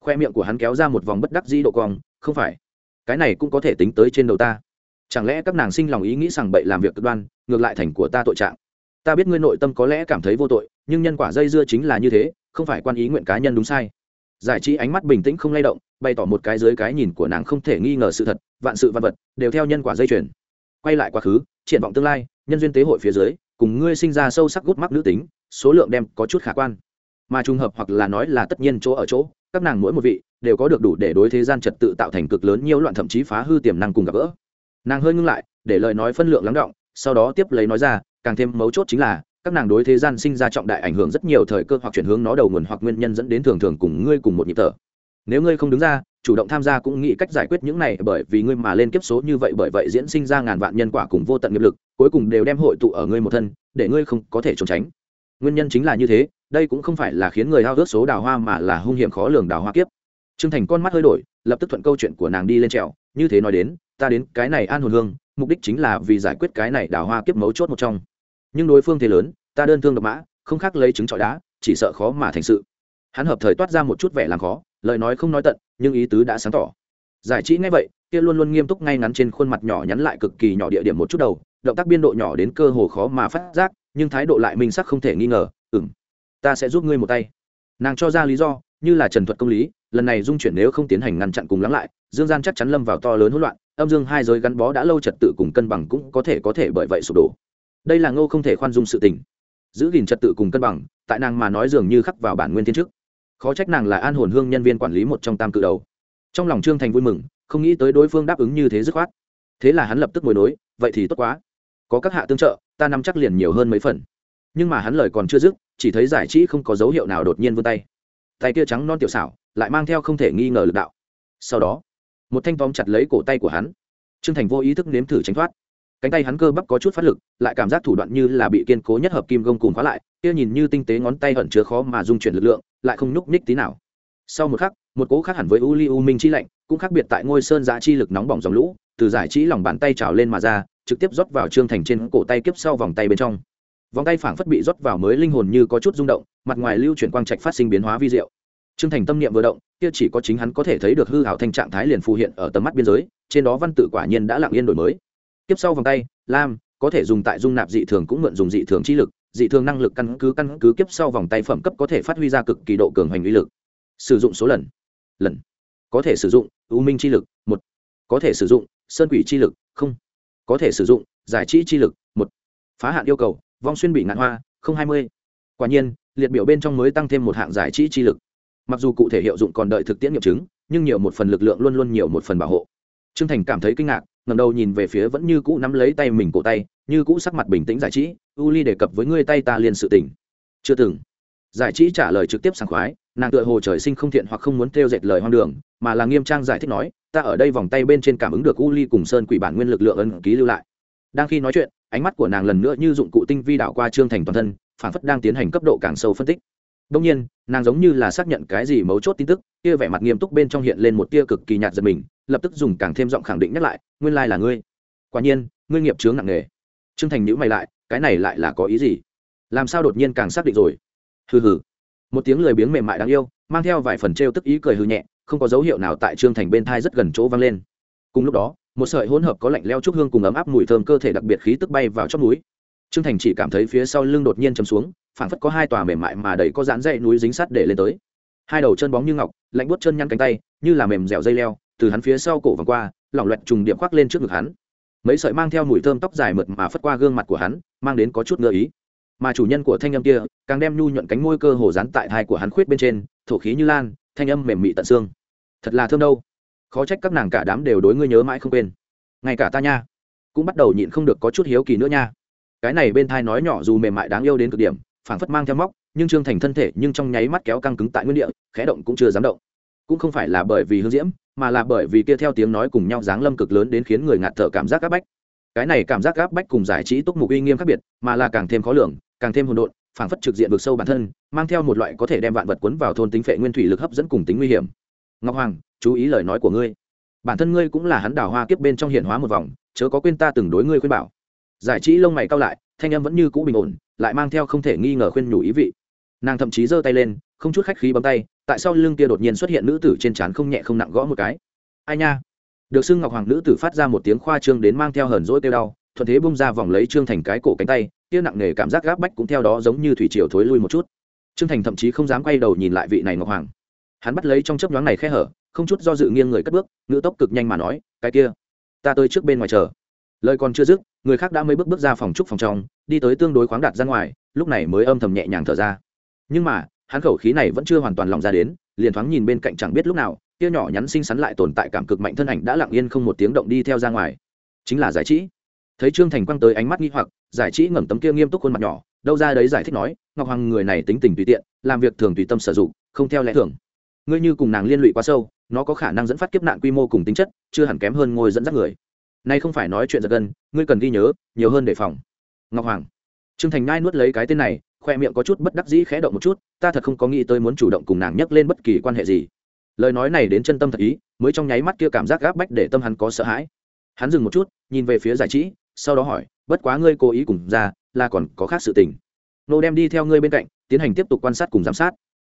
khoe miệng của hắn kéo ra một vòng bất đắc dĩ độ cong, không phải, cái này cũng có thể tính tới trên đầu ta. Chẳng lẽ các nàng sinh lòng ý nghĩ rằng bậy làm việc cực đoan, ngược lại thành của ta tội trạng? Ta biết ngươi nội tâm có lẽ cảm thấy vô tội, nhưng nhân quả dây dưa chính là như thế, không phải quan ý nguyện cá nhân đúng sai. Giải trí ánh mắt bình tĩnh không lay động, bày tỏ một cái dưới cái nhìn của nàng không thể nghi ngờ sự thật, vạn sự vạn vật đều theo nhân quả dây chuyển quay lại quá khứ, triển vọng tương lai, nhân duyên tế hội phía dưới, cùng ngươi sinh ra sâu sắc gút mắc nữ tính, số lượng đem có chút khả quan. Mà trùng hợp hoặc là nói là tất nhiên chỗ ở chỗ các nàng mỗi một vị đều có được đủ để đối thế gian trật tự tạo thành cực lớn nhiều loạn thậm chí phá hư tiềm năng cùng gặp gỡ. Nàng hơi ngưng lại, để lời nói phân lượng lắng động, sau đó tiếp lấy nói ra, càng thêm mấu chốt chính là, các nàng đối thế gian sinh ra trọng đại ảnh hưởng rất nhiều thời cơ hoặc chuyển hướng nó đầu nguồn hoặc nguyên nhân dẫn đến thường thường cùng ngươi cùng một nhịp thở. Nếu ngươi không đứng ra, chủ động tham gia cũng nghĩ cách giải quyết những này bởi vì ngươi mà lên kiếp số như vậy bởi vậy diễn sinh ra ngàn vạn nhân quả cùng vô tận nghiệp lực, cuối cùng đều đem hội tụ ở ngươi một thân, để ngươi không có thể trốn tránh nguyên nhân chính là như thế, đây cũng không phải là khiến người hao ước số đào hoa mà là hung hiểm khó lường đào hoa kiếp. T r ư ơ n g thành con mắt hơi đổi, lập tức thuận câu chuyện của nàng đi lên trèo, như thế nói đến, ta đến cái này an hồn hương, mục đích chính là vì giải quyết cái này đào hoa kiếp mấu chốt một trong. Nhưng đối phương thế lớn, ta đơn thương độc mã, không khác lấy trứng trọi đá, chỉ sợ khó mà thành sự. Hắn hợp thời toát ra một chút vẻ làm khó, lời nói không nói tận, nhưng ý tứ đã sáng tỏ. Giải trí ngay vậy, kia luôn luôn nghiêm túc ngay ngắn trên khuôn mặt nhỏ nhắn lại cực kỳ nhỏ địa điểm một chút đầu, động tác biên độ nhỏ đến cơ hồ khó mà phát giác nhưng thái độ lại minh sắc không thể nghi ngờ ừng ta sẽ giúp ngươi một tay. Nàng cho ra lý do, như là trần thuật công lý, lần này dung chuyển nếu không tiến hành ngăn chặn cùng lắng lại, dương gian chắc chắn lâm vào to lớn hỗn loạn, âm dương hai giới gắn bó đã lâu trật tự cùng cân bằng cũng có thể có thể bởi vậy sụp đổ. Đây là ngô không thể khoan dung sự tình. Giữ gìn trật tự cùng cân bằng, tại nàng mà nói dường như khắc vào bản nguyên thiên trước khó trách nàng là an hồn hương nhân viên quản lý một trong tam cự đầu. Trong lòng trương thành vui mừng, không nghĩ tới đối phương đáp ứng như thế dứt khoát. Thế là hắn lập tức ngồi nối vậy thì tốt quá. Có các hạ tương trợ ta nắm chắc liền nhiều hơn mấy phần. Nhưng mà hắn lời còn chưa dứt, chỉ thấy giải trí không có dấu hiệu nào đột nhiên vươn tay. Tay kia trắng non tiểu xảo, lại mang theo không thể nghi ngờ lực đạo. Sau đó, một thanh tóm chặt lấy cổ tay của hắn. Trương thành vô ý thức nếm thử tránh thoát. Cánh tay hắn cơ bắp có chút phát lực, lại cảm giác thủ đoạn như là bị kiên cố nhất hợp kim gông cùng khóa lại, kia nhìn như tinh tế ngón tay ẩn chứa khó mà dung chuyển lực lượng, lại không nhúc nhích tí nào. Sau một khắc, một cố khác hẳn với u li u minh chi lạnh, cũng khác biệt tại ngôi sơn giã chi lực nóng bỏng dòng lũ, từ giải trí lòng bàn tay trào lên mà ra trực tiếp rót vào trương thành trên cổ tay kiếp sau vòng tay bên trong. Vòng tay phảng phất bị rót vào mới linh hồn như có chút rung động, mặt ngoài lưu chuyển quang trạch phát sinh biến hóa vi diệu. Trương thành tâm niệm vừa động, kia chỉ có chính hắn có thể thấy được hư hảo thanh trạng thái liền phù hiện ở tầm mắt biên giới, trên đó văn tự quả nhiên đã lặng yên đổi mới. Tiếp sau vòng tay, lam, có thể dùng tại dung nạp dị thường cũng mượn dùng dị thường chi lực, dị thường năng lực căn cứ căn cứ kiếp sau vòng tay phẩm cấp có thể phát huy ra cực kỳ độ cường hành uy lực. Sử dụng số lần. Lần. Có thể sử dụng ưu minh chi lực, một. Có thể sử dụng, sơn quỷ chi lực, không có thể sử dụng, giải trí chi lực, một. Phá hạn yêu cầu, vong xuyên bị ngạn hoa, không hai mươi. Quả nhiên, liệt biểu bên trong mới tăng thêm một hạng giải trí chi lực. Mặc dù cụ thể hiệu dụng còn đợi thực tiễn nghiệm chứng, nhưng nhiều một phần lực lượng luôn luôn nhiều một phần bảo hộ. T r ư ơ n g thành cảm thấy kinh ngạc ngầm đầu nhìn về phía vẫn như cũ nắm lấy tay mình cổ tay, như cũ sắc mặt bình tĩnh giải trí, u ly đề cập với ngươi tay ta liền sự tỉnh chưa từng. Giải trí trả lời trực tiếp sảng khoái nàng tựa hồ trời sinh không thiện hoặc không muốn theo dệt lời hoang đường, mà là nghiêm trang giải thích nói, ta ở đây vòng tay bên trên cảm ứng được u ly cùng sơn quỷ bản nguyên lực lượng ân ký lưu lại. Đang khi nói chuyện, ánh mắt của nàng lần nữa như dụng cụ tinh vi đảo qua trương thành toàn thân, phản phất đang tiến hành cấp độ càng sâu phân tích. Đông nhiên, nàng giống như là xác nhận cái gì mấu chốt tin tức, kia vẻ mặt nghiêm túc bên trong hiện lên một tia cực kỳ nhạt giật mình, lập tức dùng càng thêm giọng khẳng định nhắc lại, nguyên lai là ngươi. Quả nhiên, ngươi nghiệp chướng nặng nề. Trương thành nhữ mày lại, cái này lại là có ý gì? Làm sao đột nhiên càng xác định rồi? Hừ hừ một tiếng lười biếng mềm mại đáng yêu, mang theo vài phần t tức ý cười hư nhẹ, không có dấu hiệu nào tại trương thành bên thai rất gần chỗ vang lên. Cùng lúc đó, một sợi hỗn hợp có lạnh leo trúc hương cùng ấm áp mùi thơm cơ thể đặc biệt khí tức bay vào trong núi. Trương thành chỉ cảm thấy phía sau lưng đột nhiên chầm xuống, phảng phất có hai tòa mềm mại mà đầy có dán dây núi dính sắt để lên tới. Hai đầu chân bóng như ngọc, lạnh buốt chân nhăn cánh tay, như là mềm dẻo dây leo, từ hắn phía sau cổ vòng qua, lỏng loẹt trùng điệp khoác lên trước ngực hắn. Mấy sợi mang theo mùi thơm tóc dài mượt mà phất qua gương mặt của hắn, mang đến có chút ngơ ý mà chủ nhân của thanh âm kia càng đem nhu nhuận cánh môi cơ hồ dán tại thai của hắn khuyết bên trên, thổ khí như lan, thanh âm mềm mị tận xương. Thật là thơm đâu. Khó trách các nàng cả đám đều đối ngươi nhớ mãi không quên. Ngay cả ta nha, cũng bắt đầu nhịn không được có chút hiếu kỳ nữa nha. Cái này bên thai nói nhỏ dù mềm mại đáng yêu đến cực điểm, phảng phất mang theo móc, nhưng trương thành thân thể nhưng trong nháy mắt kéo căng cứng tại nguyên địa, khẽ động cũng chưa dám động. Cũng không phải là bởi vì hương diễm, mà là bởi vì kia theo tiếng nói cùng nhau dáng lâm cực lớn đến khiến người ngạt thở cảm giác áp bách. Cái này cảm giác áp bách cùng giải trí túc mục uy nghiêm khác biệt, mà là càng thêm khó lường càng thêm hỗn độn, phảng phất trực diện vực sâu bản thân, mang theo một loại có thể đem vạn vật cuốn vào thôn tính phệ nguyên thủy lực hấp dẫn cùng tính nguy hiểm. Ngọc hoàng, chú ý lời nói của ngươi. Bản thân ngươi cũng là hắn đào hoa kiếp bên trong hiện hóa một vòng, chớ có quên ta từng đối ngươi khuyên bảo. Giải trí lông mày cao lại, thanh âm vẫn như cũ bình ổn, lại mang theo không thể nghi ngờ khuyên nhủ ý vị. Nàng thậm chí giơ tay lên, không chút khách khí bấm tay, tại sao lưng kia đột nhiên xuất hiện nữ tử trên trán không nhẹ không nặng gõ một cái. Ai nha? Được xưng ngọc hoàng nữ tử phát ra một tiếng khoa trương đến mang theo hờn rỗi kêu đau, thuận thế bung ra vòng lấy trương thành cái cổ cánh tay kia nặng nề cảm giác gáp bách cũng theo đó giống như thủy triều thối lui một chút. Trương thành thậm chí không dám quay đầu nhìn lại vị này ngọc hoàng. Hắn bắt lấy trong chấp nhoáng này khe hở, không chút do dự nghiêng người cất bước, ngữ tốc cực nhanh mà nói, cái kia, ta tới trước bên ngoài chờ. Lời còn chưa dứt, người khác đã mấy bước bước ra phòng trúc phòng trong, đi tới tương đối khoáng đạt ra ngoài, lúc này mới âm thầm nhẹ nhàng thở ra. Nhưng mà, hắn khẩu khí này vẫn chưa hoàn toàn lòng ra đến, liền thoáng nhìn bên cạnh chẳng biết lúc nào kia nhỏ nhắn xinh xắn lại tồn tại cảm cực mạnh thân ảnh đã lặng yên không một tiếng động đi theo ra ngoài. Chính là giải trí thấy trương thành quăng tới ánh mắt nghi hoặc, giải trí ngẩng tấm kia nghiêm túc khuôn mặt nhỏ, đâu ra đấy giải thích nói, ngọc hoàng người này tính tình tùy tiện, làm việc thường tùy tâm sử dụng, không theo lẽ thường. Ngươi như cùng nàng liên lụy quá sâu, nó có khả năng dẫn phát kiếp nạn quy mô cùng tính chất, chưa hẳn kém hơn ngôi dẫn dắt người. Nay không phải nói chuyện giật gân, ngươi cần ghi nhớ, nhiều hơn đề phòng. Ngọc hoàng. Trương thành ngai nuốt lấy cái tên này, khoe miệng có chút bất đắc dĩ khẽ động một chút, ta thật không có nghĩ tới muốn chủ động cùng nàng nhắc lên bất kỳ quan hệ gì. Lời nói này đến chân tâm thật ý, mới trong nháy mắt kia cảm giác gáp bách để tâm hắn có sợ hãi. Hắn dừng một chút, nhìn về phía giải trí sau đó hỏi, bất quá ngươi cố ý cùng ra, là còn có khác sự tình. Nô đem đi theo ngươi bên cạnh, tiến hành tiếp tục quan sát cùng giám sát.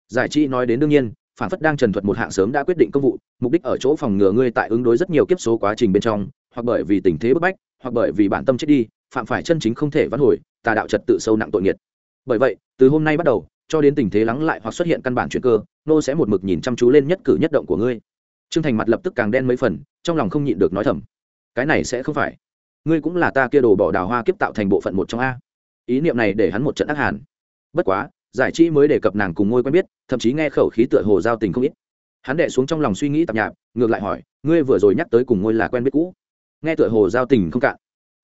Giải trí nói đến đương nhiên, phản phất đang trần thuật một hạng sớm đã quyết định công vụ, mục đích ở chỗ phòng ngừa ngươi tại ứng đối rất nhiều kiếp số quá trình bên trong, hoặc bởi vì tình thế bức bách, hoặc bởi vì bản tâm chết đi, phạm phải chân chính không thể vãn hồi, tà đạo trật tự sâu nặng tội nghiệt. Bởi vậy, từ hôm nay bắt đầu, cho đến tình thế lắng lại hoặc xuất hiện căn bản chuyện cơ, nô sẽ một mực nhìn chăm chú lên nhất cử nhất động của ngươi. Trương thành mặt lập tức càng đen mấy phần, trong lòng không nhịn được nói thầm, cái này sẽ không phải ngươi cũng là ta kia đồ bỏ đào hoa kiếp tạo thành bộ phận một trong a. Ý niệm này để hắn một trận ác hàn. Bất quá, giải trí mới đề cập nàng cùng ngôi quen biết, thậm chí nghe khẩu khí tựa hồ giao tình không ít. Hắn đệ xuống trong lòng suy nghĩ tạp nhạp, ngược lại hỏi, ngươi vừa rồi nhắc tới cùng ngôi là quen biết cũ? Nghe tựa hồ giao tình không cạn.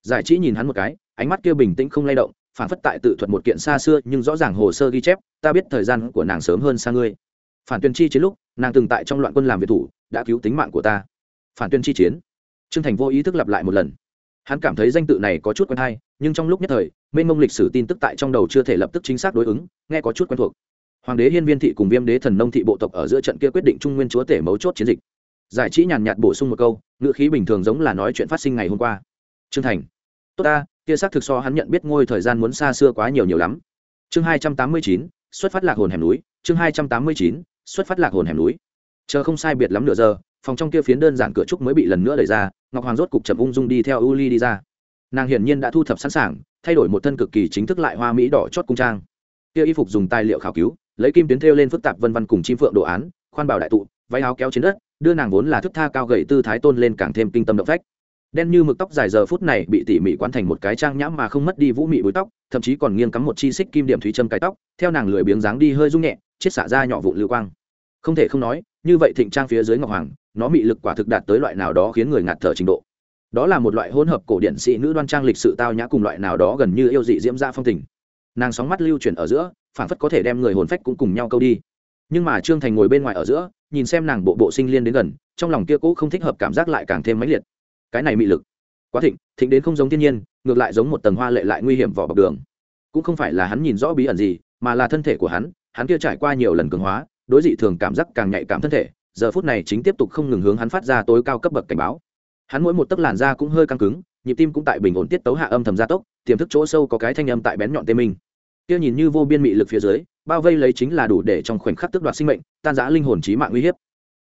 Giải trí nhìn hắn một cái, ánh mắt kia bình tĩnh không lay động, phản phất tại tự thuật một kiện xa xưa nhưng rõ ràng hồ sơ ghi chép, ta biết thời gian của nàng sớm hơn xa ngươi. Phản tuyên chi chiến lúc, nàng từng tại trong loạn quân làm việc thủ, đã cứu tính mạng của ta. Phản tuyên chi chiến. Trương thành vô ý thức lặp lại một lần hắn cảm thấy danh tự này có chút quen hay, nhưng trong lúc nhất thời, mênh mông lịch sử tin tức tại trong đầu chưa thể lập tức chính xác đối ứng, nghe có chút quen thuộc. Hoàng đế hiên viên thị cùng viêm đế thần nông thị bộ tộc ở giữa trận kia quyết định trung nguyên chúa tể mấu chốt chiến dịch. Giải trí nhàn nhạt bổ sung một câu, ngữ khí bình thường giống là nói chuyện phát sinh ngày hôm qua. Trương thành. Tốt ta, kia xác thực so hắn nhận biết ngôi thời gian muốn xa xưa quá nhiều nhiều lắm. Chương hai trăm tám mươi chín, xuất phát lạc hồn hẻm núi. Chương hai trăm tám mươi chín, xuất phát lạc hồn hẻm núi. Chờ không sai biệt lắm nửa giờ, phòng trong kia phiến đơn giản cửa trúc mới bị lần nữa đẩy ra ngọc hoàng rốt cục chậm ung dung đi theo u ly đi ra. Nàng hiển nhiên đã thu thập sẵn sàng, thay đổi một thân cực kỳ chính thức lại hoa mỹ đỏ chót cung trang. Kia y phục dùng tài liệu khảo cứu, lấy kim tuyến thêu lên phức tạp vân văn cùng chim phượng đồ án, khoan bảo đại tụ, váy áo kéo trên đất, đưa nàng vốn là thức tha cao gậy tư thái tôn lên càng thêm kinh tâm động phách. Đen như mực tóc dài giờ phút này bị tỉ mỉ quán thành một cái trang nhãm mà không mất đi vũ mị búi tóc, thậm chí còn nghiêng cắm một chi xích kim điểm thủy châm cái tóc, theo nàng lười biếng dáng đi hơi rung nhẹ, chiết xả ra nhỏ vụ lưu quang. Không thể không nói như vậy thịnh trang phía dưới ngọc hoàng, nó mị lực quả thực đạt tới loại nào đó khiến người ngạt thở trình độ. Đó là một loại hỗn hợp cổ điển sĩ nữ đoan trang lịch sự tao nhã cùng loại nào đó gần như yêu dị diễm ra phong tình. Nàng sóng mắt lưu chuyển ở giữa phản phất có thể đem người hồn phách cũng cùng nhau câu đi. Nhưng mà trương thành ngồi bên ngoài ở giữa, nhìn xem nàng bộ bộ sinh liên đến gần, trong lòng kia cũ không thích hợp cảm giác lại càng thêm mãnh liệt. Cái này mị lực, quá thịnh thịnh đến không giống thiên nhiên, ngược lại giống một tầng hoa lệ lại nguy hiểm vỏ bọc đường. Cũng không phải là hắn nhìn rõ bí ẩn gì, mà là thân thể của hắn hắn kia trải qua nhiều lần cường hóa đối dị thường cảm giác càng nhạy cảm thân thể, giờ phút này chính tiếp tục không ngừng hướng hắn phát ra tối cao cấp bậc cảnh báo. Hắn mỗi một tấc làn da cũng hơi căng cứng, nhịp tim cũng tại bình ổn tiết tấu hạ âm thầm gia tốc, tiềm thức chỗ sâu có cái thanh âm tại bén nhọn tê minh. Kia nhìn như vô biên mị lực phía dưới, bao vây lấy chính là đủ để trong khoảnh khắc tước đoạt sinh mệnh, tan giã linh hồn trí mạng uy hiếp.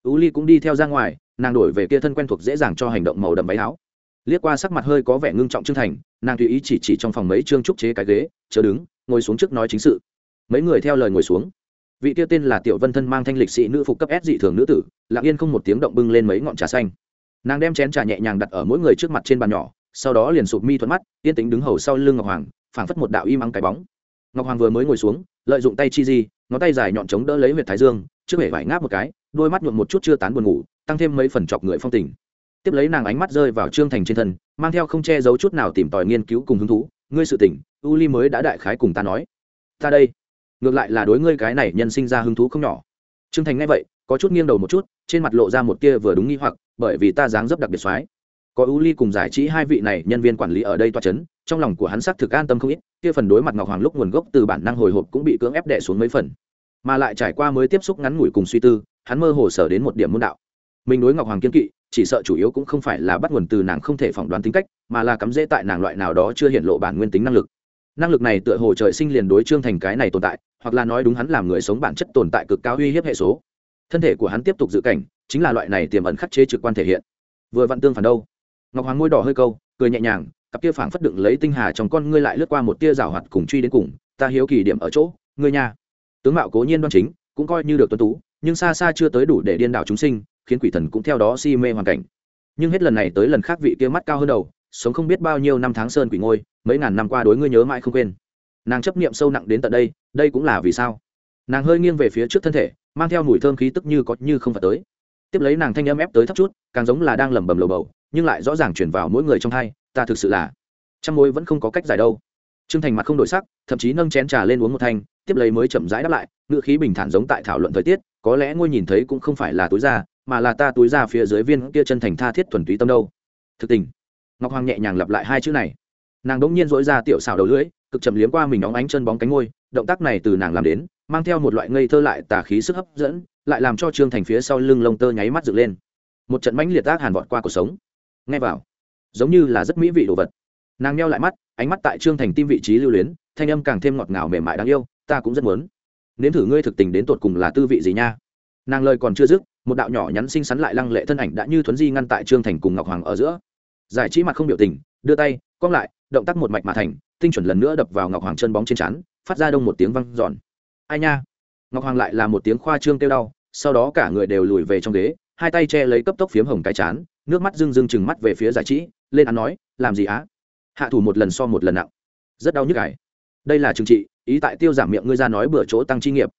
U ly cũng đi theo ra ngoài, nàng đổi về kia thân quen thuộc dễ dàng cho hành động màu đậm váy áo. Liếc qua sắc mặt hơi có vẻ ngưng trọng trương thành, nàng tùy ý chỉ chỉ trong phòng mấy trương trúc chế cái ghế chờ đứng, ngồi xuống trước nói chính sự. Mấy người theo lời ngồi xuống vị tiêu tên là tiểu vân thân mang thanh lịch sĩ nữ phục cấp s dị thường nữ tử, lặng yên không một tiếng động bưng lên mấy ngọn trà xanh. Nàng đem chén trà nhẹ nhàng đặt ở mỗi người trước mặt trên bàn nhỏ, sau đó liền sụp mi thuận mắt, yên tính đứng hầu sau lưng ngọc hoàng, phảng phất một đạo im ắng cái bóng. Ngọc hoàng vừa mới ngồi xuống, lợi dụng tay chi di, ngón tay dài nhọn chống đỡ lấy huyệt thái dương, trước hể vải ngáp một cái, đôi mắt nhuộm một chút chưa tán buồn ngủ, tăng thêm mấy phần chọc người phong tình. Tiếp lấy nàng ánh mắt rơi vào trương thành trên thân, mang theo không che giấu chút nào tìm tòi nghiên cứu cùng hứng thú. Ngươi sự tỉnh u ly mới đã đại khái cùng ta nói. Ta đây ngược lại là đối ngươi cái này nhân sinh ra hứng thú không nhỏ. Trương thành nghe vậy, có chút nghiêng đầu một chút, trên mặt lộ ra một tia vừa đúng nghi hoặc, bởi vì ta dáng dấp đặc biệt soái có ưu ly cùng giải trí hai vị này nhân viên quản lý ở đây toa c h ấ n trong lòng của hắn xác thực an tâm không ít, kia phần đối mặt ngọc hoàng lúc nguồn gốc từ bản năng hồi hộp cũng bị cưỡng ép đẻ xuống mấy phần. Mà lại trải qua mới tiếp xúc ngắn ngủi cùng suy tư, hắn mơ hồ sở đến một điểm môn đạo. Mình đối ngọc hoàng kiên kỵ, chỉ sợ chủ yếu cũng không phải là bắt nguồn từ nàng không thể phỏng đoán tính cách, mà là cắm dễ tại nàng loại nào đó chưa hiện lộ bản nguyên tính năng lực năng lực này tựa hồ trời sinh liền đối trương thành cái này tồn tại, hoặc là nói đúng hắn làm người sống bản chất tồn tại cực cao uy hiếp hệ số. Thân thể của hắn tiếp tục dự cảnh, chính là loại này tiềm ẩn khắc chế trực quan thể hiện. Vừa vặn tương phản đâu? Ngọc hoàng môi đỏ hơi câu, cười nhẹ nhàng, cặp kia phảng phất đựng lấy tinh hà trong con ngươi lại lướt qua một tia rào hoạt cùng truy đến cùng, ta hiếu kỳ điểm ở chỗ, ngươi nha. Tướng mạo cố nhiên đoan chính, cũng coi như được tuân tú, nhưng xa xa chưa tới đủ để điên đảo chúng sinh, khiến quỷ thần cũng theo đó si mê hoàn cảnh. Nhưng hết lần này tới lần khác vị kia mắt cao hơn đầu sống không biết bao nhiêu năm tháng sơn quỷ ngôi, mấy ngàn năm qua đối ngươi nhớ mãi không quên. Nàng chấp niệm sâu nặng đến tận đây đây cũng là vì sao? Nàng hơi nghiêng về phía trước thân thể, mang theo mùi thơm khí tức như có như không phải tới. Tiếp lấy nàng thanh âm ép tới thấp chút, càng giống là đang lẩm bẩm lầu bầu, nhưng lại rõ ràng chuyển vào mỗi người trong thai ta thực sự là trăm mối vẫn không có cách giải đâu. Trương thành mặt không đổi sắc, thậm chí nâng chén trà lên uống một thanh, tiếp lấy mới chậm rãi đáp lại, ngựa khí bình thản giống tại thảo luận thời tiết, có lẽ ngôi nhìn thấy cũng không phải là túi da, mà là ta túi da phía dưới viên kia chân thành tha thiết thuần túy tâm đâu. Thực tình ngọc hoàng nhẹ nhàng lặp lại hai chữ này nàng đ ỗ n g nhiên dỗi ra tiểu xào đầu lưỡi cực chậm liếm qua mình óng ánh chân bóng cánh ngôi động tác này từ nàng làm đến mang theo một loại ngây thơ lại tà khí sức hấp dẫn lại làm cho trương thành phía sau lưng lông tơ nháy mắt dựng lên một trận mãnh liệt ác hàn vọt qua cuộc sống nghe vào giống như là rất mỹ vị đồ vật nàng neo lại mắt ánh mắt tại trương thành tim vị trí lưu luyến thanh âm càng thêm ngọt ngào mềm mại đáng yêu ta cũng rất muốn nếm thử ngươi thực tình đến tột cùng là tư vị gì nha nàng lời còn chưa dứt một đạo nhỏ nhắn xinh xắn lại lăng lệ thân ảnh đã như thuấn di ngăn tại trương thành cùng ngọc hoàng ở giữa giải trí mặt không biểu tình, đưa tay, cong lại, động tác một mạch mà thành, tinh chuẩn lần nữa đập vào ngọc hoàng chân bóng trên chắn phát ra đông một tiếng văng giòn ai nha? Ngọc hoàng lại là một tiếng khoa trương kêu đau, sau đó cả người đều lùi về trong ghế, hai tay che lấy cấp tốc phiếm hồng cái chán, nước mắt rưng rưng chừng mắt về phía giải trí, lên án nói, làm gì á? Hạ thủ một lần so một lần nặng. Rất đau nhức ải. Đây là trừng trị, ý tại tiêu giảm miệng ngươi ra nói bữa chỗ tăng chi nghiệp.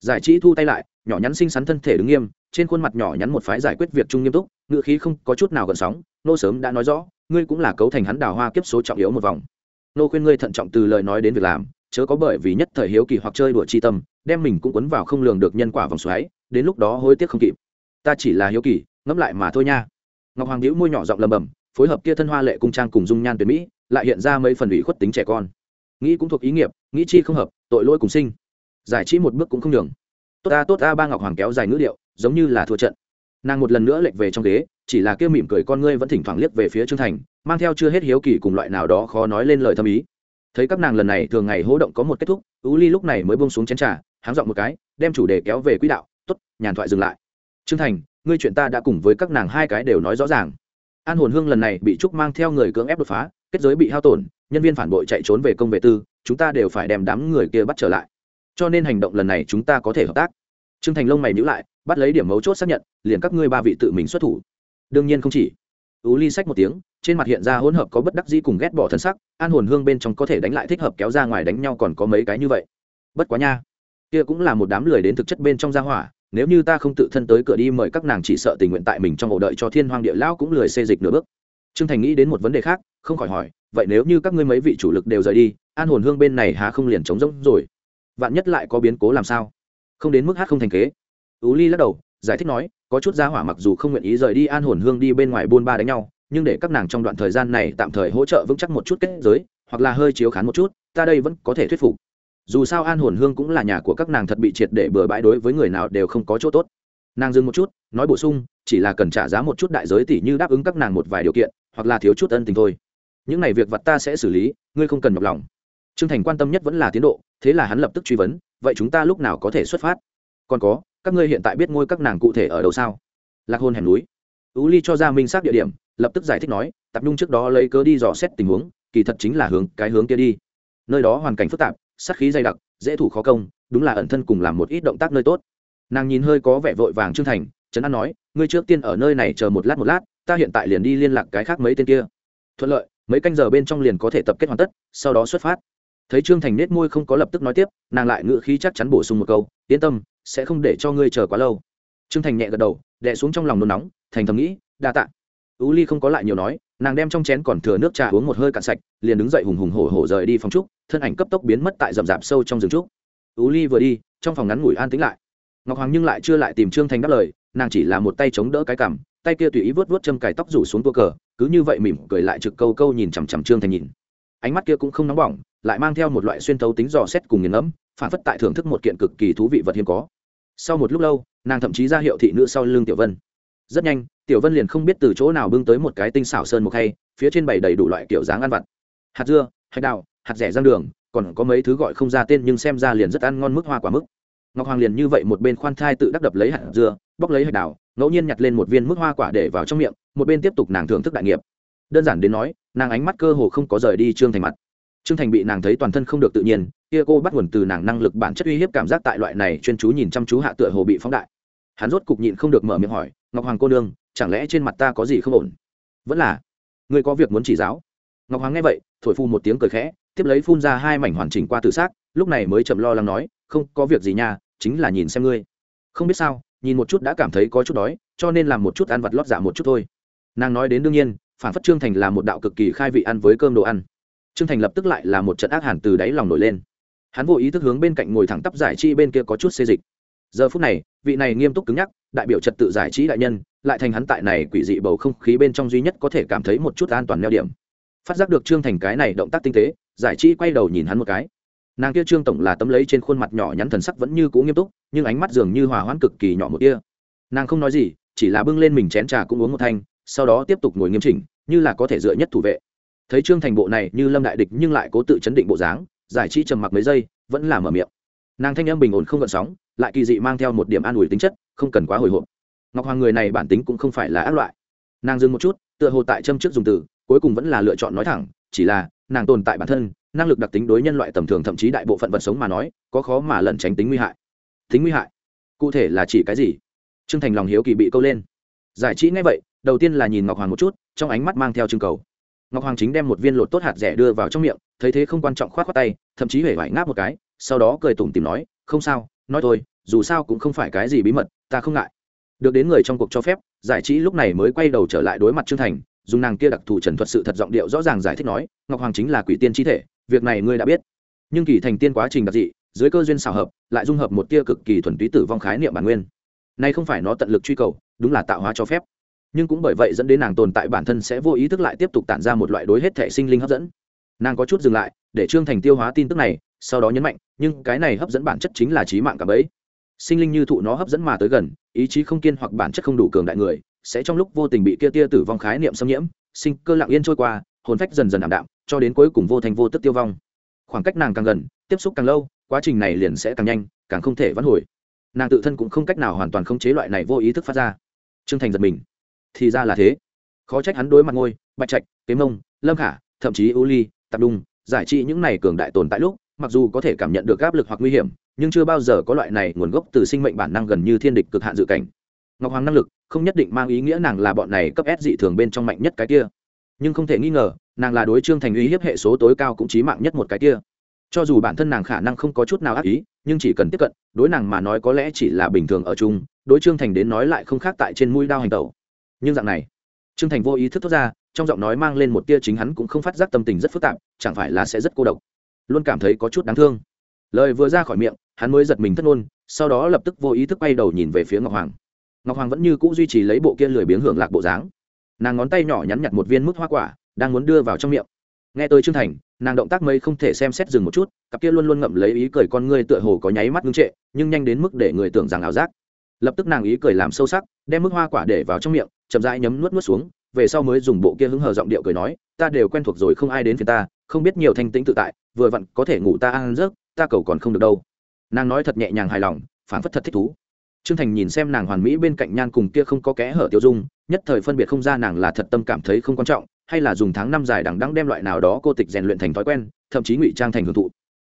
Giải trí thu tay lại nhỏ nhắn xinh xắn thân thể đứng nghiêm, trên khuôn mặt nhỏ nhắn một phái giải quyết việc chung nghiêm túc, ngựa khí không có chút nào gần sóng, nô sớm đã nói rõ, ngươi cũng là cấu thành hắn đào hoa kiếp số trọng yếu một vòng. Nô khuyên ngươi thận trọng từ lời nói đến việc làm, chớ có bởi vì nhất thời hiếu kỳ hoặc chơi đùa chi tâm, đem mình cũng quấn vào không lường được nhân quả vòng xoáy, đến lúc đó hối tiếc không kịp. Ta chỉ là hiếu kỳ, ngẫm lại mà thôi nha. Ngọc hoàng hữu môi nhỏ giọng lầm bầm, phối hợp kia thân hoa lệ cung trang cùng dung nhan tuyệt mỹ, lại hiện ra mấy phần ủy khuất tính trẻ con. Nghĩ cũng thuộc ý nghiệp, nghĩ chi không hợp, tội lỗi cùng sinh. Giải trí một bước cũng không đường tốt ta tốt ta, ba ngọc hoàng kéo dài ngữ điệu, giống như là thua trận. Nàng một lần nữa lệch về trong ghế, chỉ là kia mỉm cười con ngươi vẫn thỉnh thoảng liếc về phía trương thành, mang theo chưa hết hiếu kỳ cùng loại nào đó khó nói lên lời thâm ý. Thấy các nàng lần này thường ngày hỗ động có một kết thúc, ú ly lúc này mới bông xuống chén trà, háng dọn một cái, đem chủ đề kéo về quỹ đạo t ố t nhàn thoại dừng lại. Trương thành, ngươi chuyện ta đã cùng với các nàng hai cái đều nói rõ ràng. An hồn hương lần này bị trúc mang theo người cưỡng ép đột phá, kết giới bị hao tổn, nhân viên phản bội chạy trốn về công vệ tư, chúng ta đều phải đem đám người kia bắt trở lại cho nên hành động lần này chúng ta có thể hợp tác. Trương thành lông mày nhữ lại, bắt lấy điểm mấu chốt xác nhận, liền các ngươi ba vị tự mình xuất thủ. Đương nhiên không chỉ. Ú ly sách một tiếng, trên mặt hiện ra hỗn hợp có bất đắc dĩ cùng ghét bỏ thân sắc, an hồn hương bên trong có thể đánh lại thích hợp kéo ra ngoài đánh nhau còn có mấy cái như vậy. Bất quá nha, kia cũng là một đám lười đến thực chất bên trong gia hỏa, nếu như ta không tự thân tới cửa đi mời các nàng chỉ sợ tình nguyện tại mình trong hộ đợi cho thiên hoàng địa lão cũng lười xê dịch nửa bước. Trương thành nghĩ đến một vấn đề khác, không khỏi hỏi, vậy nếu như các ngươi mấy vị chủ lực đều rời đi, an hồn hương bên này há không liền trống rỗng rồi? Vạn nhất lại có biến cố làm sao? Không đến mức hát không thành kế. Ú ly lắc đầu, giải thích nói, có chút gia hỏa mặc dù không nguyện ý rời đi an hồn hương đi bên ngoài buôn ba đánh nhau, nhưng để các nàng trong đoạn thời gian này tạm thời hỗ trợ vững chắc một chút kết giới, hoặc là hơi chiếu khán một chút, ta đây vẫn có thể thuyết phục. Dù sao an hồn hương cũng là nhà của các nàng thật bị triệt để bừa bãi đối với người nào đều không có chỗ tốt. Nàng dừng một chút, nói bổ sung, chỉ là cần trả giá một chút đại giới tỷ như đáp ứng các nàng một vài điều kiện, hoặc là thiếu chút ân tình thôi. Những này việc vật ta sẽ xử lý, ngươi không cần nhọc lòng trương thành quan tâm nhất vẫn là tiến độ, thế là hắn lập tức truy vấn, vậy chúng ta lúc nào có thể xuất phát? Còn có, các ngươi hiện tại biết ngôi các nàng cụ thể ở đâu sao? Lạc hôn hẻm núi. Tú ly cho ra minh xác địa điểm, lập tức giải thích nói tập nhung trước đó lấy cớ đi dò xét tình huống, kỳ thật chính là hướng, cái hướng kia đi. Nơi đó hoàn cảnh phức tạp, sát khí dày đặc, dễ thủ khó công, đúng là ẩn thân cùng làm một ít động tác nơi tốt. Nàng nhìn hơi có vẻ vội vàng trương thành, trấn an nói, ngươi trước tiên ở nơi này chờ một lát một lát, ta hiện tại liền đi liên lạc cái khác mấy tên kia. Thuận lợi, mấy canh giờ bên trong liền có thể tập kết hoàn tất, sau đó xuất phát thấy trương thành nết môi không có lập tức nói tiếp, nàng lại ngự khí chắc chắn bổ sung một câu, yên tâm, sẽ không để cho ngươi chờ quá lâu. Trương thành nhẹ gật đầu đẻ xuống trong lòng nôn nóng, thành thầm nghĩ, đa tạ. Ú ly không có lại nhiều nói, nàng đem trong chén còn thừa nước trà uống một hơi cạn sạch, liền đứng dậy hùng hùng hổ hổ rời đi phòng trúc, thân ảnh cấp tốc biến mất tại rậm rạp sâu trong rừng trúc. Ú ly vừa đi, trong phòng ngắn ngủi an tĩnh lại. Ngọc hoàng nhưng lại chưa lại tìm trương thành đáp lời, nàng chỉ là một tay chống đỡ cái cằm, tay kia tùy ý vớt vớt châm cài tóc rủ xuống tua cờ, cứ như vậy mỉm cười lại trực câu câu nhìn chằm chằm trương thành nhìn ánh mắt kia cũng không nóng bỏng lại mang theo một loại xuyên tấu tính dò xét cùng nghiền ngẫm phản phất tại thưởng thức một kiện cực kỳ thú vị vật hiếm có. Sau một lúc lâu nàng thậm chí ra hiệu thị nữ sau lưng tiểu vân. Rất nhanh tiểu vân liền không biết từ chỗ nào bưng tới một cái tinh xảo sơn mộc hay, phía trên bày đầy đủ loại kiểu dáng ăn vặt. Hạt dưa hạt đào hạt rẻ rang đường còn có mấy thứ gọi không ra tên nhưng xem ra liền rất ăn ngon mức hoa quả mức. Ngọc hoàng liền như vậy một bên khoan thai tự đắc đập lấy hạt dưa bóc lấy hạt đào ngẫu nhiên nhặt lên một viên mức hoa quả để vào trong miệng một bên tiếp tục nàng thưởng thức đại nghiệp đơn giản đến nói, nàng ánh mắt cơ hồ không có rời đi trương thành mặt. Trương thành bị nàng thấy toàn thân không được tự nhiên, kia cô bắt nguồn từ nàng năng lực bản chất uy hiếp cảm giác tại loại này chuyên chú nhìn chăm chú hạ tựa hồ bị phóng đại. Hắn rốt cục nhịn không được mở miệng hỏi, ngọc hoàng cô nương, chẳng lẽ trên mặt ta có gì không ổn? Vẫn là. Người có việc muốn chỉ giáo. Ngọc hoàng nghe vậy, thổi phu một tiếng cười khẽ, tiếp lấy phun ra hai mảnh hoàn chỉnh qua tự xác, lúc này mới chậm lo lắng nói, không, có việc gì nha, chính là nhìn xem ngươi. Không biết sao, nhìn một chút đã cảm thấy có chút đói, cho nên làm một chút ăn vặt lót dạ một chút thôi. Nàng nói đến đương nhiên phản phất trương thành là một đạo cực kỳ khai vị ăn với cơm đồ ăn. Trương thành lập tức lại là một trận ác hẳn từ đáy lòng nổi lên. Hắn vô ý thức hướng bên cạnh ngồi thẳng tắp giải trí bên kia có chút xê dịch. Giờ phút này, vị này nghiêm túc cứng nhắc, đại biểu trật tự giải trí đại nhân, lại thành hắn tại này quỷ dị bầu không khí bên trong duy nhất có thể cảm thấy một chút an toàn neo điểm. Phát giác được trương thành cái này động tác tinh tế, giải trí quay đầu nhìn hắn một cái. Nàng kia trương tổng là tấm lấy trên khuôn mặt nhỏ nhắn thần sắc vẫn như cũ nghiêm túc, nhưng ánh mắt dường như hòa hoãn cực kỳ nhỏ một kia nàng không nói gì, chỉ là bưng lên mình chén trà cũng uống một thanh sau đó tiếp tục ngồi nghiêm chỉnh, như là có thể dựa nhất thủ vệ. Thấy trương thành bộ này như lâm đại địch nhưng lại cố tự chấn định bộ dáng, giải trí trầm mặc mấy giây, vẫn là mở miệng. Nàng thanh âm bình ổn không gợn sóng, lại kỳ dị mang theo một điểm an ủi tính chất, không cần quá hồi hộp. Ngọc hoàng người này bản tính cũng không phải là ác loại. Nàng dừng một chút, tựa hồ tại châm trước dùng từ, cuối cùng vẫn là lựa chọn nói thẳng, chỉ là, nàng tồn tại bản thân, năng lực đặc tính đối nhân loại tầm thường thậm chí đại bộ phận vật sống mà nói, có khó mà lẩn tránh tính nguy hại. Tính nguy hại? Cụ thể là chỉ cái gì? T r ư ơ n g thành lòng hiếu kỳ bị câu lên. Giải trí ngay vậy đầu tiên là nhìn ngọc hoàng một chút, trong ánh mắt mang theo trưng cầu. Ngọc hoàng chính đem một viên lột tốt hạt rẻ đưa vào trong miệng, thấy thế không quan trọng k h o á t khoác tay, thậm chí hể vải ngáp một cái, sau đó cười tủm tìm nói, không sao, nói thôi, dù sao cũng không phải cái gì bí mật, ta không ngại. Được đến người trong cuộc cho phép, giải trí lúc này mới quay đầu trở lại đối mặt trương thành, dùng nàng kia đặc thù trần thuật sự thật giọng điệu rõ ràng giải thích nói, ngọc hoàng chính là quỷ tiên chi thể, việc này ngươi đã biết. Nhưng kỳ thành tiên quá trình đặc dị, dưới cơ duyên xào hợp, lại dung hợp một tia cực kỳ thuần túy tử vong khái niệm bản nguyên. Nay không phải nó tận lực truy cầu, đúng là tạo hóa cho phép nhưng cũng bởi vậy dẫn đến nàng tồn tại bản thân sẽ vô ý thức lại tiếp tục tản ra một loại đối hết thể sinh linh hấp dẫn. Nàng có chút dừng lại, để trương thành tiêu hóa tin tức này, sau đó nhấn mạnh, nhưng cái này hấp dẫn bản chất chính là trí mạng cả bấy sinh linh như thụ nó hấp dẫn mà tới gần, ý chí không kiên hoặc bản chất không đủ cường đại người, sẽ trong lúc vô tình bị kia tia tử vong khái niệm xâm nhiễm, sinh cơ lặng yên trôi qua, hồn phách dần dần ảm đạm, cho đến cuối cùng vô thành vô tức tiêu vong. Khoảng cách nàng càng gần, tiếp xúc càng lâu, quá trình này liền sẽ càng nhanh, càng không thể vãn hồi. Nàng tự thân cũng không cách nào hoàn toàn khống chế loại này vô ý thức phát ra. T r ư ơ n g thành giật mình thì ra là thế. Khó trách hắn đối mặt ngôi, bạch trạch, kế mông, lâm khả, thậm chí u ly, tạp đung giải trị những này cường đại tồn tại lúc, mặc dù có thể cảm nhận được áp lực hoặc nguy hiểm, nhưng chưa bao giờ có loại này nguồn gốc từ sinh mệnh bản năng gần như thiên địch cực hạn dự cảnh. Ngọc hoàng năng lực không nhất định mang ý nghĩa nàng là bọn này cấp s dị thường bên trong mạnh nhất cái kia. Nhưng không thể nghi ngờ, nàng là đối trương thành uy hiếp hệ số tối cao cũng chí mạng nhất một cái kia. Cho dù bản thân nàng khả năng không có chút nào ác ý, nhưng chỉ cần tiếp cận, đối nàng mà nói có lẽ chỉ là bình thường ở chung, đối trương thành đến nói lại không khác tại trên mũi đao hành tẩu nhưng dạng này, trương thành vô ý thức thốt ra, trong giọng nói mang lên một tia chính hắn cũng không phát giác tâm tình rất phức tạp, chẳng phải là sẽ rất cô độc. Luôn cảm thấy có chút đáng thương. Lời vừa ra khỏi miệng, hắn mới giật mình thất ngôn, sau đó lập tức vô ý thức quay đầu nhìn về phía ngọc hoàng. Ngọc hoàng vẫn như c ũ duy trì lấy bộ kia lười biếng hưởng lạc bộ dáng. Nàng ngón tay nhỏ nhắn nhặt một viên mức hoa quả, đang muốn đưa vào trong miệng. Nghe tới trương thành, nàng động tác mấy không thể xem xét dừng một chút, cặp kia luôn luôn ngậm lấy ý cười con ngươi tựa hồ có nháy mắt ngưng trệ, nhưng nhanh đến mức để người tưởng rằng ảo giác. Lập tức nàng ý cười làm sâu sắc, đem mức hoa quả để vào trong miệng chậm rãi nhấm nuốt nuốt xuống, về sau mới dùng bộ kia hứng hờ giọng điệu cười nói, ta đều quen thuộc rồi, không ai đến phía ta, không biết nhiều thanh tĩnh tự tại, vừa vặn có thể ngủ ta ăn rớt ta cầu còn không được đâu. Nàng nói thật nhẹ nhàng hài lòng phản phất thật thích thú. Trương thành nhìn xem nàng hoàn mỹ bên cạnh nhan cùng kia không có kẽ hở tiêu dung, nhất thời phân biệt không ra nàng là thật tâm cảm thấy không quan trọng, hay là dùng tháng năm dài đằng đẵng đem loại nào đó cô tịch rèn luyện thành thói quen, thậm chí ngụy trang thành hưởng thụ.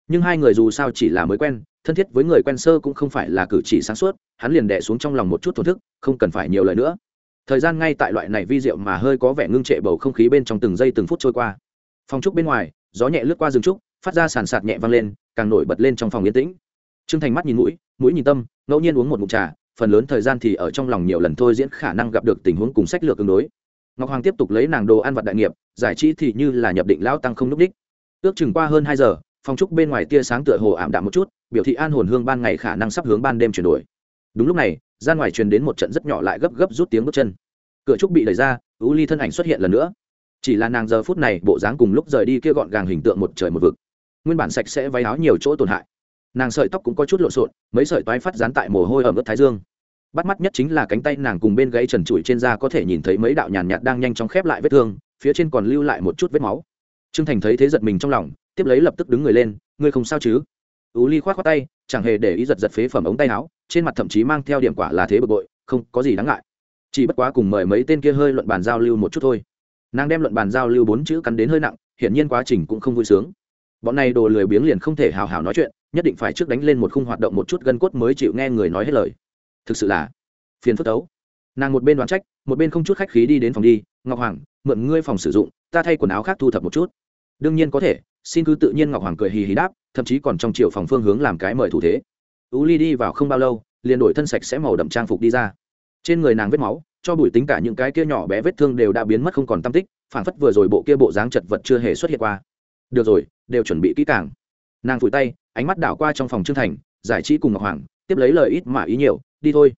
Nhưng hai người dù sao chỉ là mới quen, thân thiết với người quen sơ cũng không phải là cử chỉ sáng suốt, hắn liền đẻ xuống trong lòng một chút thổn thức, không cần phải nhiều lời nữa thời gian ngay tại loại này vi diệu mà hơi có vẻ ngưng trệ bầu không khí bên trong từng giây từng phút trôi qua. Phòng trúc bên ngoài, gió nhẹ lướt qua rừng trúc, phát ra sàn sạt nhẹ vang lên, càng nổi bật lên trong phòng yên tĩnh. Trương thành mắt nhìn mũi mũi nhìn tâm, ngẫu nhiên uống một mụn trà, phần lớn thời gian thì ở trong lòng nhiều lần thôi diễn khả năng gặp được tình huống cùng sách lược tương đối. Ngọc hoàng tiếp tục lấy nàng đồ ăn vật đại nghiệp, giải trí thì như là nhập định lão tăng không n ú c đích. Ước chừng qua hơn hai giờ, phòng trúc bên ngoài tia sáng tựa hồ ảm đạm một chút, biểu thị an hồn hương ban ngày khả năng sắp hướng ban đêm chuyển đổi. Đúng lúc này ra ngoài truyền đến một trận rất nhỏ lại gấp gấp rút tiếng bước chân. Cửa trúc bị đẩy ra, u ly thân ảnh xuất hiện lần nữa. Chỉ là nàng giờ phút này bộ dáng cùng lúc rời đi kia gọn gàng hình tượng một trời một vực. Nguyên bản sạch sẽ váy áo nhiều chỗ tổn hại. Nàng sợi tóc cũng có chút lộn xộn, mấy sợi toái phát dán tại mồ hôi ở mức thái dương. Bắt mắt nhất chính là cánh tay nàng cùng bên gáy trần trụi trên da có thể nhìn thấy mấy đạo nhàn nhạt đang nhanh chóng khép lại vết thương, phía trên còn lưu lại một chút vết máu. Trương thành thấy thế giật mình trong lòng, tiếp lấy lập tức đứng người lên, ngươi không sao chứ? Ú ly k khoác tay, chẳng hề để ý giật giật phế phẩm ống tay áo trên mặt thậm chí mang theo điểm quả là thế bực bội, không có gì đáng ngại. Chỉ bất quá cùng mời mấy tên kia hơi luận bàn giao lưu một chút thôi. Nàng đem luận bàn giao lưu bốn chữ cắn đến hơi nặng, hiển nhiên quá trình cũng không vui sướng. Bọn này đồ lười biếng liền không thể hào hào nói chuyện, nhất định phải trước đánh lên một khung hoạt động một chút gân cốt mới chịu nghe người nói hết lời. Thực sự là phiền phức tấu. Nàng một bên đoán trách, một bên không chút khách khí đi đến phòng đi, ngọc hoàng, mượn ngươi phòng sử dụng, ta thay quần áo khác thu thập một chút. Đương nhiên có thể. Xin cứ tự nhiên ngọc hoàng cười hì hì đáp, thậm chí còn trong chiều phòng phương hướng làm cái mời thủ thế u ly đi vào không bao lâu, liền đổi thân sạch sẽ màu đậm trang phục đi ra. Trên người nàng vết máu, cho bùi tính cả những cái kia nhỏ bé vết thương đều đã biến mất không còn tam tích phản phất vừa rồi bộ kia bộ dáng chật vật chưa hề xuất hiện qua. Được rồi, đều chuẩn bị kỹ càng. Nàng vùi tay, ánh mắt đảo qua trong phòng trương thành, giải trí cùng ngọc hoàng, tiếp lấy lời ít mà ý nhiều, đi thôi.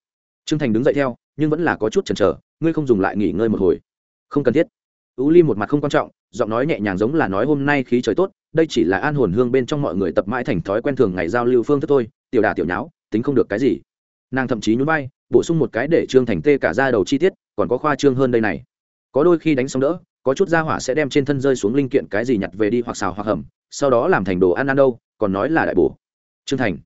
Trương thành đứng dậy theo, nhưng vẫn là có chút chần chờ, ngươi không dùng lại nghỉ ngơi một hồi. Không cần thiết. U ly một mặt không quan trọng, giọng nói nhẹ nhàng giống là nói hôm nay khí trời tốt, đây chỉ là an hồn hương bên trong mọi người tập mãi thành thói quen thường ngày giao lưu phương thức thôi tiểu đà tiểu nháo, tính không được cái gì. Nàng thậm chí nhún vai, bổ sung một cái để trương thành tê cả ra đầu chi tiết, còn có khoa trương hơn đây này. Có đôi khi đánh xong đỡ, có chút gia hỏa sẽ đem trên thân rơi xuống linh kiện cái gì nhặt về đi hoặc xào hoặc hầm, sau đó làm thành đồ ăn ăn đâu, còn nói là đại bổ. Trương thành,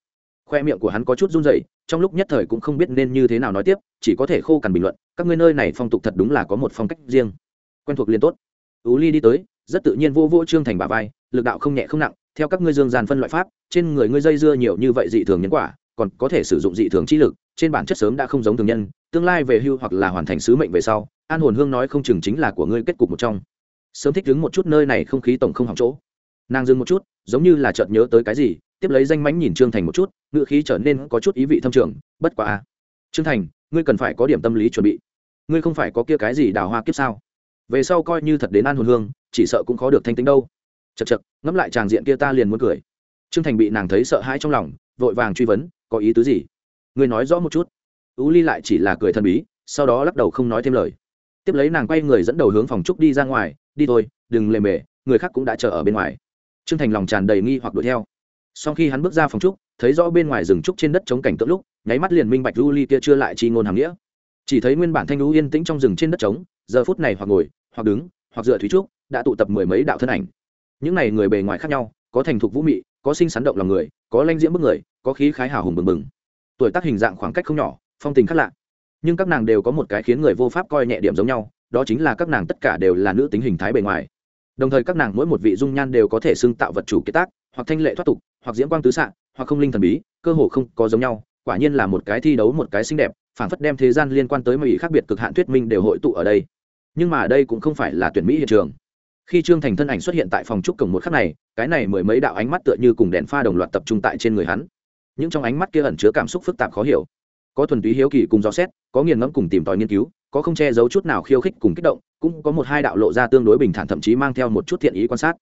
khoe miệng của hắn có chút run rẩy, trong lúc nhất thời cũng không biết nên như thế nào nói tiếp, chỉ có thể khô cằn bình luận, các ngươi nơi này phong tục thật đúng là có một phong cách riêng. Quen thuộc liên tốt. Ú ly đi tới, rất tự nhiên vô vô trương thành bà vai, lực đạo không nhẹ không nặng theo các ngươi dương gian phân loại pháp, trên người ngươi dây dưa nhiều như vậy dị thường nhân quả, còn có thể sử dụng dị thường trí lực, trên bản chất sớm đã không giống thường nhân, tương lai về hưu hoặc là hoàn thành sứ mệnh về sau, an hồn hương nói không chừng chính là của ngươi kết cục một trong. Sớm thích đứng một chút nơi này không khí tổng không hỏng chỗ. Nàng dừng một chút, giống như là chợt nhớ tới cái gì, tiếp lấy danh mánh nhìn trương thành một chút ngựa khí trở nên có chút ý vị thâm trường, bất quá. A trương thành, ngươi cần phải có điểm tâm lý chuẩn bị. Ngươi không phải có kia cái gì đào hoa kiếp sao? Về sau coi như thật đến an hồn hương, chỉ sợ cũng khó được thanh tính đâu chật chật, ngẫm lại tràng diện kia ta liền muốn cười. Trương thành bị nàng thấy sợ hãi trong lòng, vội vàng truy vấn, có ý tứ gì? Người nói rõ một chút. Ú ly lại chỉ là cười thần bí, sau đó lắc đầu không nói thêm lời. Tiếp lấy nàng quay người dẫn đầu hướng phòng trúc đi ra ngoài, đi thôi, đừng lề mề, người khác cũng đã chờ ở bên ngoài. Trương thành lòng tràn đầy nghi hoặc đuổi theo. Sau khi hắn bước ra phòng trúc, thấy rõ bên ngoài rừng trúc trên đất chống cảnh tượng lúc, nháy mắt liền minh bạch u ly kia chưa lại chi ngôn hàm nghĩa. Chỉ thấy nguyên bản thanh lũ yên tĩnh trong rừng trên đất trống, giờ phút này hoặc ngồi, hoặc đứng, hoặc dựa thúy trúc, đã tụ tập mười mấy đạo thân ảnh những này người bề ngoài khác nhau, có thành thục vũ mị, có sinh sắn động lòng người, có lanh diễm bức người, có khí khái hào hùng bừng bừng. Tuổi tác hình dạng khoảng cách không nhỏ, phong tình khác lạ. Nhưng các nàng đều có một cái khiến người vô pháp coi nhẹ điểm giống nhau, đó chính là các nàng tất cả đều là nữ tính hình thái bề ngoài. Đồng thời các nàng mỗi một vị dung nhan đều có thể xưng tạo vật chủ kiệt tác, hoặc thanh lệ thoát tục, hoặc diễn quang tứ xạ, hoặc không linh thần bí, cơ hồ không có giống nhau, quả nhiên là một cái thi đấu một cái xinh đẹp phản phất đem thế gian liên quan tới mỹ khác biệt cực hạn thuyết minh đều hội tụ ở đây. Nhưng mà đây cũng không phải là tuyển mỹ hiện trường khi trương thành thân ảnh xuất hiện tại phòng trúc cổng một khắc này cái này mười mấy đạo ánh mắt tựa như cùng đèn pha đồng loạt tập trung tại trên người hắn. Những trong ánh mắt kia ẩn chứa cảm xúc phức tạp khó hiểu. Có thuần túy hiếu kỳ cùng dò xét có nghiền ngẫm cùng tìm tòi nghiên cứu có không che giấu chút nào khiêu khích cùng kích động cũng có một hai đạo lộ ra tương đối bình thản thậm chí mang theo một chút thiện ý quan sát.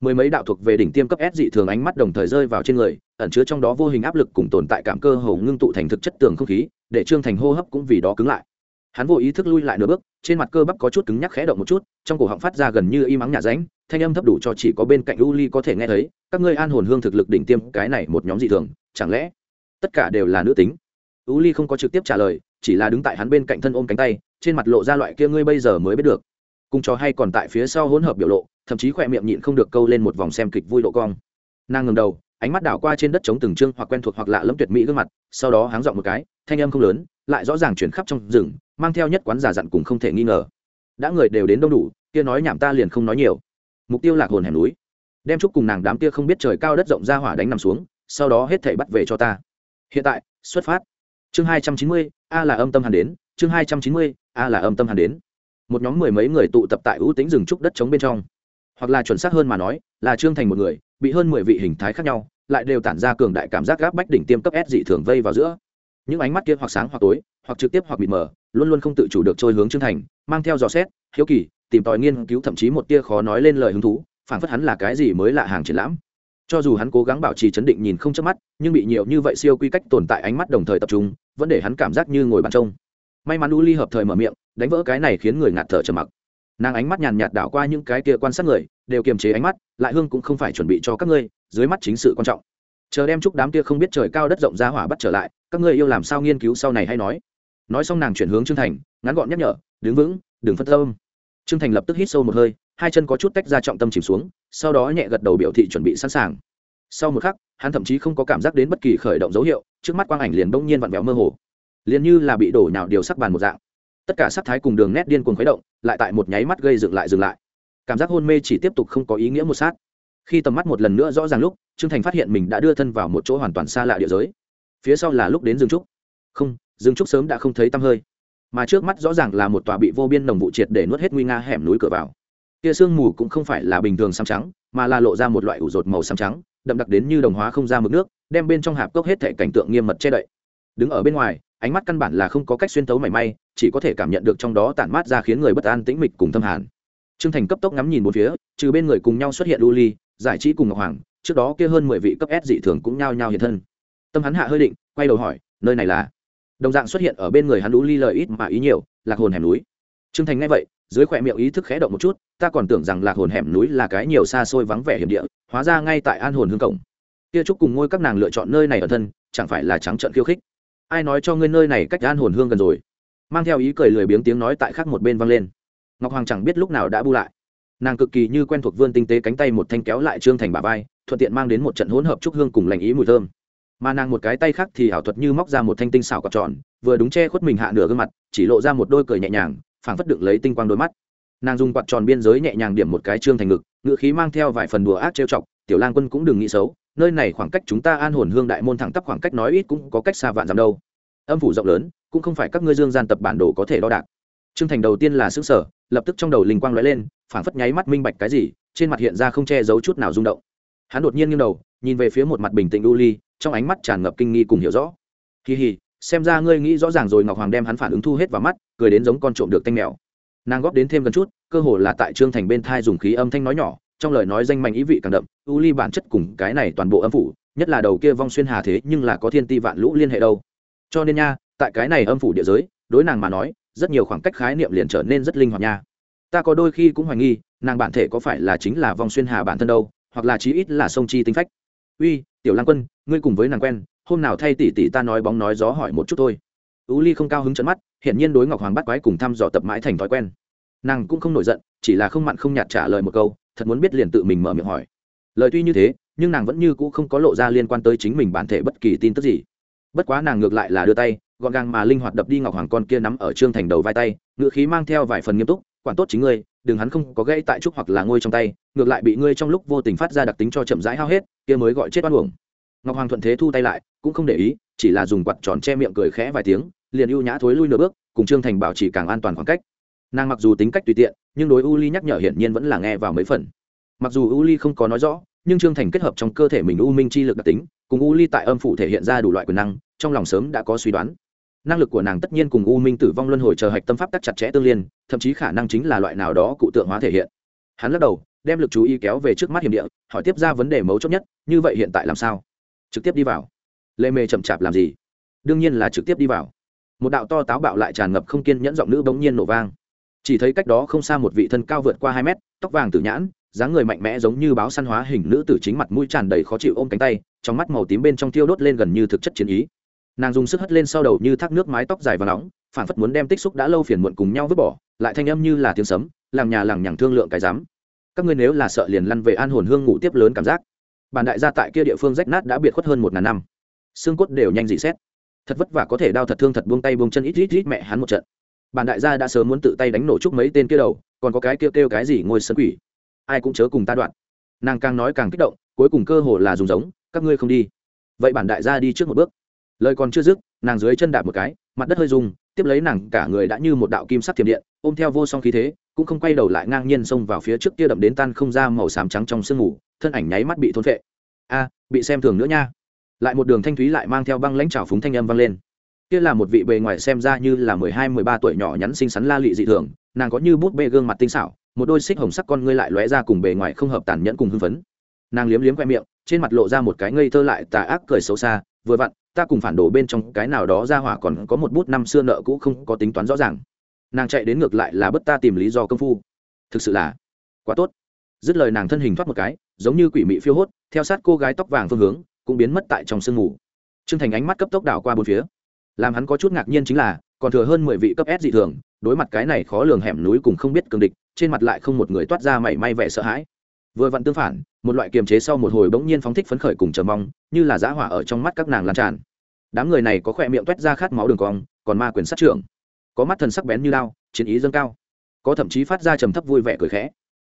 Mười mấy đạo thuộc về đỉnh tiêm cấp S dị thường ánh mắt đồng thời rơi vào trên người, ẩn chứa trong đó vô hình áp lực cùng tồn tại cảm cơ hồ ngưng tụ thành thực chất tường không khí, để Trương Thành hô hấp cũng vì đó cứng lại. Hắn vô ý thức lui lại nửa bước, trên mặt cơ bắp có chút cứng nhắc khẽ động một chút, trong cổ họng phát ra gần như y mắng nhà ránh, thanh âm thấp đủ cho chỉ có bên cạnh Uli có thể nghe thấy, các ngươi an hồn hương thực lực đỉnh tiêm, cái này một nhóm dị thường, chẳng lẽ tất cả đều là nữ tính? Uli không có trực tiếp trả lời, chỉ là đứng tại hắn bên cạnh thân ôm cánh tay, trên mặt lộ ra loại kia ngươi bây giờ mới biết được. Cùng cho hay còn tại phía sau hỗn hợp biểu lộ, thậm chí khỏe miệng nhịn không được câu lên một vòng xem kịch vui độ cong nàng ngầm đầu ánh mắt đảo qua trên đất trống từng trương hoặc quen thuộc hoặc lạ lẫm tuyệt mỹ gương mặt sau đó háng dọn một cái thanh âm không lớn lại rõ ràng chuyển khắp trong rừng mang theo nhất quán giả dặn cùng không thể nghi ngờ đã người đều đến đông đủ, kia nói nhảm ta liền không nói nhiều. Mục tiêu lạc hồn hẻm núi. Đem chúc cùng nàng đám kia không biết trời cao đất rộng ra hỏa đánh nằm xuống, sau đó hết thảy bắt về cho ta. Hiện tại, xuất phát. Chương hai trăm chín mươi, a là âm tâm hàn đến. Chương hai trăm chín mươi, a là âm tâm hàn đến. Một nhóm mười mấy người tụ tập tại ưu tính rừng trúc đất trống bên trong. Hoặc là chuẩn xác hơn mà nói, là trương thành một người, bị hơn mười vị hình thái khác nhau, lại đều tản ra cường đại cảm giác gác bách đỉnh tiêm cấp s dị thường vây vào giữa. Những ánh mắt kia hoặc sáng hoặc tối, hoặc trực tiếp hoặc bịt mờ luôn luôn không tự chủ được trôi hướng trương thành, mang theo dò xét, hiếu kỳ, tìm tòi nghiên cứu thậm chí một tia khó nói lên lời hứng thú phản phất hắn là cái gì mới lạ hàng triển lãm. Cho dù hắn cố gắng bảo trì chấn định nhìn không chớp mắt, nhưng bị nhiều như vậy siêu quy cách tồn tại ánh mắt đồng thời tập trung, vẫn để hắn cảm giác như ngồi bàn trông. May mắn u ly hợp thời mở miệng, đánh vỡ cái này khiến người ngạt thở trầm mặc. Nàng ánh mắt nhàn nhạt đảo qua những cái kia quan sát người, đều kiềm chế ánh mắt, lại hương cũng không phải chuẩn bị cho các ngươi, dưới mắt chính sự quan trọng. Chờ đem chúc đám kia không biết trời cao đất rộng ra hỏa bắt trở lại, các ngươi yêu làm sao nghiên cứu sau này hay nói nói xong nàng chuyển hướng trương thành, ngắn gọn nhắc nhở, đứng vững, đừng phân tâm. Trương thành lập tức hít sâu một hơi, hai chân có chút tách ra trọng tâm chìm xuống, sau đó nhẹ gật đầu biểu thị chuẩn bị sẵn sàng. Sau một khắc, hắn thậm chí không có cảm giác đến bất kỳ khởi động dấu hiệu, trước mắt quang ảnh liền bỗng nhiên vặn vẹo mơ hồ. Liền như là bị đổ nhào điều sắc bàn một dạng. Tất cả sắc thái cùng đường nét điên cuồng khuấy động, lại tại một nháy mắt gây dựng lại dừng lại. Cảm giác hôn mê chỉ tiếp tục không có ý nghĩa một sát. Khi tầm mắt một lần nữa rõ ràng lúc, trương thành phát hiện mình đã đưa thân vào một chỗ hoàn toàn xa lạ địa giới. Phía sau là lúc đến dương trúc. Không dương trúc sớm đã không thấy tăm hơi. Mà trước mắt rõ ràng là một tòa bị vô biên đồng vụ triệt để nuốt hết nguy nga hẻm núi cửa vào. Kia sương mù cũng không phải là bình thường xám trắng, mà là lộ ra một loại ủ rột màu xám trắng, đậm đặc đến như đồng hóa không ra mực nước, đem bên trong hạp cốc hết thể cảnh tượng nghiêm mật che đậy. Đứng ở bên ngoài, ánh mắt căn bản là không có cách xuyên tấu mảy may, chỉ có thể cảm nhận được trong đó tản mát ra khiến người bất an tĩnh mịch cùng thâm hàn. Trương thành cấp tốc ngắm nhìn một phía, trừ bên người cùng nhau xuất hiện u ly giải trí cùng ngọc hoàng, trước đó kia hơn mười vị cấp s dị thường cũng nhao nhao hiện thân. Tâm hắn hạ hơi định, quay đầu hỏi, nơi này là? Đồng dạng xuất hiện ở bên người hắn lũ ly lời ít mà ý nhiều, lạc hồn hẻm núi. Trương thành nghe vậy, dưới khỏe miệng ý thức khẽ động một chút, ta còn tưởng rằng lạc hồn hẻm núi là cái nhiều xa xôi vắng vẻ hiểm địa, hóa ra ngay tại an hồn hương cổng. Kia chúc cùng ngôi các nàng lựa chọn nơi này ở thân, chẳng phải là trắng trợn khiêu khích. Ai nói cho ngươi nơi này cách an hồn hương gần rồi? Mang theo ý cười lười biếng tiếng nói tại khác một bên vang lên. Ngọc hoàng chẳng biết lúc nào đã bu lại. Nàng cực kỳ như quen thuộc vươn tinh tế cánh tay một thanh kéo lại trương thành bà vai, thuận tiện mang đến một trận hỗn hợp trúc hương cùng lành ý mùi thơm mà nàng một cái tay khác thì ảo thuật như móc ra một thanh tinh xảo cọc tròn, vừa đúng che khuất mình hạ nửa gương mặt, chỉ lộ ra một đôi cười nhẹ nhàng, phảng phất đựng lấy tinh quang đôi mắt. Nàng dùng quạt tròn biên giới nhẹ nhàng điểm một cái trương thành ngực ngự khí mang theo vài phần đùa ác trêu chọc, tiểu lang quân cũng đừng nghĩ xấu, nơi này khoảng cách chúng ta an hồn hương đại môn thẳng tắp khoảng cách nói ít cũng có cách xa vạn dặm đâu. Âm phủ rộng lớn, cũng không phải các ngươi dương gian tập bản đồ có thể đo đạc. Trương thành đầu tiên là xứ sở lập tức trong đầu linh quang lóe lên, phảng phất nháy mắt minh bạch cái gì, trên mặt hiện ra không che giấu chút nào rung động. Hắn đột nhiên nghiêng đầu, nhìn về phía một mặt bình tĩnh u ly trong ánh mắt tràn ngập kinh nghi cùng hiểu rõ. Kỳ hì, xem ra ngươi nghĩ rõ ràng rồi, ngọc hoàng đem hắn phản ứng thu hết vào mắt, cười đến giống con trộm được tanh mèo. Nàng góp đến thêm gần chút, cơ hồ là tại trương thành bên thai dùng khí âm thanh nói nhỏ, trong lời nói danh mạnh ý vị càng đậm, u ly bản chất cùng cái này toàn bộ âm phủ, nhất là đầu kia vong xuyên hà thế nhưng là có thiên ti vạn lũ liên hệ đâu. Cho nên nha, tại cái này âm phủ địa giới, đối nàng mà nói, rất nhiều khoảng cách khái niệm liền trở nên rất linh hoạt nha. Ta có đôi khi cũng hoài nghi, nàng bản thể có phải là chính là vong xuyên hà bản thân đâu, hoặc là chí ít là sông chi tính phách. Uy tiểu lang quân, ngươi cùng với nàng quen, hôm nào thay tỷ tỷ ta nói bóng nói gió hỏi một chút thôi. Ú ly không cao hứng trận mắt hiện nhiên đối ngọc hoàng bắt quái cùng thăm dò tập mãi thành thói quen. Nàng cũng không nổi giận, chỉ là không mặn không nhạt trả lời một câu, thật muốn biết liền tự mình mở miệng hỏi. Lời tuy như thế, nhưng nàng vẫn như cũ không có lộ ra liên quan tới chính mình bản thể bất kỳ tin tức gì. Bất quá nàng ngược lại là đưa tay, gọn gàng mà linh hoạt đập đi ngọc hoàng con kia nắm ở trương thành đầu vai tay ngựa khí mang theo vài phần nghiêm túc, quản tốt chính ngươi đừng hắn không có gãy tại trúc hoặc là ngôi trong tay, ngược lại bị ngươi trong lúc vô tình phát ra đặc tính cho chậm rãi hao hết, kia mới gọi chết oan uổng. Ngọc hoàng thuận thế thu tay lại, cũng không để ý, chỉ là dùng quạt tròn che miệng cười khẽ vài tiếng, liền ưu nhã thối lui nửa bước, cùng trương thành bảo trì càng an toàn khoảng cách. Nàng mặc dù tính cách tùy tiện, nhưng đối u ly nhắc nhở hiển nhiên vẫn là nghe vào mấy phần. Mặc dù u ly không có nói rõ, nhưng trương thành kết hợp trong cơ thể mình u minh chi lực đặc tính, cùng u ly tại âm phủ thể hiện ra đủ loại quyền năng, trong lòng sớm đã có suy đoán năng lực của nàng tất nhiên cùng u minh tử vong luân hồi chờ hạch tâm pháp tắc chặt chẽ tương liên, thậm chí khả năng chính là loại nào đó cụ tượng hóa thể hiện. Hắn lắc đầu, đem lực chú ý kéo về trước mắt hiểm địa, hỏi tiếp ra vấn đề mấu chốt nhất, như vậy hiện tại làm sao? Trực tiếp đi vào. Lê mê chậm chạp làm gì? Đương nhiên là trực tiếp đi vào. Một đạo to táo bạo lại tràn ngập không kiên nhẫn giọng nữ bỗng nhiên nổ vang. Chỉ thấy cách đó không xa một vị thân cao vượt qua hai mét, tóc vàng tử nhãn, dáng người mạnh mẽ giống như báo săn hóa hình nữ tử chính mặt mũi tràn đầy khó chịu ôm cánh tay, trong mắt màu tím bên trong tiêu đốt lên gần như thực chất chiến ý nàng dùng sức hất lên sau đầu như thác nước mái tóc dài và nóng phản phất muốn đem tích xúc đã lâu phiền muộn cùng nhau vứt bỏ, lại thanh âm như là tiếng sấm làng nhà làng nhằng thương lượng cái dám các ngươi nếu là sợ liền lăn về an hồn hương ngủ tiếp lớn cảm giác. Bản đại gia tại kia địa phương rách nát đã biệt khuất hơn một ngàn năm. Xương cốt đều nhanh dị xét. Thật vất vả có thể đau thật thương thật buông tay buông chân ít ít ít mẹ hắn một trận. Bản đại gia đã sớm muốn tự tay đánh nổ chúc mấy tên kia đầu, còn có cái kêu kêu cái gì ngôi sân quỷ. Ai cũng chớ cùng ta đoạn. Nàng càng nói càng kích động, cuối cùng cơ hồ là dùng giống, các ngươi không đi. Vậy bản đại gia đi trước một bước lời còn chưa dứt, nàng dưới chân đạp một cái, mặt đất hơi rung, tiếp lấy nàng cả người đã như một đạo kim sắc thiểm điện, ôm theo vô song khí thế, cũng không quay đầu lại ngang nhiên xông vào phía trước kia đậm đến tan không ra màu xám trắng trong sương mù, thân ảnh nháy mắt bị thôn phệ. A, bị xem thường nữa nha. Lại một đường thanh thúy lại mang theo băng lãnh trào phúng thanh âm vang lên. Kia là một vị bề ngoài xem ra như là mười hai, mười ba tuổi nhỏ nhắn xinh xắn la lị dị thường, nàng có như bút bê gương mặt tinh xảo, một đôi xích hồng sắc con ngươi lại lóe ra cùng bề ngoài không hợp tàn nhẫn cùng hưng phấn. Nàng liếm liếm khoe miệng, trên mặt lộ ra một cái ngây thơ lại tà ác cười xấu xa, vừa vặn ta cùng phản đồ bên trong cái nào đó ra hỏa còn có một bút năm xưa nợ cũ không có tính toán rõ ràng. Nàng chạy đến ngược lại là bất ta tìm lý do công phu. Thực sự là quá tốt. Dứt lời nàng thân hình thoát một cái, giống như quỷ mị phiêu hốt, theo sát cô gái tóc vàng phương hướng, cũng biến mất tại trong sương mù. T r ư ơ n g thành ánh mắt cấp tốc đảo qua bốn phía. Làm hắn có chút ngạc nhiên chính là, còn thừa hơn mười vị cấp s dị thường, đối mặt cái này khó lường hẻm núi cùng không biết cường địch, trên mặt lại không một người toát ra mảy may vẻ sợ hãi vừa vặn tương phản, một loại kiềm chế sau một hồi bỗng nhiên phóng thích phấn khởi cùng chờ mong, như là giã hỏa ở trong mắt các nàng lan tràn. Đám người này có khỏe miệng toét ra khát máu đường cong, còn ma quyền sát trưởng. Có mắt thần sắc bén như lao chiến ý dâng cao. Có thậm chí phát ra trầm thấp vui vẻ cười khẽ.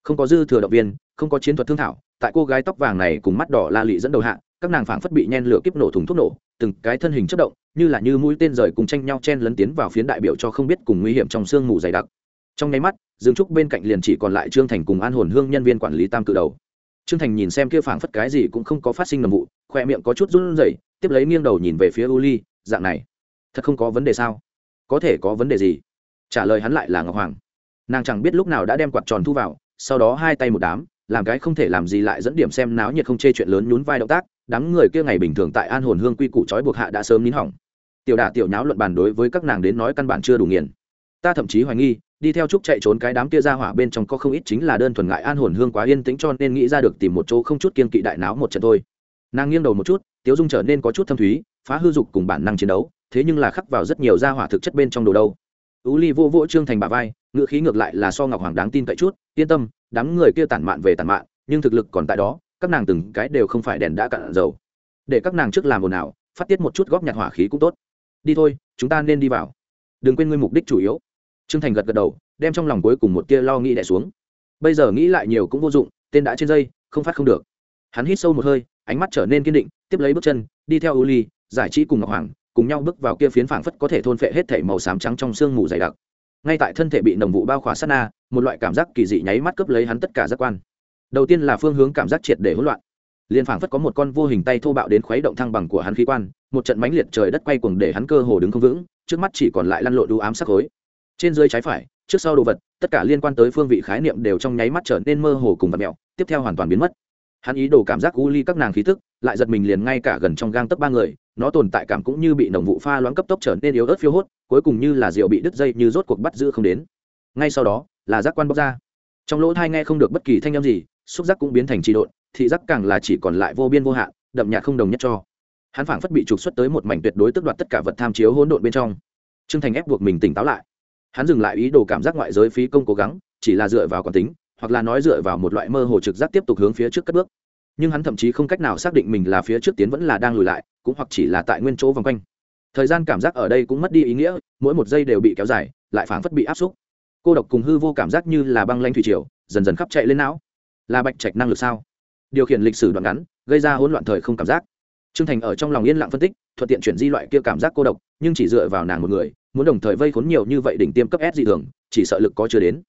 Không có dư thừa động viên, không có chiến thuật thương thảo, tại cô gái tóc vàng này cùng mắt đỏ la lị dẫn đầu hạ, các nàng phảng phất bị nhen lửa kiếp nổ thùng thuốc nổ, từng cái thân hình chất động, như là như mũi tên rời cùng tranh nhau chen lấn tiến vào phiến đại biểu cho không biết cùng nguy hiểm trong sương mù dày đặc. Trong nháy mắt dương trúc bên cạnh liền chỉ còn lại trương thành cùng an hồn hương nhân viên quản lý tam cự đầu. Trương thành nhìn xem kia phảng phất cái gì cũng không có phát sinh nồng vụ, khoe miệng có chút run rẩy, tiếp lấy nghiêng đầu nhìn về phía u ly, dạng này, thật không có vấn đề sao? Có thể có vấn đề gì? Trả lời hắn lại là ngọc hoàng. Nàng chẳng biết lúc nào đã đem quạt tròn thu vào, sau đó hai tay một đám, làm cái không thể làm gì lại dẫn điểm xem náo nhiệt không chê chuyện lớn nhún vai động tác, đám người kia ngày bình thường tại an hồn hương quy củ trói buộc hạ đã sớm nín hỏng. Tiểu đả tiểu nháo luận bàn đối với các nàng đến nói căn bản chưa đủ nghiền ta thậm chí hoài nghi, đi theo trúc chạy trốn cái đám kia ra hỏa bên trong có không ít chính là đơn thuần ngại an hồn hương quá yên tĩnh cho nên nghĩ ra được tìm một chỗ không chút kiên kỵ đại náo một trận thôi. Nàng nghiêng đầu một chút, tiếu dung trở nên có chút thâm thúy, phá hư dục cùng bản năng chiến đấu, thế nhưng là khắc vào rất nhiều ra hỏa thực chất bên trong đồ đâu. Tú ly vô vỗ trương thành bà vai ngựa khí ngược lại là so ngọc hoàng đáng tin cậy chút, yên tâm, đám người kia tản mạn về tản mạn, nhưng thực lực còn tại đó, các nàng từng cái đều không phải đèn đã cạn dầu. Để các nàng trước làm ồn ào, phát tiết một chút góp nhặt hỏa khí cũng tốt. Đi thôi, chúng ta nên đi vào. Đừng quên ngươi mục đích chủ yếu trương thành gật gật đầu, đem trong lòng cuối cùng một tia lo nghĩ đẻ xuống. Bây giờ nghĩ lại nhiều cũng vô dụng, tên đã trên dây, không phát không được. Hắn hít sâu một hơi, ánh mắt trở nên kiên định, tiếp lấy bước chân, đi theo u ly giải trí cùng ngọc hoàng, cùng nhau bước vào kia phiến phảng phất có thể thôn phệ hết thể màu xám trắng trong sương mù dày đặc. Ngay tại thân thể bị nồng vụ bao khỏa sát na, một loại cảm giác kỳ dị nháy mắt cướp lấy hắn tất cả giác quan. Đầu tiên là phương hướng cảm giác triệt để hỗn loạn. Liền phảng phất có một con vô hình tay thô bạo đến khuấy động thăng bằng của hắn khí quan, một trận mãnh liệt trời đất quay cuồng để hắn cơ hồ đứng không vững, trước mắt chỉ còn lại lăn lộn đu ám sắc khối trên dưới trái phải, trước sau đồ vật, tất cả liên quan tới phương vị khái niệm đều trong nháy mắt trở nên mơ hồ cùng vật mẹo, tiếp theo hoàn toàn biến mất. Hắn ý đồ cảm giác u ly các nàng khí tức, lại giật mình liền ngay cả gần trong gang tấc ba người, nó tồn tại cảm cũng như bị nồng vụ pha loãng cấp tốc trở nên yếu ớt phiêu hốt, cuối cùng như là rượu bị đứt dây như rốt cuộc bắt giữ không đến. Ngay sau đó, là giác quan bóc ra. Trong lỗ thai nghe không được bất kỳ thanh âm gì, xúc giác cũng biến thành trị độn, thị giác càng là chỉ còn lại vô biên vô hạn, đậm nhạt không đồng nhất cho. Hắn phảng phất bị trục xuất tới một mảnh tuyệt đối tức đoạt tất cả vật tham chiếu hỗn độn bên trong. Trương thành ép buộc mình tỉnh táo lại hắn dừng lại ý đồ cảm giác ngoại giới phí công cố gắng, chỉ là dựa vào quán tính, hoặc là nói dựa vào một loại mơ hồ trực giác tiếp tục hướng phía trước cất bước. Nhưng hắn thậm chí không cách nào xác định mình là phía trước tiến vẫn là đang lùi lại, cũng hoặc chỉ là tại nguyên chỗ vòng quanh. Thời gian cảm giác ở đây cũng mất đi ý nghĩa, mỗi một giây đều bị kéo dài, lại phảng phất bị áp xúc. Cô độc cùng hư vô cảm giác như là băng lanh thủy triều, dần dần khắp chạy lên não. Là bạch trạch năng lực sao? Điều khiển lịch sử đoạn ngắn, gây ra hỗn loạn thời không cảm giác. Trương thành ở trong lòng yên lặng phân tích, thuận tiện chuyển di loại kia cảm giác cô độc, nhưng chỉ dựa vào nàng một người muốn đồng thời vây khốn nhiều như vậy đỉnh tiêm cấp s dị thường, chỉ sợ lực có chưa đến.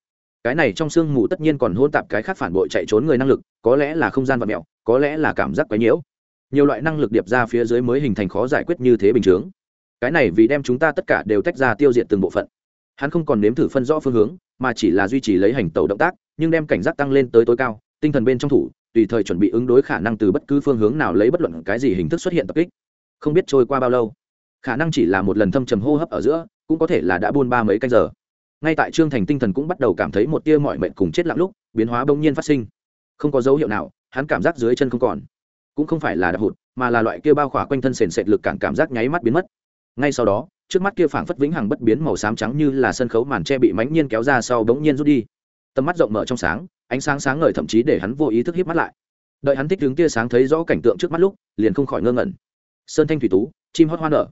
Cái này trong sương mù tất nhiên còn hôn tạp cái khác phản bội chạy trốn người năng lực, có lẽ là không gian và mẹo, có lẽ là cảm giác quấy nhiễu. Nhiều loại năng lực điệp ra phía dưới mới hình thành khó giải quyết như thế bình chướng cái này vì đem chúng ta tất cả đều tách ra tiêu diệt từng bộ phận. Hắn không còn nếm thử phân rõ phương hướng, mà chỉ là duy trì lấy hành tàu động tác, nhưng đem cảnh giác tăng lên tới tối cao, tinh thần bên trong thủ, tùy thời chuẩn bị ứng đối khả năng từ bất cứ phương hướng nào lấy bất luận cái gì hình thức xuất hiện tập kích. Không biết trôi qua bao lâu, khả năng chỉ là một lần thâm trầm hô hấp ở giữa cũng có thể là đã buôn ba mấy canh giờ. Ngay tại trương thành tinh thần cũng bắt đầu cảm thấy một tia mọi mệnh cùng chết lặng lúc, biến hóa bỗng nhiên phát sinh. Không có dấu hiệu nào, hắn cảm giác dưới chân không còn. Cũng không phải là đạp hụt, mà là loại kia bao khỏa quanh thân sền sệt lực cản cảm giác nháy mắt biến mất. Ngay sau đó, trước mắt kia phảng phất vĩnh hằng bất biến màu xám trắng như là sân khấu màn tre bị mãnh nhiên kéo ra sau bỗng nhiên rút đi. Tầm mắt rộng mở trong sáng, ánh sáng sáng ngời thậm chí để hắn vô ý thức hiếp mắt lại. Đợi hắn thích đứng tia sáng thấy rõ cảnh tượng trước mắt lúc, liền không khỏi ngơ ngẩn. Sơn thanh thủy tú, chim hót hoa nở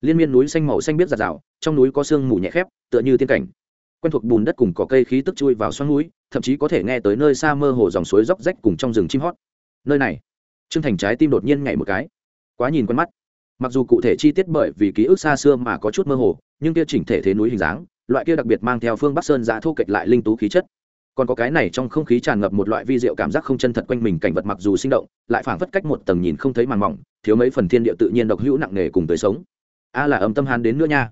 liên miên núi xanh màu xanh biết giạt rào, trong núi có sương mù nhẹ khép, tựa như tiên cảnh. Quen thuộc bùn đất cùng có cây khí tức chui vào xoắn núi, thậm chí có thể nghe tới nơi xa mơ hồ dòng suối róc rách cùng trong rừng chim hót. Nơi này, trương thành trái tim đột nhiên nhảy một cái. Quá nhìn quen mắt. Mặc dù cụ thể chi tiết bởi vì ký ức xa xưa mà có chút mơ hồ, nhưng kia chỉnh thể thế núi hình dáng, loại kia đặc biệt mang theo phương bắc sơn giã thô kệch lại linh tú khí chất. Còn có cái này trong không khí tràn ngập một loại vi diệu cảm giác không chân thật quanh mình cảnh vật mặc dù sinh động, lại phảng phất cách một tầng nhìn không thấy màn mỏng, thiếu mấy phần thiên địa tự nhiên độc hữu nặng nề cùng tới sống a là âm tâm hán đến nữa nha.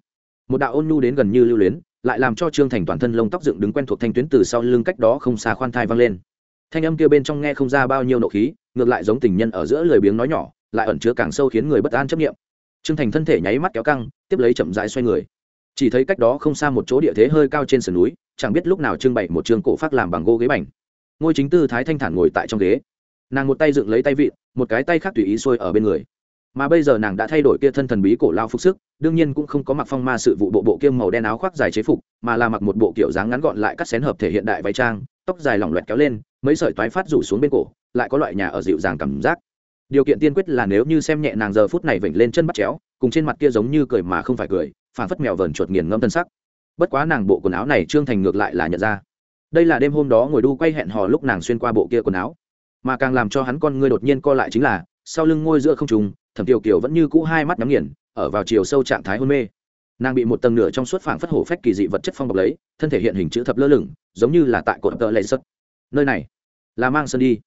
Một đạo ôn nhu đến gần như lưu luyến, lại làm cho trương thành toàn thân lông tóc dựng đứng quen thuộc thanh tuyến từ sau lưng cách đó không xa khoan thai vang lên. Thanh âm kia bên trong nghe không ra bao nhiêu nộ khí, ngược lại giống tình nhân ở giữa lời biếng nói nhỏ, lại ẩn chứa càng sâu khiến người bất an chấp nghiệm trương thành thân thể nháy mắt kéo căng, tiếp lấy chậm rãi xoay người. Chỉ thấy cách đó không xa một chỗ địa thế hơi cao trên sườn núi, chẳng biết lúc nào trưng bày một trường cổ phát làm bằng gỗ ghế bành. Ngôi chính tư thái thanh thản ngồi tại trong ghế. Nàng một tay dựng lấy tay vịn, một cái tay khác tùy ý xuôi ở bên người mà bây giờ nàng đã thay đổi kia thân thần bí cổ lao phục sức, đương nhiên cũng không có mặc phong ma sự vụ bộ bộ kiêm màu đen áo khoác dài chế phục, mà là mặc một bộ kiểu dáng ngắn gọn lại cắt xén hợp thể hiện đại váy trang, tóc dài lỏng loẹt kéo lên, mấy sợi toái phát rủ xuống bên cổ, lại có loại nhà ở dịu dàng cảm giác. Điều kiện tiên quyết là nếu như xem nhẹ nàng giờ phút này vểnh lên chân bắt chéo, cùng trên mặt kia giống như cười mà không phải cười phản phất mèo vờn chuột nghiền ngâm thân sắc. Bất quá nàng bộ quần áo này trương thành ngược lại là nhận ra. Đây là đêm hôm đó ngồi đu quay hẹn hò lúc nàng xuyên qua bộ kia quần áo. Mà càng làm cho hắn con ngươi đột nhiên co lại chính là sau lưng ngôi giữa không trùng thẩm tiểu kiều vẫn như cũ hai mắt nhắm nghiền, ở vào chiều sâu trạng thái hôn mê. Nàng bị một tầng nửa trong suốt phảng phất hổ phách kỳ dị vật chất phong bọc lấy, thân thể hiện hình chữ thập lơ lửng, giống như là tại cột tờ lệ sất nơi này là mang sân đi.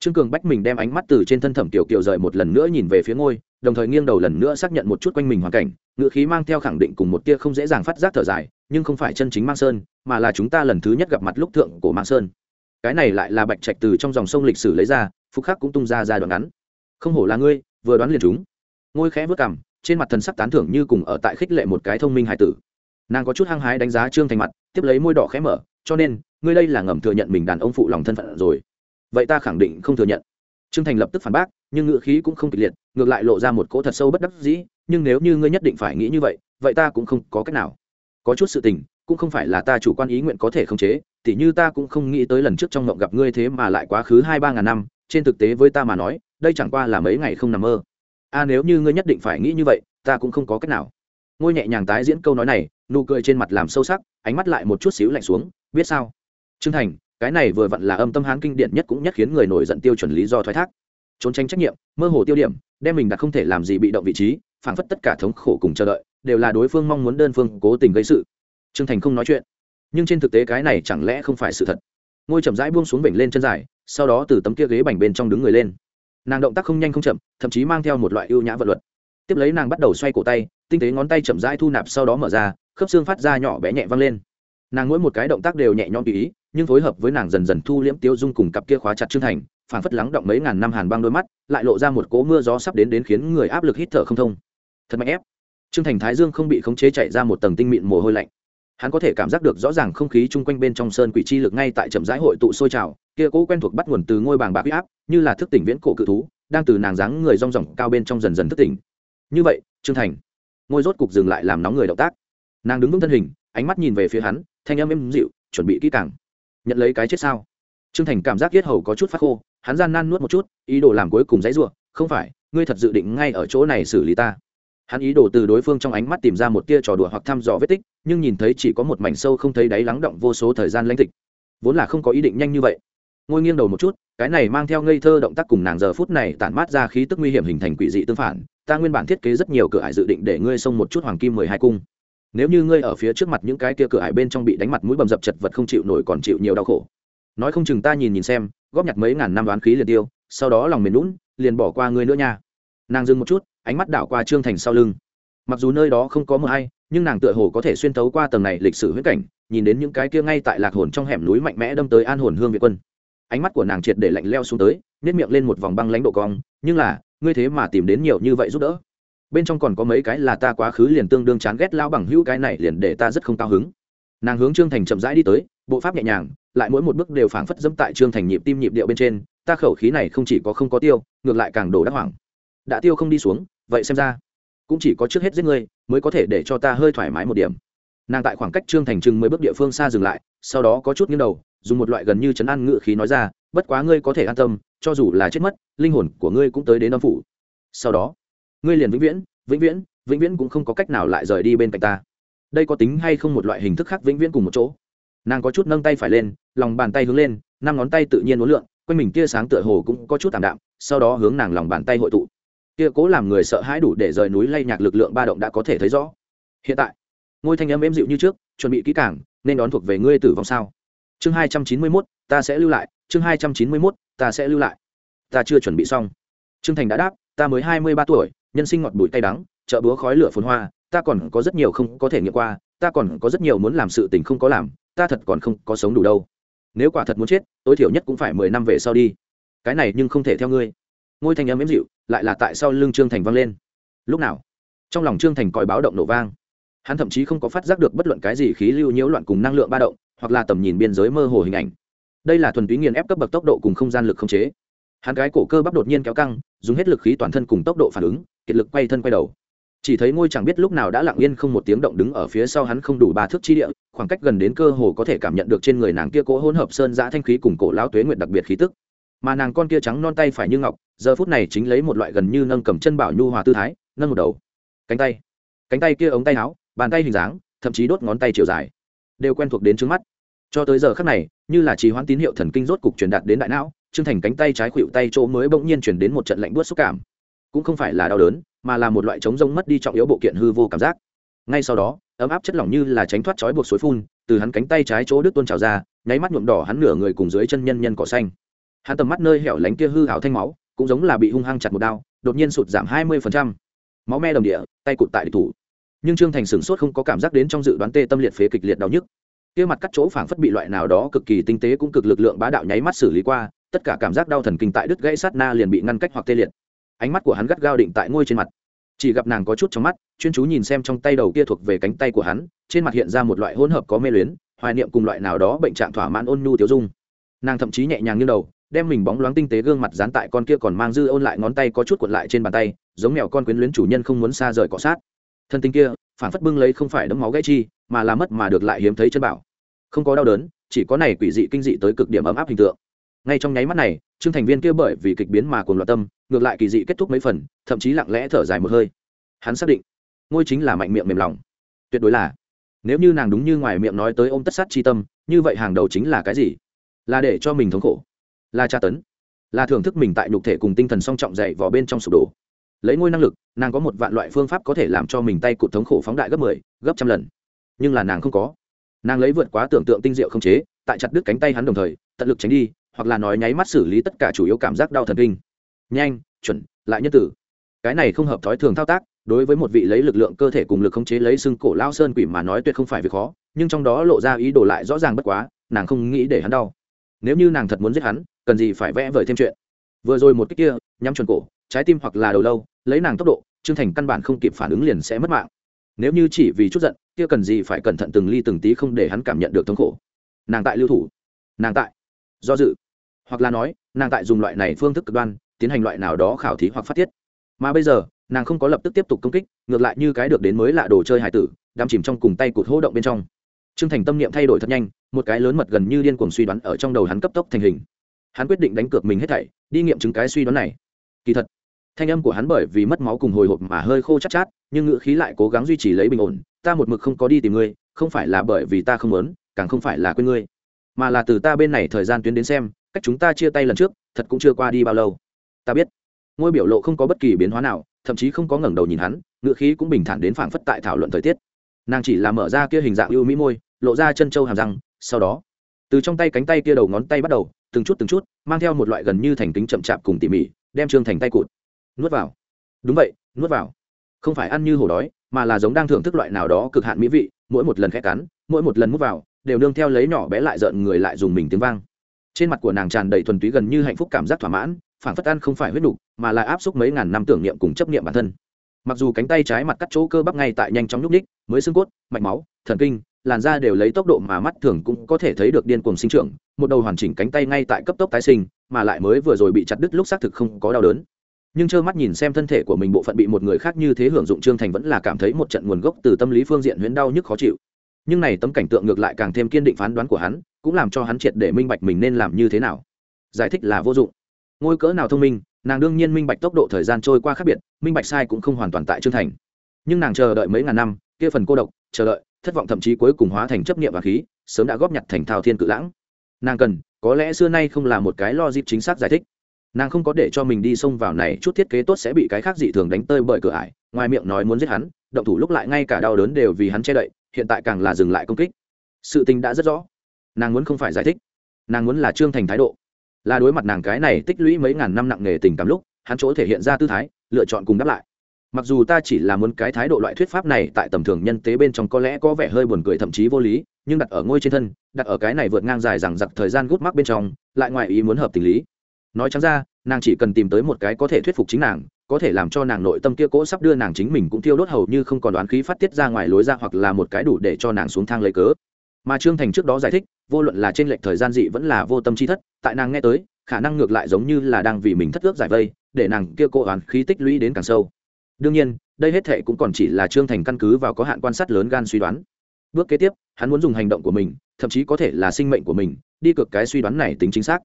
Trương cường bách mình đem ánh mắt từ trên thân thẩm tiểu kiều rời một lần nữa nhìn về phía ngôi, đồng thời nghiêng đầu lần nữa xác nhận một chút quanh mình hoàn cảnh, ngựa khí mang theo khẳng định cùng một tia không dễ dàng phát giác thở dài, nhưng không phải chân chính mang sơn, mà là chúng ta lần thứ nhất gặp mặt lúc thượng của mang sơn. Cái này lại là bạch trạch từ trong dòng sông lịch sử lấy ra, phúc khắc cũng tung ra ra đoạn ngắn không hổ là ngươi, vừa đoán liền chúng ngôi khẽ vớt cằm, trên mặt thần sắc tán thưởng như cùng ở tại khích lệ một cái thông minh hải tử. Nàng có chút hăng hái đánh giá trương thành mặt, tiếp lấy môi đỏ khẽ mở, cho nên, ngươi đây là ngầm thừa nhận mình đàn ông phụ lòng thân phận rồi. Vậy ta khẳng định không thừa nhận. Trương thành lập tức phản bác, nhưng ngữ khí cũng không kịch liệt, ngược lại lộ ra một cỗ thật sâu bất đắc dĩ, nhưng nếu như ngươi nhất định phải nghĩ như vậy vậy ta cũng không có cách nào. Có chút sự tình, cũng không phải là ta chủ quan ý nguyện có thể khống chế, tỉ như ta cũng không nghĩ tới lần trước trong ngộng gặp ngươi thế mà lại quá khứ hai ba ngàn năm trên thực tế với ta mà nói, đây chẳng qua là mấy ngày không nằm mơ. A nếu như ngươi nhất định phải nghĩ như vậy, ta cũng không có cách nào. Ngôi nhẹ nhàng tái diễn câu nói này, nụ cười trên mặt làm sâu sắc, ánh mắt lại một chút xíu lạnh xuống, biết sao? Trương thành, cái này vừa vặn là âm tâm hán kinh điển nhất cũng nhất khiến người nổi giận tiêu chuẩn lý do thoái thác. Trốn tránh trách nhiệm, mơ hồ tiêu điểm, đem mình đặt không thể làm gì bị động vị trí, phảng phất tất cả thống khổ cùng chờ đợi, đều là đối phương mong muốn đơn phương cố tình gây sự. Trương thành không nói chuyện. Nhưng trên thực tế cái này chẳng lẽ không phải sự thật? Ngôi chậm rãi buông xuống bệnh lên chân dài sau đó từ tấm kia ghế bành bên trong đứng người lên. Nàng động tác không nhanh không chậm, thậm chí mang theo một loại ưu nhã vật luật. Tiếp lấy nàng bắt đầu xoay cổ tay, tinh tế ngón tay chậm rãi thu nạp sau đó mở ra, khớp xương phát ra nhỏ bé nhẹ văng lên. Nàng mỗi một cái động tác đều nhẹ nhõm tùy ý, nhưng phối hợp với nàng dần dần thu liễm tiêu dung cùng cặp kia khóa chặt trương thành phản phất lắng động mấy ngàn năm hàn băng đôi mắt, lại lộ ra một cỗ mưa gió sắp đến đến khiến người áp lực hít thở không thông. Thật mạnh ép. Trương thành thái dương không bị khống chế chạy ra một tầng tinh mịn mồ hôi lạnh hắn có thể cảm giác được rõ ràng không khí chung quanh bên trong sơn quỷ chi lực ngay tại chậm rãi hội tụ sôi trào, kia cố quen thuộc bắt nguồn từ ngôi bàng bạc huy áp, như là thức tỉnh viễn cổ cự thú, đang từ nàng dáng người rong ròng cao bên trong dần dần thức tỉnh. Như vậy, trương thành, ngôi rốt cục dừng lại làm nóng người động tác. Nàng đứng vững thân hình, ánh mắt nhìn về phía hắn, thanh âm êm dịu, chuẩn bị kỹ càng. Nhận lấy cái chết sao? Trương thành cảm giác yết hầu có chút phát khô, hắn gian nan nuốt một chút, ý đồ làm cuối cùng dãy ruộng không phải, ngươi thật dự định ngay ở chỗ này xử lý ta hắn ý đồ từ đối phương trong ánh mắt tìm ra một tia trò đùa hoặc thăm dò vết tích, nhưng nhìn thấy chỉ có một mảnh sâu không thấy đáy lắng động vô số thời gian lãnh tịch. Vốn là không có ý định nhanh như vậy. Ngôi nghiêng đầu một chút, cái này mang theo ngây thơ động tác cùng nàng giờ phút này tản mát ra khí tức nguy hiểm hình thành quỷ dị tương phản, ta nguyên bản thiết kế rất nhiều cửa ải dự định để ngươi xông một chút hoàng kim mười hai cung. Nếu như ngươi ở phía trước mặt những cái kia cửa ải bên trong bị đánh mặt mũi bầm dập chật vật không chịu nổi còn chịu nhiều đau khổ. Nói không chừng ta nhìn nhìn xem, góp nhặt mấy ngàn năm đoán khí liền tiêu, sau đó lòng mềm lún liền bỏ qua ngươi nữa nha. Nàng dừng một chút ánh mắt đảo qua trương thành sau lưng. Mặc dù nơi đó không có mờ hay, nhưng nàng tựa hồ có thể xuyên tấu qua tầng này lịch sử huyết cảnh, nhìn đến những cái kia ngay tại lạc hồn trong hẻm núi mạnh mẽ đâm tới an hồn hương việt quân. Ánh mắt của nàng triệt để lạnh leo xuống tới nếp miệng lên một vòng băng lãnh độ cong, nhưng là, ngươi thế mà tìm đến nhiều như vậy giúp đỡ. Bên trong còn có mấy cái là ta quá khứ liền tương đương chán ghét lao bằng hữu cái này liền để ta rất không cao hứng. Nàng hướng trương thành chậm rãi đi tới, bộ pháp nhẹ nhàng, lại mỗi một bước đều phảng phất dẫm tại trương thành nhịp tim nhịp điệu bên trên, ta khẩu khí này không chỉ có không có tiêu, ngược lại càng đổ đắc hoảng. Đã tiêu không đi xuống vậy xem ra cũng chỉ có trước hết giết ngươi mới có thể để cho ta hơi thoải mái một điểm. Nàng tại khoảng cách trương thành chừng mười bước địa phương xa dừng lại, sau đó có chút nghiêng đầu, dùng một loại gần như chấn an ngự khí nói ra, bất quá ngươi có thể an tâm, cho dù là chết mất, linh hồn của ngươi cũng tới đến âm phủ. Sau đó, ngươi liền vĩnh viễn vĩnh viễn vĩnh viễn cũng không có cách nào lại rời đi bên cạnh ta. Đây có tính hay không một loại hình thức khác vĩnh viễn cùng một chỗ? Nàng có chút nâng tay phải lên, lòng bàn tay hướng lên, năm ngón tay tự nhiên uốn lượn, quanh mình tia sáng tựa hồ cũng có chút tạm đạm, sau đó hướng nàng lòng bàn tay hội tụ kia cố làm người sợ hãi đủ để rời núi lay nhạc lực lượng ba động đã có thể thấy rõ. Hiện tại, ngôi thanh âm êm dịu như trước, chuẩn bị kỹ càng, nên đón thuộc về ngươi tử vong sao? Chương hai trăm chín mươi mốt, ta sẽ lưu lại. Chương hai trăm chín mươi mốt, ta sẽ lưu lại. Ta chưa chuẩn bị xong. Trương thành đã đáp, ta mới hai mươi ba tuổi, nhân sinh ngọt bụi tay đắng, chợ búa khói lửa phồn hoa, ta còn có rất nhiều không có thể nghiệm qua, ta còn có rất nhiều muốn làm sự tình không có làm, ta thật còn không có sống đủ đâu. Nếu quả thật muốn chết, tối thiểu nhất cũng phải mười năm về sau đi. Cái này nhưng không thể theo ngươi ngôi thanh âm ếm dịu, lại là tại sao lưng trương thành vang lên. Lúc nào? Trong lòng trương thành còi báo động nổ vang. Hắn thậm chí không có phát giác được bất luận cái gì khí lưu nhiễu loạn cùng năng lượng ba động, hoặc là tầm nhìn biên giới mơ hồ hình ảnh. Đây là thuần túy nghiền ép cấp bậc tốc độ cùng không gian lực không chế. Hắn gái cổ cơ bắp đột nhiên kéo căng, dùng hết lực khí toàn thân cùng tốc độ phản ứng, kiệt lực quay thân quay đầu. Chỉ thấy ngôi chẳng biết lúc nào đã lặng yên không một tiếng động đứng ở phía sau hắn không đủ ba thước chi địa, khoảng cách gần đến cơ hồ có thể cảm nhận được trên người nàng kia cố hỗn hợp sơn giã thanh khí cùng cổ lão tuế nguyệt đặc biệt khí tức mà nàng con kia trắng non tay phải như ngọc, giờ phút này chính lấy một loại gần như nâng cầm chân bảo nhu hòa tư thái, nâng một đầu. Cánh tay. Cánh tay kia ống tay áo, bàn tay hình dáng, thậm chí đốt ngón tay chiều dài. Đều quen thuộc đến trước mắt. Cho tới giờ khắc này, như là trì hoãn tín hiệu thần kinh rốt cục truyền đạt đến đại não, trương thành cánh tay trái khuỵu tay chỗ mới bỗng nhiên chuyển đến một trận lạnh buốt xúc cảm. Cũng không phải là đau đớn, mà là một loại chống rông mất đi trọng yếu bộ kiện hư vô cảm giác. Ngay sau đó, ấm áp chất lỏng như là tránh thoát chói buộc suối phun, từ hắn cánh tay trái chỗ đứt tuôn trào ra, nháy mắt nhuộm đỏ hắn nửa người cùng dưới chân nhân nhân cỏ xanh hắn tầm mắt nơi hẻo lánh kia hư hảo thanh máu, cũng giống là bị hung hăng chặt một đao, đột nhiên sụt giảm hai mươi máu me đồng địa, tay cụt tại địch thủ. Nhưng trương thành sửng sốt không có cảm giác đến trong dự đoán tê tâm liệt phế kịch liệt đau nhức. Kia mặt cắt chỗ phảng phất bị loại nào đó cực kỳ tinh tế cũng cực lực lượng bá đạo nháy mắt xử lý qua, tất cả cảm giác đau thần kinh tại đứt gãy sát na liền bị ngăn cách hoặc tê liệt. Ánh mắt của hắn gắt gao định tại ngôi trên mặt. Chỉ gặp nàng có chút trong mắt, chuyên chú nhìn xem trong tay đầu kia thuộc về cánh tay của hắn, trên mặt hiện ra một loại hỗn hợp có mê luyến, hoài niệm cùng loại nào đó bệnh trạng thỏa mãn ôn nhu tiêu dung. Nàng thậm chí nhẹ nhàng như đầu đem mình bóng loáng tinh tế gương mặt dán tại con kia còn mang dư ôn lại ngón tay có chút cuộn lại trên bàn tay, giống mèo con quyến luyến chủ nhân không muốn xa rời cọ sát. Thân tinh kia, phản phất bưng lấy không phải đấm máu gãy chi, mà là mất mà được lại hiếm thấy chân bảo. Không có đau đớn, chỉ có này quỷ dị kinh dị tới cực điểm ấm áp hình tượng. Ngay trong nháy mắt này, trương thành viên kia bởi vì kịch biến mà cùng loạt tâm, ngược lại kỳ dị kết thúc mấy phần, thậm chí lặng lẽ thở dài một hơi. Hắn xác định, ngôi chính là mạnh miệng mềm lòng. Tuyệt đối là. Nếu như nàng đúng như ngoài miệng nói tới ôm tất sát chi tâm, như vậy hàng đầu chính là cái gì? Là để cho mình thống khổ là tra tấn là thưởng thức mình tại nhục thể cùng tinh thần song trọng dậy vào bên trong sụp đổ. Lấy ngôi năng lực nàng có một vạn loại phương pháp có thể làm cho mình tay cụt thống khổ phóng đại gấp mười 10, gấp trăm lần. Nhưng là nàng không có. Nàng lấy vượt quá tưởng tượng tinh diệu không chế tại chặt đứt cánh tay hắn đồng thời tận lực tránh đi hoặc là nói nháy mắt xử lý tất cả chủ yếu cảm giác đau thần kinh. Nhanh chuẩn lại nhân tử. Cái này không hợp thói thường thao tác đối với một vị lấy lực lượng cơ thể cùng lực khống chế lấy xương cổ lao sơn quỷ mà nói tuyệt không phải việc khó nhưng trong đó lộ ra ý đồ lại rõ ràng bất quá nàng không nghĩ để hắn đau. Nếu như nàng thật muốn giết hắn cần gì phải vẽ vời thêm chuyện. Vừa rồi một cái kia, nhắm chuẩn cổ, trái tim hoặc là đầu lâu, lấy nàng tốc độ, trương thành căn bản không kịp phản ứng liền sẽ mất mạng. Nếu như chỉ vì chút giận, kia cần gì phải cẩn thận từng ly từng tí không để hắn cảm nhận được thống khổ. Nàng tại lưu thủ. Nàng tại do dự. Hoặc là nói, nàng tại dùng loại này phương thức cực đoan, tiến hành loại nào đó khảo thí hoặc phát tiết. Mà bây giờ, nàng không có lập tức tiếp tục công kích, ngược lại như cái được đến mới lạ đồ chơi hài tử, đắm chìm trong cùng tay cụt hỗ động bên trong. T r ư ơ n g thành tâm niệm thay đổi thật nhanh, một cái lớn mật gần như điên cuồng suy đoán ở trong đầu hắn cấp tốc thành hình hắn quyết định đánh cược mình hết thảy đi nghiệm chứng cái suy đoán này. Kỳ thật thanh âm của hắn bởi vì mất máu cùng hồi hộp mà hơi khô chắc chát, chát nhưng ngữ khí lại cố gắng duy trì lấy bình ổn ta một mực không có đi tìm ngươi không phải là bởi vì ta không muốn càng không phải là quên ngươi mà là từ ta bên này thời gian tuyến đến xem cách chúng ta chia tay lần trước thật cũng chưa qua đi bao lâu. Ta biết ngôi biểu lộ không có bất kỳ biến hóa nào thậm chí không có ngẩng đầu nhìn hắn ngựa khí cũng bình thản đến phảng phất tại thảo luận thời tiết. Nàng chỉ là mở ra kia hình dạng ưu mỹ môi lộ ra chân trâu hàm răng sau đó từ trong tay cánh tay kia đầu ngón tay bắt đầu từng chút từng chút, mang theo một loại gần như thành kính chậm chạp cùng tỉ mỉ, đem trương thành tay cụt, nuốt vào. Đúng vậy, nuốt vào. Không phải ăn như hổ đói, mà là giống đang thưởng thức loại nào đó cực hạn mỹ vị, mỗi một lần khẽ cắn, mỗi một lần mút vào, đều nương theo lấy nhỏ bé lại giận người lại dùng mình tiếng vang. Trên mặt của nàng tràn đầy thuần túy gần như hạnh phúc cảm giác thỏa mãn phản phất ăn không phải huyết đục mà là áp suất mấy ngàn năm tưởng niệm cùng chấp niệm bản thân. Mặc dù cánh tay trái mặt cắt chỗ cơ bắp ngay tại nhanh chóng nhúc ních mới xương cốt, mạch máu, thần kinh làn da đều lấy tốc độ mà mắt thường cũng có thể thấy được điên cuồng sinh trưởng, một đầu hoàn chỉnh cánh tay ngay tại cấp tốc tái sinh, mà lại mới vừa rồi bị chặt đứt lúc xác thực không có đau đớn. Nhưng trơ mắt nhìn xem thân thể của mình bộ phận bị một người khác như thế hưởng dụng trương thành vẫn là cảm thấy một trận nguồn gốc từ tâm lý phương diện huyễn đau nhức khó chịu. Nhưng này tấm cảnh tượng ngược lại càng thêm kiên định phán đoán của hắn, cũng làm cho hắn triệt để minh bạch mình nên làm như thế nào. Giải thích là vô dụng. Ngôi cỡ nào thông minh, nàng đương nhiên minh bạch tốc độ thời gian trôi qua khác biệt, minh bạch sai cũng không hoàn toàn tại trương thành. Nhưng nàng chờ đợi mấy ngàn năm, kia phần cô độc, chờ đợi thất vọng thậm chí cuối cùng hóa thành chấp niệm và khí, sớm đã góp nhặt thành thao thiên cự lãng. Nàng cần, có lẽ xưa nay không là một cái lo dịp chính xác giải thích. Nàng không có để cho mình đi xông vào này, chút thiết kế tốt sẽ bị cái khác dị thường đánh tơi bởi cửa ải, ngoài miệng nói muốn giết hắn, động thủ lúc lại ngay cả đau đớn đều vì hắn che đậy, hiện tại càng là dừng lại công kích. Sự tình đã rất rõ. Nàng muốn không phải giải thích. Nàng muốn là trương thành thái độ. Là đối mặt nàng cái này tích lũy mấy ngàn năm nặng nề tình cảm lúc, hắn chỗ thể hiện ra tư thái, lựa chọn cùng đáp lại mặc dù ta chỉ là muốn cái thái độ loại thuyết pháp này tại tầm thường nhân tế bên trong có lẽ có vẻ hơi buồn cười thậm chí vô lý, nhưng đặt ở ngôi trên thân, đặt ở cái này vượt ngang dài rằng giặc thời gian gút mắc bên trong, lại ngoài ý muốn hợp tình lý. Nói chẳng ra, nàng chỉ cần tìm tới một cái có thể thuyết phục chính nàng, có thể làm cho nàng nội tâm kia cỗ sắp đưa nàng chính mình cũng thiêu đốt hầu như không còn đoán khí phát tiết ra ngoài lối ra hoặc là một cái đủ để cho nàng xuống thang lấy cớ. Mà trương thành trước đó giải thích, vô luận là trên lệch thời gian dị vẫn là vô tâm chi thất, tại nàng nghe tới, khả năng ngược lại giống như là đang vì mình thất ước giải vây, để nàng kia cỗ oán khí tích lũy đến càng sâu đương nhiên, đây hết thệ cũng còn chỉ là trương thành căn cứ vào có hạn quan sát lớn gan suy đoán. Bước kế tiếp, hắn muốn dùng hành động của mình, thậm chí có thể là sinh mệnh của mình, đi cực cái suy đoán này tính chính xác.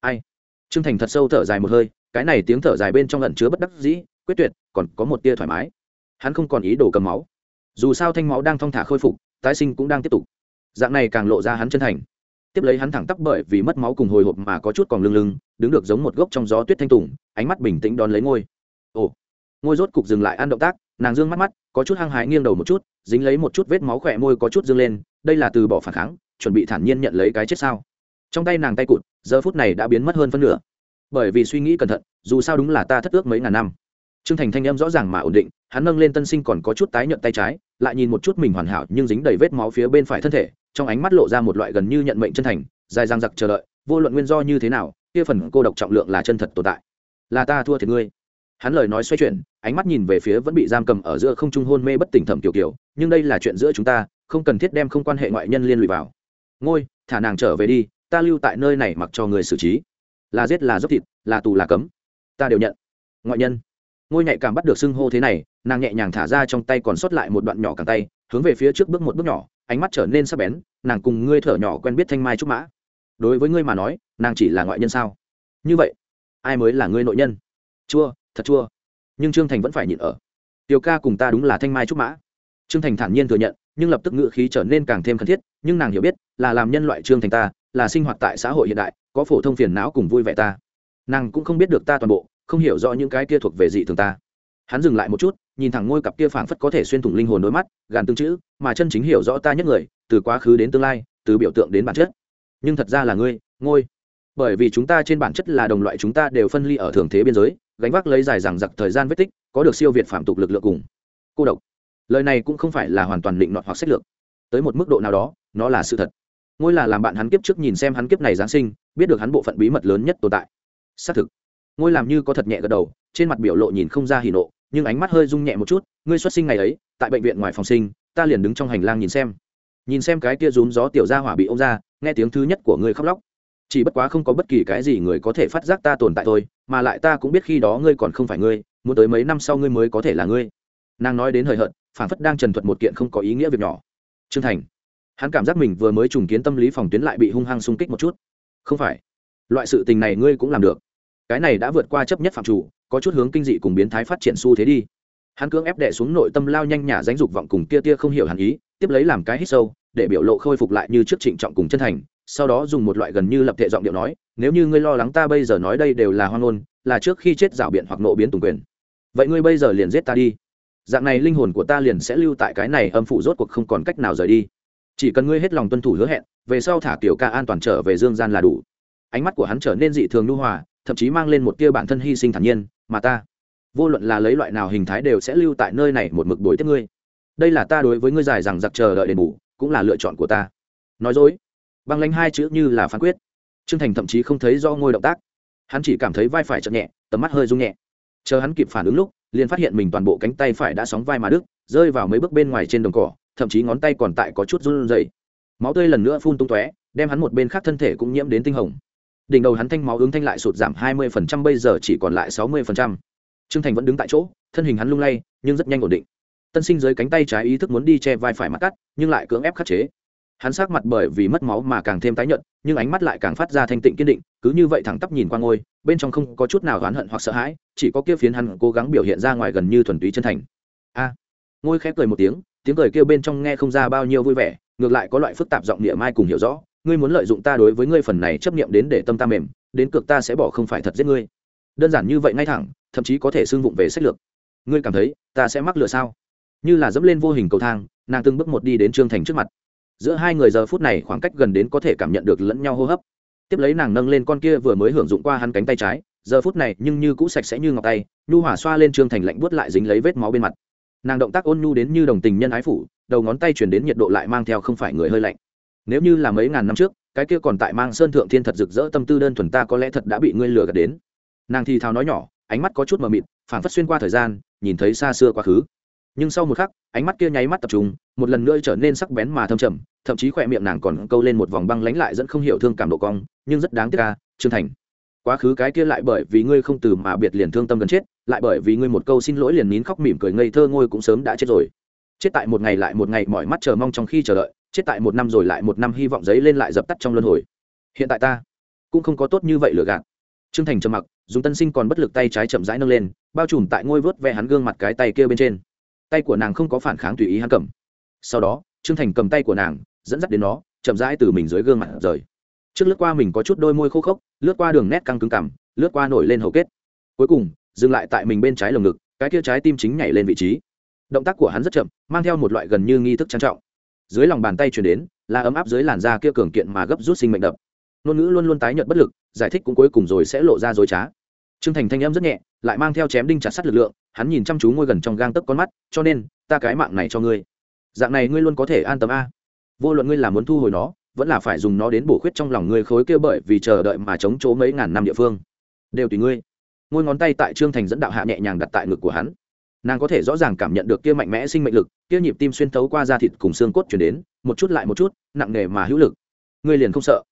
Ai? Trương thành thật sâu thở dài một hơi, cái này tiếng thở dài bên trong lẩn chứa bất đắc dĩ, quyết tuyệt, còn có một tia thoải mái. Hắn không còn ý đồ cầm máu. Dù sao thanh máu đang thong thả khôi phục, tái sinh cũng đang tiếp tục. Dạng này càng lộ ra hắn chân thành. Tiếp lấy hắn thẳng tắp bởi vì mất máu cùng hồi hộp mà có chút còn lưng lưng, đứng được giống một gốc trong gió tuyết thanh tùng, ánh mắt bình tĩnh đón lấy ngôi. Ồ ngôi rốt cục dừng lại ăn động tác nàng dương mắt mắt có chút hăng hái nghiêng đầu một chút dính lấy một chút vết máu khỏe môi có chút dương lên đây là từ bỏ phản kháng chuẩn bị thản nhiên nhận lấy cái chết sao trong tay nàng tay cụt giờ phút này đã biến mất hơn phân nửa bởi vì suy nghĩ cẩn thận dù sao đúng là ta thất ước mấy ngàn năm Trương Thành thanh em rõ ràng mà ổn định, hắn nâng lên tân sinh còn có chút tái nhợt tay trái, lại nhìn một chút mình hoàn hảo nhưng dính đầy vết máu phía bên phải thân thể, trong ánh mắt lộ ra một loại gần như nhận mệnh chân thành, dài dang giặc chờ đợi, vô luận nguyên do như thế nào, kia phần cô độc trọng lượng là chân thật tồn tại. Là ta thua thiệt ngươi. Hắn lời nói xoay chuyển, ánh mắt nhìn về phía vẫn bị giam cầm ở giữa không trung hôn mê bất tỉnh thẩm kiều kiều, nhưng đây là chuyện giữa chúng ta, không cần thiết đem không quan hệ ngoại nhân liên lụy vào. Ngôi, thả nàng trở về đi, ta lưu tại nơi này mặc cho người xử trí. Là giết là dốc thịt, là tù là cấm, ta đều nhận. Ngoại nhân ngôi nhạy cảm bắt được xưng hô thế này nàng nhẹ nhàng thả ra trong tay còn sót lại một đoạn nhỏ càng tay hướng về phía trước bước một bước nhỏ ánh mắt trở nên sắc bén nàng cùng ngươi thở nhỏ quen biết thanh mai trúc mã đối với ngươi mà nói nàng chỉ là ngoại nhân sao như vậy ai mới là ngươi nội nhân chua thật chua. Nhưng trương thành vẫn phải nhịn ở. Tiểu ca cùng ta đúng là thanh mai trúc mã. Trương thành thản nhiên thừa nhận, nhưng lập tức ngự khí trở nên càng thêm khẩn thiết, nhưng nàng hiểu biết, là làm nhân loại trương thành ta, là sinh hoạt tại xã hội hiện đại, có phổ thông phiền não cùng vui vẻ ta. Nàng cũng không biết được ta toàn bộ, không hiểu rõ những cái kia thuộc về dị thường ta. Hắn dừng lại một chút, nhìn thẳng ngôi cặp kia phảng phất có thể xuyên thủng linh hồn đôi mắt, gàn tương chữ, mà chân chính hiểu rõ ta nhất người, từ quá khứ đến tương lai, từ biểu tượng đến bản chất. Nhưng thật ra là ngươi, ngôi. Bởi vì chúng ta trên bản chất là đồng loại chúng ta đều phân ly ở thường thế biên giới gánh vác lấy dài dằng dặc thời gian vết tích, có được siêu việt phạm tục lực lượng cùng cô độc. Lời này cũng không phải là hoàn toàn định nọt hoặc sách lược. Tới một mức độ nào đó, nó là sự thật. Ngôi là làm bạn hắn kiếp trước nhìn xem hắn kiếp này giáng sinh, biết được hắn bộ phận bí mật lớn nhất tồn tại. Xác thực, ngôi làm như có thật nhẹ gật đầu, trên mặt biểu lộ nhìn không ra hỉ nộ, nhưng ánh mắt hơi rung nhẹ một chút, ngươi xuất sinh ngày ấy, tại bệnh viện ngoài phòng sinh, ta liền đứng trong hành lang nhìn xem. Nhìn xem cái kia rúm gió tiểu ra hỏa bị ông ra, nghe tiếng thứ nhất của ngươi khóc lóc chỉ bất quá không có bất kỳ cái gì người có thể phát giác ta tồn tại thôi, mà lại ta cũng biết khi đó ngươi còn không phải ngươi, muốn tới mấy năm sau ngươi mới có thể là ngươi. Nàng nói đến hời hợt phản phất đang trần thuật một kiện không có ý nghĩa việc nhỏ. Trương thành. Hắn cảm giác mình vừa mới trùng kiến tâm lý phòng tuyến lại bị hung hăng xung kích một chút. Không phải. Loại sự tình này ngươi cũng làm được. Cái này đã vượt qua chấp nhất phạm chủ, có chút hướng kinh dị cùng biến thái phát triển xu thế đi. Hắn cưỡng ép đệ xuống nội tâm lao nhanh nhả dánh dục vọng cùng tia tia không hiểu hẳn ý, tiếp lấy làm cái hít sâu, để biểu lộ khôi phục lại như trước trịnh trọng cùng chân thành sau đó dùng một loại gần như lập thể giọng điệu nói, nếu như ngươi lo lắng ta bây giờ nói đây đều là hoang ngôn, là trước khi chết rảo biện hoặc nộ biến tùng quyền. Vậy ngươi bây giờ liền giết ta đi. Dạng này linh hồn của ta liền sẽ lưu tại cái này âm phụ rốt cuộc không còn cách nào rời đi. Chỉ cần ngươi hết lòng tuân thủ hứa hẹn, về sau thả kiểu ca an toàn trở về dương gian là đủ. Ánh mắt của hắn trở nên dị thường nhu hòa, thậm chí mang lên một tia bản thân hy sinh thản nhiên, mà ta, vô luận là lấy loại nào hình thái đều sẽ lưu tại nơi này một mực đối tiếp ngươi. Đây là ta đối với ngươi dài rằng giặc chờ đợi đền bù, cũng là lựa chọn của ta. Nói dối băng lanh hai chữ như là phán quyết. Trương thành thậm chí không thấy do ngôi động tác. Hắn chỉ cảm thấy vai phải chậm nhẹ, tầm mắt hơi rung nhẹ. Chờ hắn kịp phản ứng lúc, liền phát hiện mình toàn bộ cánh tay phải đã sóng vai mà đứt, rơi vào mấy bước bên ngoài trên đồng cỏ, thậm chí ngón tay còn tại có chút run rẩy. Máu tươi lần nữa phun tung tóe, đem hắn một bên khác thân thể cũng nhiễm đến tinh hồng. Đỉnh đầu hắn thanh máu ứng thanh lại sụt giảm hai mươi phần trăm, bây giờ chỉ còn lại sáu mươi phần trăm. Trương thành vẫn đứng tại chỗ, thân hình hắn lung lay, nhưng rất nhanh ổn định. Tân sinh dưới cánh tay trái ý thức muốn đi che vai phải mặt cắt, nhưng lại cưỡng ép khắc chế hắn sát mặt bởi vì mất máu mà càng thêm tái nhợt, nhưng ánh mắt lại càng phát ra thanh tịnh kiên định, cứ như vậy thẳng tắp nhìn qua ngôi, bên trong không có chút nào oán hận hoặc sợ hãi, chỉ có kia phiến hắn cố gắng biểu hiện ra ngoài gần như thuần túy chân thành. A! Ngôi khép cười một tiếng tiếng cười kêu bên trong nghe không ra bao nhiêu vui vẻ, ngược lại có loại phức tạp giọng địa mai cùng hiểu rõ, ngươi muốn lợi dụng ta đối với ngươi phần này chấp niệm đến để tâm ta mềm, đến cực ta sẽ bỏ không phải thật giết ngươi. Đơn giản như vậy ngay thẳng, thậm chí có thể xưng vụng về sách lược. Ngươi cảm thấy ta sẽ mắc lừa sao? Như là dẫm lên vô hình cầu thang, nàng từng bước một đi đến trương thành trước mặt giữa hai người giờ phút này khoảng cách gần đến có thể cảm nhận được lẫn nhau hô hấp. Tiếp lấy nàng nâng lên con kia vừa mới hưởng dụng qua hắn cánh tay trái, giờ phút này nhưng như cũ sạch sẽ như ngọc tay, nhu hỏa xoa lên trương thành lạnh buốt lại dính lấy vết máu bên mặt. Nàng động tác ôn nhu đến như đồng tình nhân ái phủ, đầu ngón tay chuyển đến nhiệt độ lại mang theo không phải người hơi lạnh. Nếu như là mấy ngàn năm trước, cái kia còn tại mang sơn thượng thiên thật rực rỡ tâm tư đơn thuần ta có lẽ thật đã bị ngươi lừa gạt đến. Nàng thì thào nói nhỏ, ánh mắt có chút mờ mịt, phảng phất xuyên qua thời gian, nhìn thấy xa xưa quá khứ nhưng sau một khắc, ánh mắt kia nháy mắt tập trung, một lần nữa trở nên sắc bén mà thâm trầm, thậm chí khỏe miệng nàng còn câu lên một vòng băng lánh lại dẫn không hiểu thương cảm độ cong, nhưng rất đáng tiếc ca, trương thành. Quá khứ cái kia lại bởi vì ngươi không từ mà biệt liền thương tâm gần chết, lại bởi vì ngươi một câu xin lỗi liền nín khóc mỉm cười ngây thơ ngôi cũng sớm đã chết rồi. Chết tại một ngày lại một ngày mỏi mắt chờ mong trong khi chờ đợi, chết tại một năm rồi lại một năm hy vọng giấy lên lại dập tắt trong luân hồi. Hiện tại ta cũng không có tốt như vậy lừa gạt. Trương thành trầm mặc, dùng tân sinh còn bất lực tay trái chậm rãi nâng lên, bao trùm tại ngôi vớt ve hắn gương mặt cái tay kia bên trên tay của nàng không có phản kháng tùy ý hắn cầm. Sau đó, trương thành cầm tay của nàng, dẫn dắt đến nó, chậm rãi từ mình dưới gương mặt rời. Trước lướt qua mình có chút đôi môi khô khốc, lướt qua đường nét căng cứng cằm, lướt qua nổi lên hầu kết. Cuối cùng, dừng lại tại mình bên trái lồng ngực, cái kia trái tim chính nhảy lên vị trí. Động tác của hắn rất chậm, mang theo một loại gần như nghi thức trang trọng. Dưới lòng bàn tay chuyển đến, là ấm áp dưới làn da kia cường kiện mà gấp rút sinh mệnh đập. Ngôn ngữ luôn luôn tái nhợt bất lực, giải thích cũng cuối cùng rồi sẽ lộ ra dối trá. Trương thành thanh âm rất nhẹ, lại mang theo chém đinh chặt sắt lực lượng, hắn nhìn chăm chú ngôi gần trong gang tấc con mắt, cho nên, ta cái mạng này cho ngươi. Dạng này ngươi luôn có thể an tâm a. Vô luận ngươi là muốn thu hồi nó, vẫn là phải dùng nó đến bổ khuyết trong lòng ngươi khối kia bởi vì chờ đợi mà chống chỗ mấy ngàn năm địa phương. Đều tùy ngươi. Ngôi ngón tay tại trương thành dẫn đạo hạ nhẹ nhàng đặt tại ngực của hắn. Nàng có thể rõ ràng cảm nhận được kia mạnh mẽ sinh mệnh lực, kia nhịp tim xuyên thấu qua da thịt cùng xương cốt truyền đến, một chút lại một chút, nặng nề mà hữu lực. Ngươi liền không sợ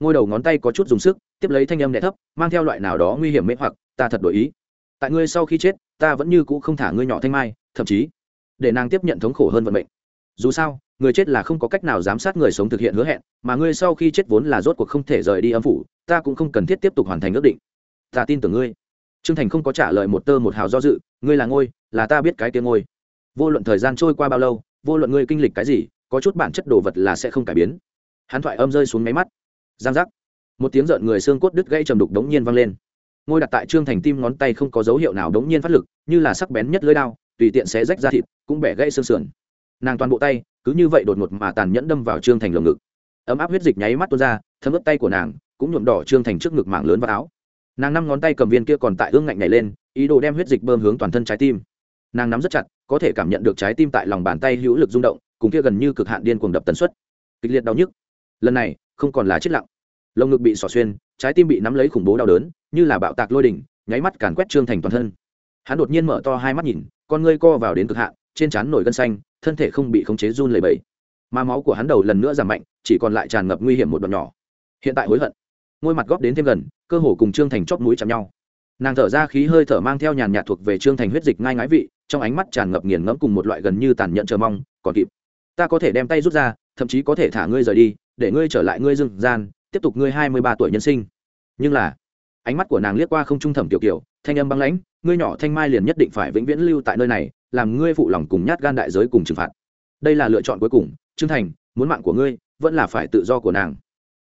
ngôi đầu ngón tay có chút dùng sức, tiếp lấy thanh âm nhẹ thấp, mang theo loại nào đó nguy hiểm mê hoặc, ta thật đổi ý. Tại ngươi sau khi chết, ta vẫn như cũ không thả ngươi nhỏ thanh mai, thậm chí, để nàng tiếp nhận thống khổ hơn vận mệnh. Dù sao, người chết là không có cách nào giám sát người sống thực hiện hứa hẹn, mà ngươi sau khi chết vốn là rốt cuộc không thể rời đi âm phủ, ta cũng không cần thiết tiếp tục hoàn thành ước định. Ta tin tưởng ngươi. Trương thành không có trả lời một tơ một hào do dự, ngươi là ngôi, là ta biết cái tiếng ngôi. Vô luận thời gian trôi qua bao lâu, vô luận ngươi kinh lịch cái gì, có chút bản chất đồ vật là sẽ không cải biến. Hắn thoại âm rơi xuống máy mắt giang giác. Một tiếng rợn người xương cốt đứt gãy trầm đục đống nhiên vang lên. Ngôi đặt tại trương thành tim ngón tay không có dấu hiệu nào đống nhiên phát lực, như là sắc bén nhất lưỡi đao, tùy tiện xé rách ra thịt, cũng bẻ gãy xương sườn. Nàng toàn bộ tay, cứ như vậy đột ngột mà tàn nhẫn đâm vào trương thành lồng ngực. Ấm áp huyết dịch nháy mắt tuôn ra, thấm ướt tay của nàng, cũng nhuộm đỏ trương thành trước ngực mảng lớn và áo. Nàng năm ngón tay cầm viên kia còn tại ương ngạnh nhảy lên, ý đồ đem huyết dịch bơm hướng toàn thân trái tim. Nàng nắm rất chặt, có thể cảm nhận được trái tim tại lòng bàn tay hữu lực rung động, cùng kia gần như cực hạn điên cuồng đập tần suất. Kịch liệt đau nhức. Lần này không còn là chết lặng. Lồng ngực bị xỏ xuyên, trái tim bị nắm lấy khủng bố đau đớn, như là bạo tạc lôi đỉnh, nháy mắt càn quét trương thành toàn thân. Hắn đột nhiên mở to hai mắt nhìn, con ngươi co vào đến cực hạn, trên trán nổi gân xanh, thân thể không bị khống chế run lẩy bẩy. Mà máu của hắn đầu lần nữa giảm mạnh, chỉ còn lại tràn ngập nguy hiểm một đoạn nhỏ. Hiện tại hối hận. Ngôi mặt góp đến thêm gần, cơ hồ cùng trương thành chóp mũi chạm nhau. Nàng thở ra khí hơi thở mang theo nhàn nhạt thuộc về trương thành huyết dịch ngai ngái vị, trong ánh mắt tràn ngập nghiền ngẫm cùng một loại gần như tàn nhẫn chờ mong, còn kịp, ta có thể đem tay rút ra, thậm chí có thể thả ngươi rời đi để ngươi trở lại ngươi dương gian, tiếp tục ngươi hai mươi ba tuổi nhân sinh. Nhưng là, ánh mắt của nàng liếc qua không trung thẩm tiểu kiều, thanh âm băng lãnh, ngươi nhỏ thanh mai liền nhất định phải vĩnh viễn lưu tại nơi này, làm ngươi phụ lòng cùng nhát gan đại giới cùng trừng phạt. Đây là lựa chọn cuối cùng, trương thành, muốn mạng của ngươi, vẫn là phải tự do của nàng.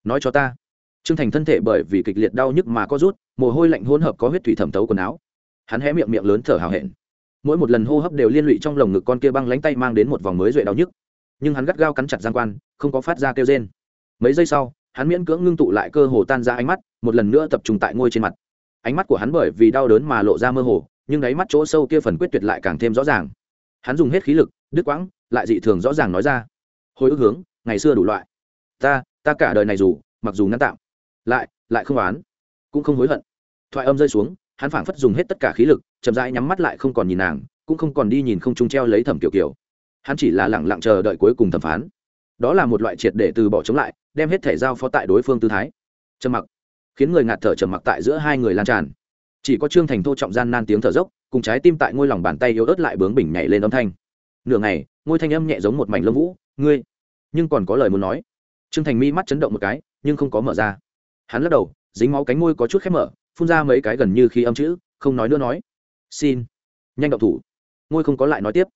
Nói cho ta. Trương thành thân thể bởi vì kịch liệt đau nhức mà có rút, mồ hôi lạnh hỗn hợp có huyết thủy thẩm tấu quần áo. Hắn hé miệng miệng lớn thở hào hẹn. Mỗi một lần hô hấp đều liên lụy trong lồng ngực con kia băng lánh tay mang đến một vòng mới duệ đau nhức. Nhưng hắn gắt gao cắn chặt giang quan, không có phát ra kêu trên mấy giây sau, hắn miễn cưỡng ngưng tụ lại cơ hồ tan ra ánh mắt, một lần nữa tập trung tại ngôi trên mặt. Ánh mắt của hắn bởi vì đau đớn mà lộ ra mơ hồ, nhưng đáy mắt chỗ sâu kia phần quyết tuyệt lại càng thêm rõ ràng. Hắn dùng hết khí lực, đứt quãng, lại dị thường rõ ràng nói ra. Hồi ức hướng, ngày xưa đủ loại. Ta ta cả đời này dù, mặc dù ngăn tạm, lại lại không oán, cũng không hối hận. Thoại âm rơi xuống, hắn phảng phất dùng hết tất cả khí lực, chậm rãi nhắm mắt lại không còn nhìn nàng, cũng không còn đi nhìn không trung treo lấy thẩm kiểu kiểu. Hắn chỉ là lẳng lặng chờ đợi cuối cùng thẩm phán. Đó là một loại triệt để từ bỏ chống lại đem hết thể giao phó tại đối phương tư thái. Trầm mặc. Khiến người ngạt thở trầm mặc tại giữa hai người lan tràn. Chỉ có trương thành thô trọng gian nan tiếng thở dốc, cùng trái tim tại ngôi lòng bàn tay yếu ớt lại bướng bỉnh nhảy lên âm thanh. Nửa ngày, ngôi thanh âm nhẹ giống một mảnh lông vũ, ngươi! Nhưng còn có lời muốn nói. Trương thành mi mắt chấn động một cái, nhưng không có mở ra. Hắn lắc đầu, dính máu cánh môi có chút khép mở, phun ra mấy cái gần như khi âm chữ, không nói nữa nói. Xin. Nhanh động thủ. Ngôi không có lại nói tiếp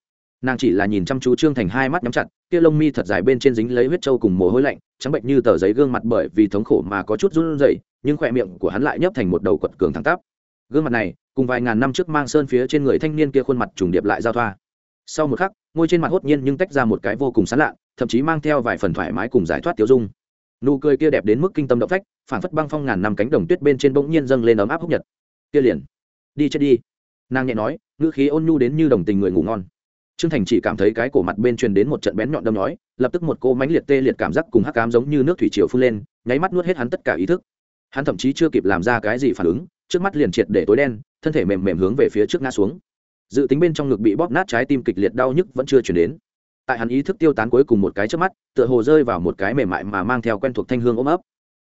nàng chỉ là nhìn chăm chú trương thành hai mắt nhắm chặt, kia lông mi thật dài bên trên dính lấy huyết trâu cùng mồ hôi lạnh, trắng bệnh như tờ giấy gương mặt bởi vì thống khổ mà có chút run rẩy, nhưng khỏe miệng của hắn lại nhấp thành một đầu quật cường thẳng tắp. Gương mặt này, cùng vài ngàn năm trước mang sơn phía trên người thanh niên kia khuôn mặt trùng điệp lại giao thoa. Sau một khắc, ngôi trên mặt hốt nhiên nhưng tách ra một cái vô cùng sán lạ, thậm chí mang theo vài phần thoải mái cùng giải thoát tiêu dung. Nụ cười kia đẹp đến mức kinh tâm động phách phản phất băng phong ngàn năm cánh đồng tuyết bên trên bỗng nhiên dâng lên ấm áp húc nhật. Kia liền, đi chết đi. Nàng nhẹ nói, ngữ khí ôn nhu đến như đồng tình người ngủ ngon trương thành chỉ cảm thấy cái cổ mặt bên truyền đến một trận bén nhọn đâm nói lập tức một cô mánh liệt tê liệt cảm giác cùng hắc cám giống như nước thủy triều phun lên, nháy mắt nuốt hết hắn tất cả ý thức. Hắn thậm chí chưa kịp làm ra cái gì phản ứng, trước mắt liền triệt để tối đen, thân thể mềm mềm hướng về phía trước ngã xuống. Dự tính bên trong ngực bị bóp nát trái tim kịch liệt đau nhức vẫn chưa chuyển đến. Tại hắn ý thức tiêu tán cuối cùng một cái trước mắt, tựa hồ rơi vào một cái mềm mại mà mang theo quen thuộc thanh hương ôm ấp.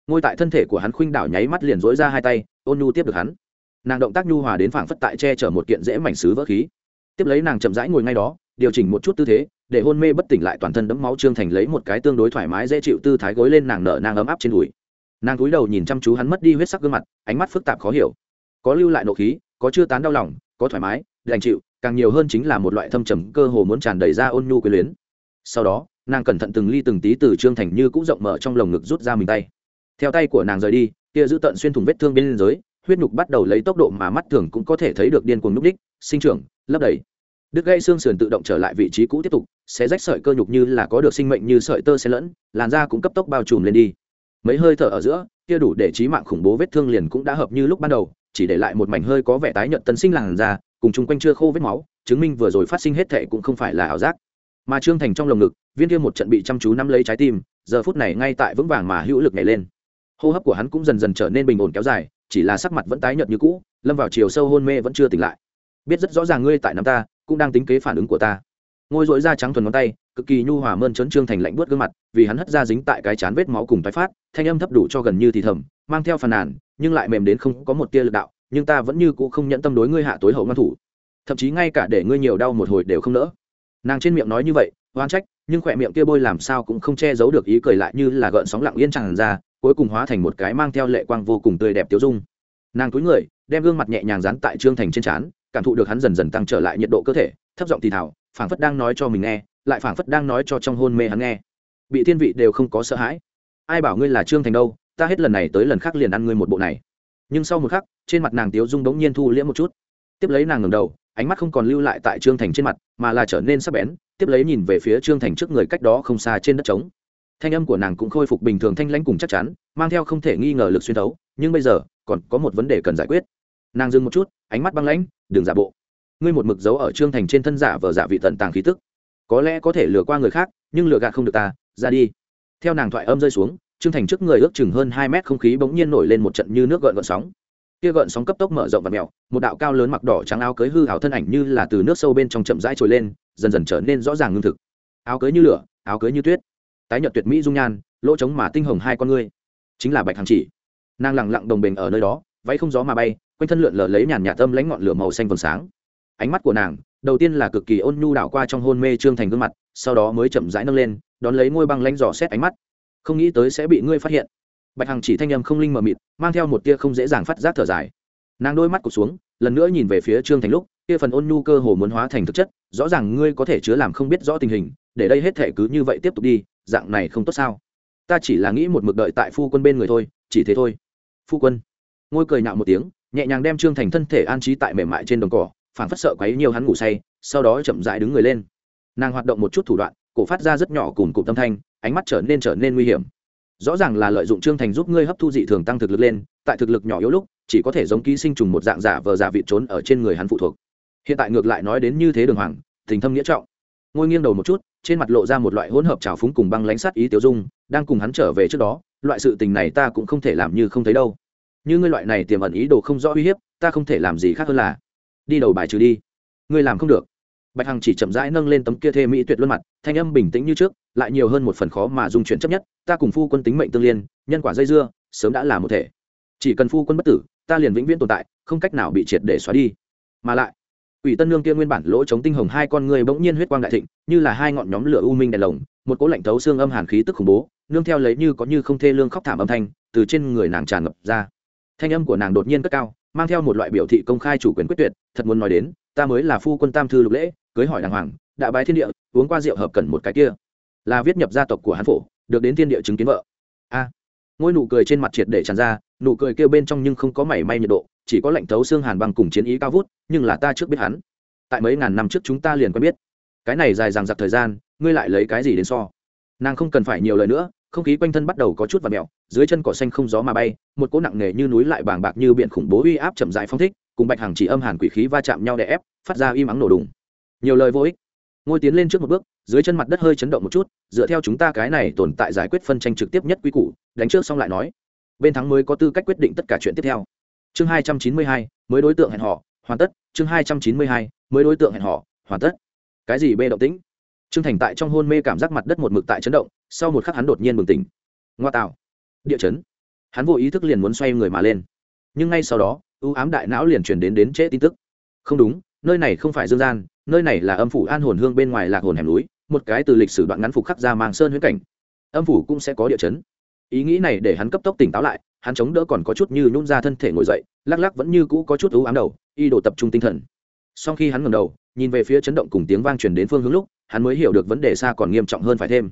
Ngồi tại thân thể của hắn khuynh đảo nháy mắt liền dối ra hai tay, ôn nhu tiếp được hắn. Nàng động tác nhu hòa đến phảng phất tại che chở một kiện dễ mảnh sứ vỡ khí tiếp lấy nàng chậm rãi ngồi ngay đó điều chỉnh một chút tư thế để hôn mê bất tỉnh lại toàn thân đẫm máu trương thành lấy một cái tương đối thoải mái dễ chịu tư thái gối lên nàng nở nàng ấm áp trên đùi. Nàng cúi đầu nhìn chăm chú hắn mất đi huyết sắc gương mặt ánh mắt phức tạp khó hiểu. Có lưu lại nộ khí có chưa tán đau lòng có thoải mái đành chịu càng nhiều hơn chính là một loại thâm trầm cơ hồ muốn tràn đầy ra ôn nhu quyền luyến. Sau đó nàng cẩn thận từng ly từng tí từ trương thành như cũng rộng mở trong lồng ngực rút ra mình tay. Theo tay của nàng rời đi kia giữ tận xuyên thủng vết thương bên dưới, huyết nhục bắt đầu lấy tốc độ mà mắt thường cũng có thể thấy được điên cuồng núp đích sinh trưởng, lấp đầy. Đứt gây xương sườn tự động trở lại vị trí cũ tiếp tục sẽ rách sợi cơ nhục như là có được sinh mệnh như sợi tơ xe lẫn, làn da cũng cấp tốc bao trùm lên đi. Mấy hơi thở ở giữa, kia đủ để trí mạng khủng bố vết thương liền cũng đã hợp như lúc ban đầu, chỉ để lại một mảnh hơi có vẻ tái nhợt tân sinh làn da, cùng chung quanh chưa khô vết máu, chứng minh vừa rồi phát sinh hết thệ cũng không phải là ảo giác. Mà trương thành trong lồng ngực, viên kia một trận bị chăm chú nắm lấy trái tim, giờ phút này ngay tại vững vàng mà hữu lực nhảy lên. Hô hấp của hắn cũng dần dần trở nên bình ổn kéo dài, chỉ là sắc mặt vẫn tái nhợt như cũ, lâm vào chiều sâu hôn mê vẫn chưa tỉnh lại biết rất rõ ràng ngươi tại nắm ta, cũng đang tính kế phản ứng của ta. Ngôi dội da trắng thuần ngón tay, cực kỳ nhu hòa mơn trấn trương thành lạnh bớt gương mặt, vì hắn hất ra dính tại cái chán vết máu cùng tái phát, thanh âm thấp đủ cho gần như thì thầm, mang theo phàn nàn, nhưng lại mềm đến không có một tia lực đạo, nhưng ta vẫn như cũ không nhận tâm đối ngươi hạ tối hậu ngăn thủ. Thậm chí ngay cả để ngươi nhiều đau một hồi đều không nỡ. Nàng trên miệng nói như vậy oan trách, nhưng khỏe miệng kia bôi làm sao cũng không che giấu được ý cười lại như là gợn sóng lặng yên tràn ra, cuối cùng hóa thành một cái mang theo lệ quang vô cùng tươi đẹp tiêu dung. Nàng cúi người, đem gương mặt nhẹ nhàng dán tại trương thành trên trán cảm thụ được hắn dần dần tăng trở lại nhiệt độ cơ thể, thấp giọng thì thảo phảng phất đang nói cho mình nghe, lại phảng phất đang nói cho trong hôn mê hắn nghe. Bị thiên vị đều không có sợ hãi. Ai bảo ngươi là trương thành đâu, ta hết lần này tới lần khác liền ăn ngươi một bộ này. Nhưng sau một khắc, trên mặt nàng tiếu dung bỗng nhiên thu liễm một chút. Tiếp lấy nàng ngầm đầu, ánh mắt không còn lưu lại tại trương thành trên mặt, mà là trở nên sắc bén, tiếp lấy nhìn về phía trương thành trước người cách đó không xa trên đất trống. Thanh âm của nàng cũng khôi phục bình thường thanh lãnh cùng chắc chắn, mang theo không thể nghi ngờ lực xuyên tấu nhưng bây giờ, còn có một vấn đề cần giải quyết. Nàng dừng một chút, ánh mắt băng lãnh đừng giả bộ. Ngươi một mực dấu ở trương thành trên thân giả vờ giả vị tận tàng khí tức. Có lẽ có thể lừa qua người khác, nhưng lừa gạt không được ta, ra đi. Theo nàng thoại âm rơi xuống, trương thành trước người ước chừng hơn hai mét không khí bỗng nhiên nổi lên một trận như nước gợn gợn sóng. Kia gợn sóng cấp tốc mở rộng và mèo, một đạo cao lớn mặc đỏ trắng áo cưới hư hào thân ảnh như là từ nước sâu bên trong chậm rãi trồi lên, dần dần trở nên rõ ràng ngưng thực. Áo cưới như lửa, áo cưới như tuyết. Tái nhợt tuyệt mỹ dung nhan, lỗ trống mà tinh hồng hai con ngươi. Chính là bạch hằng chỉ. Nàng lặng lặng đồng bình ở nơi đó, váy không gió mà bay quanh thân lượn lờ lấy nhàn nhạt tâm lãnh ngọn lửa màu xanh vầng sáng. Ánh mắt của nàng, đầu tiên là cực kỳ ôn nhu đảo qua trong hôn mê trương thành gương mặt, sau đó mới chậm rãi nâng lên, đón lấy ngôi băng lãnh dò xét ánh mắt. Không nghĩ tới sẽ bị ngươi phát hiện. Bạch hằng chỉ thanh âm không linh mờ mịt, mang theo một tia không dễ dàng phát giác thở dài. Nàng đôi mắt cụt xuống, lần nữa nhìn về phía trương thành lúc, kia phần ôn nhu cơ hồ muốn hóa thành thực chất, rõ ràng ngươi có thể chứa làm không biết rõ tình hình, để đây hết thể cứ như vậy tiếp tục đi, dạng này không tốt sao? Ta chỉ là nghĩ một mực đợi tại phu quân bên người thôi, chỉ thế thôi. Phu quân. Ngôi cười nhạo một tiếng nhẹ nhàng đem trương thành thân thể an trí tại mềm mại trên đồng cỏ phản phất sợ quấy nhiều hắn ngủ say, sau đó chậm dại đứng người lên. Nàng hoạt động một chút thủ đoạn, cổ phát ra rất nhỏ cùng cụm tâm thanh, ánh mắt trở nên trở nên nguy hiểm. Rõ ràng là lợi dụng trương thành giúp ngươi hấp thu dị thường tăng thực lực lên, tại thực lực nhỏ yếu lúc, chỉ có thể giống ký sinh trùng một dạng giả vờ giả vị trốn ở trên người hắn phụ thuộc. Hiện tại ngược lại nói đến như thế đường hoàng, tình thâm nghĩa trọng. Ngôi nghiêng đầu một chút, trên mặt lộ ra một loại hỗn hợp trào phúng cùng băng lánh sát ý tiêu dung, đang cùng hắn trở về trước đó, loại sự tình này ta cũng không thể làm như không thấy đâu như ngươi loại này tiềm ẩn ý đồ không rõ uy hiếp, ta không thể làm gì khác hơn là, đi đầu bài trừ đi. Ngươi làm không được. Bạch hằng chỉ chậm rãi nâng lên tấm kia thê mỹ tuyệt luôn mặt, thanh âm bình tĩnh như trước, lại nhiều hơn một phần khó mà dung chuyển chấp nhất, ta cùng phu quân tính mệnh tương liên, nhân quả dây dưa, sớm đã là một thể. Chỉ cần phu quân bất tử, ta liền vĩnh viễn tồn tại, không cách nào bị triệt để xóa đi. Mà lại, ủy tân Nương kia nguyên bản lỗ chống tinh hồng hai con người bỗng nhiên huyết quang đại thịnh, như là hai ngọn nhóm lửa u minh đèn lồng, một cỗ lạnh thấu xương âm hàn khí tức khủng bố, nương theo lấy như có như không thê lương khóc thảm âm thanh, từ trên người nàng tràn ngập ra thanh âm của nàng đột nhiên cất cao, mang theo một loại biểu thị công khai chủ quyền quyết tuyệt, thật muốn nói đến, ta mới là phu quân tam thư lục lễ, cưới hỏi đàng hoàng, đã bái thiên địa, uống qua rượu hợp cần một cái kia. Là viết nhập gia tộc của hắn phổ, được đến thiên địa chứng kiến vợ. A. À, ngôi nụ cười trên mặt triệt để tràn ra, nụ cười kêu bên trong nhưng không có mảy may nhiệt độ, chỉ có lạnh thấu xương hàn băng cùng chiến ý cao vút, nhưng là ta trước biết hắn. Tại mấy ngàn năm trước chúng ta liền quen biết. Cái này dài dằng dặc thời gian, ngươi lại lấy cái gì đến so? Nàng không cần phải nhiều lời nữa không khí quanh thân bắt đầu có chút và mẹo, dưới chân cỏ xanh không gió mà bay, một cỗ nặng nề như núi lại bàng bạc như biển khủng bố uy áp chậm dại phong thích, cùng bạch hàng chỉ âm hàn quỷ khí va chạm nhau đè ép, phát ra im ắng nổ đùng. Nhiều lời vô ích. Ngôi tiến lên trước một bước, dưới chân mặt đất hơi chấn động một chút, dựa theo chúng ta cái này tồn tại giải quyết phân tranh trực tiếp nhất quy củ, đánh trước xong lại nói. Bên thắng mới có tư cách quyết định tất cả chuyện tiếp theo. Chương hai trăm chín mươi hai, mới đối tượng hẹn họ hoàn tất. Chương hai trăm chín mươi hai, mới đối tượng hẹn họ hoàn tất. Cái gì bê động tĩnh? Trương thành tại trong hôn mê cảm giác mặt đất một mực tại chấn động sau một khắc hắn đột nhiên bừng tỉnh. Ngoa tạo. Địa chấn. Hắn vô ý thức liền muốn xoay người mà lên. Nhưng ngay sau đó ưu ám đại não liền truyền đến đến trễ tin tức. Không đúng, nơi này không phải dương gian, nơi này là âm phủ an hồn hương bên ngoài lạc hồn hẻm núi, một cái từ lịch sử đoạn ngắn phục khắc ra mang sơn huyễn cảnh. Âm phủ cũng sẽ có địa chấn. Ý nghĩ này để hắn cấp tốc tỉnh táo lại, hắn chống đỡ còn có chút như nhún ra thân thể ngồi dậy, lắc lắc vẫn như cũ có chút ưu ám đầu y đồ tập trung tinh thần. Sau khi hắn ngẩng đầu, nhìn về phía chấn động cùng tiếng vang truyền đến phương hướng lúc, hắn mới hiểu được vấn đề xa còn nghiêm trọng hơn phải thêm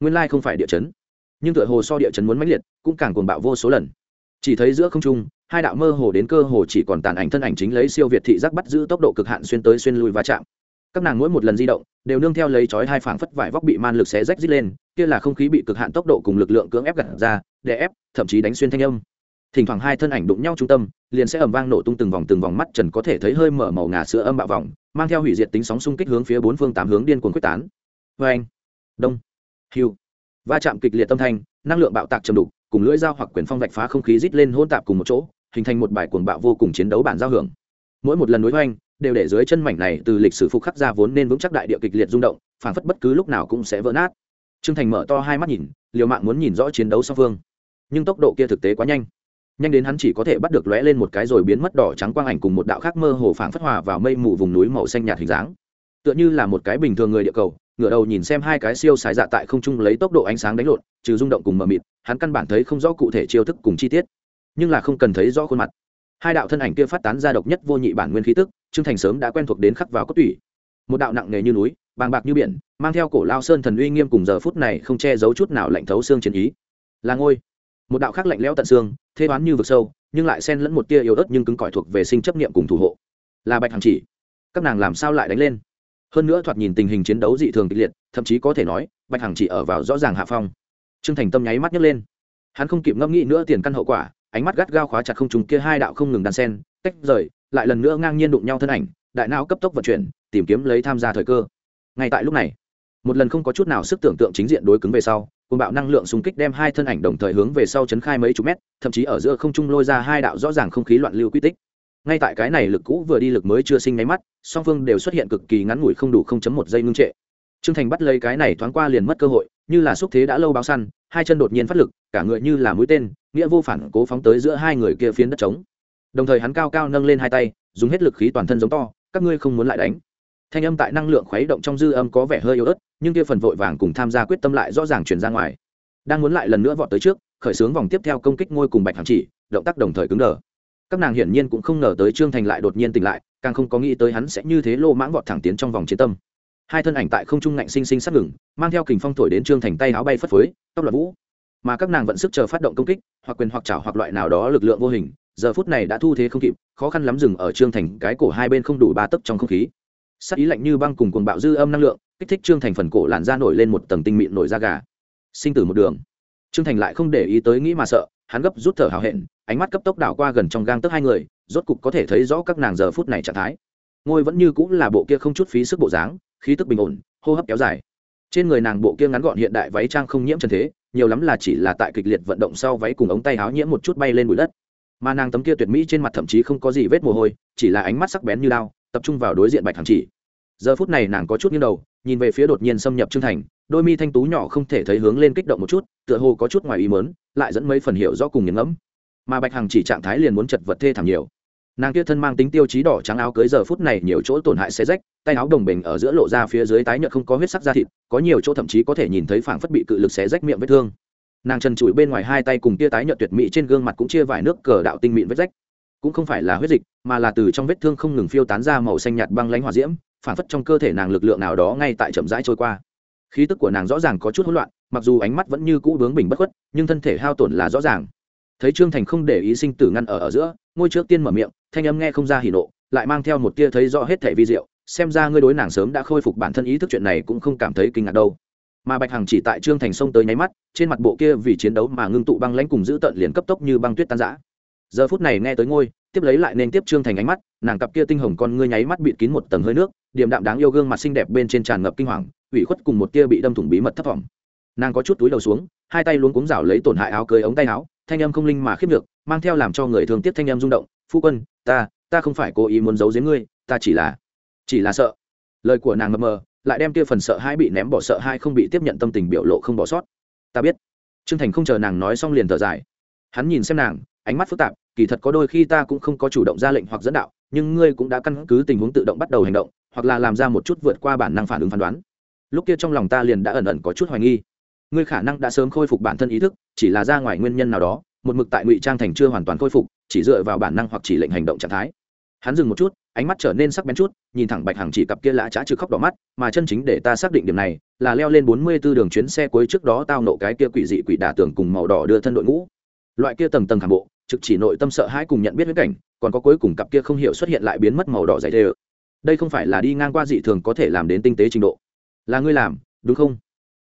nguyên lai không phải địa chấn. Nhưng tựa hồ so địa chấn muốn mãnh liệt, cũng càng cuồng bạo vô số lần. Chỉ thấy giữa không trung, hai đạo mơ hồ đến cơ hồ chỉ còn tàn ảnh thân ảnh chính lấy siêu việt thị giác bắt giữ tốc độ cực hạn xuyên tới xuyên lui va chạm. Các nàng mỗi một lần di động, đều nương theo lấy chói hai phảng phất vải vóc bị man lực xé rách rít lên, kia là không khí bị cực hạn tốc độ cùng lực lượng cưỡng ép gặt ra để ép, thậm chí đánh xuyên thanh âm. Thỉnh thoảng hai thân ảnh đụng nhau trung tâm, liền sẽ ầm vang nổ tung từng vòng từng vòng mắt trần có thể thấy hơi mở màu ngà sữa âm bạo vòng, mang theo hủy diệt tính sóng xung kích hướng phía bốn phương tám hướng điên cuồng quyết tán. Vê anh đông hiu va chạm kịch liệt tâm thanh, năng lượng bạo tạc trầm đục, cùng lưỡi dao hoặc quyền phong vạch phá không khí rít lên hỗn tạp cùng một chỗ, hình thành một bài cuồng bạo vô cùng chiến đấu bản giao hưởng. Mỗi một lần đối hoành, đều để dưới chân mảnh này từ lịch sử phục khắc ra vốn nên vững chắc đại địa kịch liệt rung động, phảng phất bất cứ lúc nào cũng sẽ vỡ nát. Trương thành mở to hai mắt nhìn, liều mạng muốn nhìn rõ chiến đấu song phương. Nhưng tốc độ kia thực tế quá nhanh. Nhanh đến hắn chỉ có thể bắt được lóe lên một cái rồi biến mất đỏ trắng quang ảnh cùng một đạo khác mơ hồ phảng phất hòa vào mây mù vùng núi màu xanh nhạt hình dáng tựa như là một cái bình thường người địa cầu, ngửa đầu nhìn xem hai cái siêu xài dạ tại không trung lấy tốc độ ánh sáng đánh lộn, trừ rung động cùng mờ mịt, hắn căn bản thấy không rõ cụ thể chiêu thức cùng chi tiết, nhưng là không cần thấy rõ khuôn mặt. Hai đạo thân ảnh kia phát tán ra độc nhất vô nhị bản nguyên khí tức, trương thành sớm đã quen thuộc đến khắc vào cốt tủy. Một đạo nặng nề như núi, bàng bạc như biển, mang theo cổ lao sơn thần uy nghiêm cùng giờ phút này không che giấu chút nào lạnh thấu xương chiến ý. Là ngôi. Một đạo khác lạnh lẽo tận xương thế oán như vực sâu, nhưng lại xen lẫn một tia yếu ớt nhưng cứng cỏi thuộc về sinh chấp niệm cùng thủ hộ. Là bạch hằng chỉ. Các nàng làm sao lại đánh lên? Hơn nữa thoạt nhìn tình hình chiến đấu dị thường kịch liệt, thậm chí có thể nói, bạch hằng chỉ ở vào rõ ràng hạ phong. Trương thành tâm nháy mắt nhấc lên. Hắn không kịp ngẫm nghĩ nữa tiền căn hậu quả, ánh mắt gắt gao khóa chặt không trùng kia hai đạo không ngừng đan sen, tách rời, lại lần nữa ngang nhiên đụng nhau thân ảnh, đại não cấp tốc vận chuyển, tìm kiếm lấy tham gia thời cơ. Ngay tại lúc này, một lần không có chút nào sức tưởng tượng chính diện đối cứng về sau cùng bạo năng lượng xung kích đem hai thân ảnh đồng thời hướng về sau chấn khai mấy chục mét, thậm chí ở giữa không trung lôi ra hai đạo rõ ràng không khí loạn lưu quy tích ngay tại cái này lực cũ vừa đi lực mới chưa sinh nháy mắt, song phương đều xuất hiện cực kỳ ngắn ngủi không đủ không chấm một giây ngưng trệ. Trương thành bắt lấy cái này thoáng qua liền mất cơ hội, như là xúc thế đã lâu báo săn, hai chân đột nhiên phát lực, cả người như là mũi tên, nghĩa vô phản cố phóng tới giữa hai người kia phiến đất trống. Đồng thời hắn cao cao nâng lên hai tay, dùng hết lực khí toàn thân giống to, các ngươi không muốn lại đánh. Thanh âm tại năng lượng khuấy động trong dư âm có vẻ hơi yếu ớt, nhưng kia phần vội vàng cùng tham gia quyết tâm lại rõ ràng chuyển ra ngoài. Đang muốn lại lần nữa vọt tới trước, khởi xướng vòng tiếp theo công kích ngôi cùng bạch hàm chỉ, động tác đồng thời cứng đờ các nàng hiển nhiên cũng không ngờ tới trương thành lại đột nhiên tỉnh lại, càng không có nghĩ tới hắn sẽ như thế lô mãng vọt thẳng tiến trong vòng chiến tâm. Hai thân ảnh tại không trung ngạnh sinh sinh sát ngừng, mang theo kình phong thổi đến trương thành tay áo bay phất phới, tóc là vũ. Mà các nàng vẫn sức chờ phát động công kích, hoặc quyền hoặc chảo hoặc loại nào đó lực lượng vô hình, giờ phút này đã thu thế không kịp, khó khăn lắm dừng ở trương thành cái cổ hai bên không đủ ba tấc trong không khí. Sắc ý lạnh như băng cùng cuồng bạo dư âm năng lượng, kích thích trương thành phần cổ làn da nổi lên một tầng tinh mịn nổi da gà. Sinh tử một đường. Trương thành lại không để ý tới nghĩ mà sợ, hắn gấp rút thở hào hẹn ánh mắt cấp tốc đảo qua gần trong gang tấc hai người, rốt cục có thể thấy rõ các nàng giờ phút này trạng thái. Ngôi vẫn như cũng là bộ kia không chút phí sức bộ dáng, khí tức bình ổn, hô hấp kéo dài. Trên người nàng bộ kia ngắn gọn hiện đại váy trang không nhiễm trần thế, nhiều lắm là chỉ là tại kịch liệt vận động sau váy cùng ống tay áo nhiễm một chút bay lên bụi đất. Mà nàng tấm kia tuyệt mỹ trên mặt thậm chí không có gì vết mồ hôi, chỉ là ánh mắt sắc bén như lao tập trung vào đối diện bạch hằng chỉ. Giờ phút này nàng có chút nghiêng đầu, nhìn về phía đột nhiên xâm nhập trương thành, đôi mi thanh tú nhỏ không thể thấy hướng lên kích động một chút, tựa hồ có chút ngoài ý mớn lại dẫn mấy phần hiệu rõ cùng nghiền ngẫm mà bạch hằng chỉ trạng thái liền muốn chật vật thê thảm nhiều. Nàng kia thân mang tính tiêu chí đỏ trắng áo cưới giờ phút này nhiều chỗ tổn hại xe rách, tay áo đồng bình ở giữa lộ ra phía dưới tái nhợt không có huyết sắc da thịt, có nhiều chỗ thậm chí có thể nhìn thấy phảng phất bị cự lực xé rách miệng vết thương. Nàng trần trụi bên ngoài hai tay cùng tia tái nhợt tuyệt mỹ trên gương mặt cũng chia vài nước cờ đạo tinh mịn vết rách. Cũng không phải là huyết dịch, mà là từ trong vết thương không ngừng phiêu tán ra màu xanh nhạt băng lãnh hỏa diễm, phảng phất trong cơ thể nàng lực lượng nào đó ngay tại chậm rãi trôi qua. Khí tức của nàng rõ ràng có chút hỗn loạn, mặc dù ánh mắt vẫn như cũ bướng bình bất khuất, nhưng thân thể hao tổn là rõ ràng thấy trương thành không để ý sinh tử ngăn ở ở giữa ngôi trước tiên mở miệng thanh âm nghe không ra hỉ nộ lại mang theo một tia thấy rõ hết thể vi diệu xem ra ngươi đối nàng sớm đã khôi phục bản thân ý thức chuyện này cũng không cảm thấy kinh ngạc đâu mà bạch hằng chỉ tại trương thành sông tới nháy mắt trên mặt bộ kia vì chiến đấu mà ngưng tụ băng lãnh cùng giữ tận liền cấp tốc như băng tuyết tan giã giờ phút này nghe tới ngôi tiếp lấy lại nên tiếp trương thành ánh mắt nàng cặp kia tinh hồng con ngươi nháy mắt bịt kín một tầng hơi nước điềm đạm đáng yêu gương mặt xinh đẹp bên trên tràn ngập kinh hoàng ủy khuất cùng một tia bị đâm thủng bí mật thấp thỏm nàng có chút túi đầu xuống hai tay luống cuống rào lấy tổn hại áo cưới ống tay áo thanh âm không linh mà khiếp được, mang theo làm cho người thường tiếp thanh âm rung động, phu quân, ta ta không phải cố ý muốn giấu giếm ngươi, ta chỉ là chỉ là sợ. Lời của nàng mập mờ, lại đem kia phần sợ hai bị ném bỏ sợ hai không bị tiếp nhận tâm tình biểu lộ không bỏ sót. Ta biết. Trương thành không chờ nàng nói xong liền thở dài. Hắn nhìn xem nàng, ánh mắt phức tạp, kỳ thật có đôi khi ta cũng không có chủ động ra lệnh hoặc dẫn đạo, nhưng ngươi cũng đã căn cứ tình huống tự động bắt đầu hành động, hoặc là làm ra một chút vượt qua bản năng phản ứng phán đoán. Lúc kia trong lòng ta liền đã ẩn ẩn có chút hoài nghi ngươi khả năng đã sớm khôi phục bản thân ý thức, chỉ là ra ngoài nguyên nhân nào đó, một mực tại ngụy trang thành chưa hoàn toàn khôi phục, chỉ dựa vào bản năng hoặc chỉ lệnh hành động trạng thái. Hắn dừng một chút, ánh mắt trở nên sắc bén chút, nhìn thẳng bạch hằng chỉ cặp kia lã trá trừ khóc đỏ mắt, mà chân chính để ta xác định điểm này, là leo lên bốn mươi 44 đường chuyến xe cuối trước đó tao nộ cái kia quỷ dị quỷ đả tưởng cùng màu đỏ đưa thân đội ngũ. Loại kia tầng tầng thảm bộ, trực chỉ nội tâm sợ hãi cùng nhận biết viễn cảnh, còn có cuối cùng cặp kia không hiểu xuất hiện lại biến mất màu đỏ dày thê đây không phải là đi ngang qua dị thường có thể làm đến tinh tế trình độ. Là ngươi làm, đúng không?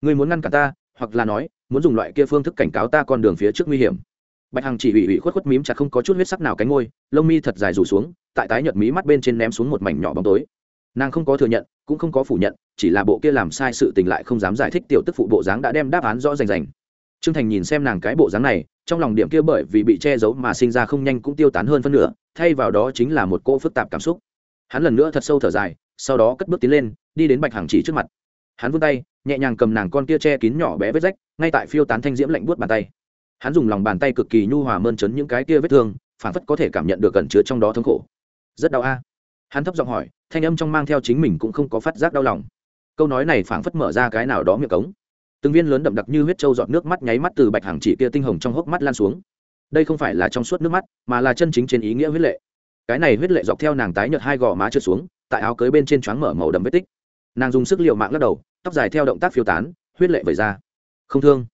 Ngươi muốn ngăn cả ta hoặc là nói, muốn dùng loại kia phương thức cảnh cáo ta con đường phía trước nguy hiểm. Bạch hằng chỉ ủy ủy khuất khuất mím chặt không có chút huyết sắc nào cánh ngôi lông mi thật dài rủ xuống, tại tái nhợt mí mắt bên trên ném xuống một mảnh nhỏ bóng tối. Nàng không có thừa nhận, cũng không có phủ nhận, chỉ là bộ kia làm sai sự tình lại không dám giải thích tiểu tức phụ bộ dáng đã đem đáp án rõ rành rành. Trương thành nhìn xem nàng cái bộ dáng này, trong lòng điểm kia bởi vì bị che giấu mà sinh ra không nhanh cũng tiêu tán hơn phân nửa, thay vào đó chính là một cô phức tạp cảm xúc. Hắn lần nữa thật sâu thở dài, sau đó cất bước tiến lên, đi đến bạch hằng chỉ trước mặt hắn vươn tay, nhẹ nhàng cầm nàng con kia che kín nhỏ bé vết rách, ngay tại phiêu tán thanh diễm lạnh buốt bàn tay. Hắn dùng lòng bàn tay cực kỳ nhu hòa mơn trấn những cái kia vết thương, phản phất có thể cảm nhận được cẩn chứa trong đó thống khổ. Rất đau a. Hắn thấp giọng hỏi, thanh âm trong mang theo chính mình cũng không có phát giác đau lòng. Câu nói này phảng phất mở ra cái nào đó miệng cống. Từng viên lớn đậm đặc như huyết trâu giọt nước mắt nháy mắt từ bạch hàng chỉ kia tinh hồng trong hốc mắt lan xuống. Đây không phải là trong suốt nước mắt, mà là chân chính trên ý nghĩa huyết lệ. Cái này huyết lệ dọc theo nàng tái nhợt hai gò má trượt xuống, tại áo cưới bên trên choáng mở màu đậm vết tích nàng dùng sức liệu mạng lắc đầu, tóc dài theo động tác phiêu tán, huyết lệ vẩy ra. Không thương.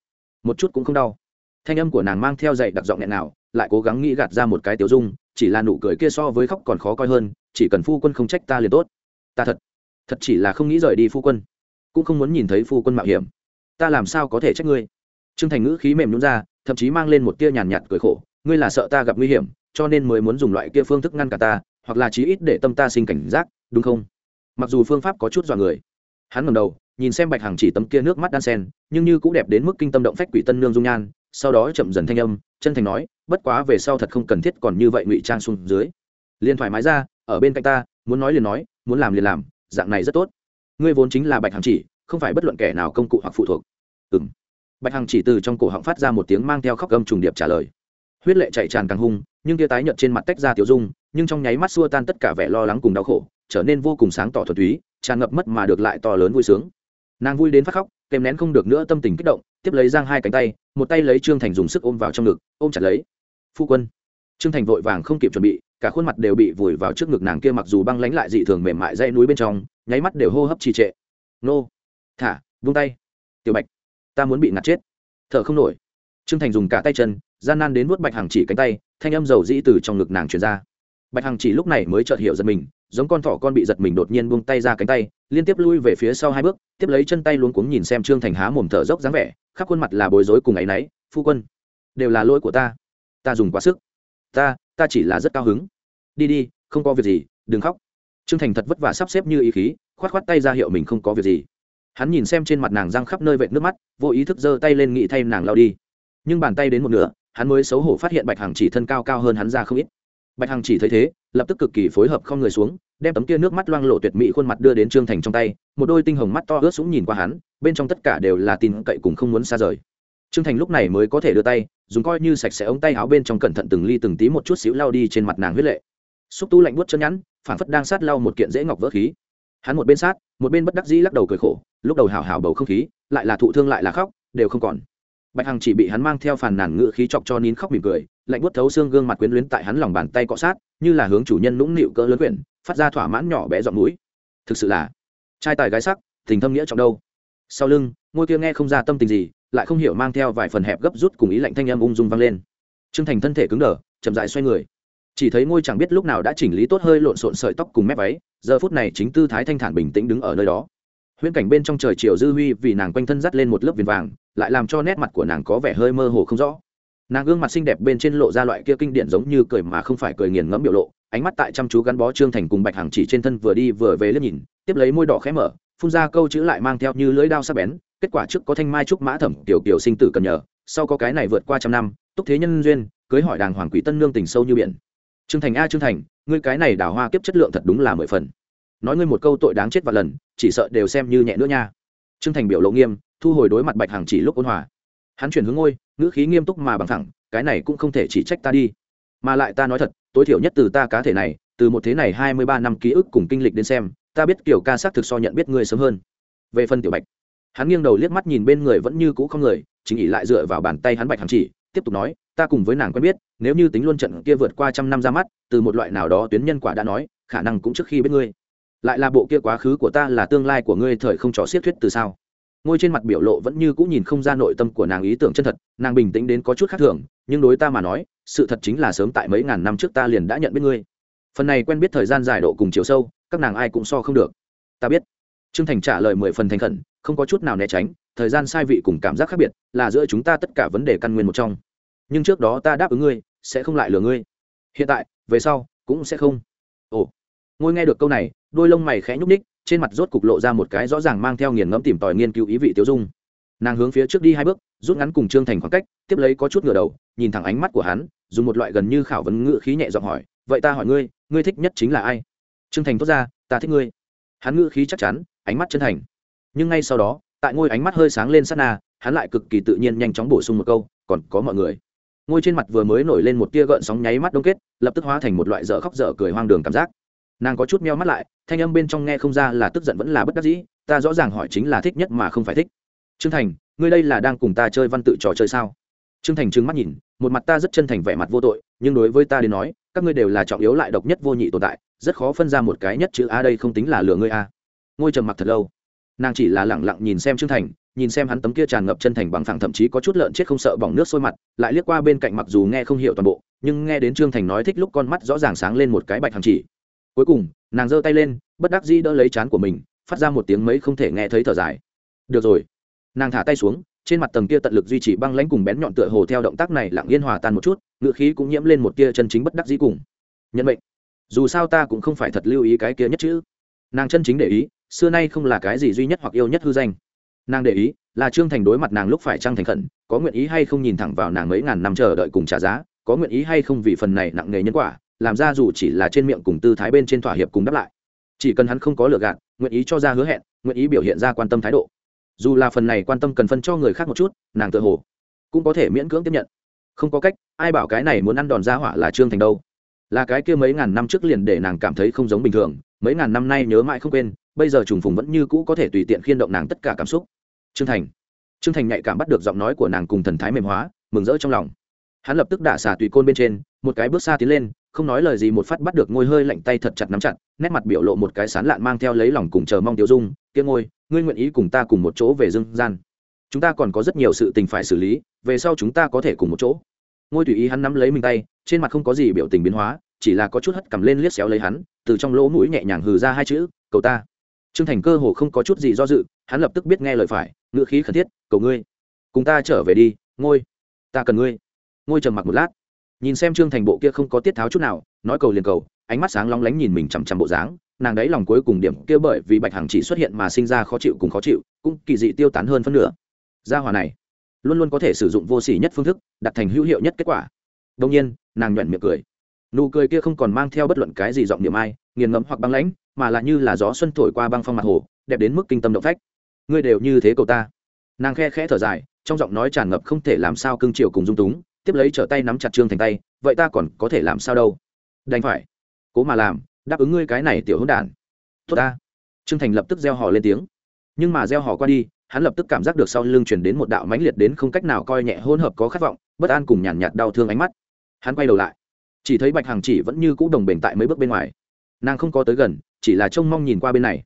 Một chút cũng không đau. Thanh âm của nàng mang theo dậy đặc giọng nghẹn nào lại cố gắng nghĩ gạt ra một cái tiểu dung, chỉ là nụ cười kia so với khóc còn khó coi hơn, chỉ cần phu quân không trách ta liền tốt. Ta thật thật chỉ là không nghĩ rời đi phu quân, cũng không muốn nhìn thấy phu quân mạo hiểm. Ta làm sao có thể trách ngươi? Trương thành ngữ khí mềm nhún ra, thậm chí mang lên một tia nhàn nhạt cười khổ, ngươi là sợ ta gặp nguy hiểm, cho nên mới muốn dùng loại kia phương thức ngăn cả ta, hoặc là chí ít để tâm ta sinh cảnh giác, đúng không? Mặc dù phương pháp có chút dọa người. Hắn ngầm đầu, nhìn xem bạch hằng chỉ tấm kia nước mắt đan sen, nhưng như cũng đẹp đến mức kinh tâm động phách quỷ tân nương dung nhan, sau đó chậm dần thanh âm, chân thành nói, bất quá về sau thật không cần thiết còn như vậy ngụy trang xuống dưới. Liền thoải mái ra, ở bên cạnh ta, muốn nói liền nói, muốn làm liền làm, dạng này rất tốt. Ngươi vốn chính là bạch hằng chỉ, không phải bất luận kẻ nào công cụ hoặc phụ thuộc. Ừ m bạch hằng chỉ từ trong cổ họng phát ra một tiếng mang theo khóc gâm trùng điệp trả lời. Huyết lệ chạy tràn càng hung, nhưng tia tái nhợt trên mặt tách ra tiểu dung, nhưng trong nháy mắt xua tan tất cả vẻ lo lắng cùng đau khổ trở nên vô cùng sáng tỏ thuần túy, tràn ngập mất mà được lại to lớn vui sướng. Nàng vui đến phát khóc, kèm nén không được nữa tâm tình kích động, tiếp lấy giang hai cánh tay, một tay lấy trương thành dùng sức ôm vào trong ngực, ôm chặt lấy. Phu quân. Trương thành vội vàng không kịp chuẩn bị, cả khuôn mặt đều bị vùi vào trước ngực nàng kia mặc dù băng lánh lại dị thường mềm mại dây núi bên trong, nháy mắt đều hô hấp trì trệ. Nô. Thả, vung tay. Tiểu bạch, ta muốn bị ngạt chết. Thở không nổi. Trương thành dùng cả tay chân, gian nan đến vuốt bạch hằng chỉ cánh tay, thanh âm dầu dĩ từ trong ngực nàng truyền ra. Bạch hằng chỉ lúc này mới chợt hiểu giật mình giống con thỏ con bị giật mình đột nhiên buông tay ra cánh tay, liên tiếp lui về phía sau hai bước, tiếp lấy chân tay luống cuống nhìn xem trương thành há mồm thở dốc dáng vẻ, khắp khuôn mặt là bối rối cùng ấ y náy, phu quân, đều là lỗi của ta. Ta dùng quá sức. Ta ta chỉ là rất cao hứng. Đi đi, không có việc gì, đừng khóc. Trương thành thật vất vả sắp xếp như ý khí k h o á t k h o á t tay ra hiệu mình không có việc gì. Hắn nhìn xem trên mặt nàng răng khắp nơi vệt nước mắt, vô ý thức giơ tay lên nghị thay nàng lao đi. Nhưng bàn tay đến một nửa, hắn mới xấu hổ phát hiện bạch hằng chỉ thân cao cao hơn hắn ra không ít bạch hằng chỉ thấy thế, lập tức cực kỳ phối hợp không người xuống, đem tấm kia nước mắt loang lộ tuyệt mỹ khuôn mặt đưa đến trương thành trong tay, một đôi tinh hồng mắt to ướt sũng nhìn qua hắn, bên trong tất cả đều là tin cậy cùng không muốn xa rời. Trương thành lúc này mới có thể đưa tay, dùng coi như sạch sẽ ống tay áo bên trong cẩn thận từng ly từng tí một chút xíu lao đi trên mặt nàng huyết lệ. Xúc tu lạnh buốt chân nhẵn phản phất đang sát lau một kiện dễ ngọc vỡ khí. Hắn một bên sát, một bên bất đắc dĩ lắc đầu cười khổ, lúc đầu hào hào bầu không khí, lại là thụ thương lại là khóc, đều không còn bạch hằng chỉ bị hắn mang theo phàn nàn ngự khí chọc cho nín khóc mỉm cười, lạnh buốt thấu xương gương mặt quyến luyến tại hắn lòng bàn tay cọ sát, như là hướng chủ nhân nũng nịu cỡ lớn quyển, phát ra thỏa mãn nhỏ bé giọng mũi. Thực sự là, trai tài gái sắc, tình thâm nghĩa trọng đâu. Sau lưng, ngôi kia nghe không ra tâm tình gì, lại không hiểu mang theo vài phần hẹp gấp rút cùng ý lạnh thanh âm ung dung vang lên. T r ư ơ n g thành thân thể cứng đờ, chậm dại xoay người. Chỉ thấy ngôi chẳng biết lúc nào đã chỉnh lý tốt hơi lộn xộn sợi tóc cùng mép váy, giờ phút này chính tư thái thanh thản bình tĩnh đứng ở nơi đó huyễn cảnh bên trong trời chiều dư huy vì nàng quanh thân dắt lên một lớp viền vàng, lại làm cho nét mặt của nàng có vẻ hơi mơ hồ không rõ. Nàng gương mặt xinh đẹp bên trên lộ ra loại kia kinh điển giống như cười mà không phải cười nghiền ngẫm biểu lộ, ánh mắt tại chăm chú gắn bó trương thành cùng bạch hàng chỉ trên thân vừa đi vừa về liếc nhìn, tiếp lấy môi đỏ khẽ mở, phun ra câu chữ lại mang theo như lưỡi đao sắc bén, kết quả trước có thanh mai trúc mã thẩm tiểu kiều sinh tử cần nhờ, sau có cái này vượt qua trăm năm, túc thế nhân duyên, cưới hỏi đàng hoàng quỷ tân nương tình sâu như biển. Trương thành a trương thành, ngươi cái này đào hoa kiếp chất lượng thật đúng là mười phần nói ngươi một câu tội đáng chết và lần, chỉ sợ đều xem như nhẹ nữa nha. Trương thành biểu lộ nghiêm, thu hồi đối mặt bạch hàng chỉ lúc ôn hòa. Hắn chuyển hướng ngôi, ngữ khí nghiêm túc mà bằng thẳng, cái này cũng không thể chỉ trách ta đi, mà lại ta nói thật, tối thiểu nhất từ ta cá thể này, từ một thế này hai mươi ba năm ký ức cùng kinh lịch đến xem, ta biết kiểu ca xác thực so nhận biết ngươi sớm hơn. Về phần tiểu bạch, hắn nghiêng đầu liếc mắt nhìn bên người vẫn như cũ không người, chính ỉ lại dựa vào bàn tay hắn bạch hằng chỉ, tiếp tục nói, ta cùng với nàng quen biết, nếu như tính luôn trận kia vượt qua trăm năm ra mắt, từ một loại nào đó tuyến nhân quả đã nói, khả năng cũng trước khi biết ngươi lại là bộ kia quá khứ của ta là tương lai của ngươi thời không trò xiết thuyết từ sao? Ngôi trên mặt biểu lộ vẫn như cũ nhìn không ra nội tâm của nàng ý tưởng chân thật, nàng bình tĩnh đến có chút khác thường, nhưng đối ta mà nói, sự thật chính là sớm tại mấy ngàn năm trước ta liền đã nhận biết ngươi. Phần này quen biết thời gian dài độ cùng chiều sâu, các nàng ai cũng so không được. Ta biết. Trương thành trả lời mười phần thành khẩn, không có chút nào né tránh, thời gian sai vị cùng cảm giác khác biệt, là giữa chúng ta tất cả vấn đề căn nguyên một trong. Nhưng trước đó ta đáp ứng ngươi, sẽ không lại lừa ngươi. Hiện tại, về sau, cũng sẽ không. Ồ. Ngôi nghe được câu này đôi lông mày khẽ nhúc ních trên mặt rốt cục lộ ra một cái rõ ràng mang theo nghiền ngẫm tìm tòi nghiên cứu ý vị tiêu dung. Nàng hướng phía trước đi hai bước, rút ngắn cùng trương thành khoảng cách, tiếp lấy có chút ngửa đầu, nhìn thẳng ánh mắt của hắn, dùng một loại gần như khảo vấn ngự khí nhẹ giọng hỏi, vậy ta hỏi ngươi ngươi thích nhất chính là ai? Trương thành thốt ra, ta thích ngươi. Hắn ngữ khí chắc chắn, ánh mắt chân thành. Nhưng ngay sau đó, tại ngôi ánh mắt hơi sáng lên sát na, hắn lại cực kỳ tự nhiên nhanh chóng bổ sung một câu, còn có mọi người. Ngôi trên mặt vừa mới nổi lên một tia gợn sóng nháy mắt đông kết, lập tức hóa thành một loại dở khóc dở cười hoang đường cảm giác nàng có chút meo mắt lại, thanh âm bên trong nghe không ra là tức giận vẫn là bất đắc dĩ, ta rõ ràng hỏi chính là thích nhất mà không phải thích. Trương thành, ngươi đây là đang cùng ta chơi văn tự trò chơi sao? Trương thành trừng mắt nhìn, một mặt ta rất chân thành vẻ mặt vô tội, nhưng đối với ta đến nói, các ngươi đều là trọng yếu lại độc nhất vô nhị tồn tại, rất khó phân ra một cái nhất chữ a đây không tính là lừa ngươi a. Ngôi trầm mặc thật lâu. Nàng chỉ là lẳng lặng nhìn xem trương thành, nhìn xem hắn tấm kia tràn ngập chân thành bằng phẳng thậm chí có chút lợn chết không sợ bỏng nước sôi mặt, lại liếc qua bên cạnh mặc dù nghe không hiểu toàn bộ, nhưng nghe đến trương thành nói thích lúc con mắt rõ ràng sáng lên một cái bạch hằng chỉ cuối cùng, nàng giơ tay lên, bất đắc dĩ đỡ lấy chán của mình, phát ra một tiếng mấy không thể nghe thấy thở dài. Được rồi. Nàng thả tay xuống, trên mặt tầng kia tận lực duy trì băng lãnh cùng bén nhọn tựa hồ theo động tác này lặng yên hòa tan một chút, ngựa khí cũng nhiễm lên một tia chân chính bất đắc dĩ cùng. Nhân mệnh. Dù sao ta cũng không phải thật lưu ý cái kia nhất chứ? nàng chân chính để ý, xưa nay không là cái gì duy nhất hoặc yêu nhất hư danh. Nàng để ý, là trương thành đối mặt nàng lúc phải trăng thành khẩn, có nguyện ý hay không nhìn thẳng vào nàng mấy ngàn năm chờ đợi cùng trả giá, có nguyện ý hay không vì phần này nặng nề nhân quả làm ra dù chỉ là trên miệng cùng tư thái bên trên thỏa hiệp cùng đáp lại. Chỉ cần hắn không có lừa gạt, nguyện ý cho ra hứa hẹn, nguyện ý biểu hiện ra quan tâm thái độ. Dù là phần này quan tâm cần phân cho người khác một chút, nàng tự hồ cũng có thể miễn cưỡng tiếp nhận. Không có cách, ai bảo cái này muốn ăn đòn ra hỏa là trương thành đâu. Là cái kia mấy ngàn năm trước liền để nàng cảm thấy không giống bình thường, mấy ngàn năm nay nhớ mãi không quên, bây giờ trùng phùng vẫn như cũ có thể tùy tiện khiên động nàng tất cả cảm xúc. Trương thành. Trương thành nhạy cảm bắt được giọng nói của nàng cùng thần thái mềm hóa, mừng rỡ trong lòng. Hắn lập tức đả xả tùy côn bên trên, một cái bước xa tiến lên không nói lời gì, một phát bắt được ngôi hơi lạnh tay thật chặt nắm chặt, nét mặt biểu lộ một cái sán lạn mang theo lấy lòng cùng chờ mong tiêu dung, kia ngôi, ngươi nguyện ý cùng ta cùng một chỗ về dương gian? Chúng ta còn có rất nhiều sự tình phải xử lý, về sau chúng ta có thể cùng một chỗ. Ngôi tùy ý hắn nắm lấy mình tay, trên mặt không có gì biểu tình biến hóa, chỉ là có chút hất cầm lên liếc xéo lấy hắn, từ trong lỗ mũi nhẹ nhàng hừ ra hai chữ, cầu ta. Trương thành cơ hồ không có chút gì do dự, hắn lập tức biết nghe lời phải ngựa khí khẩn thiết, cầu ngươi, cùng ta trở về đi, ngôi, ta cần ngươi. Ngôi trầm mặc một lát nhìn xem trương thành bộ kia không có tiết tháo chút nào, nói cầu liền cầu, ánh mắt sáng long lánh nhìn mình chằm chằm bộ dáng, nàng đấy lòng cuối cùng điểm kia bởi vì bạch hằng chỉ xuất hiện mà sinh ra khó chịu cùng khó chịu, cũng kỳ dị tiêu tán hơn phân nửa. Gia hòa này, luôn luôn có thể sử dụng vô s ỉ nhất phương thức đặt thành hữu hiệu nhất kết quả. Đông nhiên, nàng nhuận miệng cười. Nụ cười kia không còn mang theo bất luận cái gì giọng niệm ai, nghiền ngẫm hoặc băng lãnh, mà là như là gió xuân thổi qua băng phong mặt hồ, đẹp đến mức kinh tâm động phách. Ngươi đều như thế cậu ta. Nàng khe khẽ thở dài, trong giọng nói tràn ngập không thể làm sao cưng chiều cùng dung túng tiếp lấy trở tay nắm chặt trương thành tay, vậy ta còn có thể làm sao đâu? Đành phải. Cố mà làm, đáp ứng ngươi cái này tiểu hữu đản. Tốt ta. Trương thành lập tức gieo họ lên tiếng. Nhưng mà gieo họ qua đi, hắn lập tức cảm giác được sau lưng chuyển đến một đạo mãnh liệt đến không cách nào coi nhẹ hôn hợp có khát vọng, bất an cùng nhàn nhạt đau thương ánh mắt. Hắn quay đầu lại, chỉ thấy bạch hằng chỉ vẫn như cũ đồng bền tại mấy bước bên ngoài. Nàng không có tới gần, chỉ là trông mong nhìn qua bên này.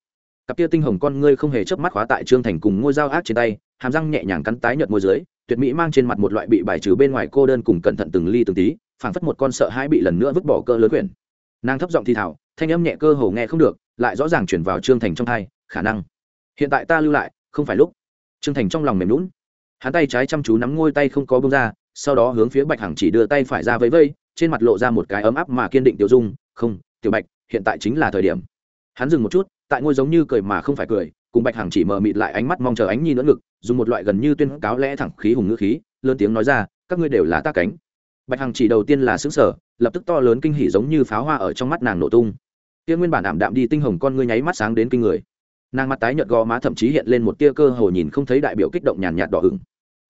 Cặp kia tinh hồng con ngươi không hề chớp mắt khóa tại trương thành cùng ngôi dao ác trên tay, hàm răng nhẹ nhàng cắn tái nhợt môi dưới tuyệt mỹ mang trên mặt một loại bị bài trừ bên ngoài cô đơn cùng cẩn thận từng ly từng tí, phảng phất một con sợ hãi bị lần nữa vứt bỏ cơ lớn quyển. Nàng thấp giọng thì thảo thanh âm nhẹ cơ hồ nghe không được, lại rõ ràng chuyển vào trương thành trong thai, khả năng. Hiện tại ta lưu lại, không phải lúc. Trương thành trong lòng mềm lún hắn tay trái chăm chú nắm ngôi tay không có bông ra, sau đó hướng phía bạch hằng chỉ đưa tay phải ra vẫy vây trên mặt lộ ra một cái ấm áp mà kiên định tiểu dung, không, tiểu bạch, hiện tại chính là thời điểm. Hắn dừng một chút, tại ngôi giống như cười mà không phải cười cùng bạch hằng chỉ mờ mịt lại ánh mắt mong chờ ánh nhi nữa ngực, dùng một loại gần như tuyên cáo lẽ thẳng khí hùng ngữ khí, lớn tiếng nói ra, các ngươi đều là ta cánh. Bạch hằng chỉ đầu tiên là xứng sở lập tức to lớn kinh hỉ giống như pháo hoa ở trong mắt nàng nổ tung. Kia nguyên bản ảm đạm đi tinh hồng con ngươi nháy mắt sáng đến kinh người. Nàng mặt tái nhợt gò má thậm chí hiện lên một tia cơ hồ nhìn không thấy đại biểu kích động nhàn nhạt đỏ ửng.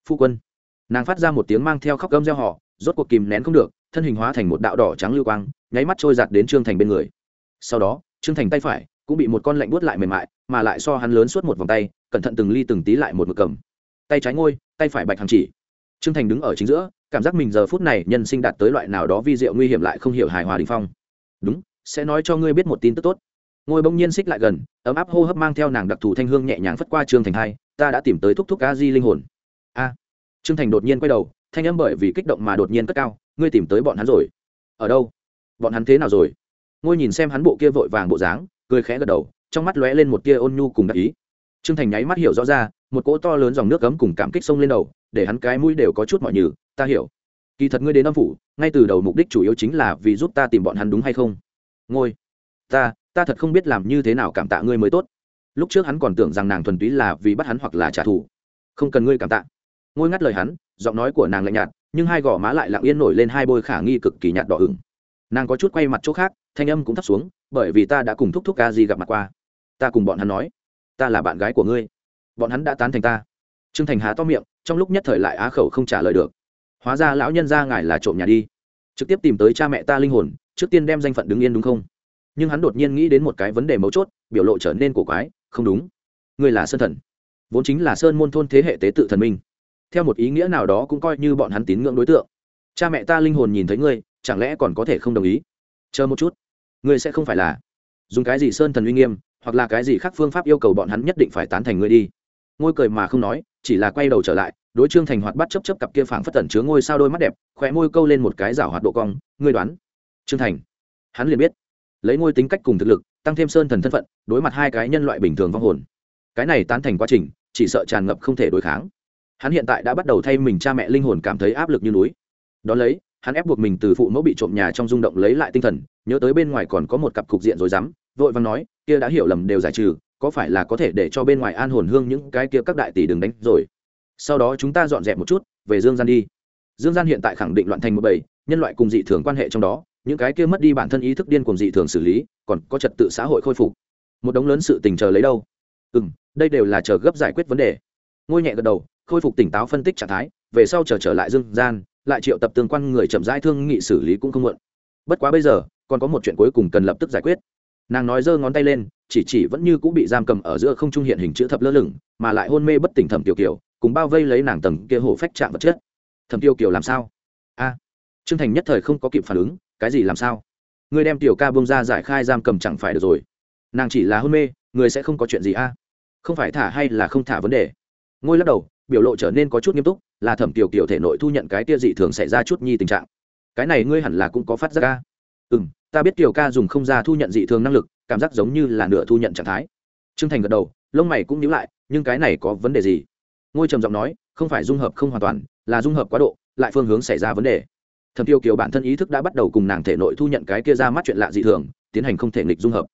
Phu quân. Nàng phát ra một tiếng mang theo khóc gâm gieo họ rốt cuộc kìm nén không được, thân hình hóa thành một đạo đỏ trắng lưu quang, nháy mắt trôi giạt đến trương thành bên người. Sau đó, trương thành tay phải cũng bị một con lạnh buốt lại mềm mại, mà lại so hắn lớn suốt một vòng tay, cẩn thận từng ly từng tí lại một mực cầm. Tay trái ngôi, tay phải bạch hàng chỉ. Trương thành đứng ở chính giữa, cảm giác mình giờ phút này nhân sinh đạt tới loại nào đó vi diệu nguy hiểm lại không hiểu hài hòa đình phong. Đúng, sẽ nói cho ngươi biết một tin tức tốt. Ngôi bỗng nhiên xích lại gần, ấm áp hô hấp mang theo nàng đặc thù thanh hương nhẹ nhàng phất qua trương thành hai, ta đã tìm tới thúc thúc a di linh hồn. A. Trương thành đột nhiên quay đầu, thanh âm bởi vì kích động mà đột nhiên cất cao, ngươi tìm tới bọn hắn rồi. Ở đâu? Bọn hắn thế nào rồi? Ngôi nhìn xem hắn bộ kia vội vàng bộ dáng cười khẽ gật đầu, trong mắt lóe lên một tia ôn nhu cùng đắc ý. Trương thành nháy mắt hiểu rõ ra, một cỗ to lớn dòng nước cấm cùng cảm kích sông lên đầu, để hắn cái mũi đều có chút mọi nhừ, ta hiểu. Kỳ thật ngươi đến âm phủ, ngay từ đầu mục đích chủ yếu chính là vì giúp ta tìm bọn hắn đúng hay không? Ngôi ta ta thật không biết làm như thế nào cảm tạ ngươi mới tốt. Lúc trước hắn còn tưởng rằng nàng thuần túy là vì bắt hắn hoặc là trả thù. Không cần ngươi cảm tạ. Ngôi ngắt lời hắn, giọng nói của nàng lạnh nhạt, nhưng hai gò má lại lặng yên nổi lên hai bôi khả nghi cực kỳ nhạt đỏ ửng nàng có chút quay mặt chỗ khác, thanh âm cũng thấp xuống, bởi vì ta đã cùng thúc thúc ca Di gặp mặt qua. Ta cùng bọn hắn nói, ta là bạn gái của ngươi. Bọn hắn đã tán thành ta. T r ư ơ n g thành há to miệng, trong lúc nhất thời lại á khẩu không trả lời được. Hóa ra lão nhân ra ngài là trộm nhà đi. Trực tiếp tìm tới cha mẹ ta linh hồn, trước tiên đem danh phận đứng yên đúng không? Nhưng hắn đột nhiên nghĩ đến một cái vấn đề mấu chốt, biểu lộ trở nên cổ quái, không đúng. Ngươi là sơn thần. Vốn chính là sơn môn thôn thế hệ tế tự thần minh. Theo một ý nghĩa nào đó cũng coi như bọn hắn tín ngưỡng đối tượng. Cha mẹ ta linh hồn nhìn thấy ngươi chẳng lẽ còn có thể không đồng ý? Chờ một chút. Ngươi sẽ không phải là dùng cái gì sơn thần uy nghiêm, hoặc là cái gì khác phương pháp yêu cầu bọn hắn nhất định phải tán thành ngươi đi. Ngôi cười mà không nói, chỉ là quay đầu trở lại, đối trương thành hoạt bắt chấp chấp cặp kia phảng phất tẩn chứa ngôi sao đôi mắt đẹp khỏe môi câu lên một cái rảo hoạt độ cong, ngươi đoán? Trương thành. Hắn liền biết. Lấy ngôi tính cách cùng thực lực, tăng thêm sơn thần thân phận, đối mặt hai cái nhân loại bình thường vong hồn. Cái này tán thành quá trình, chỉ sợ tràn ngập không thể đối kháng. Hắn hiện tại đã bắt đầu thay mình cha mẹ linh hồn cảm thấy áp lực như núi. Đón lấy hắn ép buộc mình từ phụ mẫu bị trộm nhà trong rung động lấy lại tinh thần, nhớ tới bên ngoài còn có một cặp cục diện rồi dám vội vàng nói, kia đã hiểu lầm đều giải trừ, có phải là có thể để cho bên ngoài an hồn hương những cái kia các đại tỷ đừng đánh rồi? Sau đó chúng ta dọn dẹp một chút, về dương gian đi. Dương gian hiện tại khẳng định loạn thành một bầy, nhân loại cùng dị thường quan hệ trong đó, những cái kia mất đi bản thân ý thức điên cùng dị thường xử lý, còn có trật tự xã hội khôi phục. Một đống lớn sự tình chờ lấy đâu? Ừ m đây đều là chờ gấp giải quyết vấn đề. Ngôi nhẹ gật đầu, khôi phục tỉnh táo phân tích trạng thái, về sau chờ trở lại dương gian lại triệu tập tương quan người chậm rãi thương nghị xử lý cũng không muộn. Bất quá bây giờ, còn có một chuyện cuối cùng cần lập tức giải quyết. Nàng nói giơ ngón tay lên, chỉ chỉ vẫn như cũng bị giam cầm ở giữa không trung hiện hình chữ thập lơ lửng, mà lại hôn mê bất tỉnh thẩm tiểu kiều, cùng bao vây lấy nàng tầng kia hổ phách chạm vật chất. Thẩm tiêu kiều làm sao? A. Trương thành nhất thời không có kịp phản ứng, cái gì làm sao? Người đem tiểu ca bông ra giải khai giam cầm chẳng phải được rồi. Nàng chỉ là hôn mê, người sẽ không có chuyện gì a? Không phải thả hay là không thả vấn đề? Ngôi lắc đầu, biểu lộ trở nên có chút nghiêm túc là thẩm tiểu kiểu thể nội thu nhận cái tia dị thường xảy ra chút nhi tình trạng. Cái này ngươi hẳn là cũng có phát giác ca ừ m ta biết tiểu ca dùng không ra thu nhận dị thường năng lực, cảm giác giống như là nửa thu nhận trạng thái. T r ư ơ n g thành gật đầu, lông mày cũng nhíu lại, nhưng cái này có vấn đề gì? Ngôi trầm giọng nói, không phải dung hợp không hoàn toàn, là dung hợp quá độ, lại phương hướng xảy ra vấn đề. Thẩm tiêu kiều bản thân ý thức đã bắt đầu cùng nàng thể nội thu nhận cái kia ra mắt chuyện lạ dị thường, tiến hành không thể nghịch dung hợp.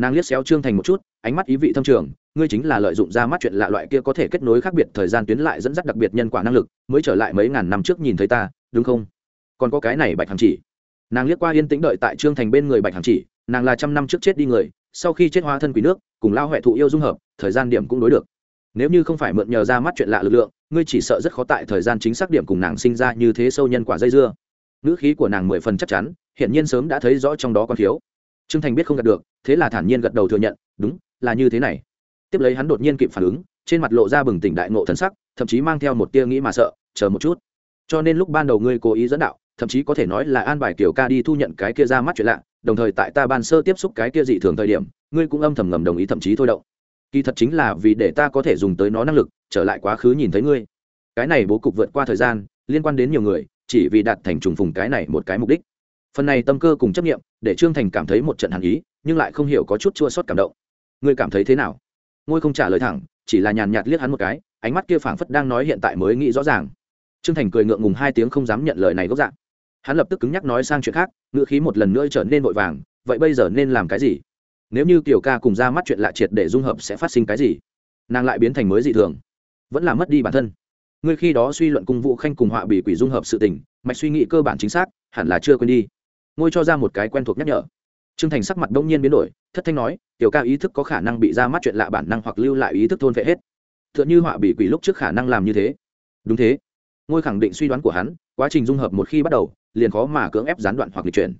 Nàng liếc xéo trương thành một chút, ánh mắt ý vị thâm trường ngươi chính là lợi dụng ra mắt chuyện lạ loại kia có thể kết nối khác biệt thời gian tuyến lại dẫn dắt đặc biệt nhân quả năng lực, mới trở lại mấy ngàn năm trước nhìn thấy ta, đúng không? Còn có cái này bạch hằng chỉ. Nàng liếc qua yên tĩnh đợi tại trương thành bên người bạch hằng chỉ, nàng là trăm năm trước chết đi người, sau khi chết hóa thân quỷ nước, cùng lao huệ thụ yêu dung hợp, thời gian điểm cũng đối được. Nếu như không phải mượn nhờ ra mắt chuyện lạ lực lượng, ngươi chỉ sợ rất khó tại thời gian chính xác điểm cùng nàng sinh ra như thế sâu nhân quả dây dưa. Ngữ khí của nàng mười phần chắc chắn, hiển nhiên sớm đã thấy rõ trong đó còn thiếu. Trương thành biết không gật được, thế là thản nhiên gật đầu thừa nhận, đúng, là như thế này tiếp lấy hắn đột nhiên kịp phản ứng, trên mặt lộ ra bừng tỉnh đại ngộ thần sắc, thậm chí mang theo một tia nghĩ mà sợ, chờ một chút. Cho nên lúc ban đầu ngươi cố ý dẫn đạo, thậm chí có thể nói là an bài kiểu ca đi thu nhận cái kia ra mắt chuyện lạ, đồng thời tại ta ban sơ tiếp xúc cái kia dị thường thời điểm, ngươi cũng âm thầm ngầm đồng ý thậm chí thôi động. Kỳ thật chính là vì để ta có thể dùng tới nó năng lực, trở lại quá khứ nhìn thấy ngươi. Cái này bố cục vượt qua thời gian, liên quan đến nhiều người, chỉ vì đạt thành trùng phùng cái này một cái mục đích. Phần này tâm cơ cùng chấp nghiệm để trương thành cảm thấy một trận hàn ý, nhưng lại không hiểu có chút chua xót cảm động. Ngươi cảm thấy thế nào? Ngôi không trả lời thẳng, chỉ là nhàn nhạt liếc hắn một cái, ánh mắt kia phảng phất đang nói hiện tại mới nghĩ rõ ràng. Trương thành cười ngượng ngùng hai tiếng không dám nhận lời này gốc dạng. Hắn lập tức cứng nhắc nói sang chuyện khác, ngữ khí một lần nữa trở nên vội vàng, vậy bây giờ nên làm cái gì? Nếu như tiểu ca cùng ra mắt chuyện lạ triệt để dung hợp sẽ phát sinh cái gì? Nàng lại biến thành mới dị thường. Vẫn là mất đi bản thân. Ngươi khi đó suy luận cung vũ khanh cùng họa bị quỷ dung hợp sự tình, mạch suy nghĩ cơ bản chính xác, hẳn là chưa quên đi. Ngôi cho ra một cái quen thuộc nhắc nhở. Trương Thành sắc mặt đông nhiên biến đổi, thất thanh nói, tiểu ca ý thức có khả năng bị ra mắt chuyện lạ bản năng hoặc lưu lại ý thức thôn vệ hết. Tựa như họa bị quỷ lúc trước khả năng làm như thế. Đúng thế. Ngôi khẳng định suy đoán của hắn, quá trình dung hợp một khi bắt đầu, liền khó mà cưỡng ép gián đoạn hoặc lịch chuyển.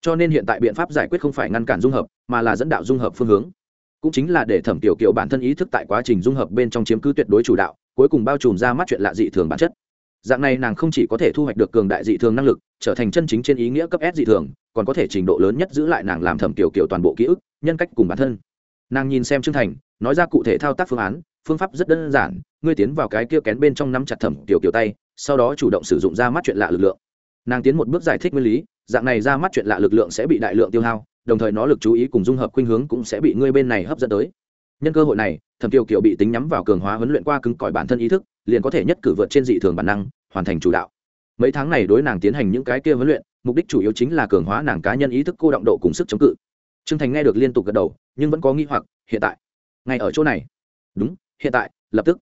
Cho nên hiện tại biện pháp giải quyết không phải ngăn cản dung hợp, mà là dẫn đạo dung hợp phương hướng. Cũng chính là để Thẩm Tiểu Kiều bản thân ý thức tại quá trình dung hợp bên trong chiếm cứ tuyệt đối chủ đạo, cuối cùng bao trùm ra mắt chuyện lạ dị thường bản chất dạng này nàng không chỉ có thể thu hoạch được cường đại dị thường năng lực, trở thành chân chính trên ý nghĩa cấp s dị thường, còn có thể trình độ lớn nhất giữ lại nàng làm thẩm tiểu kiểu toàn bộ ký ức, nhân cách cùng bản thân. Nàng nhìn xem chương thành, nói ra cụ thể thao tác phương án, phương pháp rất đơn giản, ngươi tiến vào cái kia kén bên trong nắm chặt thẩm tiểu kiểu tay, sau đó chủ động sử dụng ra mắt chuyện lạ lực lượng. Nàng tiến một bước giải thích nguyên lý, dạng này ra mắt chuyện lạ lực lượng sẽ bị đại lượng tiêu hao, đồng thời nó lực chú ý cùng dung hợp khuynh hướng cũng sẽ bị ngươi bên này hấp dẫn tới. Nhân cơ hội này thẩm Kiều Kiều bị tính nhắm vào cường hóa huấn luyện qua cứng cỏi bản thân ý thức, liền có thể nhất cử vượt trên dị thường bản năng, hoàn thành chủ đạo. Mấy tháng này đối nàng tiến hành những cái kia huấn luyện, mục đích chủ yếu chính là cường hóa nàng cá nhân ý thức cô động độ cùng sức chống cự. Trương thành nghe được liên tục gật đầu, nhưng vẫn có nghi hoặc, hiện tại. Ngay ở chỗ này. Đúng, hiện tại, lập tức.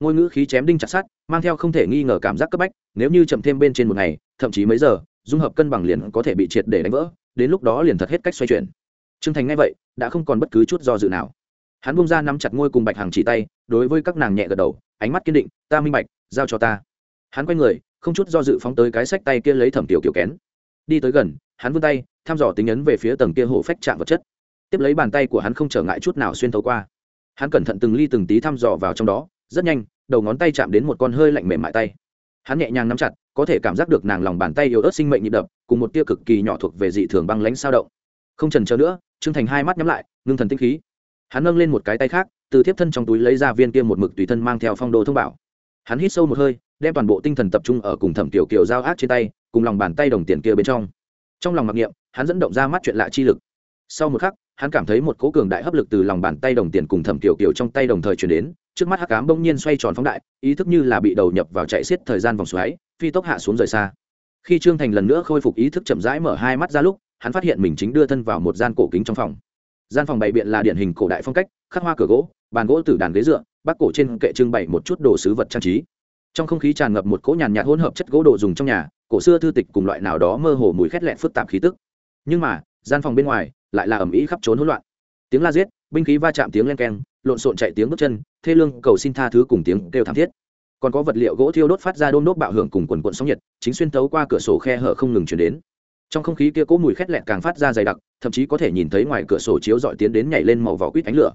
Ngôn ngữ khí chém đinh chặt sát mang theo không thể nghi ngờ cảm giác cấp bách, nếu như chậm thêm bên trên một ngày, thậm chí mấy giờ, dung hợp cân bằng liền có thể bị triệt để đánh vỡ, đến lúc đó liền thật hết cách xoay chuyển. Trương thành nghe vậy, đã không còn bất cứ chút do dự nào hắn bung ra nắm chặt ngôi cùng bạch hằng chỉ tay, đối với các nàng nhẹ gật đầu, ánh mắt kiên định, ta minh bạch, giao cho ta. Hắn quay người, không chút do dự phóng tới cái sách tay kia lấy thẩm tiểu kiểu kén. Đi tới gần, hắn vươn tay, thăm dò tính ấn về phía tầng kia hổ phách chạm vật chất. Tiếp lấy bàn tay của hắn không trở ngại chút nào xuyên thấu qua. Hắn cẩn thận từng ly từng tí thăm dò vào trong đó, rất nhanh, đầu ngón tay chạm đến một con hơi lạnh mềm mại tay. Hắn nhẹ nhàng nắm chặt, có thể cảm giác được nàng lòng bàn tay yếu ớt sinh mệnh nhịp đập, cùng một tia cực kỳ nhỏ thuộc về dị thường băng lãnh sao động. Không trần chờ nữa, trương thành hai mắt nhắm lại, ngưng thần tinh khí hắn nâng lên một cái tay khác, từ thiếp thân trong túi lấy ra viên kia một mực tùy thân mang theo phong đồ thông bảo. Hắn hít sâu một hơi, đem toàn bộ tinh thần tập trung ở cùng thẩm tiểu kiều giao ác trên tay, cùng lòng bàn tay đồng tiền kia bên trong. Trong lòng mặc niệm, hắn dẫn động ra mắt chuyện lạ chi lực. Sau một khắc, hắn cảm thấy một cố cường đại hấp lực từ lòng bàn tay đồng tiền cùng thẩm tiểu kiều trong tay đồng thời chuyển đến, trước mắt hắc cám bỗng nhiên xoay tròn phóng đại, ý thức như là bị đầu nhập vào chạy xiết thời gian vòng xoáy, phi tốc hạ xuống rời xa. Khi trương thành lần nữa khôi phục ý thức chậm rãi mở hai mắt ra lúc, hắn phát hiện mình chính đưa thân vào một gian cổ kính trong phòng gian phòng bày biện là điển hình cổ đại phong cách, khắc hoa cửa gỗ, bàn gỗ từ đàn ghế dựa, bác cổ trên kệ trưng bày một chút đồ sứ vật trang trí. Trong không khí tràn ngập một cỗ nhàn nhạt hỗn hợp chất gỗ đồ dùng trong nhà, cổ xưa thư tịch cùng loại nào đó mơ hồ mùi khét lẹn phức tạp khí tức. Nhưng mà, gian phòng bên ngoài lại là ẩm ý khắp trốn hỗn loạn. Tiếng la giết, binh khí va chạm tiếng len keng, lộn xộn chạy tiếng bước chân, thê lương cầu xin tha thứ cùng tiếng kêu thảm thiết. Còn có vật liệu gỗ thiêu đốt phát ra đôm đốt bạo hưởng cùng quần cuộn sóng nhiệt, chính xuyên tấu qua cửa sổ khe hở không ngừng chuyển đến. Trong không khí kia cỗ mùi khét lẹn càng phát ra dày đặc thậm chí có thể nhìn thấy ngoài cửa sổ chiếu dọi tiến đến nhảy lên màu vỏ quýt ánh lửa.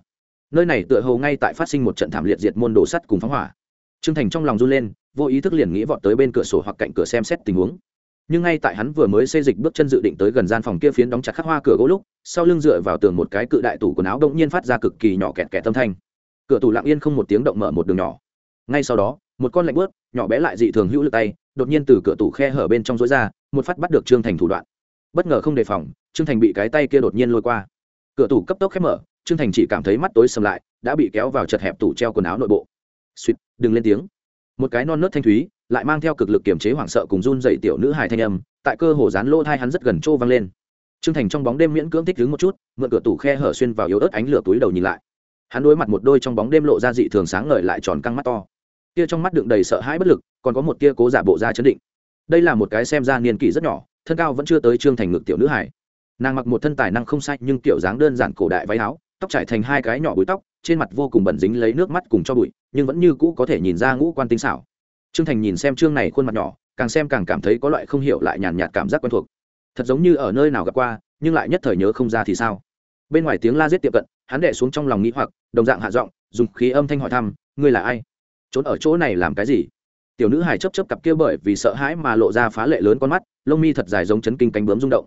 Nơi này tựa hồ ngay tại phát sinh một trận thảm liệt diệt môn đồ sắt cùng phóng hỏa. Trương thành trong lòng run lên, vô ý thức liền nghĩ vọt tới bên cửa sổ hoặc cạnh cửa xem xét tình huống. Nhưng ngay tại hắn vừa mới xây dịch bước chân dự định tới gần gian phòng kia phiến đóng chặt khắc hoa cửa gỗ lúc, sau lưng dựa vào tường một cái cự đại tủ quần áo đông nhiên phát ra cực kỳ nhỏ kẹt kẹt tâm thanh. Cửa tủ lặng yên không một tiếng động mở một đường nhỏ. Ngay sau đó, một con lạnh bớt nhỏ bé lại dị thường hữu lực tay, đột nhiên từ cửa tủ khe hở bên trong rối ra, một phát bắt được trương thành thủ đoạn bất ngờ không đề phòng, trương thành bị cái tay kia đột nhiên lôi qua. Cửa tủ cấp tốc khép mở, trương thành chỉ cảm thấy mắt tối sầm lại, đã bị kéo vào chật hẹp tủ treo quần áo nội bộ. Suýt, đừng lên tiếng. Một cái non nớt thanh thúy, lại mang theo cực lực kiềm chế hoảng sợ cùng run dậy tiểu nữ hài thanh âm, tại cơ hồ dán lỗ thai hắn rất gần trô vang lên. Trương thành trong bóng đêm miễn cưỡng thích đứng một chút, mượn cửa tủ khe hở xuyên vào yếu ớt ánh lửa túi đầu nhìn lại. Hắn đối mặt một đôi trong bóng đêm lộ ra dị thường sáng ngời lại tròn căng mắt to. Tia trong mắt đựng đầy sợ hãi bất lực, còn có một tia cố giả bộ ra chấn định. Đây là một cái xem ra niên kỷ rất nhỏ thân cao vẫn chưa tới trương thành ngực tiểu nữ hải. Nàng mặc một thân tài năng không sai, nhưng kiểu dáng đơn giản cổ đại váy áo, tóc trải thành hai cái nhỏ bụi tóc, trên mặt vô cùng bẩn dính lấy nước mắt cùng cho bụi, nhưng vẫn như cũ có thể nhìn ra ngũ quan tinh xảo. Trương thành nhìn xem trương này khuôn mặt nhỏ, càng xem càng cảm thấy có loại không hiểu lại nhàn nhạt cảm giác quen thuộc. Thật giống như ở nơi nào gặp qua, nhưng lại nhất thời nhớ không ra thì sao. Bên ngoài tiếng la giết tiệm cận, hắn đệ xuống trong lòng nghĩ hoặc, đồng dạng hạ giọng, dùng khí âm thanh hỏi thăm, ngươi là ai? Trốn ở chỗ này làm cái gì? Tiểu nữ hài chấp chấp cặp kia bởi vì sợ hãi mà lộ ra phá lệ lớn con mắt lông mi thật dài giống chấn kinh cánh bướm rung động.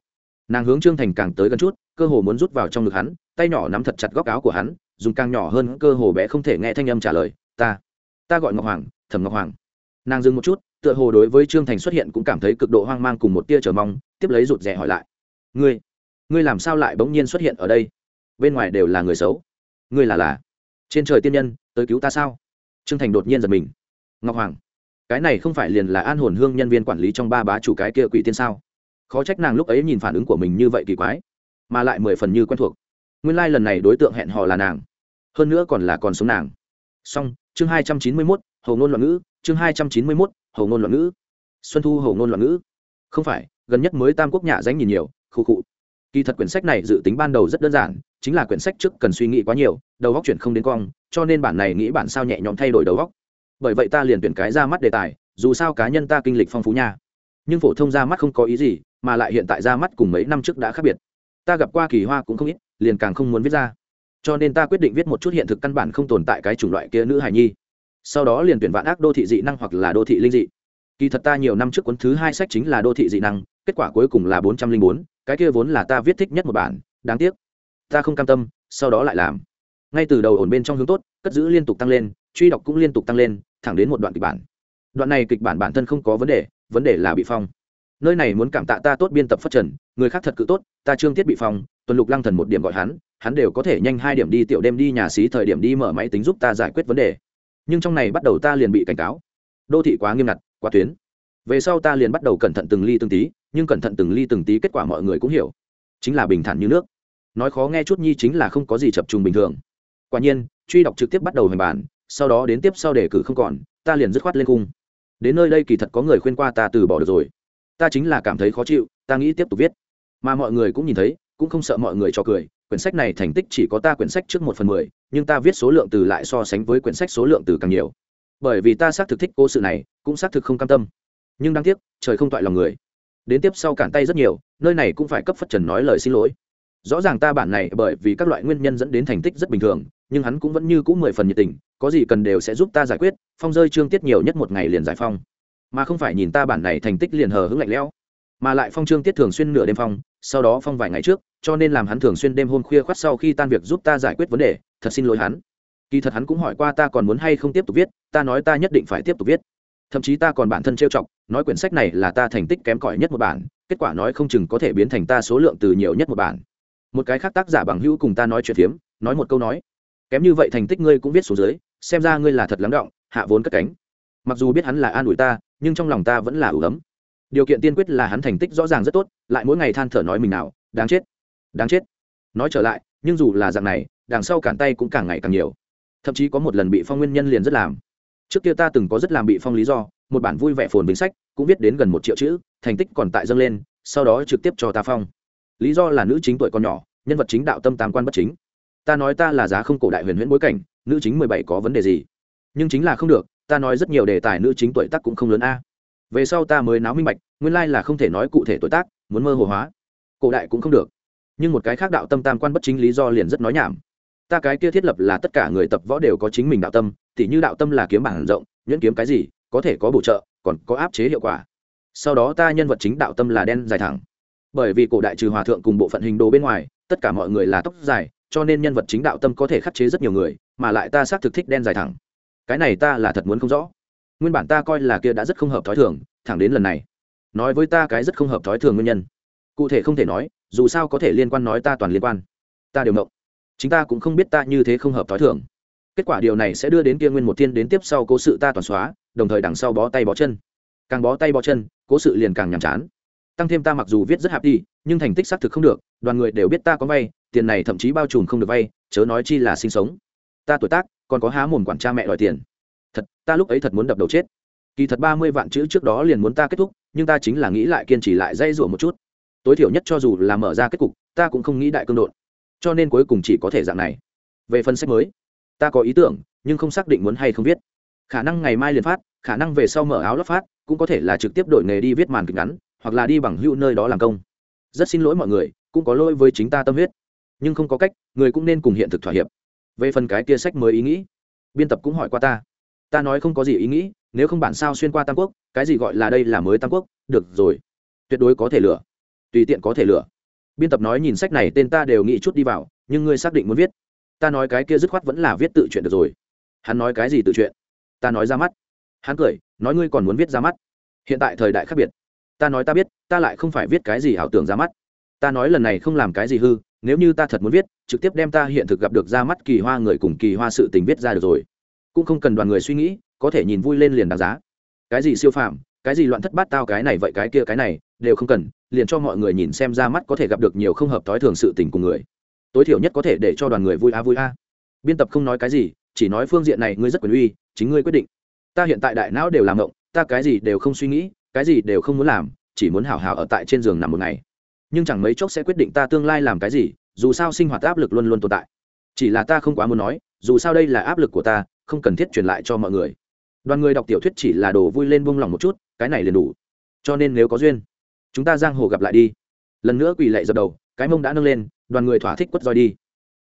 Nàng hướng trương thành càng tới gần chút, cơ hồ muốn rút vào trong ngực hắn, tay nhỏ nắm thật chặt góc áo của hắn, dùng càng nhỏ hơn, cơ hồ bé không thể nghe thanh âm trả lời, ta ta gọi ngọc hoàng, thẩm ngọc hoàng. Nàng dừng một chút, tựa hồ đối với trương thành xuất hiện cũng cảm thấy cực độ hoang mang cùng một tia chờ mong, tiếp lấy rụt rè hỏi lại, ngươi ngươi làm sao lại bỗng nhiên xuất hiện ở đây? Bên ngoài đều là người xấu. Ngươi là là, trên trời tiên nhân, tới cứu ta sao? Trương thành đột nhiên giật mình. Ngọc hoàng cái này không phải liền là an hồn hương nhân viên quản lý trong ba bá chủ cái kia quỷ tiên sao? Khó trách nàng lúc ấy nhìn phản ứng của mình như vậy kỳ quái, mà lại mười phần như quen thuộc. Nguyên lai、like、lần này đối tượng hẹn hò là nàng, hơn nữa còn là còn sống nàng. Song chương hai trăm chín mươi mốt hầu ngôn loạn ngữ, chương hai trăm chín mươi mốt hầu ngôn loạn ngữ. Xuân thu hầu ngôn loạn ngữ. Không phải, gần nhất mới tam quốc nhà danh nhìn nhiều, khu cụ kỳ thật quyển sách này dự tính ban đầu rất đơn giản, chính là quyển sách trước cần suy nghĩ quá nhiều, đầu góc chuyển không đến cong, cho nên bản này nghĩ bản sao nhẹ nhõm thay đổi đầu góc bởi vậy ta liền tuyển cái ra mắt đề tài, dù sao cá nhân ta kinh lịch phong phú nha. Nhưng phổ thông ra mắt không có ý gì, mà lại hiện tại ra mắt cùng mấy năm trước đã khác biệt. Ta gặp qua kỳ hoa cũng không ít, liền càng không muốn viết ra. Cho nên ta quyết định viết một chút hiện thực căn bản không tồn tại cái chủng loại kia nữ hài nhi. Sau đó liền tuyển vạn ác đô thị dị năng hoặc là đô thị linh dị. Kỳ thật ta nhiều năm trước cuốn thứ hai sách chính là đô thị dị năng, kết quả cuối cùng là bốn trăm linh bốn, cái kia vốn là ta viết thích nhất một bản, đáng tiếc. Ta không cam tâm, sau đó lại làm. Ngay từ đầu ổn bên trong hướng tốt, cất giữ liên tục tăng lên, truy đọc cũng liên tục tăng lên thẳng đến một đoạn kịch bản. Đoạn này kịch bản bản thân không có vấn đề vấn đề là bị phong. Nơi này muốn cảm tạ ta tốt biên tập phát trần, người khác thật cự tốt, ta trương tiết bị phong, tuần lục lăng thần một điểm gọi hắn hắn đều có thể nhanh hai điểm đi tiểu đêm đi nhà xí thời điểm đi mở máy tính giúp ta giải quyết vấn đề. Nhưng trong này bắt đầu ta liền bị cảnh cáo. Đô thị quá nghiêm ngặt, quá tuyến. Về sau ta liền bắt đầu cẩn thận từng ly từng tí, nhưng cẩn thận từng ly từng tí kết quả mọi người cũng hiểu. Chính là bình thản như nước. Nói khó nghe chút nhi chính là không có gì chập trùng bình thường. Quả nhiên, truy đọc trực tiếp bắt đầu hành bản sau đó đến tiếp sau đề cử không còn, ta liền dứt khoát lên cung đến nơi đây kỳ thật có người khuyên qua ta từ bỏ được rồi. Ta chính là cảm thấy khó chịu, ta nghĩ tiếp tục viết. Mà mọi người cũng nhìn thấy, cũng không sợ mọi người cho cười, quyển sách này thành tích chỉ có ta quyển sách trước một phần mười, nhưng ta viết số lượng từ lại so sánh với quyển sách số lượng từ càng nhiều. Bởi vì ta xác thực thích cố sự này, cũng xác thực không cam tâm. Nhưng đáng tiếc, trời không toại lòng người. Đến tiếp sau cản tay rất nhiều, nơi này cũng phải cấp phất trần nói lời xin lỗi. Rõ ràng ta bản này bởi vì các loại nguyên nhân dẫn đến thành tích rất bình thường nhưng hắn cũng vẫn như cũng mười phần nhiệt tình, có gì cần đều sẽ giúp ta giải quyết, phong rơi trương tiết nhiều nhất một ngày liền giải phong. Mà không phải nhìn ta bản này thành tích liền hờ hững lạnh lẽo, mà lại phong trương tiết thường xuyên nửa đêm phong, sau đó phong vài ngày trước, cho nên làm hắn thường xuyên đêm hôm khuya khoắt sau khi tan việc giúp ta giải quyết vấn đề, thật xin lỗi hắn. Kỳ thật hắn cũng hỏi qua ta còn muốn hay không tiếp tục viết, ta nói ta nhất định phải tiếp tục viết. Thậm chí ta còn bản thân trêu chọc, nói quyển sách này là ta thành tích kém cỏi nhất một bản, kết quả nói không chừng có thể biến thành ta số lượng từ nhiều nhất một bản. Một cái khác tác giả bằng hữu cùng ta nói chuyện phiếm, nói một câu nói kém như vậy thành tích ngươi cũng viết xuống dưới, xem ra ngươi là thật lắng động, hạ vốn cất cánh. Mặc dù biết hắn là an ủi ta, nhưng trong lòng ta vẫn là ủ ấm. Điều kiện tiên quyết là hắn thành tích rõ ràng rất tốt, lại mỗi ngày than thở nói mình nào, đáng chết đáng chết. Nói trở lại, nhưng dù là dạng này, đằng sau cản tay cũng càng ngày càng nhiều. Thậm chí có một lần bị phong nguyên nhân liền rất làm. Trước kia ta từng có rất làm bị phong lý do, một bản vui vẻ phồn vinh sách, cũng viết đến gần một triệu chữ, thành tích còn tại dâng lên, sau đó trực tiếp cho ta phong. Lý do là nữ chính tuổi còn nhỏ, nhân vật chính đạo tâm tam quan bất chính ta nói ta là giá không cổ đại huyền huyễn bối cảnh, nữ chính mười bảy có vấn đề gì? Nhưng chính là không được, ta nói rất nhiều đề tài nữ chính tuổi tác cũng không lớn a. Về sau ta mới náo minh bạch, nguyên lai là không thể nói cụ thể tuổi tác, muốn mơ hồ hóa. Cổ đại cũng không được. Nhưng một cái khác đạo tâm tam quan bất chính lý do liền rất nói nhảm. Ta cái kia thiết lập là tất cả người tập võ đều có chính mình đạo tâm, tỉ như đạo tâm là kiếm bản rộng, nhuyễn kiếm cái gì, có thể có bổ trợ, còn có áp chế hiệu quả. Sau đó ta nhân vật chính đạo tâm là đen dài thẳng. Bởi vì cổ đại trừ hòa thượng cùng bộ phận hình đồ bên ngoài, tất cả mọi người là tóc dài cho nên nhân vật chính đạo tâm có thể khắc chế rất nhiều người, mà lại ta xác thực thích đen dài thẳng. Cái này ta là thật muốn không rõ. Nguyên bản ta coi là kia đã rất không hợp thói thường, thẳng đến lần này. Nói với ta cái rất không hợp thói thường nguyên nhân. Cụ thể không thể nói, dù sao có thể liên quan nói ta toàn liên quan. Ta đều mộng chính ta cũng không biết ta như thế không hợp thói thường. Kết quả điều này sẽ đưa đến kia nguyên một thiên đến tiếp sau cố sự ta toàn xóa, đồng thời đằng sau bó tay bó chân. Càng bó tay bó chân, cố sự liền càng nhàm chán. Tăng thêm ta mặc dù viết rất hạp đi, nhưng thành tích xác thực không được, đoàn người đều biết ta có vay tiền này thậm chí bao trùm không được vay, chớ nói chi là sinh sống. Ta tuổi tác, còn có há mồm quản cha mẹ đòi tiền. Thật, ta lúc ấy thật muốn đập đầu chết. Kỳ thật ba mươi vạn chữ trước đó liền muốn ta kết thúc, nhưng ta chính là nghĩ lại kiên trì lại dây dụa một chút. Tối thiểu nhất cho dù là mở ra kết cục, ta cũng không nghĩ đại cương đột cho nên cuối cùng chỉ có thể dạng này. Về phần sách mới, ta có ý tưởng, nhưng không xác định muốn hay không viết. Khả năng ngày mai liền phát, khả năng về sau mở áo lắp phát, cũng có thể là trực tiếp đổi nghề đi viết màn kịch ngắn, hoặc là đi bằng hữu nơi đó làm công. Rất xin lỗi mọi người, cũng có lỗi với chính ta tâm huyết nhưng không có cách, người cũng nên cùng hiện thực thỏa hiệp. Về phần cái kia sách mới ý nghĩ, biên tập cũng hỏi qua ta. Ta nói không có gì ý nghĩ, nếu không bản sao xuyên qua tam quốc, cái gì gọi là đây là mới tam quốc? Được rồi. Tuyệt đối có thể lửa tùy tiện có thể lửa biên tập nói nhìn sách này tên ta đều nghĩ chút đi vào, nhưng ngươi xác định muốn viết. Ta nói cái kia dứt khoát vẫn là viết tự chuyện được rồi. Hắn nói cái gì tự chuyện? Ta nói ra mắt. Hắn cười, nói ngươi còn muốn viết ra mắt. Hiện tại thời đại khác biệt. Ta nói ta biết, ta lại không phải viết cái gì ảo tưởng ra mắt. Ta nói lần này không làm cái gì hư nếu như ta thật muốn viết, trực tiếp đem ta hiện thực gặp được ra mắt kỳ hoa người cùng kỳ hoa sự tình viết ra được rồi. Cũng không cần đoàn người suy nghĩ, có thể nhìn vui lên liền đáng giá. Cái gì siêu phàm, cái gì loạn thất bát tao cái này vậy cái kia cái này, đều không cần, liền cho mọi người nhìn xem ra mắt có thể gặp được nhiều không hợp thói thường sự tình cùng người. Tối thiểu nhất có thể để cho đoàn người vui a vui a. Biên tập không nói cái gì, chỉ nói phương diện này ngươi rất quyền uy, chính ngươi quyết định. Ta hiện tại đại não đều làm ngộng, ta cái gì đều không suy nghĩ, cái gì đều không muốn làm, chỉ muốn hào hào ở tại trên giường nằm một ngày nhưng chẳng mấy chốc sẽ quyết định ta tương lai làm cái gì, dù sao sinh hoạt áp lực luôn luôn tồn tại. Chỉ là ta không quá muốn nói, dù sao đây là áp lực của ta, không cần thiết truyền lại cho mọi người. Đoàn người đọc tiểu thuyết chỉ là đồ vui lên buông lòng một chút, cái này liền đủ. Cho nên nếu có duyên, chúng ta giang hồ gặp lại đi. Lần nữa quỳ lệ dập đầu, cái mông đã nâng lên, đoàn người thỏa thích quất roi đi.